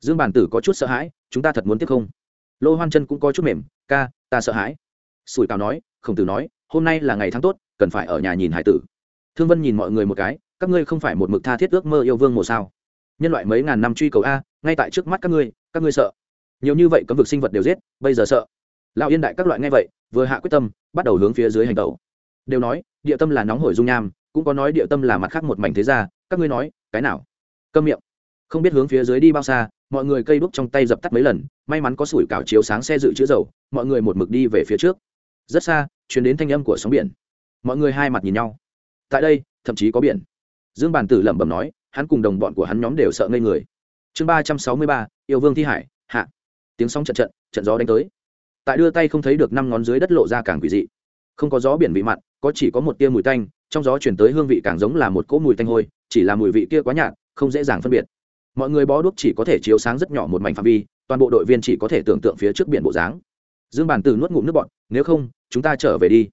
dương bản tử có chút sợ hãi, chúng ta thật muốn tiếp không? Lô hoan chân cũng có chút mềm, ca, ta sợ hãi. Sủi cào nói, khổng tử nói, hôm nay là ngày tháng tốt, cần phải ở nhà nhìn hải tử. Thương vân nhìn mọi người một cái, các ngươi không phải một mực tha thiết ước mơ yêu vương mùa sao? Nhân loại mấy ngàn năm truy cầu a, ngay tại trước mắt các ngươi các ngươi sợ. Nhiều như vậy cấm vực sinh vật đều giết, bây giờ sợ. Lão yên đại các loại nghe vậy, vừa hạ quyết tâm, bắt đầu hướng phía dưới hành tàu đều nói, địa tâm là nóng hổi dung nham, cũng có nói địa tâm là mặt khác một mảnh thế gia, các ngươi nói, cái nào? Câm miệng. Không biết hướng phía dưới đi bao xa mọi người cây đúc trong tay dập tắt mấy lần, may mắn có sủi cảo chiếu sáng xe dự chữa dầu, mọi người một mực đi về phía trước. Rất xa chuyển đến thanh âm của sóng biển. Mọi người hai mặt nhìn nhau. Tại đây, thậm chí có biển. Dương Bàn tử lẩm bẩm nói, hắn cùng đồng bọn của hắn nhóm đều sợ ngây người. Chương ba trăm sáu mươi ba, yêu vương thi hải, hạ. Tiếng sóng trận trận trận gió đánh tới. Tại đưa tay không thấy được năm ngón dưới đất lộ ra càng quỷ dị. Không có gió biển vị mặn, có chỉ có một tia mùi tanh, trong gió chuyển tới hương vị càng giống là một cỗ mùi tanh hôi, chỉ là mùi vị kia quá nhạt, không dễ dàng phân biệt mọi người bó đuốc chỉ có thể chiếu sáng rất nhỏ một mảnh phạm vi, toàn bộ đội viên chỉ có thể tưởng tượng phía trước biển bộ dáng. Dương bản tử nuốt ngụm nước bọn nếu không, chúng ta trở về đi.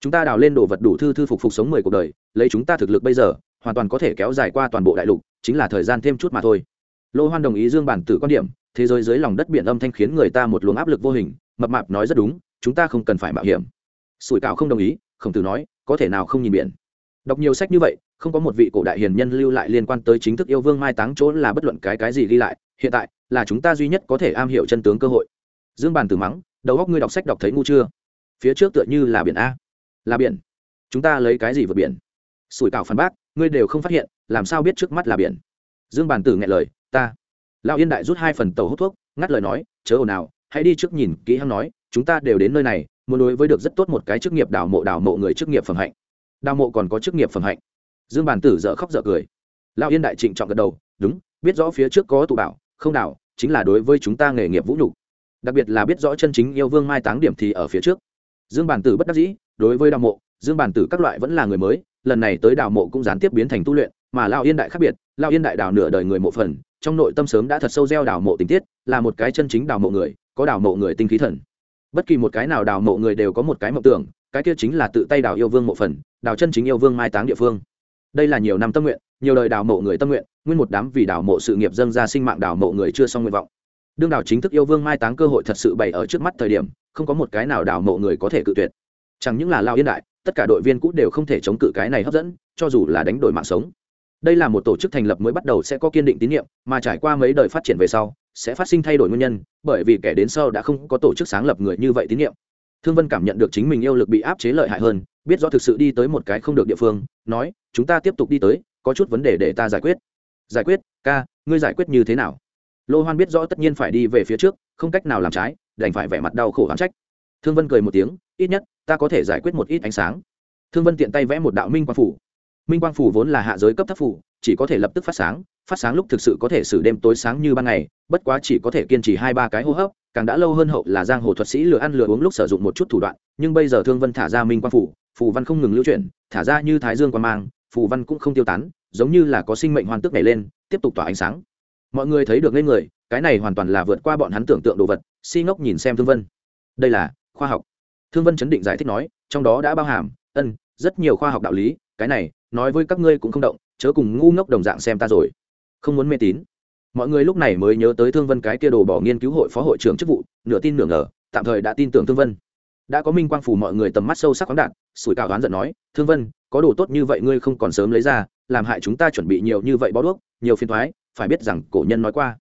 Chúng ta đào lên đồ vật đủ thư thư phục phục sống mười cuộc đời, lấy chúng ta thực lực bây giờ, hoàn toàn có thể kéo dài qua toàn bộ đại lục, chính là thời gian thêm chút mà thôi. Lô hoan đồng ý dương bản tử quan điểm, thế giới dưới lòng đất biển âm thanh khiến người ta một luồng áp lực vô hình, mập mạp nói rất đúng, chúng ta không cần phải mạo hiểm. Sủi cạo không đồng ý, khổng tử nói, có thể nào không nhìn biển? Đọc nhiều sách như vậy không có một vị cổ đại hiền nhân lưu lại liên quan tới chính thức yêu vương mai táng chỗ là bất luận cái cái gì ghi lại, hiện tại là chúng ta duy nhất có thể am hiểu chân tướng cơ hội. Dương bàn từ mắng, đầu góc ngươi đọc sách đọc thấy ngu chưa? Phía trước tựa như là biển a. Là biển. Chúng ta lấy cái gì vượt biển? Sủi cảo phản bác, ngươi đều không phát hiện, làm sao biết trước mắt là biển? Dương bàn tử nghe lời, ta. Lão yên đại rút hai phần tàu hút thuốc, ngắt lời nói, chớ ồn nào hãy đi trước nhìn kỹ hăng nói, chúng ta đều đến nơi này, muốn đối với được rất tốt một cái chức nghiệp đào mộ đào mộ người chức nghiệp phẩm hạnh. Đào mộ còn có chức nghiệp phẩm hạnh dương bản tử dở khóc dở cười. Lão yên đại trịnh chọn gật đầu đúng biết rõ phía trước có tụ bảo không nào, chính là đối với chúng ta nghề nghiệp vũ nhục. Đặc biệt là biết rõ chân chính yêu vương mai táng điểm thì ở phía trước. Dương bản tử bất đắc dĩ đối với đào mộ dương bản tử các loại vẫn là người mới lần này tới đào mộ cũng gián tiếp biến thành tu luyện mà lão yên đại khác biệt lão yên đại đào nửa đời người mộ phần trong nội tâm sớm đã thật sâu gieo đào mộ tình tiết là một cái chân chính đào mộ người có đào mộ người tinh khí thần. Bất kỳ một cái nào đào mộ người đều có một cái mộng tưởng cái kia chính là tự tay đào yêu vương mộ phần đào chân chính yêu vương mai táng địa phương đây là nhiều năm tâm nguyện, nhiều đời đào mộ người tâm nguyện, nguyên một đám vì đào mộ sự nghiệp dâng ra sinh mạng đào mộ người chưa xong nguyện vọng. Đương đào chính thức yêu vương mai táng cơ hội thật sự bày ở trước mắt thời điểm, không có một cái nào đào mộ người có thể cự tuyệt. Chẳng những là lao yên đại, tất cả đội viên cũ đều không thể chống cự cái này hấp dẫn, cho dù là đánh đổi mạng sống. Đây là một tổ chức thành lập mới bắt đầu sẽ có kiên định tín nhiệm, mà trải qua mấy đời phát triển về sau, sẽ phát sinh thay đổi nguyên nhân, bởi vì kẻ đến sau đã không có tổ chức sáng lập người như vậy tín nhiệm thương vân cảm nhận được chính mình yêu lực bị áp chế lợi hại hơn, biết rõ thực sự đi tới một cái không được địa phương, nói, chúng ta tiếp tục đi tới, có chút vấn đề để ta giải quyết. Giải quyết? Ca, ngươi giải quyết như thế nào? Lô hoan biết rõ tất nhiên phải đi về phía trước, không cách nào làm trái, đành phải vẻ mặt đau khổ hán trách. Thương vân cười một tiếng, ít nhất, ta có thể giải quyết một ít ánh sáng. Thương vân tiện tay vẽ một đạo minh quang phủ. Minh quang phủ vốn là hạ giới cấp thấp phủ, chỉ có thể lập tức phát sáng phát sáng lúc thực sự có thể xử đêm tối sáng như ban ngày, bất quá chỉ có thể kiên trì hai ba cái hô hấp càng đã lâu hơn hậu là giang hồ thuật sĩ lừa ăn lừa uống lúc sử dụng một chút thủ đoạn, nhưng bây giờ thương vân thả ra minh quang phủ, phù văn không ngừng lưu chuyển, thả ra như thái dương quan mang, phù văn cũng không tiêu tán, giống như là có sinh mệnh hoàn tức nảy lên, tiếp tục tỏa ánh sáng. Mọi người thấy được lên người, cái này hoàn toàn là vượt qua bọn hắn tưởng tượng đồ vật, si ngốc nhìn xem thương vân. Đây là khoa học. Thương vân chấn định giải thích nói, trong đó đã bao hàm, ân, rất nhiều khoa học đạo lý, cái này, nói với các ngươi cũng không động, chớ cùng ngu ngốc đồng dạng xem ta rồi. Không muốn mê tín mọi người lúc này mới nhớ tới thương vân cái kia đồ bỏ nghiên cứu hội phó hội trưởng chức vụ, nửa tin nửa ngờ, tạm thời đã tin tưởng thương vân. Đã có minh quang phủ mọi người tầm mắt sâu sắc khoáng đạt, sủi cào đoán giận nói, thương vân, có đồ tốt như vậy ngươi không còn sớm lấy ra, làm hại chúng ta chuẩn bị nhiều như vậy bó đuốc, nhiều phiên thoái phải biết rằng cổ nhân nói qua.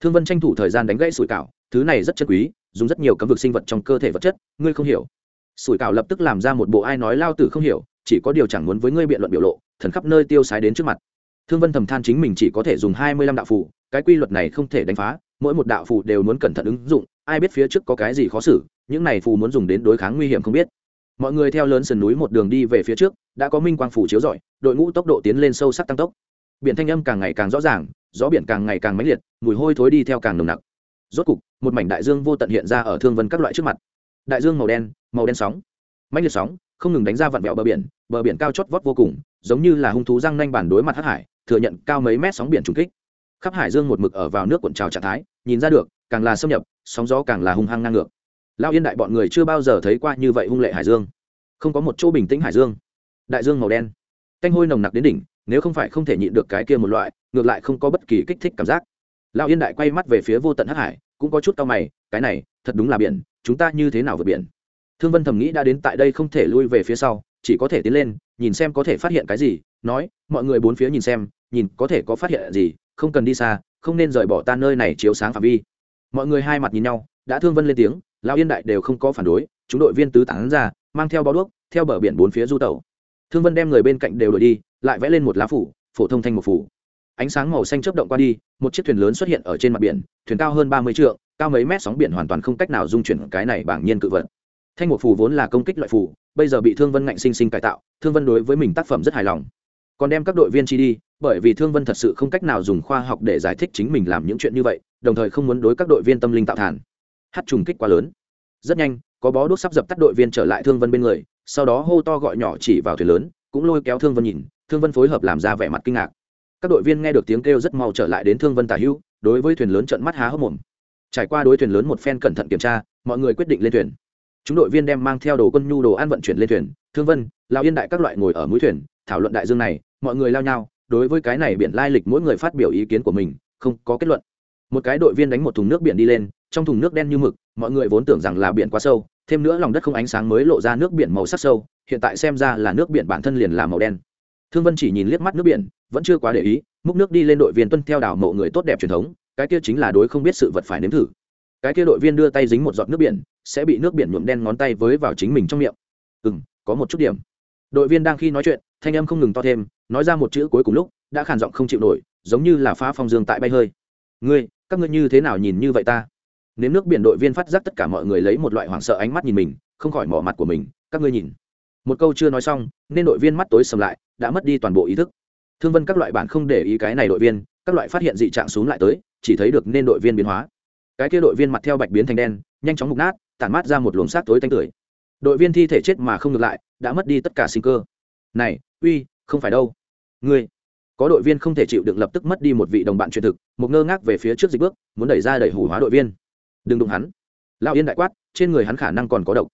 Thương vân tranh thủ thời gian đánh gãy sủi cảo, thứ này rất chân quý, dùng rất nhiều cấm vực sinh vật trong cơ thể vật chất, ngươi không hiểu. Sủi cảo lập tức làm ra một bộ ai nói lao tử không hiểu, chỉ có điều chẳng muốn với ngươi biện luận biểu lộ, thần khắp nơi tiêu sái đến trước mặt. Thương vân thầm than chính mình chỉ có thể dùng hai mươi lăm đạo phù cái quy luật này không thể đánh phá, mỗi một đạo phù đều muốn cẩn thận ứng dụng, ai biết phía trước có cái gì khó xử, những này phù muốn dùng đến đối kháng nguy hiểm không biết. Mọi người theo lớn sườn núi một đường đi về phía trước, đã có minh quang phủ chiếu rọi, đội ngũ tốc độ tiến lên sâu sắc tăng tốc. Biển thanh âm càng ngày càng rõ ràng, gió biển càng ngày càng mãnh liệt, mùi hôi thối đi theo càng nồng nặc. Rốt cục, một mảnh đại dương vô tận hiện ra ở thương vân các loại trước mặt. Đại dương màu đen màu đen sóng. Mãnh liệt sóng, không ngừng đánh ra vặn vẹo bờ biển bờ biển cao chót vót vô cùng, giống như là hung thú răng nanh bản đối mặt hắc hải, thừa nhận cao mấy mét sóng biển trùng kích khắp hải dương một mực ở vào nước cuộn trào trạng thái, nhìn ra được, càng là xâm nhập, sóng gió càng là hung hăng ngang ngược. Lao yên đại bọn người chưa bao giờ thấy qua như vậy hung lệ hải dương. Không có một chỗ bình tĩnh hải dương. Đại dương màu đen. Canh hôi nồng nặc đến đỉnh, nếu không phải không thể nhịn được cái kia một loại, ngược lại không có bất kỳ kích thích cảm giác. Lão yên đại quay mắt về phía vô tận hắc hải, cũng có chút cao mày, cái này, thật đúng là biển, chúng ta như thế nào vượt biển? Thương vân thầm nghĩ đã đến tại đây không thể lui về phía sau, chỉ có thể tiến lên, nhìn xem có thể phát hiện cái gì, nói, mọi người bốn phía nhìn xem, nhìn có thể có phát hiện gì không cần đi xa, không nên rời bỏ ta nơi này chiếu sáng phạm vi. Mọi người hai mặt nhìn nhau, đã thương vân lên tiếng, lão yên đại đều không có phản đối, chúng đội viên tứ tán ra, mang theo bao đuốc, theo bờ biển bốn phía du tàu thương vân đem người bên cạnh đều đổi đi, lại vẽ lên một lá phủ, phổ thông thanh một phủ. Ánh sáng màu xanh chớp động qua đi, một chiếc thuyền lớn xuất hiện ở trên mặt biển, thuyền cao hơn ba mươi trượng, cao mấy mét sóng biển hoàn toàn không cách nào dung chuyển cái này bảng nhiên cự vật. Thanh một phủ vốn là công kích loại phù bây giờ bị thương vân ngạnh sinh sinh cải tạo, thương vân đối với mình tác phẩm rất hài lòng. Còn đem các đội viên chi đi bởi vì thương vân thật sự không cách nào dùng khoa học để giải thích chính mình làm những chuyện như vậy, đồng thời không muốn đối các đội viên tâm linh tạo thản. Hát trùng kích quá lớn. Rất nhanh, có bó đốt sắp dập tắt đội viên trở lại thương vân bên người, sau đó hô to gọi nhỏ chỉ vào thuyền lớn, cũng lôi kéo thương vân nhìn, thương vân phối hợp làm ra vẻ mặt kinh ngạc. Các đội viên nghe được tiếng kêu rất mau trở lại đến thương vân tả hữu, đối với thuyền lớn trận mắt há hốc mồm. Trải qua đối thuyền lớn một phen cẩn thận kiểm tra, mọi người quyết định lên thuyền. Chúng đội viên đem mang theo đồ quân nhu đồ ăn vận chuyển lên thuyền. Thương vân lao yên đại các loại ngồi ở mũi thuyền, thảo luận đại dương này, mọi người lao nhau đối với cái này biển lai lịch mỗi người phát biểu ý kiến của mình, không có kết luận. Một cái đội viên đánh một thùng nước biển đi lên, trong thùng nước đen như mực, mọi người vốn tưởng rằng là biển quá sâu, thêm nữa lòng đất không ánh sáng mới lộ ra nước biển màu sắc sâu, hiện tại xem ra là nước biển bản thân liền là màu đen. Thương vân chỉ nhìn liếc mắt nước biển, vẫn chưa quá để ý, múc nước đi lên đội viên tuân theo đảo mộ người tốt đẹp truyền thống, cái kia chính là đối không biết sự vật phải nếm thử. Cái kia đội viên đưa tay dính một giọt nước biển, sẽ bị nước biển nhuộm đen ngón tay với vào chính mình trong miệng. Ừ có một chút điểm. Đội viên đang khi nói chuyện, thanh âm không ngừng to thêm nói ra một chữ cuối cùng lúc, đã khàn giọng không chịu nổi, giống như là phá phong dương tại bay hơi. Ngươi, các ngươi như thế nào nhìn như vậy ta? Nếm nước biển đội viên phát giác tất cả mọi người lấy một loại hoảng sợ ánh mắt nhìn mình, không khỏi mỏ mặt của mình, các ngươi nhìn. Một câu chưa nói xong, nên đội viên mắt tối sầm lại, đã mất đi toàn bộ ý thức. Thương vân các loại bản không để ý cái này đội viên, các loại phát hiện dị trạng xuống lại tới, chỉ thấy được nên đội viên biến hóa. Cái kia đội viên mặt theo bạch biến thành đen, nhanh chóng mục nát, tản mát ra một luồng sát tối tanh tưởi. Đội viên thi thể chết mà không ngược lại, đã mất đi tất cả sinh cơ. Này, uy không phải đâu. Ngươi, có đội viên không thể chịu được lập tức mất đi một vị đồng bạn truyền thực, một ngơ ngác về phía trước dịch bước, muốn đẩy ra đẩy hủ hóa đội viên. Đừng đụng hắn. Lao yên đại quát, trên người hắn khả năng còn có độc.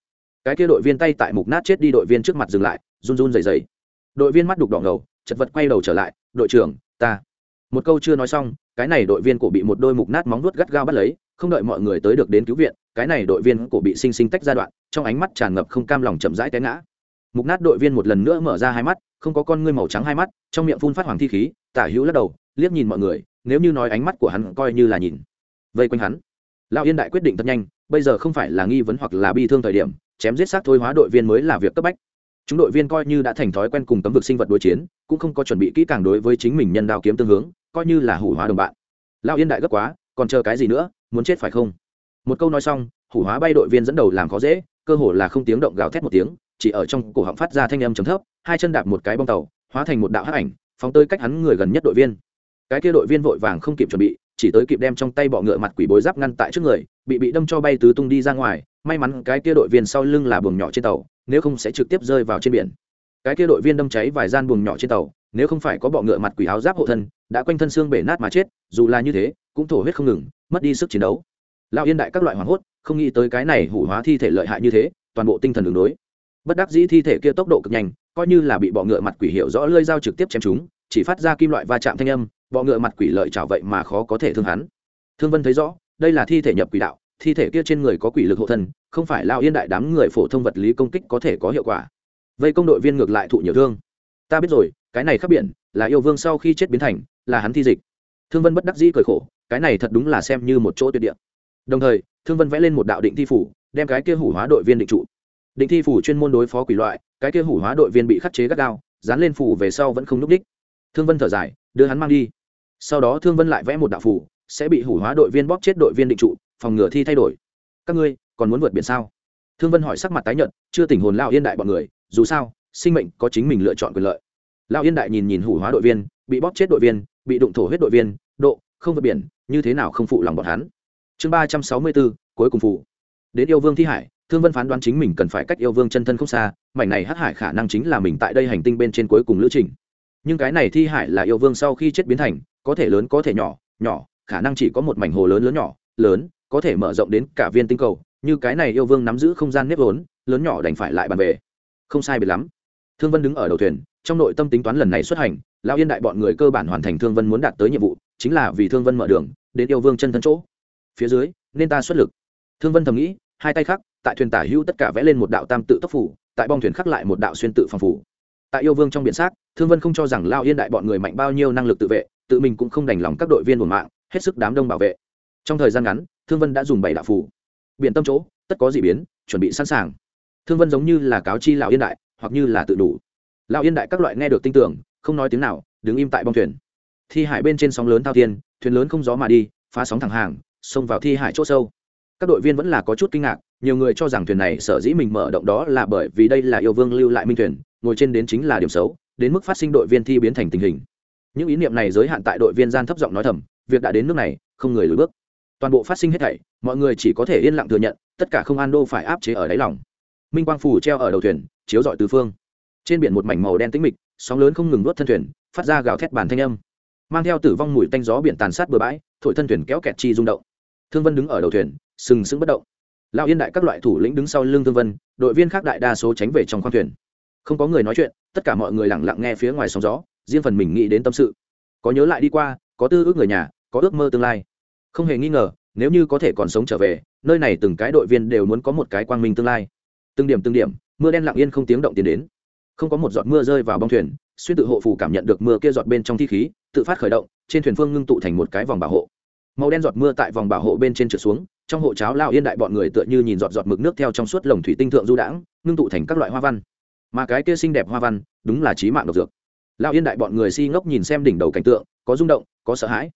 Cái kia đội viên tay tại mục nát chết đi đội viên trước mặt dừng lại, run run dày dày đội viên mắt đục đỏ ngầu, chật vật quay đầu trở lại, đội trưởng, ta. Một câu chưa nói xong, cái này đội viên cổ bị một đôi mục nát móng vuốt gắt gao bắt lấy, không đợi mọi người tới được đến cứu viện, cái này đội viên cổ bị sinh sinh tách ra đoạn, trong ánh mắt tràn ngập không cam lòng chậm rãi té ngã mục nát đội viên một lần nữa mở ra hai mắt, không có con ngươi màu trắng hai mắt, trong miệng phun phát hoàng thi khí, tả hữu lắc đầu, liếc nhìn mọi người, nếu như nói ánh mắt của hắn coi như là nhìn vây quanh hắn. Lão yên đại quyết định thật nhanh, bây giờ không phải là nghi vấn hoặc là bi thương thời điểm, chém giết xác thôi hóa đội viên mới là việc cấp bách. Chúng đội viên coi như đã thành thói quen cùng tấm vực sinh vật đối chiến, cũng không có chuẩn bị kỹ càng đối với chính mình nhân đao kiếm tương hướng, coi như là hủ hóa đồng bạn. Lão yên đại gấp quá, còn chờ cái gì nữa, muốn chết phải không? Một câu nói xong, hủ hóa bay đội viên dẫn đầu làm khó dễ, cơ hồ là không tiếng động gào thét một tiếng chỉ ở trong cổ họng phát ra thanh âm trầm thấp, hai chân đạp một cái bong tàu, hóa thành một đạo hắc ảnh, phóng tới cách hắn người gần nhất đội viên. Cái kia đội viên vội vàng không kịp chuẩn bị, chỉ tới kịp đem trong tay bọ ngựa mặt quỷ bối giáp ngăn tại trước người, bị bị đâm cho bay tứ tung đi ra ngoài, may mắn cái kia đội viên sau lưng là buồng nhỏ trên tàu, nếu không sẽ trực tiếp rơi vào trên biển. Cái kia đội viên đâm cháy vài gian buồng nhỏ trên tàu, nếu không phải có bọ ngựa mặt quỷ áo giáp hộ thân, đã quanh thân xương bể nát mà chết, dù là như thế, cũng thổ huyết không ngừng, mất đi sức chiến đấu. Lão yên đại các loại hoảng hốt, không nghĩ tới cái này hủ hóa thi thể lợi hại như thế, toàn bộ tinh thần đường đối bất đắc dĩ thi thể kia tốc độ cực nhanh, coi như là bị bọ ngựa mặt quỷ hiểu rõ lơi dao trực tiếp chém chúng, chỉ phát ra kim loại va chạm thanh âm, bọ ngựa mặt quỷ lợi chảo vậy mà khó có thể thương hắn. Thương vân thấy rõ, đây là thi thể nhập quỷ đạo, thi thể kia trên người có quỷ lực hộ thân, không phải lao yên đại đám người phổ thông vật lý công kích có thể có hiệu quả. Vây công đội viên ngược lại thụ nhiều thương. Ta biết rồi, cái này khác biển, là yêu vương sau khi chết biến thành, là hắn thi dịch. Thương vân bất đắc dĩ cười khổ, cái này thật đúng là xem như một chỗ tuyệt địa. Đồng thời, thương vân vẽ lên một đạo định thi phủ, đem cái kia hủ hóa đội viên định trụ định thi phủ chuyên môn đối phó quỷ loại, cái kia hủ hóa đội viên bị khắc chế gắt gao, dán lên phủ về sau vẫn không n ú c đích thương vân thở dài, đưa hắn mang đi. Sau đó thương vân lại vẽ một đạo phủ, sẽ bị hủ hóa đội viên bóp chết đội viên định trụ, phòng ngừa thi thay đổi. Các ngươi, còn muốn vượt biển sao? Thương vân hỏi sắc mặt tái nhợt, chưa tỉnh hồn lao yên đại bọn người, dù sao, sinh mệnh có chính mình lựa chọn quyền lợi. Lao yên đại nhìn nhìn hủ hóa đội viên, bị bóp chết đội viên, bị đụng thổ huyết đội viên, độ, không vượt biển, như thế nào không phụ lòng bọn hắn? Chương ba trăm sáu mươi bốn, cuối cùng phụ đến yêu vương thi hải thương vân phán đoán chính mình cần phải cách yêu vương chân thân không xa, mảnh này hắc hải khả năng chính là mình tại đây hành tinh bên trên cuối cùng lữ trình. Nhưng cái này thi hải là yêu vương sau khi chết biến thành, có thể lớn có thể nhỏ nhỏ, khả năng chỉ có một mảnh hồ lớn lớn nhỏ, lớn, có thể mở rộng đến cả viên tinh cầu, như cái này yêu vương nắm giữ không gian nếp vốn, lớn nhỏ đành phải lại bàn về. Không sai biệt lắm. Thương vân đứng ở đầu thuyền, trong nội tâm tính toán lần này xuất hành, lão yên đại bọn người cơ bản hoàn thành thương vân muốn đạt tới nhiệm vụ, chính là vì thương vân mở đường, đến yêu vương chân thân chỗ. Phía dưới, nên ta xuất lực. Thương vân thầm nghĩ, hai tay khắc tại thuyền tả hữu tất cả vẽ lên một đạo tam tự tốc phủ, tại bong thuyền khắc lại một đạo xuyên tự phòng phủ. Tại yêu vương trong biển xác, thương vân không cho rằng lao yên đại bọn người mạnh bao nhiêu năng lực tự vệ, tự mình cũng không đành lòng các đội viên buồn mạng, hết sức đám đông bảo vệ. Trong thời gian ngắn, thương vân đã dùng bảy đạo phủ. Biển tâm chỗ, tất có d ị biến, chuẩn bị sẵn sàng. Thương vân giống như là cáo chi lão yên đại, hoặc như là tự đủ. Lão yên đại các loại nghe được tin tưởng, không nói tiếng nào, đứng im tại bong thuyền. Thi hải bên trên sóng lớn thao thiên, thuyền lớn không gió mà đi, phá sóng thẳng hàng, xông vào thi hải c h ỗ sâu các đội viên vẫn là có chút kinh ngạc, nhiều người cho rằng thuyền này sở dĩ mình mở động đó là bởi vì đây là yêu vương lưu lại minh thuyền, ngồi trên đến chính là điểm xấu, đến mức phát sinh đội viên thi biến thành tình hình. Những ý niệm này giới hạn tại đội viên gian thấp giọng nói thầm, việc đã đến nước này, không người lùi bước. Toàn bộ phát sinh hết thảy, mọi người chỉ có thể yên lặng thừa nhận, tất cả không an đô phải áp chế ở đáy lòng. Minh quang phủ treo ở đầu thuyền, chiếu dọi tứ phương. Trên biển một mảnh màu đen tĩnh mịch, sóng lớn không ngừng nuốt thân thuyền, phát ra gào thét bàn thanh âm. Mang theo tử vong mùi tanh gió biển tàn sát bờ bãi, thổi thân thuyền kéo kẹt chi rung động. Thương vân đứng ở đầu thuyền sừng sững bất động. Lão yên đại các loại thủ lĩnh đứng sau lương thương vân, đội viên khác đại đa số tránh về trong khoang thuyền. Không có người nói chuyện, tất cả mọi người lặng lặng nghe phía ngoài sóng gió, riêng phần mình nghĩ đến tâm sự. Có nhớ lại đi qua, có tư ước người nhà, có ước mơ tương lai. Không hề nghi ngờ, nếu như có thể còn sống trở về, nơi này từng cái đội viên đều muốn có một cái quang minh tương lai. Từng điểm từng điểm, mưa đen lặng yên không tiếng động tiến đến. Không có một giọt mưa rơi vào bong thuyền, xuyên tự hộ phủ cảm nhận được mưa kia giọt bên trong thi khí, tự phát khởi động, trên thuyền phương ngưng tụ thành một cái vòng bảo hộ. Màu đen giọt mưa tại vòng bảo hộ bên trên trượt xuống trong hộ cháo lao yên đại bọn người tựa như nhìn giọt giọt mực nước theo trong suốt lồng thủy tinh thượng du đãng, ngưng tụ thành các loại hoa văn. Mà cái kia xinh đẹp hoa văn, đúng là trí mạng độc dược. Lao yên đại bọn người si ngốc nhìn xem đỉnh đầu cảnh tượng, có rung động, có sợ hãi.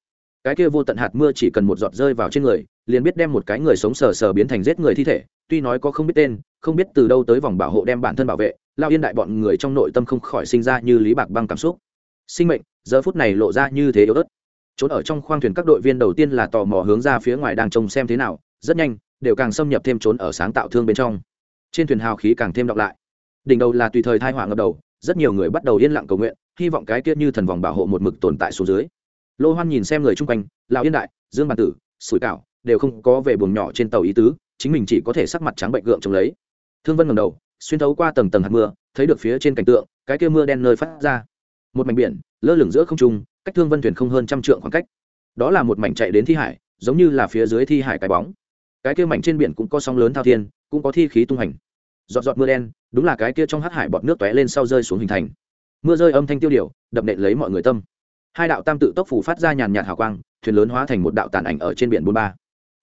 Cái kia vô tận hạt mưa chỉ cần một giọt rơi vào trên người, liền biết đem một cái người sống sờ sờ biến thành giết người thi thể, tuy nói có không biết tên, không biết từ đâu tới vòng bảo hộ đem bản thân bảo vệ, lao yên đại bọn người trong nội tâm không khỏi sinh ra như lý bạc băng cảm xúc. Sinh mệnh, giờ phút này lộ ra như thế yếu ớt trốn ở trong khoang thuyền các đội viên đầu tiên là tò mò hướng ra phía ngoài đang trông xem thế nào, rất nhanh, đều càng xâm nhập thêm trốn ở sáng tạo thương bên trong. Trên thuyền hào khí càng thêm đọc lại. Đỉnh đầu là tùy thời thai họa ngập đầu, rất nhiều người bắt đầu yên lặng cầu nguyện, hy vọng cái kia như thần vòng bảo hộ một mực tồn tại xuống dưới. Lô hoan nhìn xem người chung quanh lào yên đại, dương bàn tử, sủi cảo, đều không có về buồng nhỏ trên tàu ý tứ, chính mình chỉ có thể sắc mặt trắng bệnh gượng chống lấy. Thương vân ngầm đầu, xuyên thấu qua tầng tầng hạt mưa, thấy được phía trên cảnh tượng, cái kia mưa đen nơi phát ra. Một mảnh biển, lơ lửng giữa không trung cách thương vân thuyền không hơn trăm trượng khoảng cách. Đó là một mảnh chạy đến thi hải, giống như là phía dưới thi hải cái bóng. Cái kia mảnh trên biển cũng có sóng lớn thao thiên, cũng có thi khí tung hành. Giọt giọt mưa đen, đúng là cái kia trong hát hải bọt nước tóe lên sau rơi xuống hình thành. Mưa rơi âm thanh tiêu điều, đập nện lấy mọi người tâm. Hai đạo tam tự tốc phủ phát ra nhàn nhạt hào quang, thuyền lớn hóa thành một đạo tàn ảnh ở trên biển bốn ba.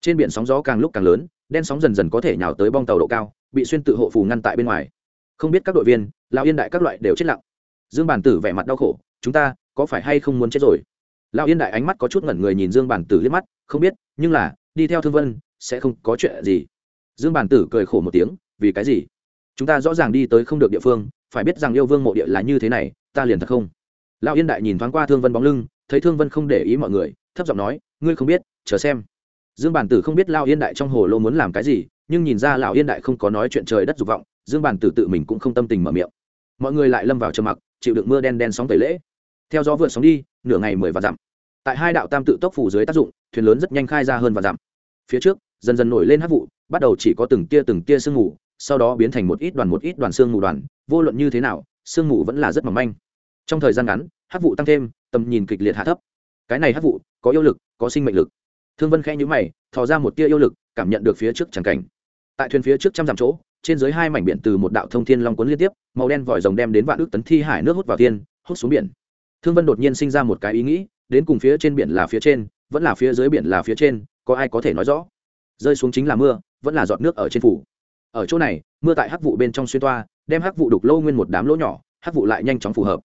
Trên biển sóng gió càng lúc càng lớn, đen sóng dần dần có thể nhào tới bong tàu độ cao, bị xuyên tự hộ phù ngăn tại bên ngoài. Không biết các đội viên, lão yên đại các loại đều chết lặng. Dương bản tử vẻ mặt đau khổ, chúng ta có phải hay không muốn chết rồi? Lão yên đại ánh mắt có chút ngẩn người nhìn dương bản tử liếc mắt, không biết, nhưng là, đi theo thương vân, sẽ không có chuyện gì. Dương bản tử cười khổ một tiếng, vì cái gì? Chúng ta rõ ràng đi tới không được địa phương, phải biết rằng yêu vương mộ địa là như thế này, ta liền thật không? Lão yên đại nhìn thoáng qua thương vân bóng lưng, thấy thương vân không để ý mọi người, thấp giọng nói, ngươi không biết, chờ xem. Dương bản tử không biết lão yên đại trong hồ lô muốn làm cái gì, nhưng nhìn ra lão yên đại không có nói chuyện trời đất dục vọng, dương bản tử tự mình cũng không tâm tình mở miệng. Mọi người lại lâm vào trầm mặc, chịu đựng mưa đen đen sóng tẩy lễ theo gió vượt sóng đi, nửa ngày mười và dặm. Tại hai đạo tam tự tốc phủ dưới tác dụng, thuyền lớn rất nhanh khai ra hơn và dặm. Phía trước, dần dần nổi lên hát vụ, bắt đầu chỉ có từng tia từng tia sương mù, sau đó biến thành một ít đoàn một ít đoàn sương mù đoàn, vô luận như thế nào, sương mù vẫn là rất mỏng manh. Trong thời gian ngắn, hát vụ tăng thêm, tầm nhìn kịch liệt hạ thấp. Cái này hát vụ có yêu lực, có sinh mệnh lực. Thương vân khẽ nhữ mày, thò ra một tia yêu lực, cảm nhận được phía trước tràng cảnh. Tại thuyền phía trước trăm dặm chỗ, trên dưới hai mảnh biển từ một đạo thông thiên long cuốn liên tiếp, màu đen vòi rồng đem đến vạn ước tấn thi hải nước hút vào thiên, hút xuống biển thương vân đột nhiên sinh ra một cái ý nghĩ, đến cùng phía trên biển là phía trên, vẫn là phía dưới biển là phía trên, có ai có thể nói rõ? Rơi xuống chính là mưa, vẫn là giọt nước ở trên phủ. Ở chỗ này, mưa tại hắc vụ bên trong xuyên toa, đem hắc vụ đục lâu nguyên một đám lỗ nhỏ, hắc vụ lại nhanh chóng phù hợp.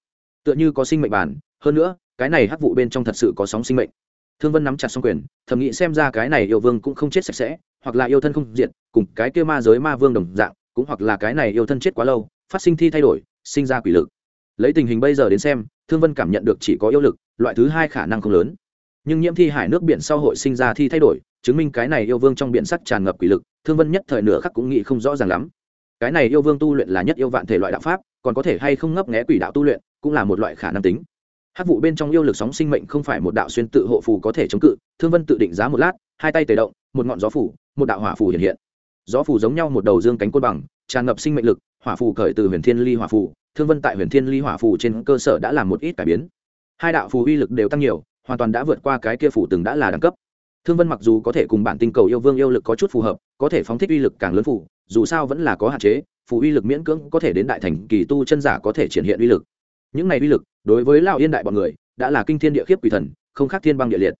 Tựa như có sinh mệnh bản, hơn nữa, cái này hắc vụ bên trong thật sự có sóng sinh mệnh. Thương vân nắm chặt xong quyền, thầm nghĩ xem ra cái này yêu vương cũng không chết sạch sẽ, hoặc là yêu thân không diệt, cùng cái kia ma giới ma vương đồng dạng, cũng hoặc là cái này yêu thân chết quá lâu, phát sinh thi thay đổi, sinh ra quỷ lực. Lấy tình hình bây giờ đến xem thương vân cảm nhận được chỉ có yêu lực, loại thứ hai khả năng không lớn. Nhưng nhiễm thi hải nước biển sau hội sinh ra thi thay đổi, chứng minh cái này yêu vương trong biển sắc tràn ngập quỷ lực, thương vân nhất thời nửa khắc cũng nghĩ không rõ ràng lắm. Cái này yêu vương tu luyện là nhất yêu vạn thể loại đạo pháp, còn có thể hay không ngấp nghé quỷ đạo tu luyện, cũng là một loại khả năng tính. Hát vụ bên trong yêu lực sóng sinh mệnh không phải một đạo xuyên tự hộ phù có thể chống cự, thương vân tự định giá một lát, hai tay tề động, một ngọn gió phủ một đạo hỏa phù hiện hiện. Gió phù giống nhau một đầu dương cánh côn bằng, tràn ngập sinh mệnh lực, hỏa phù khởi từ huyền thiên ly hỏa phù thương vân tại huyền thiên ly hỏa phù trên cơ sở đã làm một ít cải biến. Hai đạo phù uy lực đều tăng nhiều, hoàn toàn đã vượt qua cái kia phù từng đã là đẳng cấp. Thương vân mặc dù có thể cùng bản tinh cầu yêu vương yêu lực có chút phù hợp, có thể phóng thích uy lực càng lớn phù, dù sao vẫn là có hạn chế, phù uy lực miễn cưỡng có thể đến đại thành kỳ tu chân giả có thể triển hiện uy lực. Những này uy lực, đối với lão yên đại bọn người, đã là kinh thiên địa khiếp quỷ thần, không khác thiên băng địa liệt.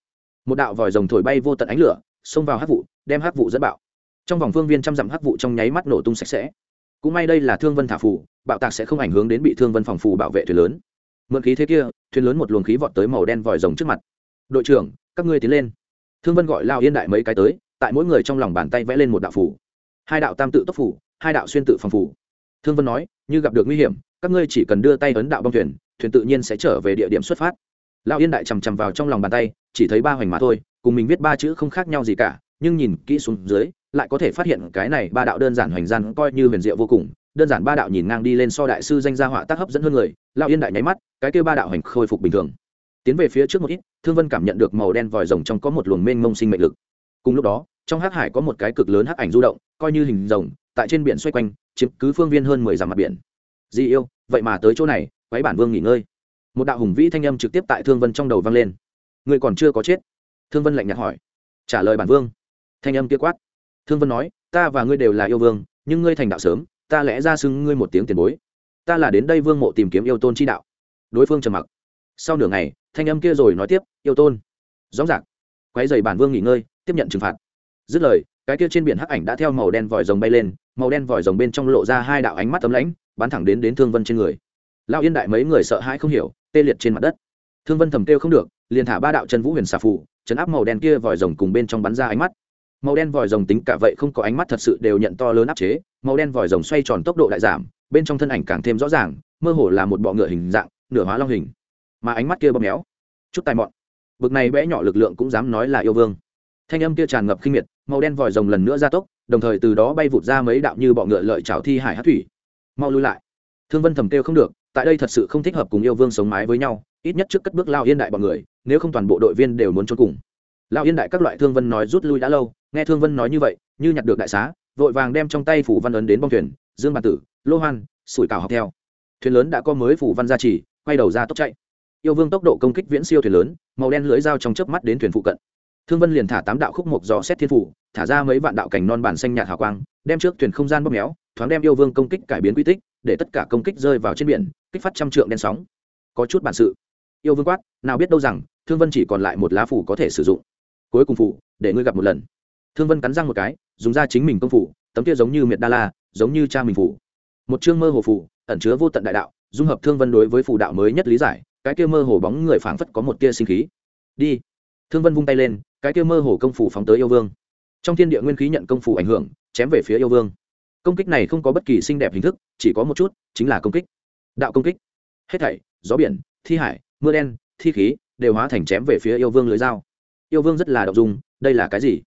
Một đạo vòi rồng thổi bay vô tận ánh lửa, xông vào hắc vụ đem hắc vụ dẫn bạo. Trong vòng phương viên trăm dặm hắc vụ trong nháy mắt nổ tung sạch sẽ cũng may đây là thương vân thả Phủ, bạo tạc sẽ không ảnh hưởng đến bị thương vân phòng Phủ bảo vệ thuyền lớn. Mượn khí thế kia thuyền lớn một luồng khí vọt tới màu đen vòi rồng trước mặt. Đội trưởng các ngươi tiến lên. Thương vân gọi lao yên đại mấy cái tới tại mỗi người trong lòng bàn tay vẽ lên một đạo phủ hai đạo tam tự tốc phủ hai đạo xuyên tự phòng phủ thương vân nói như gặp được nguy hiểm các ngươi chỉ cần đưa tay ấn đạo bong thuyền thuyền tự nhiên sẽ trở về địa điểm xuất phát. Lao yên đại chằm chằm vào trong lòng bàn tay chỉ thấy ba hoành mà thôi cùng mình viết ba chữ không khác nhau gì cả nhưng nhìn kỹ xuống dưới lại có thể phát hiện cái này ba đạo đơn giản hoành gian coi như huyền diệu vô cùng. Đơn giản ba đạo nhìn ngang đi lên so đại sư danh gia họa tác hấp dẫn hơn người lao yên đại nháy mắt, cái kêu ba đạo hành khôi phục bình thường. Tiến về phía trước một ít, thương vân cảm nhận được màu đen vòi rồng trong có một luồng mênh mông sinh mệnh lực. Cùng lúc đó, trong hắc hải có một cái cực lớn hắc ảnh du động, coi như hình rồng, tại trên biển xoay quanh, chiếm cứ phương viên hơn mười dặm mặt biển. Di yêu, vậy mà tới chỗ này quái bản vương nghỉ ngơi. Một đạo hùng vĩ thanh âm trực tiếp tại thương vân trong đầu vang lên. Người còn chưa có chết? Thương vân lạnh nhạt hỏi. Trả lời bản vương. Thanh âm kia quát thương vân nói, ta và ngươi đều là yêu vương, nhưng ngươi thành đạo sớm, ta lẽ ra xưng ngươi một tiếng tiền bối. Ta là đến đây vương mộ tìm kiếm yêu tôn chi đạo. Đối phương trầm mặc. Sau nửa ngày, thanh âm kia rồi nói tiếp, yêu tôn. Rõ ràng quái dày bản vương nghỉ ngơi, tiếp nhận trừng phạt. Dứt lời, cái kia trên biển hắc ảnh đã theo màu đen vòi rồng bay lên, màu đen vòi rồng bên trong lộ ra hai đạo ánh mắt tấm lãnh, bắn thẳng đến đến thương vân trên người. Lão yên đại mấy người sợ hãi không hiểu, tê liệt trên mặt đất. Thương vân thầm kêu không được, liền thả ba đạo chân vũ huyền xà phủ chấn áp màu đen kia vòi rồng cùng bên trong bắn ra ánh mắt màu đen vòi rồng tính cả vậy không có ánh mắt thật sự đều nhận to lớn áp chế, màu đen vòi rồng xoay tròn tốc độ đại giảm, bên trong thân ảnh càng thêm rõ ràng, mơ hồ là một bọ ngựa hình dạng, nửa hóa long hình. Mà ánh mắt kia bóp méo. Chút tài mọn. Bực này bẽ nhỏ lực lượng cũng dám nói là yêu vương. Thanh âm kia tràn ngập khinh miệt, màu đen vòi rồng lần nữa ra tốc, đồng thời từ đó bay vụt ra mấy đạo như bọ ngựa lợi trào thi hải hát thủy. Mau lui lại. Thương vân thầm kêu không được, tại đây thật sự không thích hợp cùng yêu vương sống mái với nhau, ít nhất trước cất bước lao yên đại bọn người, nếu không toàn bộ đội viên đều muốn trốn cùng. Lao yên đại các loại thương vân nói rút lui đã lâu nghe thương vân nói như vậy, như nhặt được đại xá, vội vàng đem trong tay phủ văn ấn đến bong thuyền, dương bàn tử, lô hoan, sủi cào học theo. Thuyền lớn đã có mới phủ văn gia trì, quay đầu ra tốc chạy. Yêu vương tốc độ công kích viễn siêu thuyền lớn, màu đen lưới dao trong chớp mắt đến thuyền phụ cận. Thương vân liền thả tám đạo khúc mộc dò xét thiên phủ, thả ra mấy vạn đạo cảnh non bản xanh nhạt hào quang, đem trước thuyền không gian bóp méo, thoáng đem yêu vương công kích cải biến quy tích, để tất cả công kích rơi vào trên biển, kích phát trăm trượng đen sóng. Có chút bản sự. Yêu vương quát, nào biết đâu rằng, thương vân chỉ còn lại một lá phủ có thể sử dụng. Cuối cùng phủ, để ngươi gặp một lần thương vân cắn răng một cái, dùng ra chính mình công phủ, tấm kia giống như miệt đa la, giống như cha mình phủ. Một chương mơ hồ phủ, ẩn chứa vô tận đại đạo, dung hợp thương vân đối với phủ đạo mới nhất lý giải, cái kia mơ hồ bóng người phảng phất có một tia sinh khí. Đi. Thương vân vung tay lên, cái kia mơ hồ công phủ phóng tới yêu vương. Trong thiên địa nguyên khí nhận công phủ ảnh hưởng, chém về phía yêu vương. Công kích này không có bất kỳ xinh đẹp hình thức, chỉ có một chút, chính là công kích. Đạo công kích. Hết thảy, gió biển, thi hải, mưa đen, thi khí, đều hóa thành chém về phía yêu vương lưới dao. Yêu vương rất là đậu dung, đây là cái gì?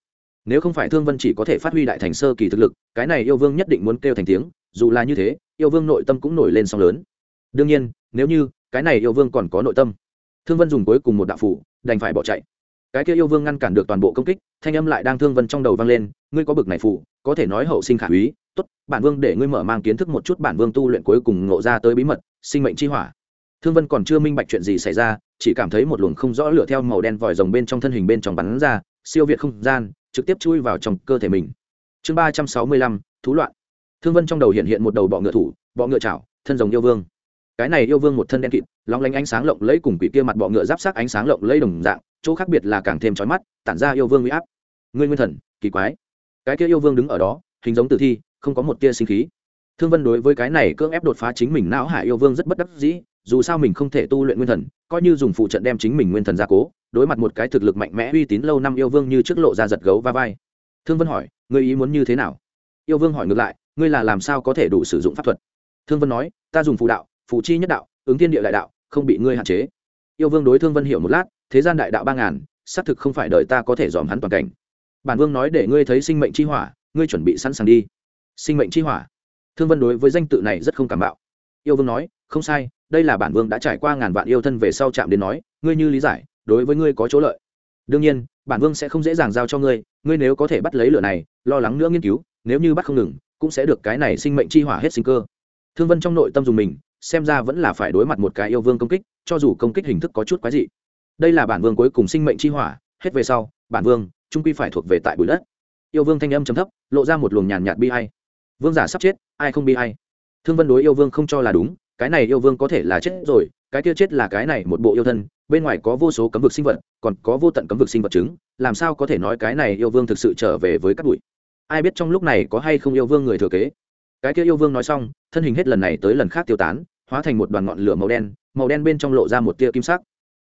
Nếu không phải thương vân chỉ có thể phát huy đại thành sơ kỳ thực lực, cái này yêu vương nhất định muốn kêu thành tiếng, dù là như thế, yêu vương nội tâm cũng nổi lên song lớn. Đương nhiên, nếu như, cái này yêu vương còn có nội tâm. Thương vân dùng cuối cùng một đạo phủ, đành phải bỏ chạy. Cái kia yêu vương ngăn cản được toàn bộ công kích, thanh âm lại đang thương vân trong đầu vang lên, ngươi có bực này phủ, có thể nói hậu sinh khả úy tốt, bản vương để ngươi mở mang kiến thức một chút bản vương tu luyện cuối cùng ngộ ra tới bí mật, sinh mệnh chi hỏa. Thương vân còn chưa minh bạch chuyện gì xảy ra, chỉ cảm thấy một luồng không rõ lửa theo màu đen vòi rồng bên trong thân hình bên trong bắn ra, siêu việt không gian trực tiếp chui vào trong cơ thể mình. Chương ba trăm sáu mươi lăm, thú loạn. Thương vân trong đầu hiện hiện một đầu bọ ngựa thủ, bọ ngựa chảo, thân rồng yêu vương. Cái này yêu vương một thân đen kịt, lóng lánh ánh sáng lộng lẫy cùng quỷ kia mặt bọ ngựa giáp sắc ánh sáng lộng lẫy đồng dạng, chỗ khác biệt là càng thêm chói mắt, tản ra yêu vương uy áp. Ngươi nguyên thần, kỳ quái. Cái kia yêu vương đứng ở đó, hình giống tử thi, không có một tia sinh khí. Thương vân đối với cái này cưỡng ép đột phá chính mình não hải yêu vương rất bất đắc dĩ dù sao mình không thể tu luyện nguyên thần, coi như dùng phụ trận đem chính mình nguyên thần ra cố, đối mặt một cái thực lực mạnh mẽ uy tín lâu năm yêu vương như trước lộ ra giật gấu va vai. Thương vân hỏi, ngươi ý muốn như thế nào? Yêu vương hỏi ngược lại, ngươi là làm sao có thể đủ sử dụng pháp thuật? Thương vân nói, ta dùng phụ đạo phụ chi nhất đạo, ứng thiên địa đại đạo, không bị ngươi hạn chế. Yêu vương đối thương vân hiểu một lát, thế gian đại đạo ba ngàn, xác thực không phải đợi ta có thể dòm hắn toàn cảnh. Bản vương nói để ngươi thấy sinh mệnh chi hỏa, ngươi chuẩn bị sẵn sàng đi. Sinh mệnh chi hỏa. Thương vân đối với danh tự này rất không cảm bạo. Yêu vương nói, không sai đây là bản vương đã trải qua ngàn vạn yêu thân về sau chạm đến nói, ngươi như lý giải, đối với ngươi có chỗ lợi. Đương nhiên, bản vương sẽ không dễ dàng giao cho ngươi ngươi nếu có thể bắt lấy lửa này, lo lắng nữa nghiên cứu, nếu như bắt không ngừng, cũng sẽ được cái này sinh mệnh chi hỏa hết sinh cơ. Thương vân trong nội tâm dùng mình, xem ra vẫn là phải đối mặt một cái yêu vương công kích, cho dù công kích hình thức có chút quái dị. Đây là bản vương cuối cùng sinh mệnh chi hỏa, hết về sau, bản vương, trung quy phải thuộc về tại bụi đất. Yêu vương thanh âm chấm thấp, lộ ra một luồng nhàn nhạt bi hay vương giả sắp chết, ai không bi hay thương vân đối yêu vương không cho là đúng cái này yêu vương có thể là chết rồi, cái kia chết là cái này một bộ yêu thân, bên ngoài có vô số cấm vực sinh vật, còn có vô tận cấm vực sinh vật chứng, làm sao có thể nói cái này yêu vương thực sự trở về với các bụi? Ai biết trong lúc này có hay không yêu vương người thừa kế? Cái kia yêu vương nói xong, thân hình hết lần này tới lần khác tiêu tán, hóa thành một đoàn ngọn lửa màu đen màu đen bên trong lộ ra một tia kim sắc.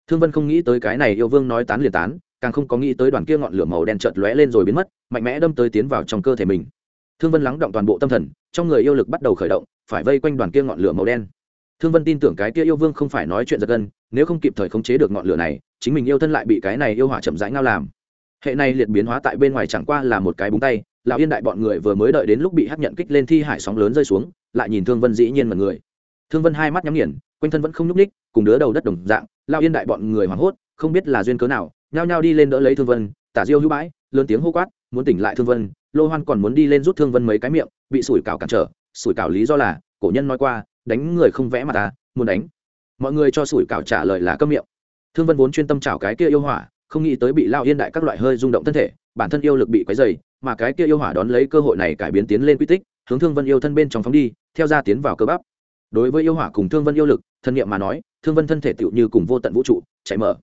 Thương vân không nghĩ tới cái này yêu vương nói tán liền tán, càng không có nghĩ tới đoàn kia ngọn lửa màu đen chợt lóe lên rồi biến mất, mạnh mẽ đâm tới tiến vào trong cơ thể mình. Thương vân lắng động toàn bộ tâm thần, trong người yêu lực bắt đầu khởi động, phải vây quanh đoàn kia ngọn lửa màu đen thương vân tin tưởng cái kia yêu vương không phải nói chuyện giật gân, nếu không kịp thời khống chế được ngọn lửa này, chính mình yêu thân lại bị cái này yêu hỏa chậm rãi ngao làm. Hệ này liệt biến hóa tại bên ngoài chẳng qua là một cái búng tay, lão yên đại bọn người vừa mới đợi đến lúc bị hấp nhận kích lên thi hải sóng lớn rơi xuống, lại nhìn thương vân dĩ nhiên mật người. Thương vân hai mắt nhắm nghiền, quanh thân vẫn không nhúc ních cùng đứa đầu đất đồng dạng, lão yên đại bọn người hoảng hốt, không biết là duyên cớ nào, nhao nhao đi lên đỡ lấy thương vân, tả diêu hữu bãi, lớn tiếng hô quát, muốn tỉnh lại thương vân, lô hoan còn muốn đi lên rút thương vân mấy cái miệng, bị sủi cảo cản trở, sủi cảo lý do là, cổ nhân nói qua đánh người không vẽ mà ta, muốn đánh. Mọi người cho sủi cảo trả lời là câm miệng. Thương vân vốn chuyên tâm chảo cái kia yêu hỏa, không nghĩ tới bị lao yên đại các loại hơi rung động thân thể, bản thân yêu lực bị quấy dày mà cái kia yêu hỏa đón lấy cơ hội này cải biến tiến lên quy tích, hướng thương vân yêu thân bên trong phóng đi, theo ra tiến vào cơ bắp. Đối với yêu hỏa cùng thương vân yêu lực, thân nhiệm mà nói, thương vân thân thể tựu như cùng vô tận vũ trụ, chạy mở.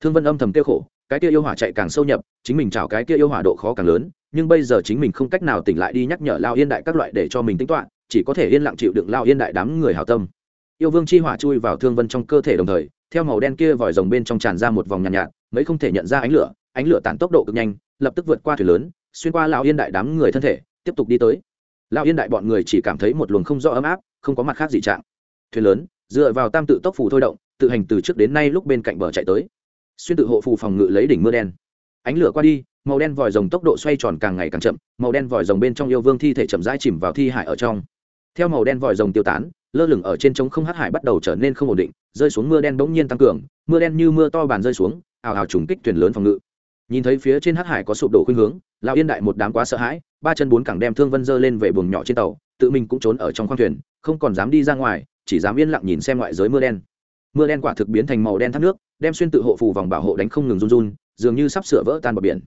Thương vân âm thầm tiêu khổ, cái kia yêu hỏa chạy càng sâu nhập, chính mình chảo cái kia yêu hỏa độ khó càng lớn, nhưng bây giờ chính mình không cách nào tỉnh lại đi nhắc nhở lao yên đại các loại để cho mình tính toán chỉ có thể yên lặng chịu đựng lao yên đại đám người hào tâm. Yêu vương chi hỏa chui vào thương vân trong cơ thể đồng thời theo màu đen kia vòi rồng bên trong tràn ra một vòng nhàn nhạt, nhạt mấy không thể nhận ra ánh lửa ánh lửa tản tốc độ cực nhanh lập tức vượt qua thuyền lớn xuyên qua lão yên đại đám người thân thể tiếp tục đi tới. Lão yên đại bọn người chỉ cảm thấy một luồng không rõ ấm áp không có mặt khác gì trạng. Thuyền lớn dựa vào tam tự tốc phủ thôi động tự hành từ trước đến nay lúc bên cạnh bờ chạy tới. Xuyên tự hộ phù phòng ngự lấy đỉnh mưa đen. Ánh lửa qua đi màu đen vòi rồng tốc độ xoay tròn càng ngày càng chậm màu đen vòi rồng bên trong yêu vương thi thể chậm rãi chìm vào thi hải ở trong theo màu đen vòi rồng tiêu tán, lơ lửng ở trên trống không hát hải bắt đầu trở nên không ổn định, rơi xuống mưa đen bỗng nhiên tăng cường, mưa đen như mưa to bàn rơi xuống, ào ào trùng kích thuyền lớn phòng ngự. Nhìn thấy phía trên hát hải có sụp đổ khuynh hướng, lão yên đại một đám quá sợ hãi, ba chân bốn cẳng đem thương vân dơ lên về buồng nhỏ trên tàu, tự mình cũng trốn ở trong khoang thuyền, không còn dám đi ra ngoài, chỉ dám yên lặng nhìn xem ngoại giới mưa đen. Mưa đen quả thực biến thành màu đen thác nước, đem xuyên tự hộ phù vòng bảo hộ đánh không ngừng run run, dường như sắp sửa vỡ tan bờ biển.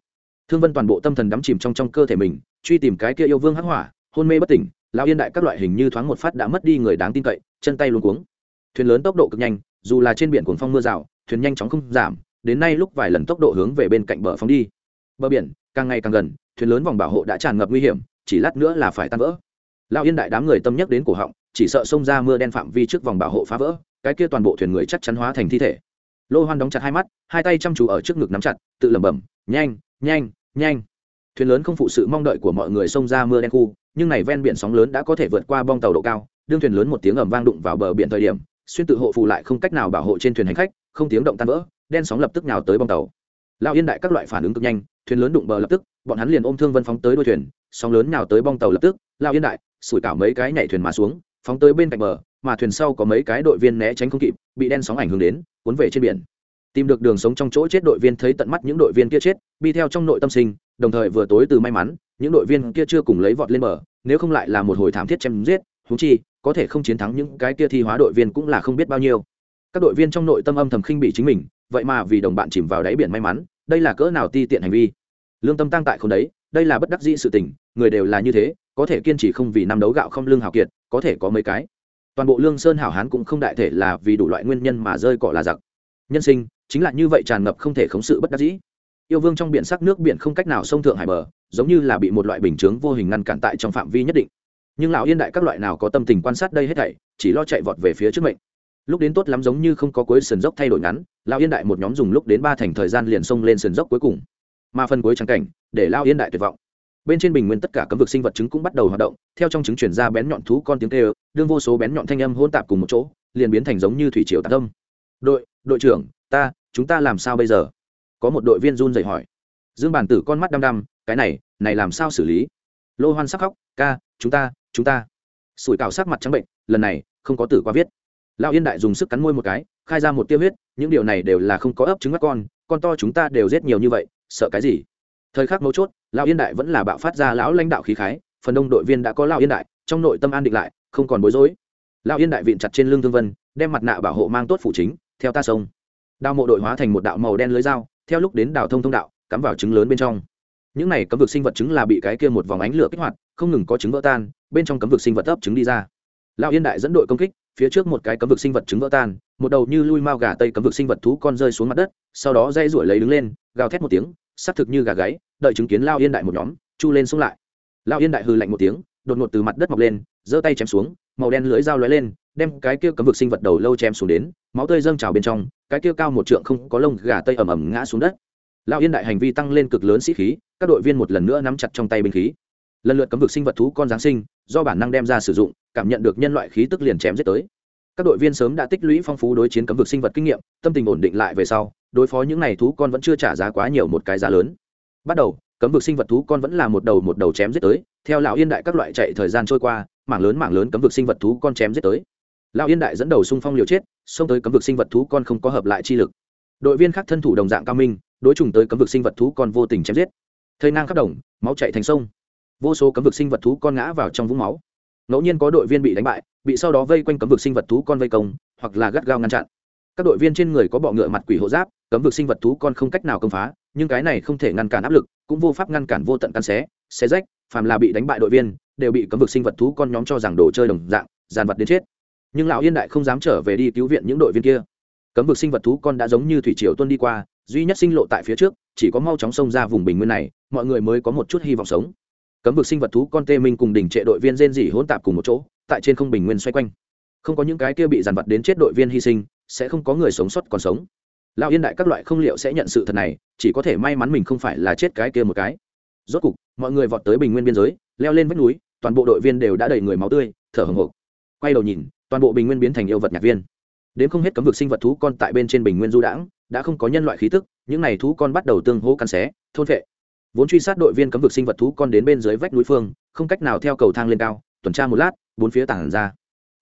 Thương vân toàn bộ tâm thần đắm chìm trong trong cơ thể mình, truy tìm cái kia yêu vương hắc hỏa, hôn mê bất tỉnh lão yên đại các loại hình như thoáng một phát đã mất đi người đáng tin cậy, chân tay luôn cuống. Thuyền lớn tốc độ cực nhanh, dù là trên biển cuồng phong mưa rào, thuyền nhanh chóng không giảm, đến nay lúc vài lần tốc độ hướng về bên cạnh bờ phóng đi. Bờ biển, càng ngày càng gần, thuyền lớn vòng bảo hộ đã tràn ngập nguy hiểm, chỉ lát nữa là phải tan vỡ. Lão yên đại đám người tâm nhắc đến cổ họng, chỉ sợ xông ra mưa đen phạm vi trước vòng bảo hộ phá vỡ, cái kia toàn bộ thuyền người chắc chắn hóa thành thi thể. Lô hoan đóng chặt hai mắt, hai tay chăm chú ở trước ngực nắm chặt, tự lẩm bẩm, nhanh nhanh nhanh thuyền lớn không phụ sự mong đợi của mọi người xông ra mưa đen khu, nhưng này ven biển sóng lớn đã có thể vượt qua bong tàu độ cao, đương thuyền lớn một tiếng ầm vang đụng vào bờ biển thời điểm, xuyên tự hộ phù lại không cách nào bảo hộ trên thuyền hành khách, không tiếng động tan vỡ, đen sóng lập tức nhào tới bong tàu. Lao yên đại các loại phản ứng cực nhanh, thuyền lớn đụng bờ lập tức, bọn hắn liền ôm thương vân phóng tới đuôi thuyền, sóng lớn nhào tới bong tàu lập tức lao yên đại, sủi cảo mấy cái nhảy thuyền mà xuống, phóng tới bên cạnh bờ, mà thuyền sau có mấy cái đội viên né tránh không kịp, bị đen sóng ảnh hưởng đến, cuốn về trên biển. Tìm được đường sống trong chỗ chết đội viên thấy tận mắt những đội viên kia chết, bi theo trong nội tâm sinh đồng thời vừa tối từ may mắn những đội viên kia chưa cùng lấy vọt lên mở, nếu không lại là một hồi thảm thiết chém giết húng chi có thể không chiến thắng những cái kia thi hóa đội viên cũng là không biết bao nhiêu. Các đội viên trong nội tâm âm thầm khinh bị chính mình vậy mà vì đồng bạn chìm vào đáy biển may mắn đây là cỡ nào ti tiện hành vi. Lương tâm tăng tại không đấy đây là bất đắc dĩ sự tình người đều là như thế có thể kiên trì không vì năm đấu gạo không lương hào kiệt có thể có mấy cái. Toàn bộ lương sơn hảo hán cũng không đại thể là vì đủ loại nguyên nhân mà rơi cọ là giặc. Nhân sinh chính là như vậy tràn ngập không thể khống sự bất đắc dĩ yêu vương trong biển sắc nước biển không cách nào sông thượng hải bờ, giống như là bị một loại bình chướng vô hình ngăn cản tại trong phạm vi nhất định. Nhưng lão yên đại các loại nào có tâm tình quan sát đây hết thảy, chỉ lo chạy vọt về phía trước mệnh. Lúc đến tốt lắm giống như không có cuối sườn dốc thay đổi ngắn, lão yên đại một nhóm dùng lúc đến ba thành thời gian liền xông lên sườn dốc cuối cùng. Mà phần cuối trắng cảnh, để lão yên đại tuyệt vọng. Bên trên bình nguyên tất cả cấm vực sinh vật trứng cũng bắt đầu hoạt động, theo trong trứng chuyển ra bén nhọn thú con tiếng kêu, đương vô số bén nhọn thanh âm hôn tạp cùng một chỗ, liền biến thành giống như thủy triều tạc tâm. Đội đội trưởng, ta, chúng ta làm sao bây giờ? Có một đội viên run rẩy hỏi. Dương bản tử con mắt đăm đăm, cái này này làm sao xử lý? Lô hoan sắc khóc, ca, chúng ta chúng ta. Sủi cào sắc mặt trắng bệnh, lần này, không có tử qua viết. Lão yên đại dùng sức cắn môi một cái, khai ra một tiêu huyết, những điều này đều là không có ấp trứng mắt con con to chúng ta đều giết nhiều như vậy, sợ cái gì? Thời khắc mấu chốt, lão yên đại vẫn là bạo phát ra lão lãnh đạo khí khái, phần đông đội viên đã có lão yên đại, trong nội tâm an định lại, không còn bối rối. Lão yên đại viện chặt trên lưng thương vân, đem mặt nạ bảo hộ mang tốt phủ chính, theo ta sông. Đào mộ đội hóa thành một đạo màu đen lưới dao theo lúc đến đào thông thông đạo, cắm vào trứng lớn bên trong. Những này cấm vực sinh vật trứng là bị cái kia một vòng ánh lửa kích hoạt, không ngừng có trứng vỡ tan, bên trong cấm vực sinh vật ấp trứng đi ra. Lão yên đại dẫn đội công kích, phía trước một cái cấm vực sinh vật trứng vỡ tan, một đầu như lui mao gà tây cấm vực sinh vật thú con rơi xuống mặt đất, sau đó dây ruổi lấy đứng lên, gào thét một tiếng, xác thực như gà gáy, đợi chứng kiến lao yên đại một nhóm, chu lên xuống lại. Lao yên đại hư lạnh một tiếng, đột ngột từ mặt đất mọc lên, giơ tay chém xuống, màu đen lưới dao lóe lên đem cái kia cấm vực sinh vật đầu lâu chém xuống đến, máu tươi dâng trào bên trong, cái kia cao một trượng không có lông gà tây ẩm ẩm ngã xuống đất. Lao yên đại hành vi tăng lên cực lớn sĩ khí, các đội viên một lần nữa nắm chặt trong tay binh khí. Lần lượt cấm vực sinh vật thú con giáng sinh, do bản năng đem ra sử dụng, cảm nhận được nhân loại khí tức liền chém giết tới. Các đội viên sớm đã tích lũy phong phú đối chiến cấm vực sinh vật kinh nghiệm, tâm tình ổn định lại về sau, đối phó những n à y thú con vẫn chưa trả giá quá nhiều một cái giá lớn. Bắt đầu, cấm vực sinh vật thú con vẫn là một đầu một đầu chém giết tới, theo lão yên đại các loại chạy thời gian trôi qua, mảng lớn mảng lớn cấm vực sinh vật thú con chém giết tới lão yên đại dẫn đầu xung phong liều chết, xông tới cấm vực sinh vật thú con không có hợp lại chi lực. Đội viên khác thân thủ đồng dạng cao minh, đối trùng tới cấm vực sinh vật thú con vô tình chém giết. Thây nang khắp đồng, máu chạy thành sông. Vô số cấm vực sinh vật thú con ngã vào trong vũng máu. Ngẫu nhiên có đội viên bị đánh bại, bị sau đó vây quanh cấm vực sinh vật thú con vây công, hoặc là gắt gao ngăn chặn. Các đội viên trên người có bọ ngựa mặt quỷ hộ giáp, cấm vực sinh vật thú con không cách nào công phá, nhưng cái này không thể ngăn cản áp lực, cũng vô pháp ngăn cản vô tận căn xé xé rách, phàm là bị đánh bại đội viên, đều bị cấm vực sinh vật thú con nhóm cho rằng đồ chơi đồng dạng, dàn vật đến chết nhưng lão yên đại không dám trở về đi cứu viện những đội viên kia. Cấm vực sinh vật thú con đã giống như thủy triều tuân đi qua, duy nhất sinh lộ tại phía trước, chỉ có mau chóng xông ra vùng bình nguyên này, mọi người mới có một chút hy vọng sống. Cấm vực sinh vật thú con tê minh cùng đỉnh trệ đội viên rên rỉ hỗn tạp cùng một chỗ, tại trên không bình nguyên xoay quanh. Không có những cái kia bị dàn vật đến chết đội viên hy sinh, sẽ không có người sống sót còn sống. Lão yên đại các loại không liệu sẽ nhận sự thật này, chỉ có thể may mắn mình không phải là chết cái kia một cái. Rốt cục, mọi người vọt tới bình nguyên biên giới, leo lên vách núi, toàn bộ đội viên đều đã đầy người máu tươi, thở hồng hộc. Quay đầu nhìn toàn bộ bình nguyên biến thành yêu vật nhạc viên. Đến không hết cấm vực sinh vật thú con tại bên trên bình nguyên du đãng, đã không có nhân loại khí tức, những n à y thú con bắt đầu tương hô căn xé, thôn vệ vốn truy sát đội viên cấm vực sinh vật thú con đến bên dưới vách núi phương, không cách nào theo cầu thang lên cao, tuần tra một lát, bốn phía tảng ra.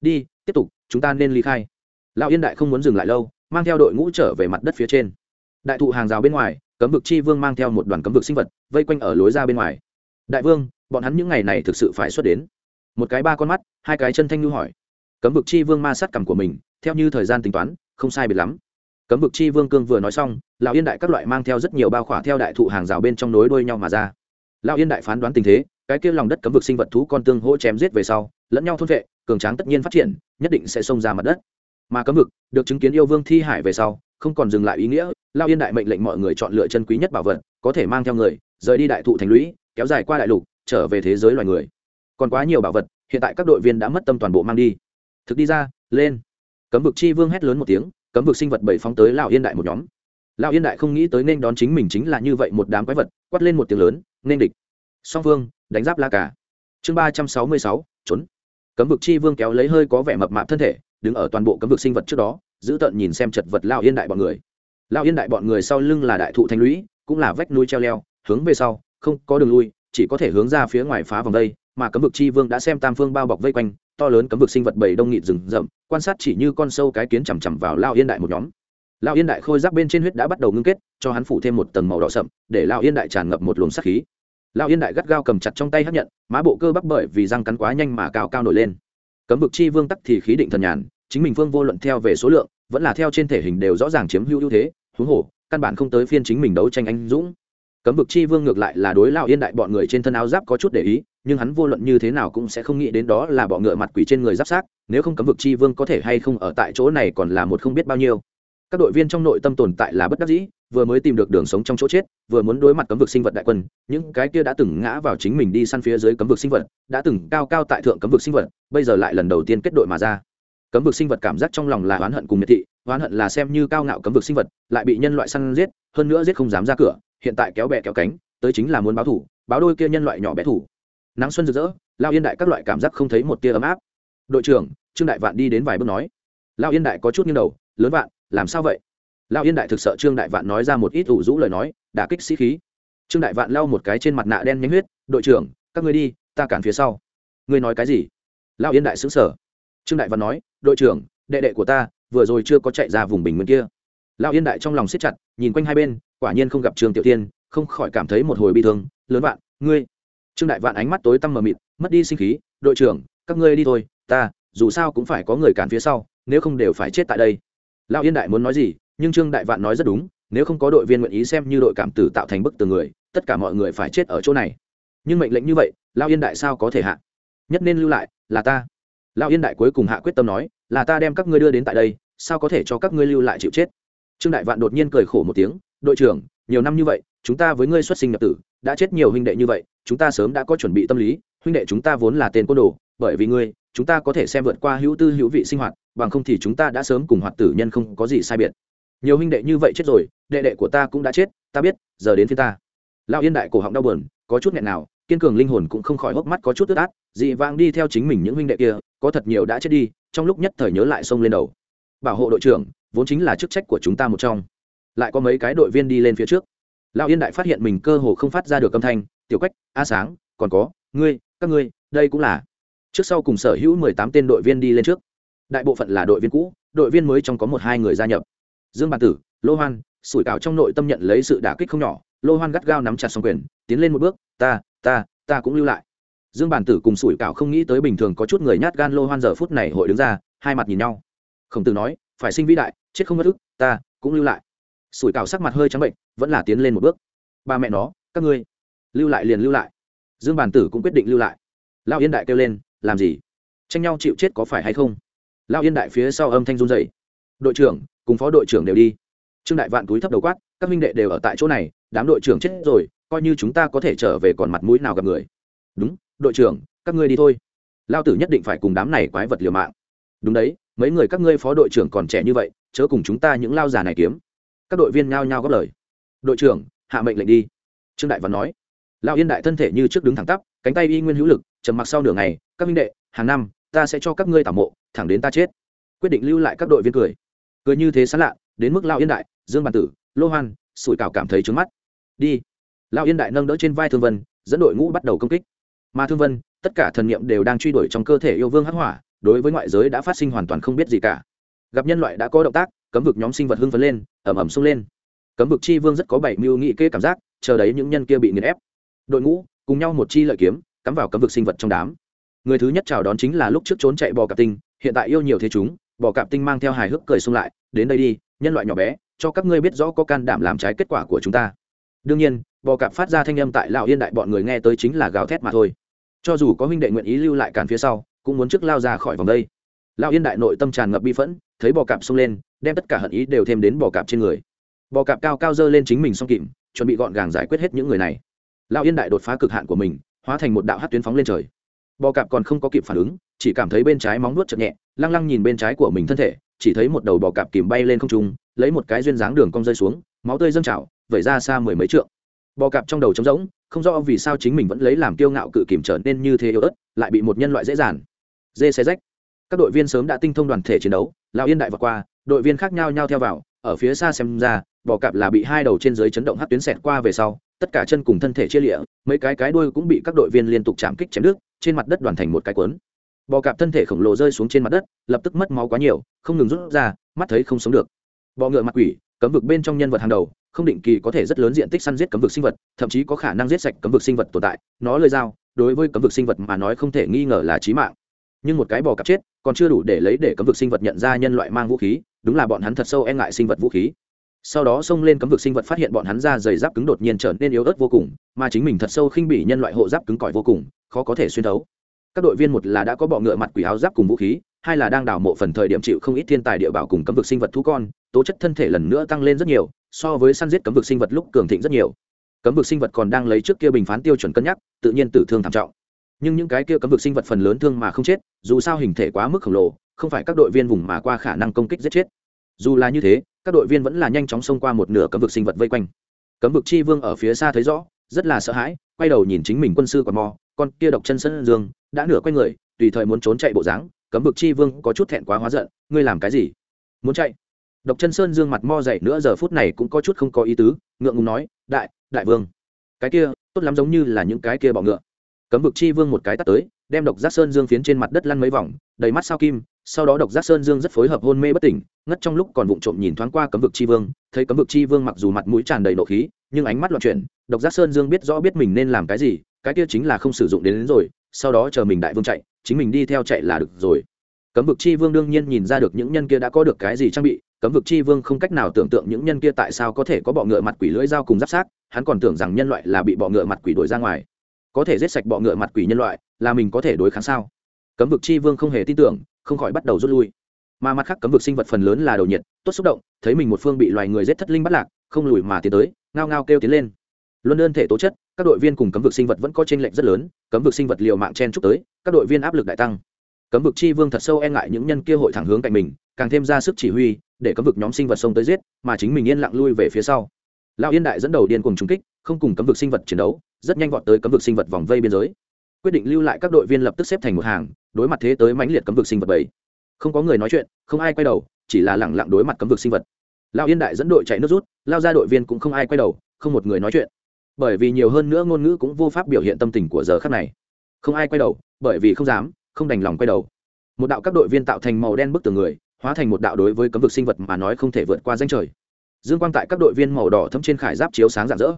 Đi, tiếp tục, chúng ta nên ly khai. Lão yên đại không muốn dừng lại lâu, mang theo đội ngũ trở về mặt đất phía trên. Đại thụ hàng rào bên ngoài, cấm vực chi vương mang theo một đoàn cấm vực sinh vật, vây quanh ở lối ra bên ngoài. Đại vương, bọn hắn những ngày này thực sự phải xuất đến. Một cái ba con mắt, hai cái chân thanh nhu hỏi cấm vực chi vương ma sát cằm của mình, theo như thời gian tính toán, không sai biệt lắm. Cấm vực chi vương cương vừa nói xong, lão yên đại các loại mang theo rất nhiều bao khỏa theo đại thụ hàng rào bên trong nối đuôi nhau mà ra. Lão yên đại phán đoán tình thế, cái kia lòng đất cấm vực sinh vật thú con tương hỗ chém giết về sau, lẫn nhau thôn vệ, cường tráng tất nhiên phát triển, nhất định sẽ xông ra mặt đất. Mà cấm vực được chứng kiến yêu vương thi hải về sau, không còn dừng lại ý nghĩa lao yên đại mệnh lệnh mọi người chọn lựa chân quý nhất bảo vật, có thể mang theo người, rời đi đại thụ thành lũy, kéo dài qua đại lục, trở về thế giới loài người. Còn quá nhiều bảo vật, hiện tại các đội viên đã mất tâm toàn bộ mang đi thực đi ra, lên. Cấm vực chi vương hét lớn một tiếng, cấm vực sinh vật bảy phóng tới lão yên đại một nhóm. Lão yên đại không nghĩ tới nên đón chính mình chính là như vậy một đám quái vật, quát lên một tiếng lớn, nên địch. Song vương đánh giáp la cả chương ba trăm sáu mươi sáu, trốn. Cấm vực chi vương kéo lấy hơi có vẻ mập mạp thân thể, đứng ở toàn bộ cấm vực sinh vật trước đó, giữ tận nhìn xem chật vật lão yên đại bọn người. Lão yên đại bọn người sau lưng là đại thụ thanh lũy, cũng là vách núi treo leo, hướng về sau, không có đường lui, chỉ có thể hướng ra phía ngoài phá vòng đây, mà cấm vực chi vương đã xem tam phương bao bọc vây quanh to lớn cấm vực sinh vật bầy đông nghịt rừng rậm, quan sát chỉ như con sâu cái kiến chằm chằm vào lao yên đại một nhóm. Lao yên đại khôi giáp bên trên huyết đã bắt đầu ngưng kết, cho hắn phủ thêm một tầng màu đỏ sậm, để lao yên đại tràn ngập một luồng sắc khí. Lao yên đại gắt gao cầm chặt trong tay hấp nhận, má bộ cơ bắp bởi vì răng cắn quá nhanh mà cao cao nổi lên. Cấm vực chi vương tắc thì khí định thần nhàn, chính mình vương vô luận theo về số lượng, vẫn là theo trên thể hình đều rõ ràng chiếm hữu ưu thế, huống hồ, căn bản không tới phiên chính mình đấu tranh anh dũng. Cấm vực chi vương ngược lại là đối lao yên đại bọn người trên thân áo giáp có chút để ý nhưng hắn vô luận như thế nào cũng sẽ không nghĩ đến đó là bọ ngựa mặt quỷ trên người giáp sát nếu không cấm vực chi vương có thể hay không ở tại chỗ này còn là một không biết bao nhiêu. Các đội viên trong nội tâm tồn tại là bất đắc dĩ, vừa mới tìm được đường sống trong chỗ chết, vừa muốn đối mặt cấm vực sinh vật đại quân, những cái kia đã từng ngã vào chính mình đi săn phía dưới cấm vực sinh vật, đã từng cao cao tại thượng cấm vực sinh vật, bây giờ lại lần đầu tiên kết đội mà ra. Cấm vực sinh vật cảm giác trong lòng là oán hận cùng miệt thị, oán hận là xem như cao ngạo cấm vực sinh vật, lại bị nhân loại săn giết, hơn nữa giết không dám ra cửa, hiện tại kéo bè kéo cánh, tới chính là muốn báo thủ, báo đôi kia nhân loại nhỏ bé thủ nắng xuân rực rỡ, lao yên đại các loại cảm giác không thấy một tia ấm áp. Đội trưởng, trương đại vạn đi đến vài bước nói. Lao yên đại có chút nghiêng đầu, lớn vạn, làm sao vậy? Lao yên đại thực sợ trương đại vạn nói ra một ít ủ rũ lời nói, đả kích sĩ khí. Trương đại vạn lau một cái trên mặt nạ đen nhánh huyết, đội trưởng, các ngươi đi, ta cản phía sau. Ngươi nói cái gì? Lao yên đại xứng sở trương đại Vạn nói, đội trưởng, đệ đệ của ta vừa rồi chưa có chạy ra vùng bình nguyên kia. Lão yên đại trong lòng siết chặt, nhìn quanh hai bên, quả nhiên không gặp trường tiểu tiên, không khỏi cảm thấy một hồi bi thương. Lớn vạn, ngươi trương đại vạn ánh mắt tối tăm mờ mịt, mất đi sinh khí, đội trưởng, các ngươi đi thôi, ta, dù sao cũng phải có người cản phía sau, nếu không đều phải chết tại đây. Lão yên đại muốn nói gì, nhưng trương đại vạn nói rất đúng, nếu không có đội viên nguyện ý xem như đội cảm tử tạo thành bức tường người, tất cả mọi người phải chết ở chỗ này. Nhưng mệnh lệnh như vậy, lão yên đại sao có thể hạ? Nhất nên lưu lại, là ta. Lão yên đại cuối cùng hạ quyết tâm nói, là ta đem các ngươi đưa đến tại đây, sao có thể cho các ngươi lưu lại chịu chết? Trương đại vạn đột nhiên cười khổ một tiếng, đội trưởng, nhiều năm như vậy chúng ta với ngươi xuất sinh nhập tử, đã chết nhiều huynh đệ như vậy, chúng ta sớm đã có chuẩn bị tâm lý, huynh đệ chúng ta vốn là tên côn đồ, bởi vì ngươi, chúng ta có thể xem vượt qua hữu tư hữu vị sinh hoạt, bằng không thì chúng ta đã sớm cùng hoạt tử nhân không có gì sai biệt. Nhiều huynh đệ như vậy chết rồi, đệ đệ của ta cũng đã chết, ta biết, giờ đến phía ta. Lão yên đại cổ họng đau buồn, có chút nghẹn nào, kiên cường linh hồn cũng không khỏi hốc mắt có chút tức át dị vang đi theo chính mình những huynh đệ kia, có thật nhiều đã chết đi, trong lúc nhất thời nhớ lại sông lên đầu. Bảo hộ đội trưởng, vốn chính là chức trách của chúng ta một trong. Lại có mấy cái đội viên đi lên phía trước lão yên đại phát hiện mình cơ hồ không phát ra được âm thanh, tiểu quách, a sáng, còn có, ngươi, các ngươi, đây cũng là. Trước sau cùng sở hữu mười tám tên đội viên đi lên trước. Đại bộ phận là đội viên cũ, đội viên mới trong có một hai người gia nhập. Dương bản tử, lô hoan, sủi cảo trong nội tâm nhận lấy sự đả kích không nhỏ, lô hoan gắt gao nắm chặt xong quyền, tiến lên một bước, ta ta ta cũng lưu lại. Dương bản tử cùng sủi cảo không nghĩ tới bình thường có chút người nhát gan lô hoan giờ phút này hội đứng ra, hai mặt nhìn nhau. Khổng tử nói, phải sinh vĩ đại, chết không mất ức, ta cũng lưu lại sủi cảo sắc mặt hơi trắng bệnh, vẫn là tiến lên một bước. Ba mẹ nó, các ngươi, lưu lại liền lưu lại. Dương bàn tử cũng quyết định lưu lại. Lao yên đại kêu lên, làm gì? Tranh nhau chịu chết có phải hay không? Lao yên đại phía sau âm thanh run dày đội trưởng, cùng phó đội trưởng đều đi. Trương đại vạn túi thấp đầu quát, các minh đệ đều ở tại chỗ này, đám đội trưởng chết rồi, coi như chúng ta có thể trở về còn mặt mũi nào gặp người. Đúng, đội trưởng, các ngươi đi thôi. Lao tử nhất định phải cùng đám này quái vật liều mạng. Đúng đấy, mấy người các ngươi phó đội trưởng còn trẻ như vậy, chớ cùng chúng ta những lao già này kiếm các đội viên nhao nhao góp lời. Đội trưởng, hạ mệnh lệnh đi. Trương đại văn nói. Lao yên đại thân thể như trước đứng thẳng tắp, cánh tay y nguyên hữu lực, trầm mặc sau nửa ngày, các minh đệ, hàng năm, ta sẽ cho các ngươi tảo mộ, thẳng đến ta chết. Quyết định lưu lại các đội viên cười. Cười như thế sán lạ, đến mức lao yên đại, dương bàn tử, lô hoan, sủi cảo cảm thấy trướng mắt. Đi. Lao yên đại nâng đỡ trên vai thương vân, dẫn đội ngũ bắt đầu công kích. Mà thương vân, tất cả thần niệm đều đang truy đuổi trong cơ thể yêu vương hắc hỏa, đối với ngoại giới đã phát sinh hoàn toàn không biết gì cả. Gặp nhân loại đã có động tác cấm vực nhóm sinh vật hưng phấn lên ẩm ẩm sung lên. Cấm vực chi vương rất có bảy mưu nghị kê cảm giác, chờ đấy những nhân kia bị nghiền ép. Đội ngũ, cùng nhau một chi lợi kiếm, cắm vào cấm vực sinh vật trong đám. Người thứ nhất chào đón chính là lúc trước trốn chạy bò cạp tinh, hiện tại yêu nhiều thế chúng, bò cạp tinh mang theo hài hước cười xung lại, đến đây đi, nhân loại nhỏ bé, cho các ngươi biết rõ có can đảm làm trái kết quả của chúng ta. Đương nhiên, bò cạp phát ra thanh âm tại lão yên đại bọn người nghe tới chính là gào thét mà thôi. Cho dù có huynh đệ nguyện ý lưu lại cản phía sau, cũng muốn trước lao ra khỏi vòng đây. Lão yên đại nội tâm tràn ngập bi phẫn, thấy bò cạp xông lên đem tất cả hận ý đều thêm đến bò cạp trên người. Bò cạp cao cao dơ lên chính mình xong kịm chuẩn bị gọn gàng giải quyết hết những người này. Lão yên đại đột phá cực hạn của mình, hóa thành một đạo hát tuyến phóng lên trời. Bò cạp còn không có kịp phản ứng, chỉ cảm thấy bên trái móng nuốt chậm nhẹ, lăng lăng nhìn bên trái của mình thân thể, chỉ thấy một đầu bò cạp kìm bay lên không trung, lấy một cái duyên dáng đường cong rơi xuống, máu tươi dâng trào, vẩy ra xa mười mấy trượng. Bò cạp trong đầu trống rỗng, không rõ vì sao chính mình vẫn lấy làm kiêu ngạo cự kìm trở nên như thế yếu ớt, lại bị một nhân loại dễ dàng. Dê xe rách các đội viên sớm đã tinh thông đoàn thể chiến đấu, lão yên đại vượt qua đội viên khác nhau nhau theo vào, ở phía xa xem ra, bò cạp là bị hai đầu trên dưới chấn động hát tuyến xẹt qua về sau, tất cả chân cùng thân thể chia lịa, mấy cái cái đuôi cũng bị các đội viên liên tục chạm kích chém nước trên mặt đất đoàn thành một cái cuốn. Bò cạp thân thể khổng lồ rơi xuống trên mặt đất, lập tức mất máu quá nhiều, không ngừng rút ra, mắt thấy không sống được. Bò ngựa mặt quỷ, cấm vực bên trong nhân vật hàng đầu, không định kỳ có thể rất lớn diện tích săn giết cấm vực sinh vật, thậm chí có khả năng giết sạch cấm vực sinh vật tồn tại, nó lời dao đối với cấm vực sinh vật mà nói không thể nghi ngờ là chí mạng. Nhưng một cái bò cạp chết, còn chưa đủ để lấy để cấm vực sinh vật nhận ra nhân loại mang vũ khí đúng là bọn hắn thật sâu e ngại sinh vật vũ khí. Sau đó xông lên cấm vực sinh vật phát hiện bọn hắn ra dày giáp cứng đột nhiên trở nên yếu ớt vô cùng, mà chính mình thật sâu khinh bỉ nhân loại hộ giáp cứng cỏi vô cùng, khó có thể xuyên thấu. Các đội viên một là đã có bọ ngựa mặt quỷ áo giáp cùng vũ khí, hai là đang đào mộ phần thời điểm chịu không ít thiên tài địa bảo cùng cấm vực sinh vật thú con, tố chất thân thể lần nữa tăng lên rất nhiều, so với săn giết cấm vực sinh vật lúc cường thịnh rất nhiều. Cấm vực sinh vật còn đang lấy trước kia bình phán tiêu chuẩn cân nhắc, tự nhiên tử thương thảm trọng. Nhưng những cái kia cấm vực sinh vật phần lớn thương mà không chết, dù sao hình thể quá mức khổng lồ không phải các đội viên vùng mà qua khả năng công kích giết chết. Dù là như thế, các đội viên vẫn là nhanh chóng xông qua một nửa cấm vực sinh vật vây quanh. Cấm vực chi vương ở phía xa thấy rõ, rất là sợ hãi, quay đầu nhìn chính mình quân sư còn mò, con kia độc chân sân dương, đã nửa quay người, tùy thời muốn trốn chạy bộ dáng, cấm vực chi vương có chút thẹn quá hóa giận, ngươi làm cái gì? Muốn chạy? Độc chân sơn dương mặt mo dậy nữa, giờ phút này cũng có chút không có ý tứ, ngượng ngùng nói, đại đại vương, cái kia, tốt lắm giống như là những cái kia bọ ngựa. Cấm vực chi vương một cái tắt tới, đem độc giác sơn dương phiến trên mặt đất lăn mấy vòng, đầy mắt sao kim sau đó độc giác sơn dương rất phối hợp hôn mê bất tỉnh ngất trong lúc còn vụng trộm nhìn thoáng qua cấm vực chi vương thấy cấm vực chi vương mặc dù mặt mũi tràn đầy nộ khí nhưng ánh mắt loạn chuyển độc giác sơn dương biết rõ biết mình nên làm cái gì cái kia chính là không sử dụng đến, đến rồi sau đó chờ mình đại vương chạy chính mình đi theo chạy là được rồi. Cấm vực chi vương đương nhiên nhìn ra được những nhân kia đã có được cái gì trang bị cấm vực chi vương không cách nào tưởng tượng những nhân kia tại sao có thể có bọ ngựa mặt quỷ lưỡi dao cùng giáp sát hắn còn tưởng rằng nhân loại là bị bọ ngựa mặt quỷ đuổi ra ngoài. Có thể giết sạch bọ ngựa mặt quỷ nhân loại là mình có thể đối kháng sao? Cấm vực chi vương không hề tin tưởng không khỏi bắt đầu rút lui. Mà mặt khác cấm vực sinh vật phần lớn là đầu nhiệt, tốt xúc động, thấy mình một phương bị loài người giết thất linh bắt lạc, không lùi mà tiến tới, ngao ngao kêu tiến lên. Luân đơn thể tố chất, các đội viên cùng cấm vực sinh vật vẫn có t r ê n lệch rất lớn, cấm vực sinh vật liều mạng chen chúc tới, các đội viên áp lực đại tăng. Cấm vực chi vương thật sâu e ngại những nhân kia hội thẳng hướng cạnh mình, càng thêm ra sức chỉ huy, để cấm vực nhóm sinh vật xông tới giết, mà chính mình yên lặng lui về phía sau. Lão yên đại dẫn đầu điên cùng trung kích, không cùng cấm vực sinh vật chiến đấu, rất nhanh vọt tới cấm vực sinh vật vòng vây biên giới quyết định lưu lại các đội viên lập tức xếp thành một hàng, đối mặt thế tới mãnh liệt cấm vực sinh vật bảy. Không có người nói chuyện, không ai quay đầu, chỉ là lẳng lặng đối mặt cấm vực sinh vật. Lao yên đại dẫn đội chạy nước rút, lao ra đội viên cũng không ai quay đầu, không một người nói chuyện. Bởi vì nhiều hơn nữa ngôn ngữ cũng vô pháp biểu hiện tâm tình của giờ khắc này. Không ai quay đầu, bởi vì không dám, không đành lòng quay đầu. Một đạo các đội viên tạo thành màu đen bức tường người, hóa thành một đạo đối với cấm vực sinh vật mà nói không thể vượt qua danh trời. Dương quang tại các đội viên màu đỏ thấm trên khải giáp chiếu sáng rạng rỡ.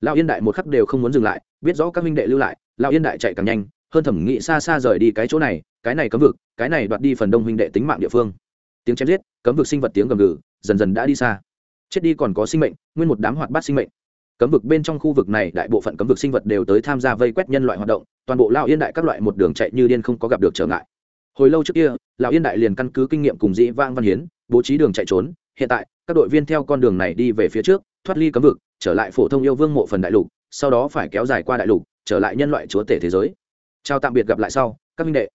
Lao yên đại một khắc đều không muốn dừng lại, biết rõ các minh đệ lưu lại lão yên đại chạy càng nhanh, hơn thẩm nghĩ xa xa rời đi cái chỗ này, cái này cấm vực, cái này đoạt đi phần đông huynh đệ tính mạng địa phương. Tiếng chém giết, cấm vực sinh vật tiếng gầm gừ, dần dần đã đi xa. Chết đi còn có sinh mệnh, nguyên một đám hoạt bát sinh mệnh. Cấm vực bên trong khu vực này, đại bộ phận cấm vực sinh vật đều tới tham gia vây quét nhân loại hoạt động, toàn bộ lao yên đại các loại một đường chạy như điên không có gặp được trở ngại. Hồi lâu trước kia, lão yên đại liền căn cứ kinh nghiệm cùng dĩ vang văn hiến, bố trí đường chạy trốn, hiện tại, các đội viên theo con đường này đi về phía trước, thoát ly cấm vực, trở lại phổ thông yêu vương mộ phần đại lục, sau đó phải kéo dài qua đại lục trở lại nhân loại chúa tể thế giới. Chào tạm biệt gặp lại sau, các minh đệ.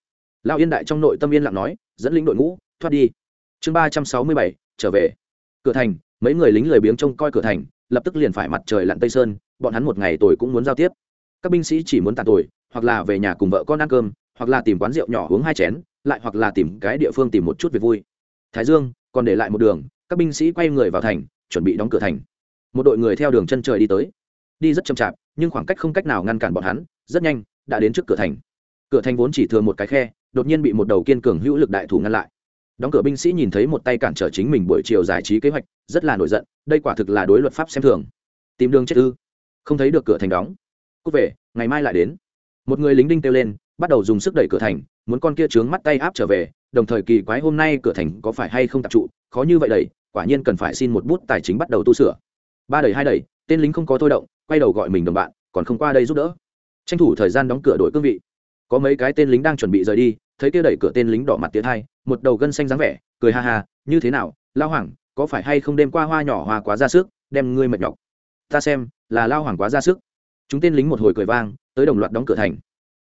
Lão yên đại trong nội tâm yên lặng nói, dẫn lĩnh đội ngũ, thoát đi. Chương ba trăm sáu mươi bảy, trở về. Cửa thành, mấy người lính lười biếng trông coi cửa thành, lập tức liền phải mặt trời lặn tây sơn, bọn hắn một ngày tôi cũng muốn giao tiếp. Các binh sĩ chỉ muốn tàn tuổi hoặc là về nhà cùng vợ con ăn cơm, hoặc là tìm quán rượu nhỏ uống hai chén, lại hoặc là tìm cái địa phương tìm một chút việc vui. Thái dương, còn để lại một đường, các binh sĩ quay người vào thành, chuẩn bị đóng cửa thành. Một đội người theo đường chân trời đi tới đi rất chậm chạp, nhưng khoảng cách không cách nào ngăn cản bọn hắn, rất nhanh, đã đến trước cửa thành. Cửa thành vốn chỉ thừa một cái khe, đột nhiên bị một đầu kiên cường hữu lực đại thủ ngăn lại. Đóng cửa binh sĩ nhìn thấy một tay cản trở chính mình buổi chiều giải trí kế hoạch, rất là nổi giận, đây quả thực là đối luật pháp xem thường. Tìm đường chết ư? Không thấy được cửa thành đóng. Cút về, ngày mai lại đến. Một người lính đinh kêu lên, bắt đầu dùng sức đẩy cửa thành, muốn con kia trướng mắt tay áp trở về, đồng thời kỳ quái hôm nay cửa thành có phải hay không tập trụ, khó như vậy đẩy, quả nhiên cần phải xin một bút tài chính bắt đầu tu sửa. Ba đẩy hai đẩy, tên lính không có thôi động quay đầu gọi mình đồng bạn, còn không qua đây giúp đỡ. Tranh thủ thời gian đóng cửa đổi cương vị. Có mấy cái tên lính đang chuẩn bị rời đi, thấy kia đẩy cửa tên lính đỏ mặt tiến hai, một đầu gân xanh dáng vẻ, cười ha ha, như thế nào, lao hoàng, có phải hay không đêm qua hoa nhỏ hoa quá ra sức, đem ngươi mệt nhọc? Ta xem, là lao hoàng quá ra sức. Chúng tên lính một hồi cười vang, tới đồng loạt đóng cửa thành.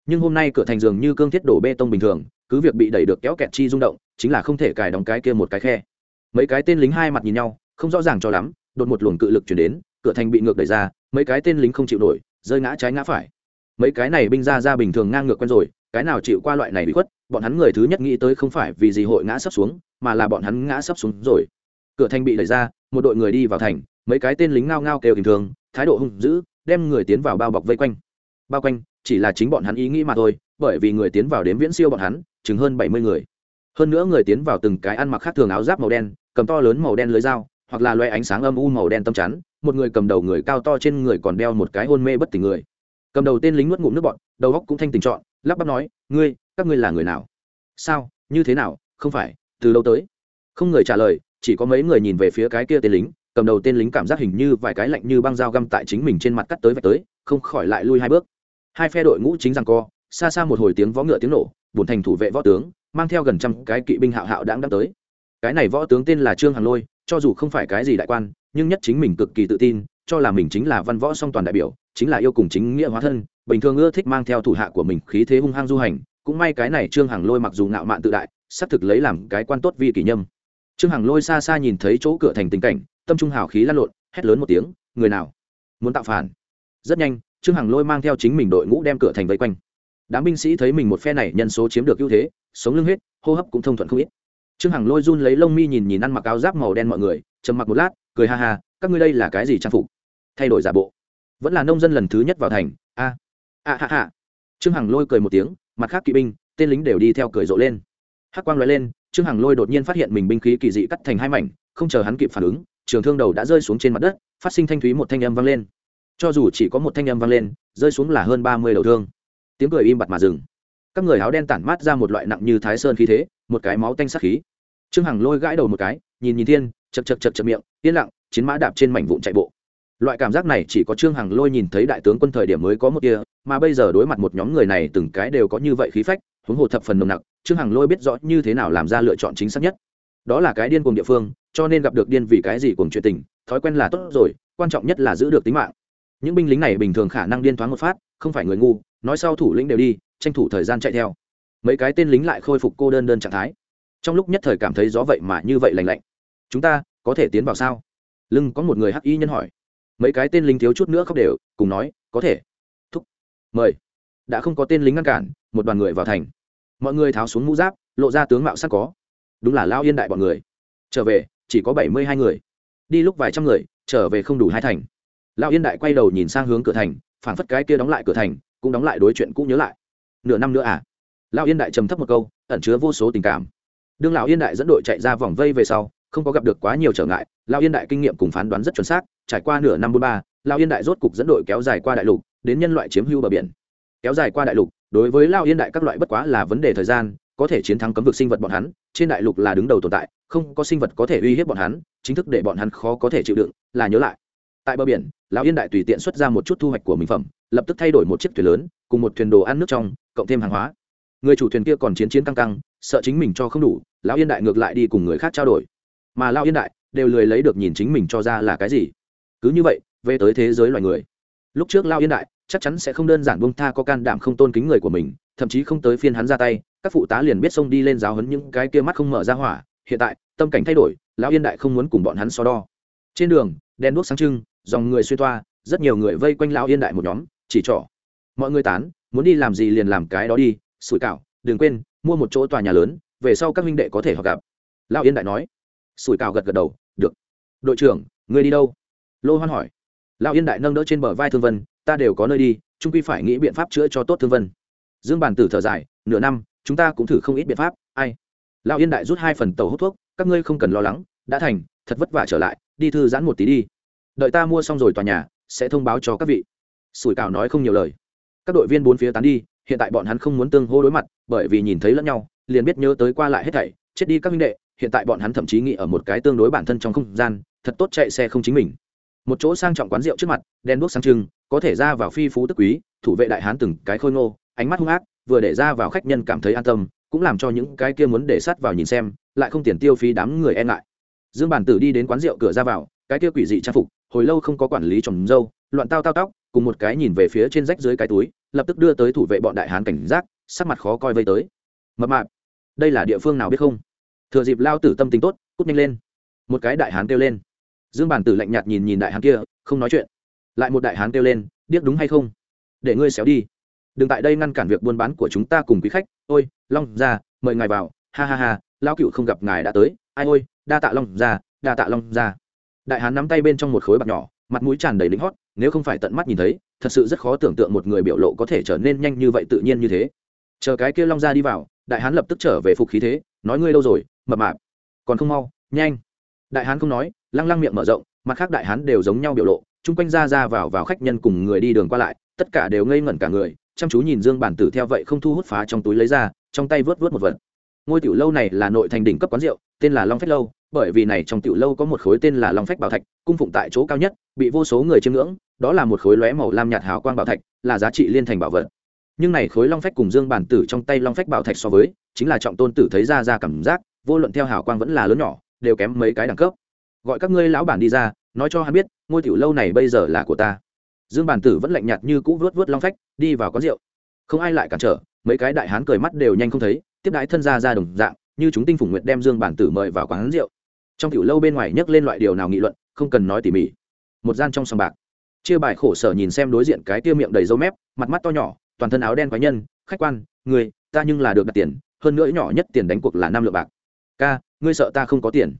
Nhưng hôm nay cửa thành dường như cương thiết đổ bê tông bình thường, cứ việc bị đẩy được kéo kẹt chi rung động, chính là không thể cài đóng cái kia một cái khe. Mấy cái tên lính hai mặt nhìn nhau, không rõ ràng cho lắm, đột một luồng cự lực chuyển đến, cửa thành bị ngược đẩy ra mấy cái tên lính không chịu nổi, rơi ngã trái ngã phải. Mấy cái này binh ra ra bình thường ngang ngược quen rồi, cái nào chịu qua loại này bị khuất, bọn hắn người thứ nhất nghĩ tới không phải vì gì hội ngã sắp xuống, mà là bọn hắn ngã sắp xuống rồi. Cửa thành bị đẩy ra, một đội người đi vào thành, mấy cái tên lính ngao ngao kêu bình thường, thái độ hung dữ, đem người tiến vào bao bọc vây quanh. Bao quanh, chỉ là chính bọn hắn ý nghĩ mà thôi, bởi vì người tiến vào đếm viễn siêu bọn hắn, chừng hơn bảy mươi người. Hơn nữa người tiến vào từng cái ăn mặc khác thường áo giáp màu đen, cầm to lớn màu đen lưới dao, hoặc là loe ánh sáng âm u màu đen tâm chắn một người cầm đầu người cao to trên người còn đeo một cái hôn mê bất tỉnh người. Cầm đầu tên lính nuốt ngụm nước bọn đầu góc cũng thanh tình trọn, lắp bắp nói, ngươi, các ngươi là người nào? Sao? Như thế nào? Không phải, từ lâu tới. Không người trả lời, chỉ có mấy người nhìn về phía cái kia tên lính, cầm đầu tên lính cảm giác hình như vài cái lạnh như băng dao găm tại chính mình trên mặt cắt tới vạch tới, không khỏi lại lui hai bước. Hai phe đội ngũ chính rằng co, xa xa một hồi tiếng võ ngựa tiếng nổ, bổn thành thủ vệ võ tướng, mang theo gần trăm cái kỵ binh hạo hạo đáng đang tới. Cái này võ tướng tên là trương hằng lôi, cho dù không phải cái gì đại quan nhưng nhất chính mình cực kỳ tự tin, cho là mình chính là văn võ song toàn đại biểu, chính là yêu cùng chính nghĩa hóa thân, bình thường ưa thích mang theo thủ hạ của mình khí thế hung hăng du hành, cũng may cái này trương hằng lôi mặc dù ngạo mạn tự đại, xác thực lấy làm cái quan tốt vi kỷ nhâm. Trương hằng lôi xa xa nhìn thấy chỗ cửa thành tình cảnh, tâm trung hào khí lăn lộn, hét lớn một tiếng, người nào? Muốn tạo phản? Rất nhanh, trương hằng lôi mang theo chính mình đội ngũ đem cửa thành vây quanh. Đám binh sĩ thấy mình một phe này nhân số chiếm được ưu thế, sống lưng hết, hô hấp cũng thông thuận không ít. Trương hằng lôi run lấy lông mi nhìn nhìn ăn mặc áo giáp màu đen mọi người, trầm mặc một lát cười ha ha, các ngươi đây là cái gì trang phục? Thay đổi giả bộ. Vẫn là nông dân lần thứ nhất vào thành. A a, ha ha. Trương hằng lôi cười một tiếng, mặt khác kỵ binh, tên lính đều đi theo cười rộ lên. Hắc quang l lên, trương hằng lôi đột nhiên phát hiện mình binh khí kỳ dị cắt thành hai mảnh, không chờ hắn kịp phản ứng, trường thương đầu đã rơi xuống trên mặt đất, phát sinh thanh thúy một thanh âm vang lên. Cho dù chỉ có một thanh âm vang lên, rơi xuống là hơn ba mươi đầu thương. Tiếng cười im bặt mà dừng. Các người áo đen tản mát ra một loại nặng như thái sơn khí thế, một cái máu tanh sắc khí. Trương hằng lôi gãi đầu một cái, nhìn nhìn thiên chật chật chật chật miệng, yên lặng, chiến mã đạp trên mảnh vụn chạy bộ. Loại cảm giác này chỉ có trương hằng lôi nhìn thấy đại tướng quân thời điểm mới có một kia mà bây giờ đối mặt một nhóm người này từng cái đều có như vậy khí phách, huống hồ thập phần nồng nặc, trương hằng lôi biết rõ như thế nào làm ra lựa chọn chính xác nhất. Đó là cái điên cùng địa phương, cho nên gặp được điên vì cái gì cùng chuyện tình, thói quen là tốt rồi, quan trọng nhất là giữ được tính mạng. Những binh lính này bình thường khả năng điên thoáng một phát, không phải người ngu, nói sau thủ lĩnh đều đi, tranh thủ thời gian chạy theo. Mấy cái tên lính lại khôi phục cô đơn đơn trạng thái. Trong lúc nhất thời cảm thấy gió vậy mà như vậy lành lạnh chúng ta có thể tiến vào sao? Lưng có một người hắc y nhân hỏi. Mấy cái tên lính thiếu chút nữa khóc đều, cùng nói, có thể. Thúc. Mời. Đã không có tên lính ngăn cản, một đoàn người vào thành. Mọi người tháo xuống mũ giáp, lộ ra tướng mạo sắc có. Đúng là lao yên đại bọn người. Trở về, chỉ có bảy mươi hai người. Đi lúc vài trăm người, trở về không đủ hai thành. Lao yên đại quay đầu nhìn sang hướng cửa thành, phảng phất cái kia đóng lại cửa thành, cũng đóng lại đối chuyện cũng nhớ lại. Nửa năm nữa à? Lao yên đại trầm thấp một câu, ẩn chứa vô số tình cảm. Đương lão yên đại dẫn đội chạy ra vòng vây về sau không có gặp được quá nhiều trở ngại lao yên đại kinh nghiệm cùng phán đoán rất chuẩn xác, trải qua nửa năm bốn ba lao yên đại rốt cục dẫn đội kéo dài qua đại lục, đến nhân loại chiếm hưu bờ biển. Kéo dài qua đại lục, đối với lao yên đại các loại bất quá là vấn đề thời gian, có thể chiến thắng cấm vực sinh vật bọn hắn, trên đại lục là đứng đầu tồn tại, không có sinh vật có thể uy hiếp bọn hắn, chính thức để bọn hắn khó có thể chịu đựng, là nhớ lại. Tại bờ biển, lão yên đại tùy tiện xuất ra một chút thu hoạch của mình phẩm, lập tức thay đổi một chiếc thuyền lớn, cùng một thuyền đồ ăn nước trong, cộng thêm hàng hóa. Người chủ thuyền kia còn chiến chiến căng căng, sợ chính mình cho không đủ, lão yên đại ngược lại đi cùng người khác trao đổi mà lão yên đại đều lười lấy được nhìn chính mình cho ra là cái gì. Cứ như vậy, về tới thế giới loài người. Lúc trước lao yên đại chắc chắn sẽ không đơn giản buông tha có can đảm không tôn kính người của mình, thậm chí không tới phiên hắn ra tay, các phụ tá liền biết xông đi lên giáo hấn những cái kia mắt không mở ra hỏa. Hiện tại, tâm cảnh thay đổi, lão yên đại không muốn cùng bọn hắn so đo. Trên đường đen đuốc sáng trưng, dòng người xuyên toa, rất nhiều người vây quanh lão yên đại một nhóm, chỉ trỏ. Mọi người tán, muốn đi làm gì liền làm cái đó đi, sủi cảo, đừng quên, mua một chỗ tòa nhà lớn, về sau các minh đệ có thể họ gặp. Lão yên đại nói sủi cảo gật gật đầu, được. Đội trưởng người đi đâu? Lô hoan hỏi. Lão yên đại nâng đỡ trên bờ vai thương vân, ta đều có nơi đi trung quy phải nghĩ biện pháp chữa cho tốt thương vân. Dương bản tử thở dài, nửa năm, chúng ta cũng thử không ít biện pháp, ai? Lão yên đại rút hai phần tàu hút thuốc, các ngươi không cần lo lắng, đã thành, thật vất vả trở lại, đi thư giãn một tí đi. Đợi ta mua xong rồi tòa nhà, sẽ thông báo cho các vị. Sủi cảo nói không nhiều lời. Các đội viên bốn phía tán đi, hiện tại bọn hắn không muốn tương hô đối mặt, bởi vì nhìn thấy lẫn nhau, liền biết nhớ tới qua lại hết thảy, chết đi các minh đệ hiện tại bọn hắn thậm chí nghĩ ở một cái tương đối bản thân trong không gian, thật tốt chạy xe không chính mình. Một chỗ sang trọng quán rượu trước mặt đen đuốc sang trưng, có thể ra vào phi phú tức quý, thủ vệ đại hán từng cái khôi ngô, ánh mắt hung ác, vừa để ra vào khách nhân cảm thấy an tâm, cũng làm cho những cái kia muốn để sắt vào nhìn xem, lại không tiền tiêu phí đám người e ngại. Dương bản tử đi đến quán rượu cửa ra vào, cái kia quỷ dị trang phục, hồi lâu không có quản lý trồng dâu, loạn tao tao tóc, cùng một cái nhìn về phía trên rách dưới cái túi, lập tức đưa tới thủ vệ bọn đại hán cảnh giác, sắc mặt khó coi vây tới. Mập mạp, đây là địa phương nào biết không? Thừa dịp lao tử tâm tính tốt, cút nhanh lên. Một cái đại hán kêu lên. Dương bản tử lạnh nhạt nhìn nhìn đại hán kia, không nói chuyện. Lại một đại hán kêu lên, điếc đúng hay không? Để ngươi xéo đi. Đừng tại đây ngăn cản việc buôn bán của chúng ta cùng quý khách. Ôi, long ra mời ngài vào. Ha ha ha lao cựu không gặp ngài đã tới. Ai ôi, đa tạ long ra đa tạ long ra đại hán nắm tay bên trong một khối bạc nhỏ, mặt mũi tràn đầy lính hót, nếu không phải tận mắt nhìn thấy, thật sự rất khó tưởng tượng một người biểu lộ có thể trở nên nhanh như vậy tự nhiên như thế. Chờ cái kia long ra đi vào, đại hán lập tức trở về phục khí thế, nói ngươi đâu rồi? Mập mạp. Còn không mau, nhanh. Đại hán không nói, lăng lăng miệng mở rộng, mặt khác đại hán đều giống nhau biểu lộ, chung quanh ra ra vào vào khách nhân cùng người đi đường qua lại, tất cả đều ngây ngẩn cả người, chăm chú nhìn dương bản tử theo vậy không thu hút phá trong túi lấy ra, trong tay vớt vớt một vật. Ngôi tiểu lâu này là nội thành đỉnh cấp quán rượu, tên là long phách lâu, bởi vì này trong tiểu lâu có một khối tên là long phách bảo thạch, cung phụng tại chỗ cao nhất, bị vô số người chiêm ngưỡng, đó là một khối lóe màu lam nhạt hào quang bảo thạch, là giá trị liên thành bảo vật. Nhưng này khối long phách cùng dương bản tử trong tay long phách bảo thạch so với, chính là trọng tôn tử thấy ra ra cảm giác vô luận theo hảo quang vẫn là lớn nhỏ, đều kém mấy cái đẳng cấp. Gọi các ngươi lão bản đi ra, nói cho hắn biết, ngôi tiểu lâu này bây giờ là của ta. Dương bản tử vẫn lạnh nhạt như cũ vớt vớt long phách, đi vào quán rượu. Không ai lại cản trở, mấy cái đại hán cười mắt đều nhanh không thấy, tiếp đái thân ra ra đồng dạng, như chúng tinh phủng nguyệt đem dương bản tử mời vào quán rượu. Trong tiểu lâu bên ngoài nhấc lên loại điều nào nghị luận, không cần nói tỉ mỉ. Một gian trong sòng bạc. Chia bài khổ sở nhìn xem đối diện cái tiêu miệng đầy dâu mép, mặt mắt to nhỏ, toàn thân áo đen quái nhân, khách quan, người, ta nhưng là được đặt tiền, hơn nữa nhỏ nhất tiền đánh cuộc là năm lượng bạc ca, ngươi sợ ta không có tiền?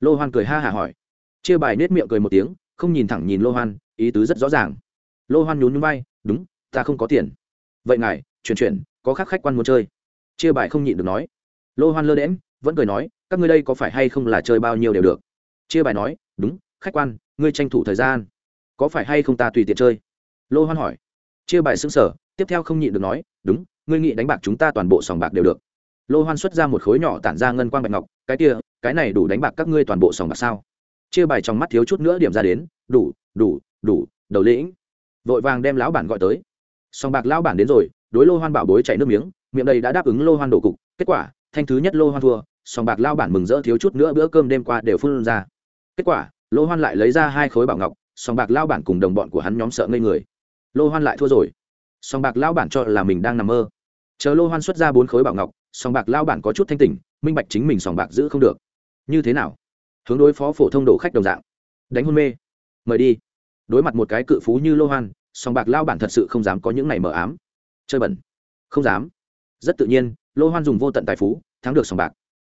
Lô hoan cười ha hả hỏi. Chia bài nết miệng cười một tiếng, không nhìn thẳng nhìn lô hoan, ý tứ rất rõ ràng. Lô hoan nhún nhún bay đúng, ta không có tiền. Vậy ngài, chuyển chuyển, có khác khách quan muốn chơi. Chia bài không nhịn được nói. Lô hoan lơ đễm vẫn cười nói, các ngươi đây có phải hay không là chơi bao nhiêu đều được? Chia bài nói, đúng, khách quan, ngươi tranh thủ thời gian. Có phải hay không ta tùy tiện chơi? Lô hoan hỏi. Chia bài xứng sở tiếp theo không nhịn được nói, đúng, ngươi nghĩ đánh bạc chúng ta toàn bộ sòng bạc đều được lô hoan xuất ra một khối nhỏ tản ra ngân quang bạch ngọc, cái kia, cái này đủ đánh bạc các ngươi toàn bộ sòng bạc sao? Chia bài trong mắt thiếu chút nữa điểm ra đến, đủ đủ đủ, đầu lĩnh. Vội vàng đem lão bản gọi tới. Sòng bạc lão bản đến rồi, đối lô hoan bảo bối chảy nước miếng, miệng đây đã đáp ứng lô hoan đổ cục. Kết quả, thanh thứ nhất lô hoan thua, sòng bạc lao bản mừng rỡ thiếu chút nữa bữa cơm đêm qua đều phun ra. Kết quả, lô hoan lại lấy ra hai khối bảo ngọc, sòng bạc lao bản cùng đồng bọn của hắn nhóm sợ ngây người. Lô hoan lại thua rồi. Sòng bạc lao bản cho là mình đang nằm mơ. Chờ lô hoan xuất ra bốn khối bảo ngọc sòng bạc lao bản có chút thanh tỉnh, minh bạch chính mình sòng bạc giữ không được. Như thế nào? Hướng đối phó phổ thông đổ khách đồng dạng. Đánh hôn mê. Mời đi. Đối mặt một cái cự phú như lô hoan sòng bạc lao bản thật sự không dám có những ngày mờ ám. Chơi bẩn. Không dám. Rất tự nhiên lô hoan dùng vô tận tài phú, thắng được sòng bạc.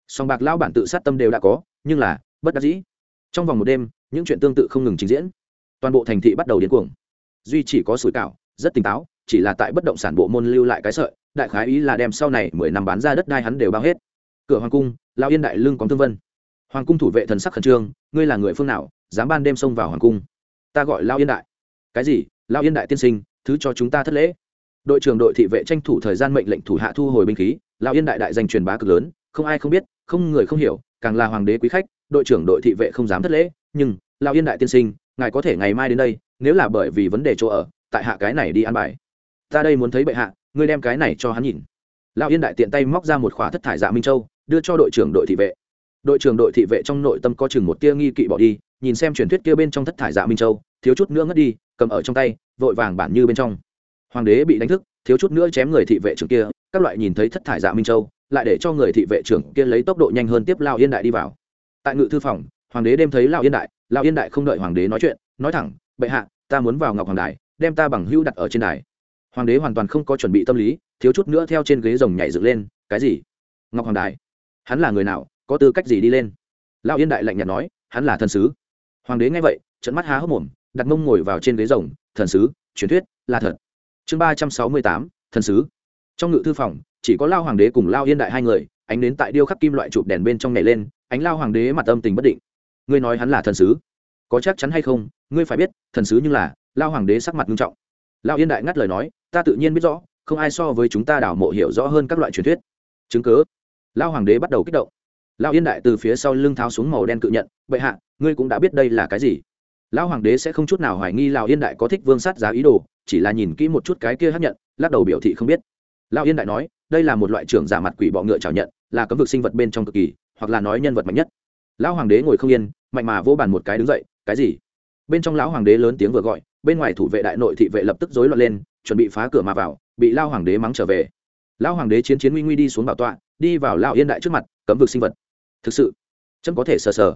Sòng bạc lao bản tự sát tâm đều đã có, nhưng là, bất đắc dĩ. Trong vòng một đêm, những chuyện tương tự không ngừng trình diễn. Toàn bộ thành thị bắt đầu điên cuồng. Duy chỉ có sủi cảo, rất tỉnh táo chỉ là tại bất động sản bộ môn lưu lại cái sợi, đại khái ý là đem sau này mười năm bán ra đất đai hắn đều bao hết. Cửa hoàng cung lao yên đại lương có thương vân. Hoàng cung thủ vệ thần sắc khẩn trương, ngươi là người phương nào, dám ban đêm xông vào hoàng cung? Ta gọi lao yên đại. Cái gì? Lao yên đại tiên sinh, thứ cho chúng ta thất lễ. Đội trưởng đội thị vệ tranh thủ thời gian mệnh lệnh thủ hạ thu hồi binh khí lao yên đại đại danh truyền bá cực lớn, không ai không biết, không người không hiểu, càng là hoàng đế quý khách, đội trưởng đội thị vệ không dám thất lễ, nhưng lao yên đại tiên sinh, ngài có thể ngày mai đến đây, nếu là bởi vì vấn đề chỗ ở, tại hạ cái này đi ăn bài ta đây muốn thấy bệ hạ, ngươi đem cái này cho hắn nhìn. Lão yên đại tiện tay móc ra một khóa thất thải dạ minh châu, đưa cho đội trưởng đội thị vệ. Đội trưởng đội thị vệ trong nội tâm có chừng một tia nghi kỵ bỏ đi, nhìn xem truyền thuyết kia bên trong thất thải dạ minh châu, thiếu chút nữa ngất đi, cầm ở trong tay, vội vàng bản như bên trong. Hoàng đế bị đánh thức, thiếu chút nữa chém người thị vệ trưởng kia, các loại nhìn thấy thất thải dạ minh châu, lại để cho người thị vệ trưởng kia lấy tốc độ nhanh hơn tiếp lao yên đại đi vào. Tại ngự thư phòng, hoàng đế đêm thấy lao yên đại lao yên đại không đợi hoàng đế nói chuyện, nói thẳng, bệ hạ, ta muốn vào ngọc hoàng đài, đem ta bằng hưu đặt ở trên đài hoàng đế hoàn toàn không có chuẩn bị tâm lý, thiếu chút nữa theo trên ghế rồng nhảy dựng lên, cái gì? Ngọc hoàng đài? Hắn là người nào? Có tư cách gì đi lên? Lão yên đại lạnh nhạt nói, hắn là thần sứ. Hoàng đế nghe vậy trận mắt há hốc mồm, đặt mông ngồi vào trên ghế rồng, thần sứ, truyền thuyết là thật. Chương ba trăm sáu mươi tám, thần sứ. Trong ngự thư phòng, chỉ có lao hoàng đế cùng lao yên đại hai người, ánh đến tại điêu khắc kim loại chụp đèn bên trong nhảy lên, ánh lao hoàng đế mặt âm tình bất định. Ngươi nói hắn là thần sứ? Có chắc chắn hay không? Ngươi phải biết, thần sứ nhưng là lao hoàng đế sắc mặt nghiêm trọng. Lao yên đại ngắt lời nói ta tự nhiên biết rõ, không ai so với chúng ta đảo mộ hiểu rõ hơn các loại truyền thuyết. Chứng cớ lao hoàng đế bắt đầu kích động. Lao yên đại từ phía sau lưng tháo xuống màu đen cự nhận, bệ hạ, ngươi cũng đã biết đây là cái gì? Lão hoàng đế sẽ không chút nào hoài nghi lào yên đại có thích vương sát giá ý đồ, chỉ là nhìn kỹ một chút cái kia hấp nhận, lắc đầu biểu thị không biết. Lão yên đại nói, đây là một loại trưởng giả mặt quỷ bọ ngựa trào nhận, là cấm vực sinh vật bên trong cực kỳ, hoặc là nói nhân vật mạnh nhất. Lão hoàng đế ngồi không yên, mạnh mà vô bàn một cái đứng dậy, cái gì? Bên trong lão hoàng đế lớn tiếng vừa gọi, bên ngoài thủ vệ đại nội thị vệ lập tức rối loạn lên chuẩn bị phá cửa mà vào, bị lao hoàng đế mắng trở về. Lão hoàng đế chiến chiến nguy nguy đi xuống bảo tọa, đi vào lão yên đại trước mặt, cấm vực sinh vật. Thực sự, chấm có thể sờ sờ.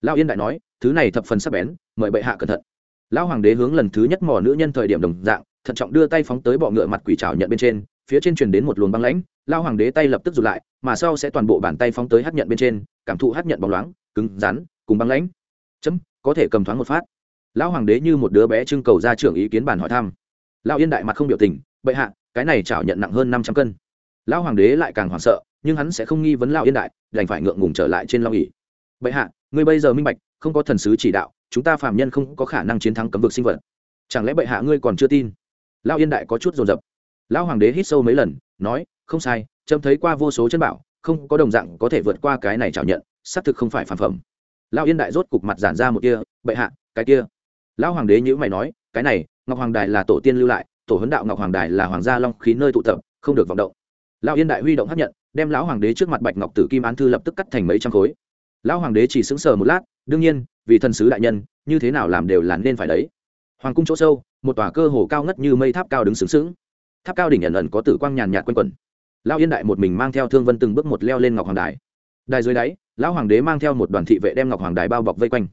Lão yên đại nói, thứ này thập phần sắc bén, mời bệ hạ cẩn thận. Lão hoàng đế hướng lần thứ nhất mò nữ nhân thời điểm đồng dạng, thận trọng đưa tay phóng tới bọ ngựa mặt quỷ trào nhận bên trên, phía trên truyền đến một luồng băng lãnh lao hoàng đế tay lập tức rụt lại, mà sau sẽ toàn bộ bàn tay phóng tới hát nhận bên trên, cảm thụ hát nhận bóng loáng, cứng, rắn, cùng băng lãnh. Chấm, có thể cầm thoáng một phát. Lão hoàng đế như một đứa bé trưng cầu ra trưởng ý kiến bàn hỏi thăm lão yên đại mặt không biểu tình, bệ hạ, cái này chảo nhận nặng hơn năm trăm cân. Lão hoàng đế lại càng hoảng sợ, nhưng hắn sẽ không nghi vấn lão yên đại, đành phải ngượng ngùng trở lại trên long ỉ bệ hạ, ngươi bây giờ minh bạch, không có thần sứ chỉ đạo, chúng ta phạm nhân không có khả năng chiến thắng cấm vực sinh vật. Chẳng lẽ bệ hạ ngươi còn chưa tin? Lão yên đại có chút dồn dập. Lão hoàng đế hít sâu mấy lần, nói, không sai trâm thấy qua vô số chân bảo, không có đồng dạng có thể vượt qua cái này chảo nhận, xác thực không phải phản phẩm. Lão yên đại rốt cục mặt giản ra một kia bệ hạ, cái kia. Lão hoàng đế nhữ mày nói, cái này ngọc hoàng đài là tổ tiên lưu lại, tổ huấn đạo ngọc hoàng đài là hoàng gia long khí nơi tụ tập, không được vọng động. Lão yên đại huy động hấp nhận, đem lão hoàng đế trước mặt bạch ngọc tử kim án thư lập tức cắt thành mấy trăm khối. Lão hoàng đế chỉ sững sờ một lát, đương nhiên, vì thần sứ đại nhân, như thế nào làm đều là nên phải đấy. Hoàng cung chỗ sâu, một tòa cơ hồ cao ngất như mây tháp cao đứng sướng sướng tháp cao đỉnh ẩn ẩn có tử quang nhàn nhạt quanh quẩn. Lão yên đại một mình mang theo thương vân từng bước một leo lên ngọc hoàng đài. Đài dưới đáy, lão hoàng đế mang theo một đoàn thị vệ đem ngọc hoàng đài bao bọc vây quanh.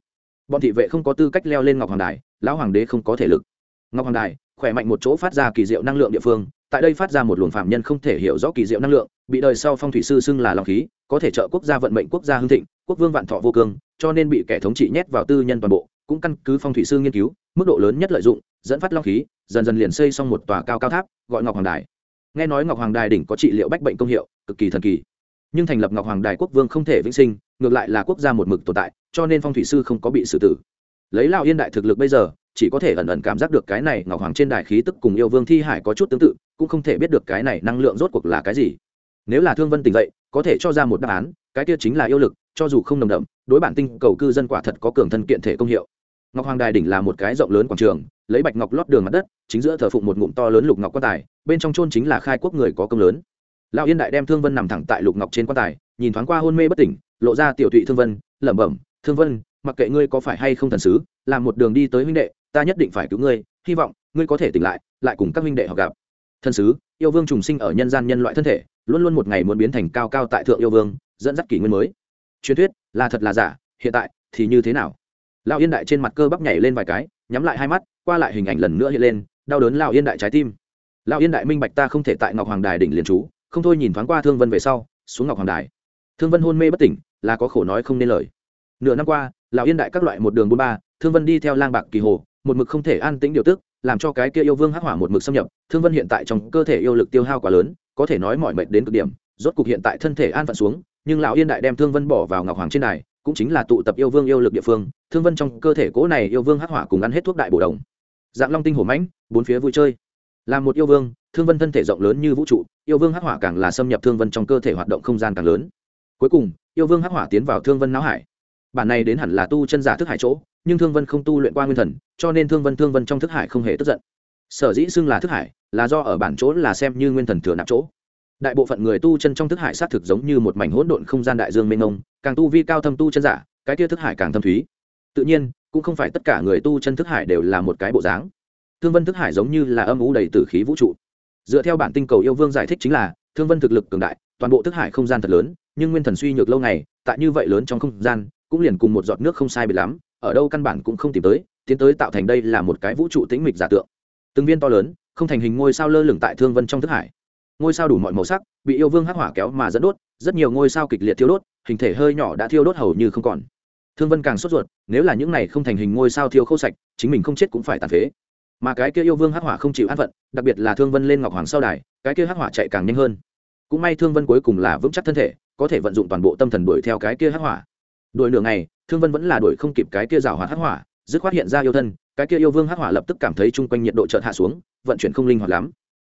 Bọn thị vệ không có tư cách leo lên ngọc hoàng đài, lão hoàng đế không có thể lực ngọc hoàng đài, khỏe mạnh một chỗ phát ra kỳ diệu năng lượng địa phương, tại đây phát ra một luồng phạm nhân không thể hiểu rõ kỳ diệu năng lượng, bị đời sau phong thủy sư xưng là lòng khí, có thể trợ quốc gia vận mệnh, quốc gia hưng thịnh, quốc vương vạn thọ vô cương, cho nên bị kẻ thống trị nhét vào tư nhân toàn bộ, cũng căn cứ phong thủy sư nghiên cứu, mức độ lớn nhất lợi dụng, dẫn phát long khí, dần dần liền xây xong một tòa cao cao tháp, gọi ngọc hoàng đài. Nghe nói ngọc hoàng đài đỉnh có trị liệu bách bệnh công hiệu, cực kỳ thần kỳ. Nhưng thành lập ngọc hoàng đài quốc vương không thể vĩnh sinh, ngược lại là quốc gia một mực tồn tại, cho nên phong thủy sư không có bị xử tử lấy lao yên đại thực lực bây giờ, chỉ có thể ẩn ẩn cảm giác được cái này ngọc hoàng trên đài khí tức cùng yêu vương thi hải có chút tương tự, cũng không thể biết được cái này năng lượng rốt cuộc là cái gì. Nếu là thương vân tỉnh dậy, có thể cho ra một đáp án, cái kia chính là yêu lực, cho dù không nồng đậm, đối bản tinh cầu cư dân quả thật có cường thân kiện thể công hiệu. Ngọc hoàng đài đỉnh là một cái rộng lớn quảng trường, lấy bạch ngọc lót đường mặt đất, chính giữa thờ phụng một ngụm to lớn lục ngọc quan tài, bên trong chôn chính là khai quốc người có công lớn. Lão yên đại đem thương vân nằm thẳng tại lục ngọc trên quan tài, nhìn thoáng qua hôn mê bất tỉnh, lộ ra tiểu thụy thương vân, lẩm bẩm, thương vân mặc kệ ngươi có phải hay không thần sứ, làm một đường đi tới huynh đệ, ta nhất định phải cứu ngươi, hy vọng ngươi có thể tỉnh lại lại cùng các huynh đệ họ gặp. Thần sứ, yêu vương trùng sinh ở nhân gian nhân loại thân thể, luôn luôn một ngày muốn biến thành cao cao tại thượng yêu vương, dẫn dắt kỷ nguyên mới. Truyền thuyết, là thật là giả, hiện tại thì như thế nào? Lão yên đại trên mặt cơ bắp nhảy lên vài cái, nhắm lại hai mắt, qua lại hình ảnh lần nữa hiện lên, đau đớn lão yên đại trái tim. Lão yên đại minh bạch ta không thể tại ngọc hoàng đài đỉnh liền trú không thôi nhìn thoáng qua thương vân về sau, xuống ngọc hoàng đài. Thương vân hôn mê bất tỉnh, là có khổ nói không nên lời. Nửa năm qua lão yên đại các loại một đường bốn ba, thương vân đi theo lang bạc kỳ hồ, một mực không thể an tĩnh điều tức, làm cho cái kia yêu vương hắc hỏa một mực xâm nhập. Thương vân hiện tại trong cơ thể yêu lực tiêu hao quá lớn, có thể nói mọi mệt đến cực điểm, rốt cục hiện tại thân thể an phận xuống, nhưng lão yên đại đem thương vân bỏ vào ngọc hoàng trên đài cũng chính là tụ tập yêu vương yêu lực địa phương. Thương vân trong cơ thể cố này yêu vương hắc hỏa cùng ăn hết thuốc đại bổ đồng. Dạng long tinh hổ mãnh, bốn phía vui chơi. Là một yêu vương, thương vân thân thể rộng lớn như vũ trụ, yêu vương hắc hỏa càng là xâm nhập thương vân trong cơ thể hoạt động không gian càng lớn. Cuối cùng, yêu vương hắc hỏa tiến vào thương vân não hải bản này đến hẳn là tu chân giả thức hải chỗ, nhưng thương vân không tu luyện qua nguyên thần, cho nên thương vân thương vân trong thức hải không hề tức giận. Sở dĩ xưng là thức hải, là do ở bản chỗ là xem như nguyên thần thừa nạp chỗ. Đại bộ phận người tu chân trong thức hải xác thực giống như một mảnh hỗn độn không gian đại dương mênh mông, càng tu vi cao thâm tu chân giả, cái kia thức hải càng thâm thúy. Tự nhiên, cũng không phải tất cả người tu chân thức hải đều là một cái bộ dáng. Thương vân thức hải giống như là âm ú đầy tử khí vũ trụ. Dựa theo bản tinh cầu yêu vương giải thích chính là, thương vân thực lực cường đại, toàn bộ thức hải không gian thật lớn, nhưng nguyên thần suy nhược lâu ngày, tại như vậy lớn trong không gian cũng liền cùng một giọt nước không sai biệt lắm, ở đâu căn bản cũng không tìm tới, tiến tới tạo thành đây là một cái vũ trụ tĩnh mịch giả tượng. Từng viên to lớn, không thành hình ngôi sao lơ lửng tại thương vân trong thức hải. Ngôi sao đủ mọi màu sắc, bị yêu vương hắc hỏa kéo mà dẫn đốt, rất nhiều ngôi sao kịch liệt thiêu đốt, hình thể hơi nhỏ đã thiêu đốt hầu như không còn. Thương vân càng sốt ruột, nếu là những này không thành hình ngôi sao thiêu khô sạch, chính mình không chết cũng phải tàn phế. Mà cái kia yêu vương hắc hỏa không chịu an phận, đặc biệt là thương vân lên ngọc hoàng sau đài, cái kia hắc hỏa chạy càng nhanh hơn. Cũng may thương vân cuối cùng là vững chắc thân thể, có thể vận dụng toàn bộ tâm thần đuổi theo cái kia hắc hỏa đuổi nửa ngày, thương vân vẫn là đuổi không kịp cái kia rào hoạt hắc hỏa, dứt khoát hiện ra yêu thân, cái kia yêu vương hắc hỏa lập tức cảm thấy chung quanh nhiệt độ chợt hạ xuống, vận chuyển không linh hoạt lắm.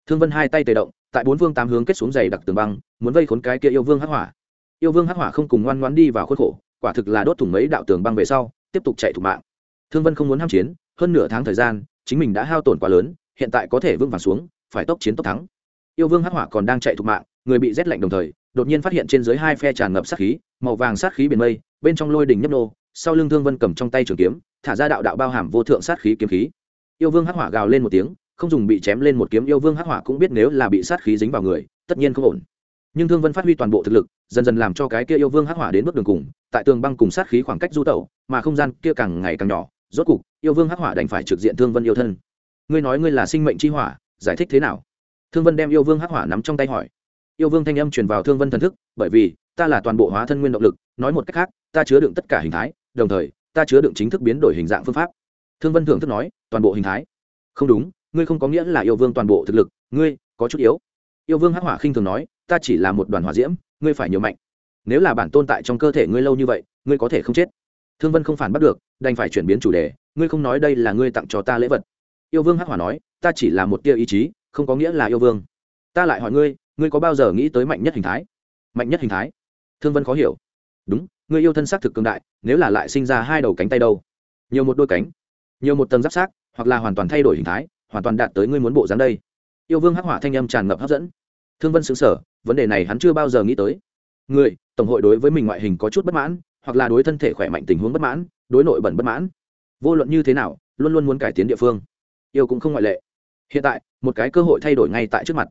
Thương vân hai tay tề động, tại bốn vương tám hướng kết xuống dày đặc tường băng, muốn vây khốn cái kia yêu vương hắc hỏa. Yêu vương hắc hỏa không cùng ngoan ngoãn đi vào khuất khổ, quả thực là đốt thủng mấy đạo tường băng về sau, tiếp tục chạy thủ mạng. Thương vân không muốn ham chiến, hơn nửa tháng thời gian, chính mình đã hao tổn quá lớn, hiện tại có thể vững vàng xuống, phải tốc chiến tốc thắng. Yêu vương hắc hỏa còn đang chạy thủ mạng, người bị rét lạnh đồng thời đột nhiên phát hiện trên dưới hai phe tràn ngập sát khí, màu vàng sát khí biển mây, bên trong lôi đỉnh nhấp nô, sau lưng thương vân cầm trong tay trường kiếm, thả ra đạo đạo bao hàm vô thượng sát khí kiếm khí. Yêu vương hắc hỏa gào lên một tiếng, không dùng bị chém lên một kiếm, yêu vương hắc hỏa cũng biết nếu là bị sát khí dính vào người, tất nhiên không ổn. Nhưng thương vân phát huy toàn bộ thực lực, dần dần làm cho cái kia yêu vương hắc hỏa đến bước đường cùng, tại tường băng cùng sát khí khoảng cách du tẩu, mà không gian kia càng ngày càng nhỏ. Rốt cục, yêu vương hắc hỏa đành phải trực diện thương vân yêu thân. Ngươi nói ngươi là sinh mệnh chi hỏa, giải thích thế nào? Thương vân đem yêu vương hắc hỏa nắm trong tay hỏi yêu vương thanh âm truyền vào thương vân thần thức, bởi vì, ta là toàn bộ hóa thân nguyên động lực, nói một cách khác, ta chứa đựng tất cả hình thái, đồng thời, ta chứa đựng chính thức biến đổi hình dạng phương pháp. Thương vân thưởng thức nói, toàn bộ hình thái. Không đúng, ngươi không có nghĩa là yêu vương toàn bộ thực lực, ngươi, có chút yếu. Yêu vương hắc hỏa khinh thường nói, ta chỉ là một đoàn hỏa diễm, ngươi phải nhiều mạnh. Nếu là bản tồn tại trong cơ thể ngươi lâu như vậy, ngươi có thể không chết. Thương vân không phản bắt được, đành phải chuyển biến chủ đề, ngươi không nói đây là ngươi tặng cho ta lễ vật. Yêu vương hắc hỏa nói, ta chỉ là một tia ý chí, không có nghĩa là yêu vương. Ta lại hỏi ngươi ngươi có bao giờ nghĩ tới mạnh nhất hình thái? Mạnh nhất hình thái? Thương vân khó hiểu. Đúng, ngươi yêu thân xác thực cường đại, nếu là lại sinh ra hai đầu cánh tay đâu? Nhiều một đôi cánh, nhiều một tầng giáp xác, hoặc là hoàn toàn thay đổi hình thái, hoàn toàn đạt tới ngươi muốn bộ dáng đây. Yêu vương hắc hỏa thanh âm tràn ngập hấp dẫn. Thương vân xứng sở vấn đề này hắn chưa bao giờ nghĩ tới. Người tổng hội đối với mình ngoại hình có chút bất mãn, hoặc là đối thân thể khỏe mạnh tình huống bất mãn, đối nội bẩn bất mãn. Vô luận như thế nào, luôn luôn muốn cải tiến địa phương. Yêu cũng không ngoại lệ. Hiện tại, một cái cơ hội thay đổi ngay tại trước mặt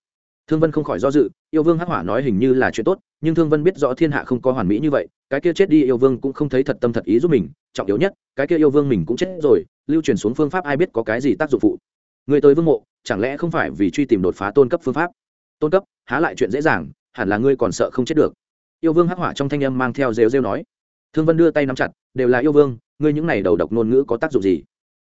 thương vân không khỏi do dự, yêu vương hắc hỏa nói hình như là chuyện tốt, nhưng thương vân biết rõ thiên hạ không có hoàn mỹ như vậy, cái kia chết đi yêu vương cũng không thấy thật tâm thật ý giúp mình, trọng yếu nhất, cái kia yêu vương mình cũng chết rồi, lưu truyền xuống phương pháp ai biết có cái gì tác dụng phụ. Người tới vương mộ, chẳng lẽ không phải vì truy tìm đột phá tôn cấp phương pháp? Tôn cấp, há lại chuyện dễ dàng, hẳn là ngươi còn sợ không chết được. Yêu vương hắc hỏa trong thanh âm mang theo rêu rêu nói. Thương vân đưa tay nắm chặt, đều là yêu vương, ngươi những này đầu độc ngôn ngữ có tác dụng gì?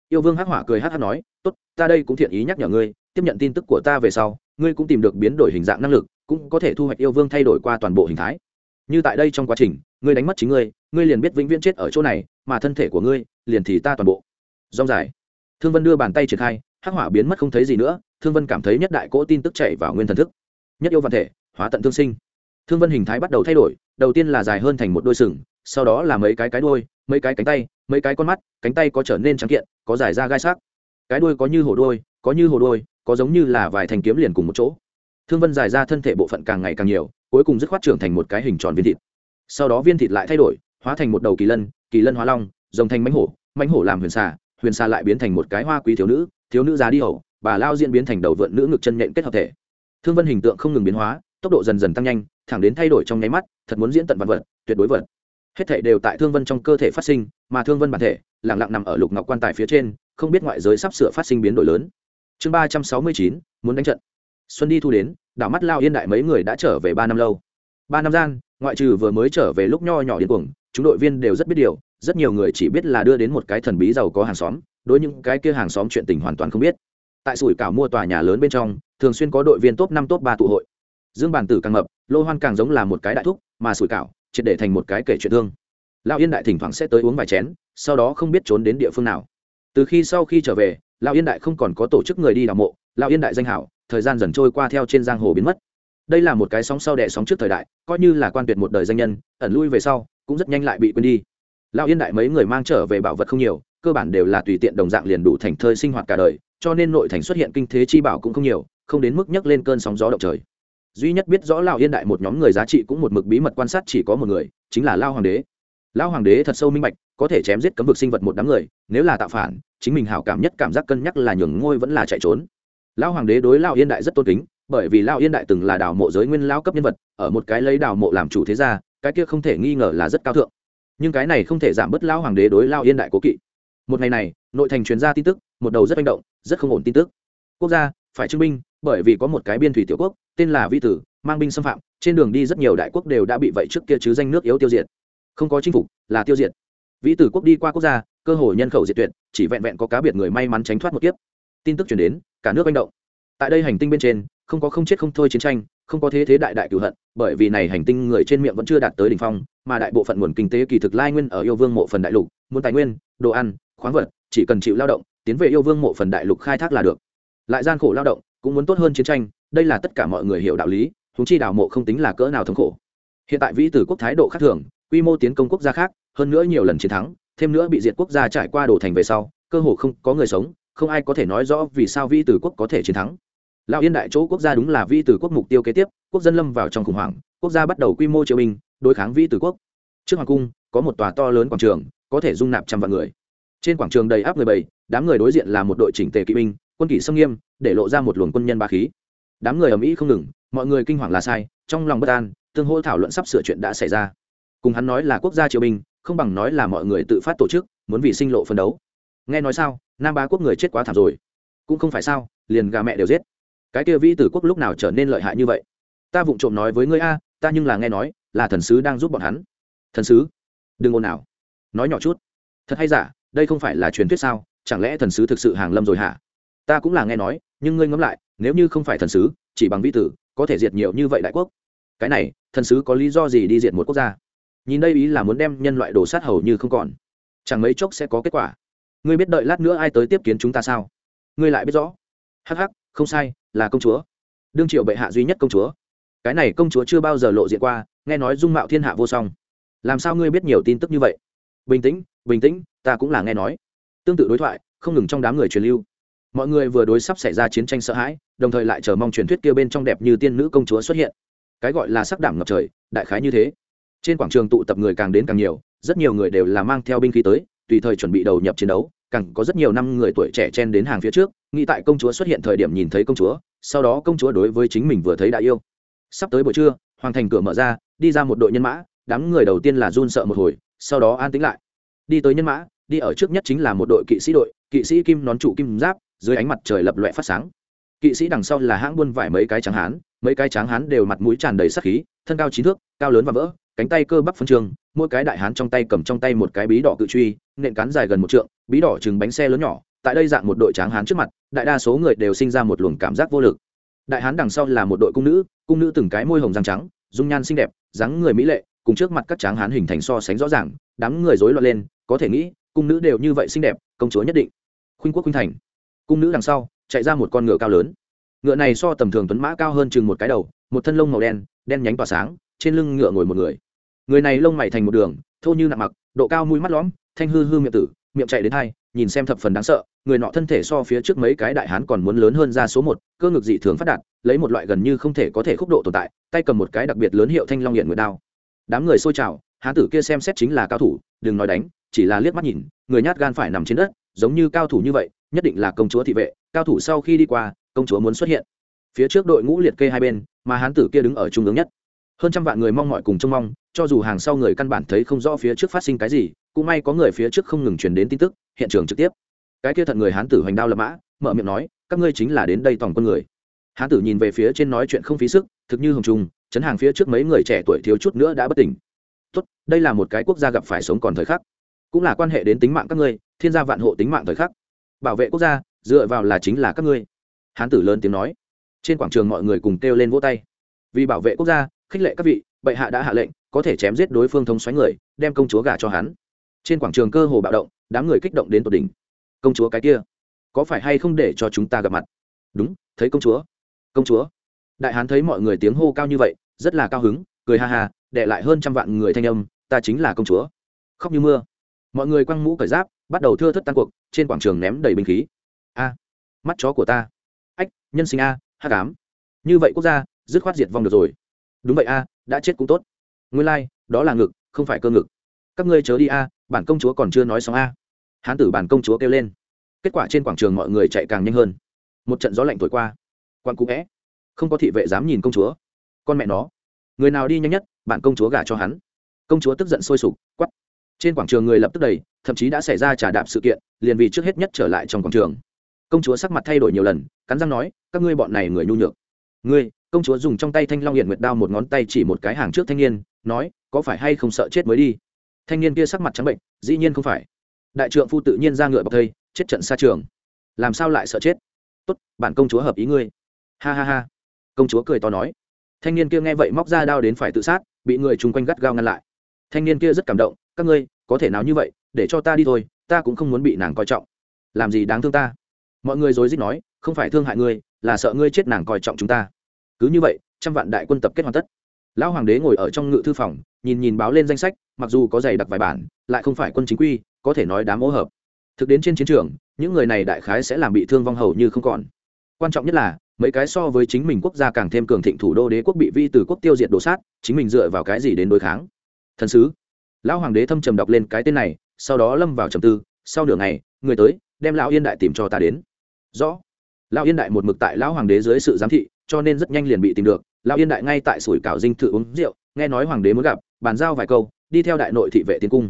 Yêu vương hắc hỏa cười hắc hắc nói, tốt, ta đây cũng thiện ý nhắc nhở ngươi, tiếp nhận tin tức của ta về sau ngươi cũng tìm được biến đổi hình dạng năng lực, cũng có thể thu hoạch yêu vương thay đổi qua toàn bộ hình thái. Như tại đây trong quá trình, ngươi đánh mất chính ngươi ngươi liền biết vĩnh viễn chết ở chỗ này, mà thân thể của ngươi, liền thì ta toàn bộ. Rong dài. Thương vân đưa bàn tay triển khai, hắc hỏa biến mất không thấy gì nữa, thương vân cảm thấy nhất đại cỗ tin tức chạy vào nguyên thần thức. Nhất yêu văn thể, hóa tận thương sinh. Thương vân hình thái bắt đầu thay đổi, đầu tiên là dài hơn thành một đôi sừng, sau đó là mấy cái cái đuôi, mấy cái cánh tay, mấy cái con mắt, cánh tay có trở nên trắng kiện, có dài ra gai sắc. Cái đuôi có như hổ đuôi, có như hổ đuôi có giống như là vài thanh kiếm liền cùng một chỗ. Thương vân dài ra thân thể bộ phận càng ngày càng nhiều, cuối cùng dứt khoát trưởng thành một cái hình tròn viên thịt. Sau đó viên thịt lại thay đổi, hóa thành một đầu kỳ lân kỳ lân hóa long, rồng thành mánh hổ mánh hổ làm huyền xà huyền xà lại biến thành một cái hoa quý thiếu nữ thiếu nữ già đi hậu, bà lao diễn biến thành đầu vượn nữ ngực chân nhện kết hợp thể. Thương vân hình tượng không ngừng biến hóa, tốc độ dần dần tăng nhanh, thẳng đến thay đổi trong nháy mắt, thật muốn diễn tận vật vật, tuyệt đối vật hết thể đều tại thương vân trong cơ thể phát sinh, mà thương vân bản thể lẳng lặng nằm ở lục ngọc quan tài phía trên, không biết ngoại giới sắp sửa phát sinh biến đổi lớn chương ba trăm sáu mươi chín, muốn đánh trận. Xuân đi thu đến, đảo mắt lao yên đại mấy người đã trở về ba năm lâu. Ba năm gian, ngoại trừ vừa mới trở về lúc nho nhỏ điên cuồng, chúng đội viên đều rất biết điều, rất nhiều người chỉ biết là đưa đến một cái thần bí giàu có hàng xóm, đối những cái kia hàng xóm chuyện tình hoàn toàn không biết. Tại sủi cảo mua tòa nhà lớn bên trong, thường xuyên có đội viên top năm, top ba tụ hội. Dương bản tử càng mập, lô hoan càng giống là một cái đại thúc, mà sủi cảo, triệt để thành một cái kể chuyện thương. Lão yên đại thỉnh thoảng sẽ tới uống vài chén, sau đó không biết trốn đến địa phương nào. Từ khi sau khi trở về lão yên đại không còn có tổ chức người đi đào mộ, lão yên đại danh hảo, thời gian dần trôi qua theo trên giang hồ biến mất. Đây là một cái sóng sau đẻ sóng trước thời đại, coi như là quan tuyệt một đời danh nhân, ẩn lui về sau, cũng rất nhanh lại bị quên đi. Lão yên đại mấy người mang trở về bảo vật không nhiều, cơ bản đều là tùy tiện đồng dạng liền đủ thành thơi sinh hoạt cả đời, cho nên nội thành xuất hiện kinh thế chi bảo cũng không nhiều, không đến mức nhấc lên cơn sóng gió động trời. Duy nhất biết rõ lão yên đại một nhóm người giá trị cũng một mực bí mật quan sát chỉ có một người, chính là lao hoàng đế. Lão hoàng đế thật sâu minh bạch có thể chém giết cấm vực sinh vật một đám người, nếu là tạo phản, chính mình hảo cảm nhất cảm giác cân nhắc là nhường ngôi vẫn là chạy trốn. Lão hoàng đế đối lão yên đại rất tôn kính, bởi vì lão yên đại từng là đào mộ giới nguyên lão cấp nhân vật, ở một cái lấy đào mộ làm chủ thế gia, cái kia không thể nghi ngờ là rất cao thượng. Nhưng cái này không thể giảm bớt lão hoàng đế đối lão yên đại cố kỵ. Một ngày này, nội thành truyền ra tin tức, một đầu rất manh động, rất không ổn tin tức. Quốc gia, phải chứng minh, bởi vì có một cái biên thủy tiểu quốc, tên là vi tử, mang binh xâm phạm, trên đường đi rất nhiều đại quốc đều đã bị vậy trước kia chứ danh nước yếu tiêu diệt. Không có chinh phục, là tiêu diệt vĩ tử quốc đi qua quốc gia, cơ hội nhân khẩu diệt tuyệt, chỉ vẹn vẹn có cá biệt người may mắn tránh thoát một kiếp. Tin tức chuyển đến, cả nước manh động. Tại đây hành tinh bên trên, không có không chết không thôi chiến tranh, không có thế thế đại đại cửu hận, bởi vì này hành tinh người trên miệng vẫn chưa đạt tới đỉnh phong, mà đại bộ phận nguồn kinh tế kỳ thực lai nguyên ở yêu vương mộ phần đại lục, muốn tài nguyên, đồ ăn, khoáng vật, chỉ cần chịu lao động, tiến về yêu vương mộ phần đại lục khai thác là được. Lại gian khổ lao động, cũng muốn tốt hơn chiến tranh, đây là tất cả mọi người hiểu đạo lý chúng chi đào mộ không tính là cỡ nào thống khổ. Hiện tại vĩ tử quốc thái độ khác thường quy mô tiến công quốc gia khác, hơn nữa nhiều lần chiến thắng, thêm nữa bị diệt quốc gia trải qua đổ thành về sau, cơ hồ không có người sống, không ai có thể nói rõ vì sao Vi tử quốc có thể chiến thắng. Lão yên đại chỗ quốc gia đúng là Vi tử quốc mục tiêu kế tiếp, quốc dân lâm vào trong khủng hoảng, quốc gia bắt đầu quy mô triều binh, đối kháng Vi tử quốc. Trước hoàng cung, có một tòa to lớn quảng trường, có thể dung nạp trăm vạn người. Trên quảng trường đầy áp người bầy đám người đối diện là một đội chỉnh tề kỵ binh, quân kỷ sông nghiêm, để lộ ra một luồng quân nhân ba khí. Đám người ở mỹ không ngừng, mọi người kinh hoàng là sai, trong lòng bất an, tương hô thảo luận sắp sửa chuyện đã xảy ra cùng hắn nói là quốc gia triều binh, không bằng nói là mọi người tự phát tổ chức, muốn vì sinh lộ phân đấu. Nghe nói sao, nam ba quốc người chết quá thảm rồi. Cũng không phải sao, liền gà mẹ đều giết. Cái kia vĩ tử quốc lúc nào trở nên lợi hại như vậy? Ta vụng trộm nói với ngươi a, ta nhưng là nghe nói, là thần sứ đang giúp bọn hắn. Thần sứ? Đừng ồn nào nói nhỏ chút. Thật hay giả, đây không phải là truyền thuyết sao, chẳng lẽ thần sứ thực sự hàng lâm rồi hả? Ta cũng là nghe nói, nhưng ngươi ngẫm lại, nếu như không phải thần sứ, chỉ bằng vi tử, có thể diệt nhiều như vậy đại quốc. Cái này, thần sứ có lý do gì đi diệt một quốc gia? Nhìn đây ý là muốn đem nhân loại đổ sát hầu như không còn. Chẳng mấy chốc sẽ có kết quả. Ngươi biết đợi lát nữa ai tới tiếp kiến chúng ta sao? Ngươi lại biết rõ. Hắc hắc, không sai, là công chúa. Đương triệu bệ hạ duy nhất công chúa. Cái này công chúa chưa bao giờ lộ diện qua, nghe nói dung mạo thiên hạ vô song. Làm sao ngươi biết nhiều tin tức như vậy? Bình tĩnh bình tĩnh, ta cũng là nghe nói. Tương tự đối thoại, không ngừng trong đám người truyền lưu. Mọi người vừa đối sắp xảy ra chiến tranh sợ hãi, đồng thời lại chờ mong truyền thuyết kia bên trong đẹp như tiên nữ công chúa xuất hiện. Cái gọi là sắc đảm ngập trời, đại khái như thế trên quảng trường tụ tập người càng đến càng nhiều, rất nhiều người đều là mang theo binh khí tới, tùy thời chuẩn bị đầu nhập chiến đấu, càng có rất nhiều năm người tuổi trẻ chen đến hàng phía trước, nghĩ tại công chúa xuất hiện thời điểm nhìn thấy công chúa, sau đó công chúa đối với chính mình vừa thấy đã yêu. Sắp tới buổi trưa, hoàng thành cửa mở ra, đi ra một đội nhân mã, đám người đầu tiên là run sợ một hồi, sau đó an tĩnh lại. Đi tới nhân mã, đi ở trước nhất chính là một đội kỵ sĩ đội, kỵ sĩ kim nón trụ kim giáp, dưới ánh mặt trời lập loẹ phát sáng. Kỵ sĩ đằng sau là hãng buôn vải mấy cái tráng hán, mấy cái tráng hán đều mặt mũi tràn đầy sắc khí, thân cao chín thước, cao lớn và vỡ cánh tay cơ bắp phân trường, mỗi cái đại hán trong tay cầm trong tay một cái bí đỏ cự truy, nện cán dài gần một trượng, bí đỏ chừng bánh xe lớn nhỏ, tại đây dạng một đội tráng hán trước mặt, đại đa số người đều sinh ra một luồng cảm giác vô lực. Đại hán đằng sau là một đội cung nữ cung nữ từng cái môi hồng răng trắng, dung nhan xinh đẹp, dáng người mỹ lệ, cùng trước mặt các tráng hán hình thành so sánh rõ ràng, đám người rối loạn lên, có thể nghĩ, cung nữ đều như vậy xinh đẹp, công chúa nhất định. Khuynh quốc khuynh thành. Cung nữ đằng sau, chạy ra một con ngựa cao lớn. Ngựa này so tầm thường tuấn mã cao hơn chừng một cái đầu, một thân lông màu đen đen nhánh tỏa sáng, trên lưng ngựa ngồi một người người này lông mày thành một đường, thô như nặng mặc, độ cao mũi mắt lõm, thanh hư hư miệng tử, miệng chạy đến hai, nhìn xem thập phần đáng sợ, người nọ thân thể so phía trước mấy cái đại hán còn muốn lớn hơn ra số một, cơ ngực dị thường phát đạt, lấy một loại gần như không thể có thể khúc độ tồn tại, tay cầm một cái đặc biệt lớn hiệu thanh long hiện nguyệt đao. Đám người xôi trào, hán tử kia xem xét chính là cao thủ, đừng nói đánh, chỉ là liếc mắt nhìn, người nhát gan phải nằm trên đất, giống như cao thủ như vậy, nhất định là công chúa thị vệ, cao thủ sau khi đi qua, công chúa muốn xuất hiện. Phía trước đội ngũ liệt kê hai bên, mà hán tử kia đứng ở trung ương nhất hơn trăm vạn người mong mọi cùng trông mong, cho dù hàng sau người căn bản thấy không rõ phía trước phát sinh cái gì, cũng may có người phía trước không ngừng truyền đến tin tức, hiện trường trực tiếp. Cái kia thận người hán tử hoành đao lập mã, mở miệng nói, các ngươi chính là đến đây tổng quân người. Hán tử nhìn về phía trên nói chuyện không phí sức, thực như hồng trung chấn hàng phía trước mấy người trẻ tuổi thiếu chút nữa đã bất tỉnh. Tốt, đây là một cái quốc gia gặp phải sống còn thời khắc, cũng là quan hệ đến tính mạng các ngươi, thiên gia vạn hộ tính mạng thời khắc. Bảo vệ quốc gia, dựa vào là chính là các ngươi. Hán tử lớn tiếng nói. Trên quảng trường mọi người cùng kêu lên vỗ tay. Vì bảo vệ quốc gia khích lệ các vị, bệ hạ đã hạ lệnh, có thể chém giết đối phương thông xoáy người, đem công chúa gả cho hắn. Trên quảng trường cơ hồ bạo động, đám người kích động đến tột đỉnh. Công chúa cái kia, có phải hay không để cho chúng ta gặp mặt? Đúng, thấy công chúa. Công chúa. Đại hán thấy mọi người tiếng hô cao như vậy, rất là cao hứng, cười ha ha, để lại hơn trăm vạn người thanh âm, ta chính là công chúa. Khóc như mưa. Mọi người quăng mũ cởi giáp, bắt đầu thưa thất tan cuộc, trên quảng trường ném đầy binh khí. A, mắt chó của ta. Ách, nhân sinh a hát cám như vậy quốc gia, dứt khoát diệt vong được rồi đúng vậy a đã chết cũng tốt. Nguyên lai、like, đó là ngực không phải cơ ngực. Các ngươi chớ đi a bản công chúa còn chưa nói xong a. Hán tử bản công chúa kêu lên. Kết quả trên quảng trường mọi người chạy càng nhanh hơn. Một trận gió lạnh thổi qua. Quan cũ vẽ không có thị vệ dám nhìn công chúa. Con mẹ nó. Người nào đi nhanh nhất bản công chúa gả cho hắn. Công chúa tức giận sôi sục quắp trên quảng trường người lập tức đầy thậm chí đã xảy ra trả đạp sự kiện liền vì trước hết nhất trở lại trong quảng trường. Công chúa sắc mặt thay đổi nhiều lần cắn răng nói các ngươi bọn này người nhu nhược ngươi, công chúa dùng trong tay thanh long hiện nguyệt đao một ngón tay chỉ một cái hàng trước thanh niên, nói, có phải hay không sợ chết mới đi? Thanh niên kia sắc mặt trắng bệnh, dĩ nhiên không phải. Đại trượng phu tự nhiên ra ngựa bọc thây, chết trận xa trường. Làm sao lại sợ chết? Tốt, bản công chúa hợp ý ngươi. Ha ha ha. Công chúa cười to nói. Thanh niên kia nghe vậy móc ra đao đến phải tự sát, bị người chung quanh gắt gao ngăn lại. Thanh niên kia rất cảm động, các ngươi, có thể nào như vậy, để cho ta đi thôi, ta cũng không muốn bị nàng coi trọng. Làm gì đáng thương ta? Mọi người dối dích nói, không phải thương hại ngươi, là sợ ngươi chết nàng coi trọng chúng ta. Cứ như vậy, trăm vạn đại quân tập kết hoàn tất. Lão hoàng đế ngồi ở trong ngự thư phòng, nhìn nhìn báo lên danh sách, mặc dù có dày đặc vài bản, lại không phải quân chính quy, có thể nói đám ô hợp. Thực đến trên chiến trường, những người này đại khái sẽ làm bị thương vong hầu như không còn. Quan trọng nhất là, mấy cái so với chính mình quốc gia càng thêm cường thịnh thủ đô đế quốc bị vi từ quốc tiêu diệt đổ sát, chính mình dựa vào cái gì đến đối kháng? Thần sứ. Lão hoàng đế thâm trầm đọc lên cái tên này, sau đó lâm vào trầm tư, sau nửa ngày, người tới, đem lão yên đại tìm cho ta đến rõ. Lão yên đại một mực tại lão hoàng đế dưới sự giám thị, cho nên rất nhanh liền bị tìm được. Lão yên đại ngay tại sủi cảo dinh thự uống rượu, nghe nói hoàng đế muốn gặp, bàn giao vài câu, đi theo đại nội thị vệ tiến cung.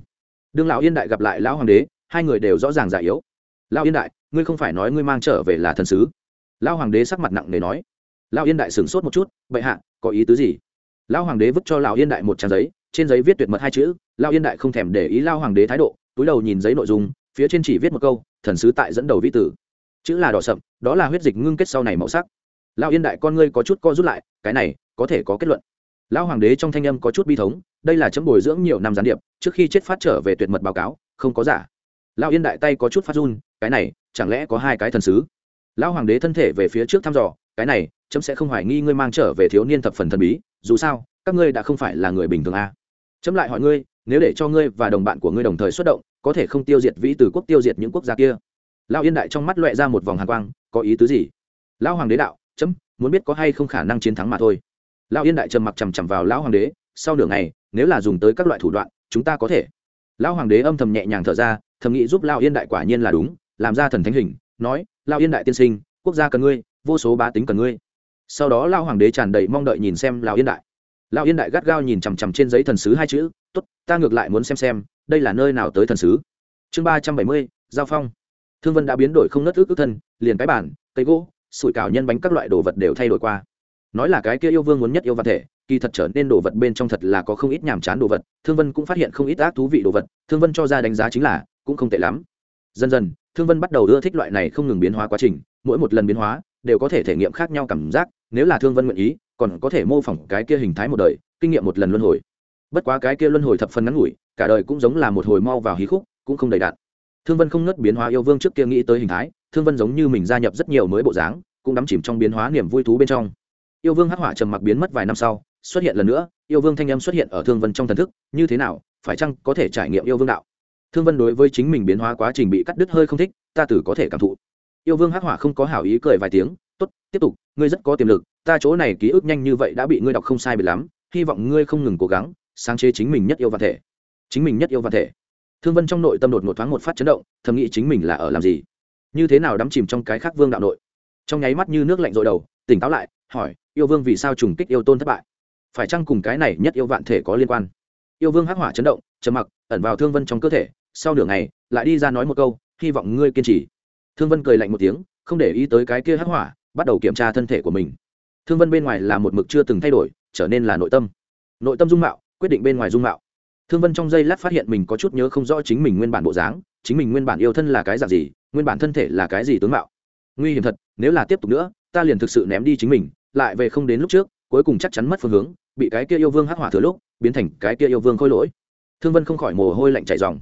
Đương lão yên đại gặp lại lão hoàng đế, hai người đều rõ ràng già yếu. Lão yên đại, ngươi không phải nói ngươi mang trở về là thần sứ? Lão hoàng đế sắc mặt nặng nề nói. Lão yên đại sửng sốt một chút, bệ hạ, có ý tứ gì? Lão hoàng đế vứt cho lão yên đại một trang giấy, trên giấy viết tuyệt mật hai chữ, lão yên đại không thèm để ý lão hoàng đế thái độ. Túi đầu nhìn giấy nội dung, phía trên chỉ viết một câu, thần sứ tại dẫn đầu vi tử chữ là đỏ sậm, đó là huyết dịch ngưng kết sau này màu sắc. Lão yên đại con ngươi có chút co rút lại, cái này có thể có kết luận. Lão hoàng đế trong thanh âm có chút bi thống, đây là chấm bồi dưỡng nhiều năm gián điệp, trước khi chết phát trở về tuyệt mật báo cáo, không có giả. Lão yên đại tay có chút phát run, cái này, chẳng lẽ có hai cái thần sứ? Lão hoàng đế thân thể về phía trước thăm dò, cái này, chấm sẽ không hoài nghi ngươi mang trở về thiếu niên thập phần thần bí, dù sao, các ngươi đã không phải là người bình thường a. Chấm lại hỏi ngươi, nếu để cho ngươi và đồng bạn của ngươi đồng thời xuất động, có thể không tiêu diệt vĩ từ quốc, tiêu diệt những quốc gia kia? Lão yên đại trong mắt loẹ ra một vòng hàn quang, có ý tứ gì? Lão hoàng đế đạo, chấm, muốn biết có hay không khả năng chiến thắng mà thôi. Lão yên đại trầm mặc chằm chằm vào lão hoàng đế, sau nửa ngày, nếu là dùng tới các loại thủ đoạn, chúng ta có thể. Lão hoàng đế âm thầm nhẹ nhàng thở ra, thầm nghĩ giúp lão yên đại quả nhiên là đúng, làm ra thần thánh hình, nói, lão yên đại tiên sinh, quốc gia cần ngươi, vô số bá tính cần ngươi. Sau đó lão hoàng đế tràn đầy mong đợi nhìn xem lão yên đại. Lão yên đại gắt gao nhìn chằm chằm trên giấy thần sứ hai chữ, tốt, ta ngược lại muốn xem xem, đây là nơi nào tới thần sứ? Chương ba trăm bảy mươi, giao phong thương vân đã biến đổi không nớt ước ước thân, liền cái bản cây gỗ, sủi cảo nhân bánh các loại đồ vật đều thay đổi qua. Nói là cái kia yêu vương muốn nhất yêu vật thể, kỳ thật trở nên đồ vật bên trong thật là có không ít nhàm chán đồ vật, thương vân cũng phát hiện không ít ác thú vị đồ vật, thương vân cho ra đánh giá chính là, cũng không tệ lắm. Dần dần, thương vân bắt đầu ưa thích loại này không ngừng biến hóa quá trình, mỗi một lần biến hóa, đều có thể thể nghiệm khác nhau cảm giác, nếu là thương vân nguyện ý, còn có thể mô phỏng cái kia hình thái một đời, kinh nghiệm một lần luân hồi. Bất quá cái kia luân hồi thập phần ngắn ngủi, cả đời cũng giống là một hồi mau vào hí khúc, cũng không đầy đạn thương vân không ngất biến hóa yêu vương trước kia nghĩ tới hình thái, thương vân giống như mình gia nhập rất nhiều mới bộ dáng, cũng đắm chìm trong biến hóa niềm vui thú bên trong. Yêu vương hắc hỏa trầm mặc biến mất vài năm sau, xuất hiện lần nữa, yêu vương thanh âm xuất hiện ở thương vân trong thần thức, như thế nào, phải chăng có thể trải nghiệm yêu vương đạo? Thương vân đối với chính mình biến hóa quá trình bị cắt đứt hơi không thích, ta tử có thể cảm thụ. Yêu vương hắc hỏa không có hảo ý cười vài tiếng, tốt, tiếp tục, ngươi rất có tiềm lực, ta chỗ này ký ức nhanh như vậy đã bị ngươi đọc không sai biệt lắm, hy vọng ngươi không ngừng cố gắng, sáng chế chính mình nhất yêu văn thể. Chính mình nhất yêu văn thể thương vân trong nội tâm đột một thoáng một phát chấn động, thầm nghĩ chính mình là ở làm gì? Như thế nào đắm chìm trong cái khác vương đạo nội? Trong nháy mắt như nước lạnh dội đầu, tỉnh táo lại, hỏi, yêu vương vì sao trùng kích yêu tôn thất bại? Phải chăng cùng cái này nhất yêu vạn thể có liên quan? Yêu vương hắc hỏa chấn động, trầm mặc, ẩn vào thương vân trong cơ thể, sau nửa ngày, lại đi ra nói một câu, hy vọng ngươi kiên trì. Thương vân cười lạnh một tiếng, không để ý tới cái kia hắc hỏa, bắt đầu kiểm tra thân thể của mình. Thương vân bên ngoài là một mực chưa từng thay đổi, trở nên là nội tâm. Nội tâm dung mạo, quyết định bên ngoài dung mạo thương vân trong giây lát phát hiện mình có chút nhớ không rõ chính mình nguyên bản bộ dáng, chính mình nguyên bản yêu thân là cái dạng gì, nguyên bản thân thể là cái gì tướng mạo. Nguy hiểm thật, nếu là tiếp tục nữa, ta liền thực sự ném đi chính mình, lại về không đến lúc trước, cuối cùng chắc chắn mất phương hướng, bị cái kia yêu vương hắc hỏa thừa lúc, biến thành cái kia yêu vương khôi lỗi. Thương vân không khỏi mồ hôi lạnh chạy dòng.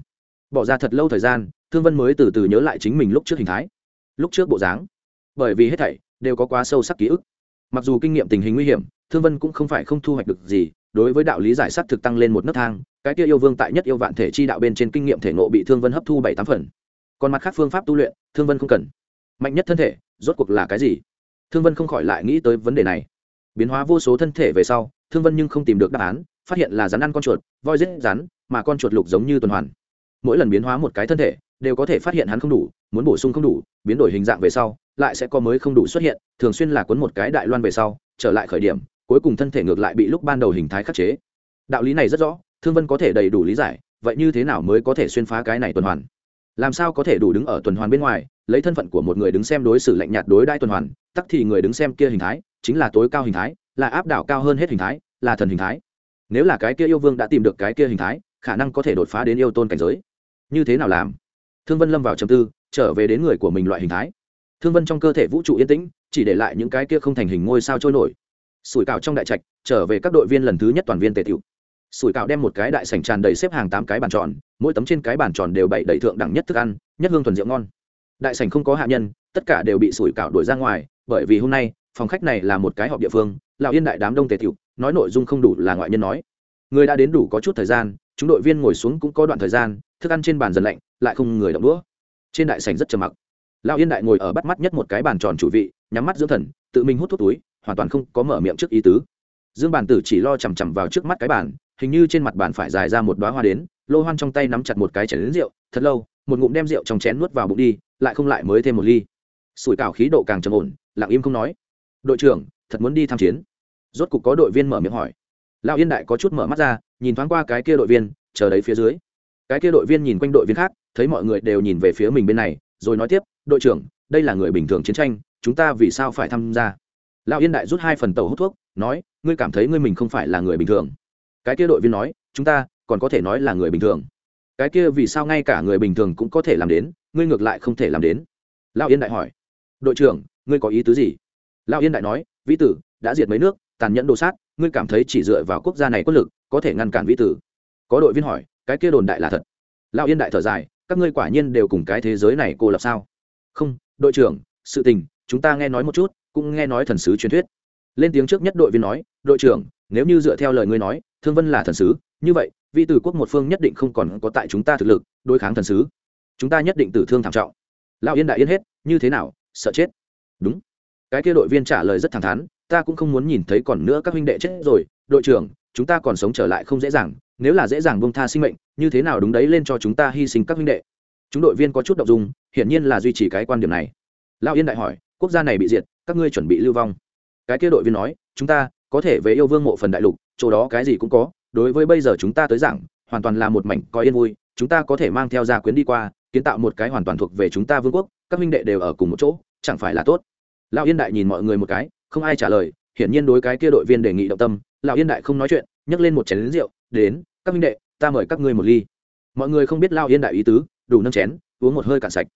Bỏ ra thật lâu thời gian, thương vân mới từ từ nhớ lại chính mình lúc trước hình thái, lúc trước bộ dáng. Bởi vì hết thảy đều có quá sâu sắc ký ức. Mặc dù kinh nghiệm tình hình nguy hiểm, thương vân cũng không phải không thu hoạch được gì, đối với đạo lý giải sắc thực tăng lên một nấc thang cái kia yêu vương tại nhất yêu vạn thể chi đạo bên trên kinh nghiệm thể nộ bị thương vân hấp thu bảy tám phần. Còn mặt khác phương pháp tu luyện, thương vân không cần. Mạnh nhất thân thể, rốt cuộc là cái gì? Thương vân không khỏi lại nghĩ tới vấn đề này. Biến hóa vô số thân thể về sau, thương vân nhưng không tìm được đáp án, phát hiện là rắn ăn con chuột, voi giết rắn, mà con chuột lục giống như tuần hoàn. Mỗi lần biến hóa một cái thân thể, đều có thể phát hiện hắn không đủ, muốn bổ sung không đủ, biến đổi hình dạng về sau, lại sẽ có mới không đủ xuất hiện, thường xuyên là cuốn một cái đại loan về sau, trở lại khởi điểm, cuối cùng thân thể ngược lại bị lúc ban đầu hình thái khắc chế. Đạo lý này rất rõ thương vân có thể đầy đủ lý giải, vậy như thế nào mới có thể xuyên phá cái này tuần hoàn? Làm sao có thể đủ đứng ở tuần hoàn bên ngoài, lấy thân phận của một người đứng xem đối xử lạnh nhạt đối đãi tuần hoàn, tắc thì người đứng xem kia hình thái, chính là tối cao hình thái, là áp đảo cao hơn hết hình thái, là thần hình thái. Nếu là cái kia yêu vương đã tìm được cái kia hình thái, khả năng có thể đột phá đến yêu tôn cảnh giới. Như thế nào làm? Thương vân lâm vào trầm tư, trở về đến người của mình loại hình thái. Thương vân trong cơ thể vũ trụ yên tĩnh, chỉ để lại những cái kia không thành hình ngôi sao trôi nổi. Sủi cảo trong đại trạch, trở về các đội viên lần thứ nhất toàn viên tề tiệu sủi cảo đem một cái đại sảnh tràn đầy xếp hàng tám cái bàn tròn, mỗi tấm trên cái bàn tròn đều bày đầy thượng đẳng nhất thức ăn, nhất hương thuần rượu ngon. Đại sảnh không có hạ nhân, tất cả đều bị sủi cảo đuổi ra ngoài, bởi vì hôm nay, phòng khách này là một cái họp địa phương, lão yên đại đám đông tề tiểu, nói nội dung không đủ là ngoại nhân nói. Người đã đến đủ có chút thời gian, chúng đội viên ngồi xuống cũng có đoạn thời gian, thức ăn trên bàn dần lạnh, lại không người động đũa. Trên đại sảnh rất trầm mặc. Lão yên đại ngồi ở bắt mắt nhất một cái bàn tròn chủ vị, nhắm mắt dưỡng thần, tự mình hút thuốc túi, hoàn toàn không có mở miệng trước ý tứ. Dương bản tử chỉ lo chằm chằm vào trước mắt cái bàn hình như trên mặt bàn phải dài ra một đoá hoa đến, lô hoan trong tay nắm chặt một cái chén đến rượu, thật lâu, một ngụm đem rượu trong chén nuốt vào bụng đi, lại không lại mới thêm một ly. Sủi cảo khí độ càng trầm ổn, lặng im không nói. Đội trưởng, thật muốn đi tham chiến. Rốt cục có đội viên mở miệng hỏi. Lão yên đại có chút mở mắt ra, nhìn thoáng qua cái kia đội viên, chờ đấy phía dưới. Cái kia đội viên nhìn quanh đội viên khác, thấy mọi người đều nhìn về phía mình bên này, rồi nói tiếp, đội trưởng, đây là người bình thường chiến tranh, chúng ta vì sao phải tham gia? Lão yên đại rút hai phần tàu hút thuốc, nói, ngươi cảm thấy ngươi mình không phải là người bình thường cái kia đội viên nói, chúng ta còn có thể nói là người bình thường. Cái kia vì sao ngay cả người bình thường cũng có thể làm đến, ngươi ngược lại không thể làm đến? Lão yên đại hỏi. Đội trưởng, ngươi có ý tứ gì? Lão yên đại nói, vĩ tử, đã diệt mấy nước, tàn nhẫn đồ sát, ngươi cảm thấy chỉ dựa vào quốc gia này quân lực có thể ngăn cản vĩ tử? Có đội viên hỏi, cái kia đồn đại là thật. Lão yên đại thở dài, các ngươi quả nhiên đều cùng cái thế giới này cô lập sao? Không, đội trưởng, sự tình, chúng ta nghe nói một chút, cũng nghe nói thần sứ truyền thuyết. Lên tiếng trước nhất đội viên nói, đội trưởng nếu như dựa theo lời ngươi nói, thương vân là thần sứ, như vậy vị tử quốc một phương nhất định không còn có tại chúng ta thực lực, đối kháng thần sứ. Chúng ta nhất định tử thương thảm trọng. Lão yên đại yên hết, như thế nào, sợ chết? Đúng. Cái kia đội viên trả lời rất thẳng thắn, ta cũng không muốn nhìn thấy còn nữa các huynh đệ chết rồi. Đội trưởng, chúng ta còn sống trở lại không dễ dàng, nếu là dễ dàng bông tha sinh mệnh, như thế nào đúng đấy lên cho chúng ta hy sinh các huynh đệ. Chúng đội viên có chút động dung, hiển nhiên là duy trì cái quan điểm này. Lão yên đại hỏi, quốc gia này bị diệt, các ngươi chuẩn bị lưu vong. Cái kia đội viên nói, chúng ta có thể về yêu vương mộ phần đại lục, chỗ đó cái gì cũng có, đối với bây giờ chúng ta tới giảng, hoàn toàn là một mảnh coi yên vui, chúng ta có thể mang theo gia quyến đi qua, kiến tạo một cái hoàn toàn thuộc về chúng ta vương quốc, các minh đệ đều ở cùng một chỗ, chẳng phải là tốt? Lão yên đại nhìn mọi người một cái, không ai trả lời, hiển nhiên đối cái kia đội viên đề nghị động tâm, lão yên đại không nói chuyện, nhấc lên một chén lính rượu, đến, các minh đệ, ta mời các ngươi một ly. Mọi người không biết lão yên đại ý tứ, đủ nâng chén, uống một hơi cạn sạch.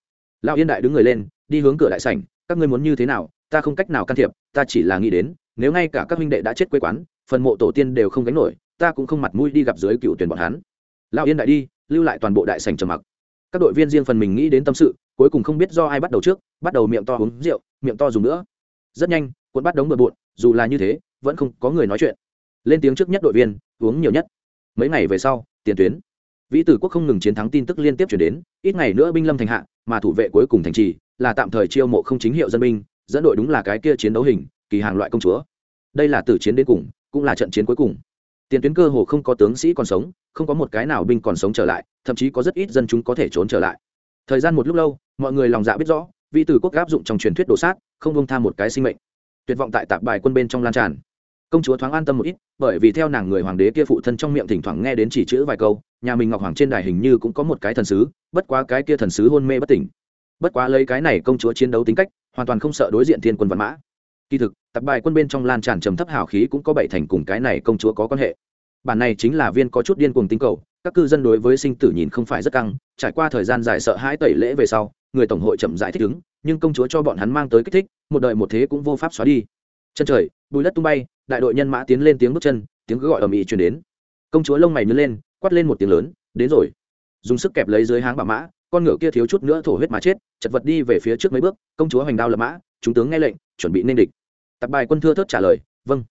Lão yên đại đứng người lên, đi hướng cửa đại sảnh, các ngươi muốn như thế nào ta không cách nào can thiệp, ta chỉ là nghĩ đến, nếu ngay cả các minh đệ đã chết quê quán, phần mộ tổ tiên đều không gánh nổi, ta cũng không mặt mũi đi gặp dưới cựu tuyển bọn hắn. Lão yên đại đi, lưu lại toàn bộ đại sảnh trầm mặc. Các đội viên riêng phần mình nghĩ đến tâm sự, cuối cùng không biết do ai bắt đầu trước, bắt đầu miệng to uống rượu, miệng to dùng nữa. Rất nhanh quân bắt đống bừa bộn, dù là như thế, vẫn không có người nói chuyện. Lên tiếng trước nhất đội viên, uống nhiều nhất. Mấy ngày về sau, tiền tuyến. Vĩ tử quốc không ngừng chiến thắng tin tức liên tiếp chuyển đến, ít ngày nữa binh lâm thành hạ, mà thủ vệ cuối cùng thành trì, là tạm thời chiêu mộ không chính hiệu dân binh dẫn đội đúng là cái kia chiến đấu hình, kỳ hàng loại công chúa. Đây là tử chiến đến cùng, cũng là trận chiến cuối cùng. Tiền tuyến cơ hồ không có tướng sĩ còn sống, không có một cái nào binh còn sống trở lại, thậm chí có rất ít dân chúng có thể trốn trở lại. Thời gian một lúc lâu, mọi người lòng dạ biết rõ, vị tử quốc áp dụng trong truyền thuyết đồ sát, không bông tha một cái sinh mệnh. Tuyệt vọng tại tạp bài quân bên trong lan tràn. Công chúa thoáng an tâm một ít, bởi vì theo nàng người hoàng đế kia phụ thân trong miệng thỉnh thoảng nghe đến chỉ chữ vài câu, nhà mình ngọc hoàng trên đài hình như cũng có một cái thần sứ, bất quá cái kia thần sứ hôn mê bất tỉnh. Bất quá lấy cái này công chúa chiến đấu tính cách hoàn toàn không sợ đối diện thiên quân văn mã. Kỳ thực, tập bài quân bên trong lan tràn trầm thấp hào khí cũng có bảy thành cùng cái này công chúa có quan hệ. Bản này chính là viên có chút điên cuồng tinh cầu, các cư dân đối với sinh tử nhìn không phải rất căng, trải qua thời gian dài sợ hãi tẩy lễ về sau, người tổng hội chậm giải thích ứng, nhưng công chúa cho bọn hắn mang tới kích thích, một đời một thế cũng vô pháp xóa đi. Chân trời, bùi đất tung bay, đại đội nhân mã tiến lên tiếng bước chân, tiếng gọi ở mỹ truyền đến. Công chúa lông mày nhớ lên, quát lên một tiếng lớn, đến rồi. Dùng sức kẹp lấy dưới háng bà mã con ngựa kia thiếu chút nữa thổ huyết mà chết, chật vật đi về phía trước mấy bước, công chúa hoành đao lập mã, chúng tướng nghe lệnh, chuẩn bị nên địch. Tập bài quân thưa thớt trả lời vâng.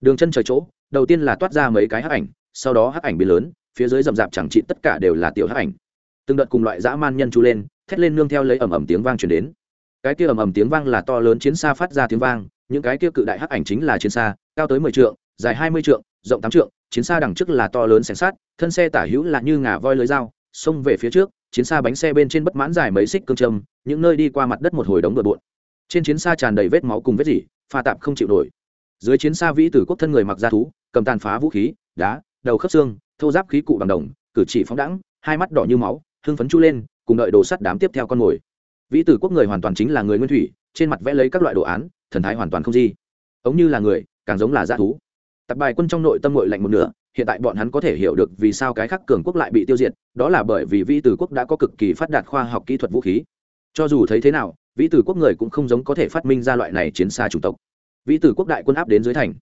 Đường chân trời chỗ, đầu tiên là toát ra mấy cái hắc ảnh, sau đó hắc ảnh biến lớn, phía dưới rậm rạp chẳng trị tất cả đều là tiểu hắc ảnh. Từng đợt cùng loại dã man nhân chú lên, thét lên nương theo lấy ầm ầm tiếng vang truyền đến. Cái kia ầm ầm tiếng vang là to lớn chiến xa phát ra tiếng vang, những cái kia cự đại hắc ảnh chính là chiến xa, cao tới mười trượng, dài hai mươi trượng, rộng tám trượng, chiến xa đằng trước là to lớn xẻng sát thân xe tả hữu là như ngà voi lưới dao, xông về phía trước chiến xa bánh xe bên trên bất mãn dài mấy xích cương châm, những nơi đi qua mặt đất một hồi đống bừa bộn. Trên chiến xa tràn đầy vết máu cùng vết dỉ pha tạp không chịu nổi. Dưới chiến xa vĩ tử quốc thân người mặc da thú, cầm tàn phá vũ khí, đá, đầu khớp xương, thô giáp khí cụ bằng đồng, cử chỉ phóng đẳng, hai mắt đỏ như máu, hưng phấn chu lên, cùng đợi đồ sắt đám tiếp theo con mồi. Vĩ tử quốc người hoàn toàn chính là người nguyên thủy, trên mặt vẽ lấy các loại đồ án, thần thái hoàn toàn không di. Ống như là người, càng giống là dã thú. Tập bài quân trong nội tâm nội lạnh một nửa hiện tại bọn hắn có thể hiểu được vì sao cái khắc cường quốc lại bị tiêu diệt, đó là bởi vì vĩ tử quốc đã có cực kỳ phát đạt khoa học kỹ thuật vũ khí. Cho dù thấy thế nào, vĩ tử quốc người cũng không giống có thể phát minh ra loại này chiến xa chủng tộc. Vĩ tử quốc đại quân áp đến dưới thành,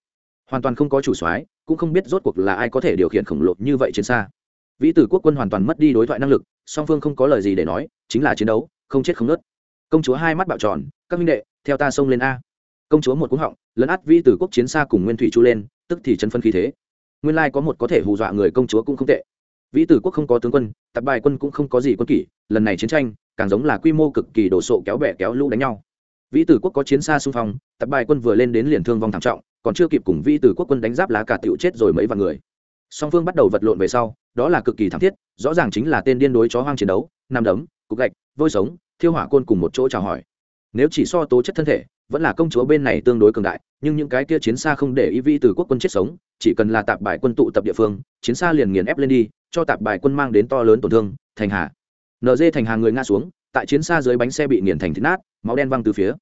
hoàn toàn không có chủ soái, cũng không biết rốt cuộc là ai có thể điều khiển khổng lồ như vậy chiến xa. Vĩ tử quốc quân hoàn toàn mất đi đối thoại năng lực, song phương không có lời gì để nói, chính là chiến đấu, không chết không nớt công chúa hai mắt bạo tròn, các minh đệ, theo ta xông lên a. Công chúa một cúng họng, lấn át vĩ tử quốc chiến xa cùng nguyên thủy chu lên, tức thì chân phân khí thế nguyên lai có một có thể hù dọa người công chúa cũng không tệ. Vĩ tử quốc không có tướng quân tập bài quân cũng không có gì quân kỷ, lần này chiến tranh, càng giống là quy mô cực kỳ đồ sộ kéo bè kéo lũ đánh nhau. Vĩ tử quốc có chiến xa xung phong tập bài quân vừa lên đến liền thương vong thảm trọng, còn chưa kịp cùng vĩ tử quốc quân đánh giáp lá cả tựu chết rồi mấy vạn người. Song phương bắt đầu vật lộn về sau, đó là cực kỳ thảm thiết, rõ ràng chính là tên điên đối chó hoang chiến đấu nằm đấm, cục gạch, vôi sống, thiêu hỏa côn cùng một chỗ chào hỏi. Nếu chỉ so tố chất thân thể vẫn là công chúa bên này tương đối cường đại, nhưng những cái kia chiến xa không để ý vi từ quốc quân chết sống, chỉ cần là tạp bài quân tụ tập địa phương, chiến xa liền nghiền ép lên đi, cho tạp bài quân mang đến to lớn tổn thương, thành hà. Nd thành hàng người ngã xuống, tại chiến xa dưới bánh xe bị nghiền thành thịt nát, máu đen văng từ phía.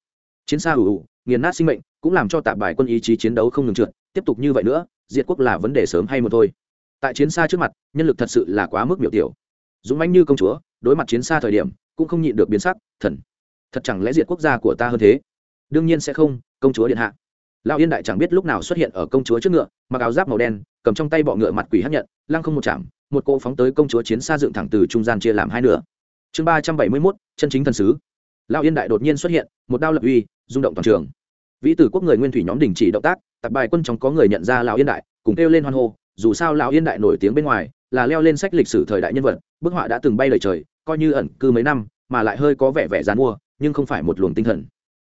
Chiến xa ủ ủ nghiền nát sinh mệnh, cũng làm cho tạp bài quân ý chí chiến đấu không ngừng trượt, tiếp tục như vậy nữa, diệt quốc là vấn đề sớm hay một thôi. Tại chiến xa trước mặt, nhân lực thật sự là quá mức miểu tiểu. Dũng mãnh như công chúa, đối mặt chiến xa thời điểm, cũng không nhịn được biến sắc, thần. Thật chẳng lẽ diệt quốc gia của ta hơn thế? Đương nhiên sẽ không, công chúa điện hạ. Lão yên đại chẳng biết lúc nào xuất hiện ở công chúa trước ngựa, mặc áo giáp màu đen, cầm trong tay bọ ngựa mặt quỷ hát nhận lăng không một chạm, một cỗ phóng tới công chúa chiến xa dựng thẳng từ trung gian chia làm hai nửa. Chương ba trăm bảy mươi mốt, chân chính thần sứ. Lão yên đại đột nhiên xuất hiện, một đao lập uy, rung động toàn trường. Vĩ tử quốc người nguyên thủy nhóm đình chỉ động tác, tập bài quân trong có người nhận ra lão yên đại, cùng kêu lên hoan hô, dù sao lão yên đại nổi tiếng bên ngoài, là leo lên sách lịch sử thời đại nhân vật, bức họa đã từng bay lời trời, coi như ẩn cư mấy năm, mà lại hơi có vẻ vẻ dán mua, nhưng không phải một luồng tinh thần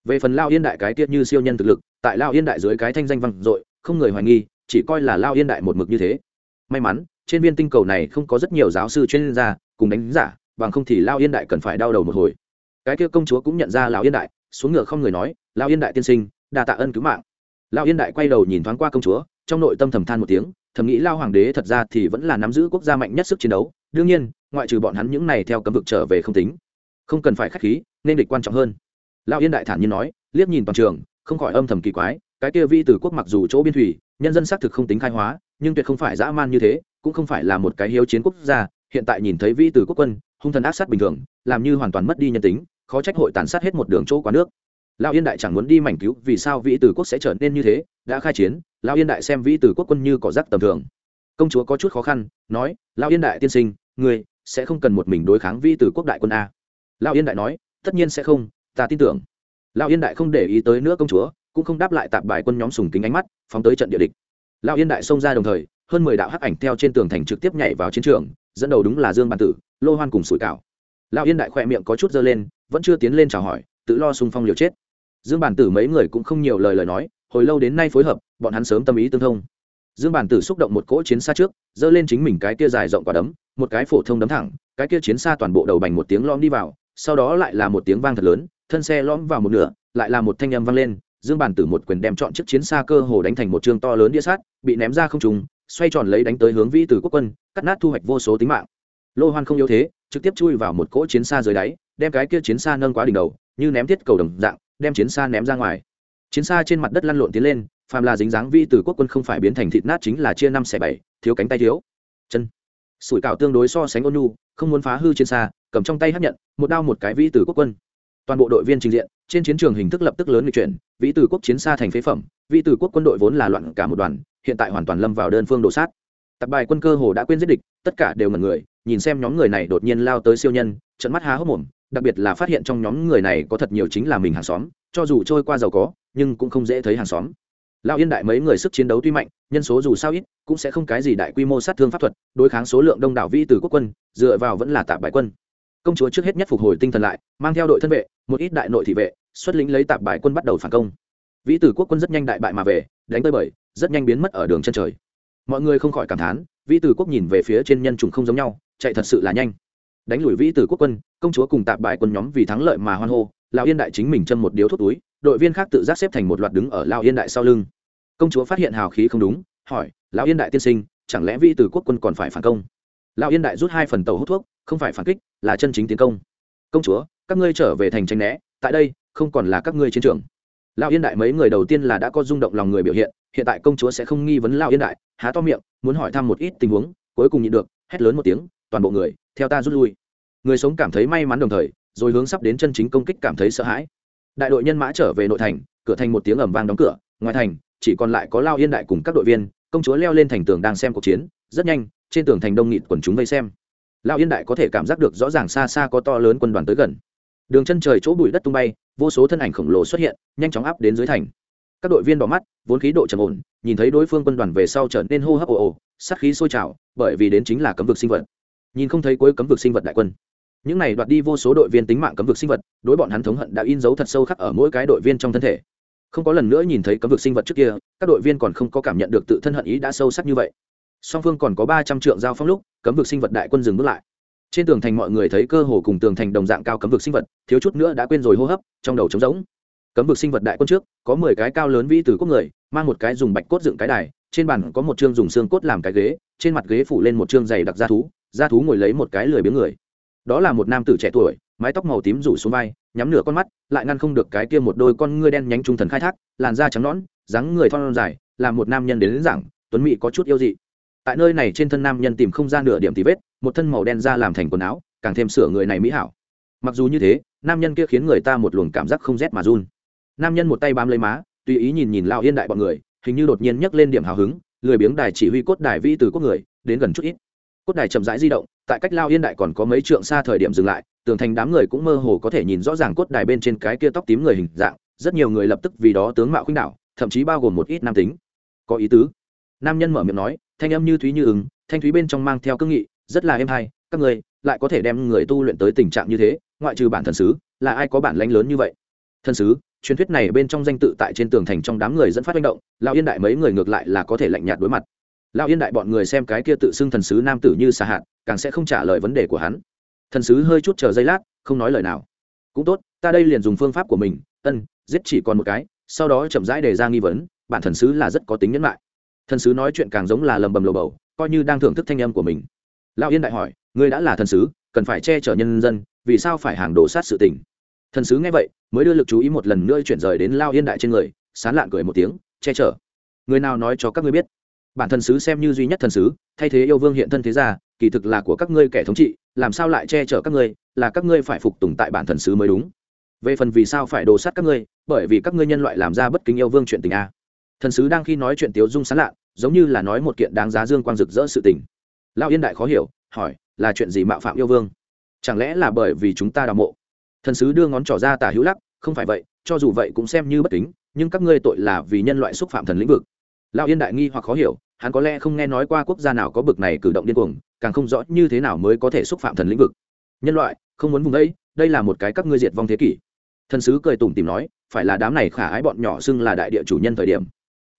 về phần lao yên đại cái tiết như siêu nhân thực lực, tại lao yên đại dưới cái thanh danh vang dội, không người hoài nghi, chỉ coi là lao yên đại một mực như thế. May mắn, trên viên tinh cầu này không có rất nhiều giáo sư chuyên gia, cùng đánh giả, bằng không thì lao yên đại cần phải đau đầu một hồi. Cái kia công chúa cũng nhận ra lão yên đại, xuống ngựa không người nói, lao yên đại tiên sinh, đa tạ ân cứu mạng. Lao yên đại quay đầu nhìn thoáng qua công chúa, trong nội tâm thầm than một tiếng, thầm nghĩ lao hoàng đế thật ra thì vẫn là nắm giữ quốc gia mạnh nhất sức chiến đấu, đương nhiên, ngoại trừ bọn hắn những này theo cấm vực trở về không tính. Không cần phải k h á c h khí, nên địch quan trọng hơn lão yên đại thản nhiên nói, liếc nhìn toàn trường, không khỏi âm thầm kỳ quái, cái kia vi từ quốc mặc dù chỗ biên thủy, nhân dân xác thực không tính khai hóa, nhưng tuyệt không phải dã man như thế, cũng không phải là một cái hiếu chiến quốc gia, hiện tại nhìn thấy vi từ quốc quân, hung thần ác sát bình thường, làm như hoàn toàn mất đi nhân tính, khó trách hội tàn sát hết một đường chỗ quá nước. Lão yên đại chẳng muốn đi mảnh cứu, vì sao vĩ từ quốc sẽ trở nên như thế, đã khai chiến, lão yên đại xem vĩ từ quốc quân như cỏ rác tầm thường. Công chúa có chút khó khăn, nói, lão yên đại tiên sinh người sẽ không cần một mình đối kháng vi từ quốc đại quân a. Lão yên đại nói, tất nhiên sẽ không ta tin tưởng. Lão yên đại không để ý tới nữa công chúa, cũng không đáp lại tạp bài quân nhóm sùng kính ánh mắt, phóng tới trận địa địch. Lão yên đại xông ra đồng thời, hơn mười đạo hắc ảnh theo trên tường thành trực tiếp nhảy vào chiến trường, dẫn đầu đúng là dương Bàn tử, lô hoan cùng sủi cảo. Lão yên đại khỏe miệng có chút dơ lên, vẫn chưa tiến lên chào hỏi, tự lo xung phong liều chết. Dương Bàn tử mấy người cũng không nhiều lời lời nói, hồi lâu đến nay phối hợp, bọn hắn sớm tâm ý tương thông. Dương Bàn tử xúc động một cỗ chiến xa trước dơ lên chính mình cái kia dài rộng quả đấm, một cái phổ thông đấm thẳng, cái kia chiến xa toàn bộ đầu bành một tiếng lom đi vào, sau đó lại là một tiếng vang thật lớn thân xe lõm vào một nửa, lại là một thanh âm vang lên, dương bản tử một quyền đem chọn chiếc chiến xa cơ hồ đánh thành một chương to lớn đĩa sát, bị ném ra không trùng xoay tròn lấy đánh tới hướng vĩ từ quốc quân, cắt nát thu hoạch vô số tính mạng. Lô hoan không yếu thế, trực tiếp chui vào một cỗ chiến xa dưới đáy, đem cái kia chiến xa nâng quá đỉnh đầu, như ném thiết cầu đồng dạng, đem chiến xa ném ra ngoài. Chiến xa trên mặt đất lăn lộn tiến lên, phàm là dính dáng vi từ quốc quân không phải biến thành thịt nát chính là chia năm xẻ bảy, thiếu cánh tay thiếu. Chân. Sủi cảo tương đối so sánh ôn nhu, không muốn phá hư chiến xa, cầm trong tay hấp nhận, một đao một cái vi từ quốc quân toàn bộ đội viên trình diện, trên chiến trường hình thức lập tức lớn người chuyển, vĩ từ quốc chiến xa thành phế phẩm, vĩ từ quốc quân đội vốn là loạn cả một đoàn, hiện tại hoàn toàn lâm vào đơn phương đổ sát. Tập bài quân cơ hồ đã quên giết địch, tất cả đều ngẩn người, nhìn xem nhóm người này đột nhiên lao tới siêu nhân, trận mắt há hốc mồm, đặc biệt là phát hiện trong nhóm người này có thật nhiều chính là mình hàng xóm, cho dù trôi qua giàu có, nhưng cũng không dễ thấy hàng xóm. Lao yên đại mấy người sức chiến đấu tuy mạnh, nhân số dù sao ít, cũng sẽ không cái gì đại quy mô sát thương pháp thuật, đối kháng số lượng đông đảo vi từ quốc quân, dựa vào vẫn là tạp bài quân công chúa trước hết nhất phục hồi tinh thần lại, mang theo đội thân vệ, một ít đại nội thị vệ, xuất lĩnh lấy tạp bài quân bắt đầu phản công. Vĩ tử quốc quân rất nhanh đại bại mà về, đánh tới bởi rất nhanh biến mất ở đường chân trời. Mọi người không khỏi cảm thán, vĩ tử quốc nhìn về phía trên nhân trùng không giống nhau, chạy thật sự là nhanh. Đánh lùi vĩ tử quốc quân, công chúa cùng tạp bài quân nhóm vì thắng lợi mà hoan hô, lão yên đại chính mình châm một điếu thuốc túi, đội viên khác tự giác xếp thành một loạt đứng ở lão yên đại sau lưng. Công chúa phát hiện hào khí không đúng, hỏi, lão yên đại tiên sinh, chẳng lẽ vĩ tử quốc quân còn phải phản công? Lão yên đại rút hai phần tàu hút thuốc không phải phản kích, là chân chính tiến công. Công chúa, các ngươi trở về thành tranh né, tại đây, không còn là các ngươi chiến trường. Lão yên đại mấy người đầu tiên là đã có rung động lòng người biểu hiện hiện tại công chúa sẽ không nghi vấn lão yên đại, há to miệng, muốn hỏi thăm một ít tình huống, cuối cùng nhịn được, hét lớn một tiếng, toàn bộ người, theo ta rút lui. Người sống cảm thấy may mắn đồng thời, rồi hướng sắp đến chân chính công kích cảm thấy sợ hãi. Đại đội nhân mã trở về nội thành, cửa thành một tiếng ầm vang đóng cửa, ngoài thành, chỉ còn lại có lao yên đại cùng các đội viên, công chúa leo lên thành tường đang xem cuộc chiến, rất nhanh, trên tường thành đông nghịt quần chúng vây xem. Lão yên đại có thể cảm giác được rõ ràng xa xa có to lớn quân đoàn tới gần. Đường chân trời chỗ bụi đất tung bay, vô số thân ảnh khổng lồ xuất hiện, nhanh chóng áp đến dưới thành. Các đội viên đỏ mắt, vốn khí độ trầm ổn, nhìn thấy đối phương quân đoàn về sau trở nên hô hấp ồ ồ, sát khí sôi trào, bởi vì đến chính là cấm vực sinh vật. Nhìn không thấy cuối cấm vực sinh vật đại quân. Những này đoạt đi vô số đội viên tính mạng cấm vực sinh vật, đối bọn hắn thống hận đã in dấu thật sâu khắc ở mỗi cái đội viên trong thân thể. Không có lần nữa nhìn thấy cấm vực sinh vật trước kia, các đội viên còn không có cảm nhận được tự thân hận ý đã sâu sắc như vậy song phương còn có ba trăm trượng giao phong lúc cấm vực sinh vật đại quân dừng bước lại. Trên tường thành mọi người thấy cơ hồ cùng tường thành đồng dạng cao cấm vực sinh vật thiếu chút nữa đã quên rồi hô hấp trong đầu trống rỗng. Cấm vực sinh vật đại quân trước có mười cái cao lớn vĩ từ quốc người mang một cái dùng bạch cốt dựng cái đài trên bàn có một chương dùng xương cốt làm cái ghế trên mặt ghế phủ lên một chương dày đặc da thú da thú ngồi lấy một cái lười biếng người. Đó là một nam tử trẻ tuổi mái tóc màu tím rủ xuống vai nhắm nửa con mắt lại ngăn không được cái kia một đôi con ngươi đen nhánh trung thần khai thác làn da trắng nõn dáng người thon dài là một nam nhân đến, đến giảng tuấn mỹ có chút yêu dị tại nơi này trên thân nam nhân tìm không ra nửa điểm tí vết, một thân màu đen ra làm thành quần áo, càng thêm sửa người này mỹ hảo. Mặc dù như thế, nam nhân kia khiến người ta một luồng cảm giác không rét mà run. Nam nhân một tay bám lấy má, tùy ý nhìn nhìn lao yên đại bọn người, hình như đột nhiên nhấc lên điểm hào hứng, lười biếng đài chỉ huy cốt đài vi từ quốc người, đến gần chút ít. Cốt đài chậm rãi di động, tại cách lao yên đại còn có mấy trượng xa thời điểm dừng lại, tường thành đám người cũng mơ hồ có thể nhìn rõ ràng cốt đài bên trên cái kia tóc tím người hình dạng, rất nhiều người lập tức vì đó tướng mạo khuynh đảo, thậm chí bao gồm một ít nam tính. Có ý tứ. Nam nhân mở miệng nói thanh âm như thúy như ứng, thanh thúy bên trong mang theo cương nghị, rất là êm hay, các người lại có thể đem người tu luyện tới tình trạng như thế, ngoại trừ bản thần sứ, là ai có bản lãnh lớn như vậy? Thần sứ, truyền thuyết này bên trong danh tự tại trên tường thành trong đám người dẫn phát manh động, lão yên đại mấy người ngược lại là có thể lạnh nhạt đối mặt. Lão yên đại bọn người xem cái kia tự xưng thần sứ nam tử như xa hạn càng sẽ không trả lời vấn đề của hắn. Thần sứ hơi chút chờ giây lát, không nói lời nào. Cũng tốt, ta đây liền dùng phương pháp của mình, ân, giết chỉ còn một cái, sau đó chậm rãi đề ra nghi vấn, bản thần sứ là rất có tính nhẫn lại thần sứ nói chuyện càng giống là lầm bầm lồ bầu, coi như đang thưởng thức thanh âm của mình. Lão yên đại hỏi, ngươi đã là thần sứ, cần phải che chở nhân dân, vì sao phải hàng đổ sát sự tình? Thần sứ nghe vậy, mới đưa lực chú ý một lần nữa chuyển rời đến lao yên đại trên người, sán lạn cười một tiếng, che chở? Người nào nói cho các ngươi biết? Bản thần sứ xem như duy nhất thần sứ, thay thế yêu vương hiện thân thế gia, kỳ thực là của các ngươi kẻ thống trị, làm sao lại che chở các ngươi, là các ngươi phải phục tùng tại bản thần sứ mới đúng. Về phần vì sao phải đồ sát các ngươi, bởi vì các ngươi nhân loại làm ra bất kính yêu vương chuyện tình a. Thần sứ đang khi nói chuyện tiếu dung sán lạn giống như là nói một kiện đáng giá dương quang rực rỡ sự tình. Lao yên đại khó hiểu, hỏi, là chuyện gì mạo phạm yêu vương? Chẳng lẽ là bởi vì chúng ta đào mộ? Thần sứ đưa ngón trỏ ra tả hữu lắc, không phải vậy, cho dù vậy cũng xem như bất kính, nhưng các ngươi tội là vì nhân loại xúc phạm thần lĩnh vực. Lao yên đại nghi hoặc khó hiểu, hắn có lẽ không nghe nói qua quốc gia nào có bực này cử động điên cuồng, càng không rõ như thế nào mới có thể xúc phạm thần lĩnh vực. Nhân loại, không muốn vùng đây đây là một cái các ngươi diệt vong thế kỷ. Thần sứ cười tủm tìm nói, phải là đám này khả ái bọn nhỏ xưng là đại địa chủ nhân thời điểm.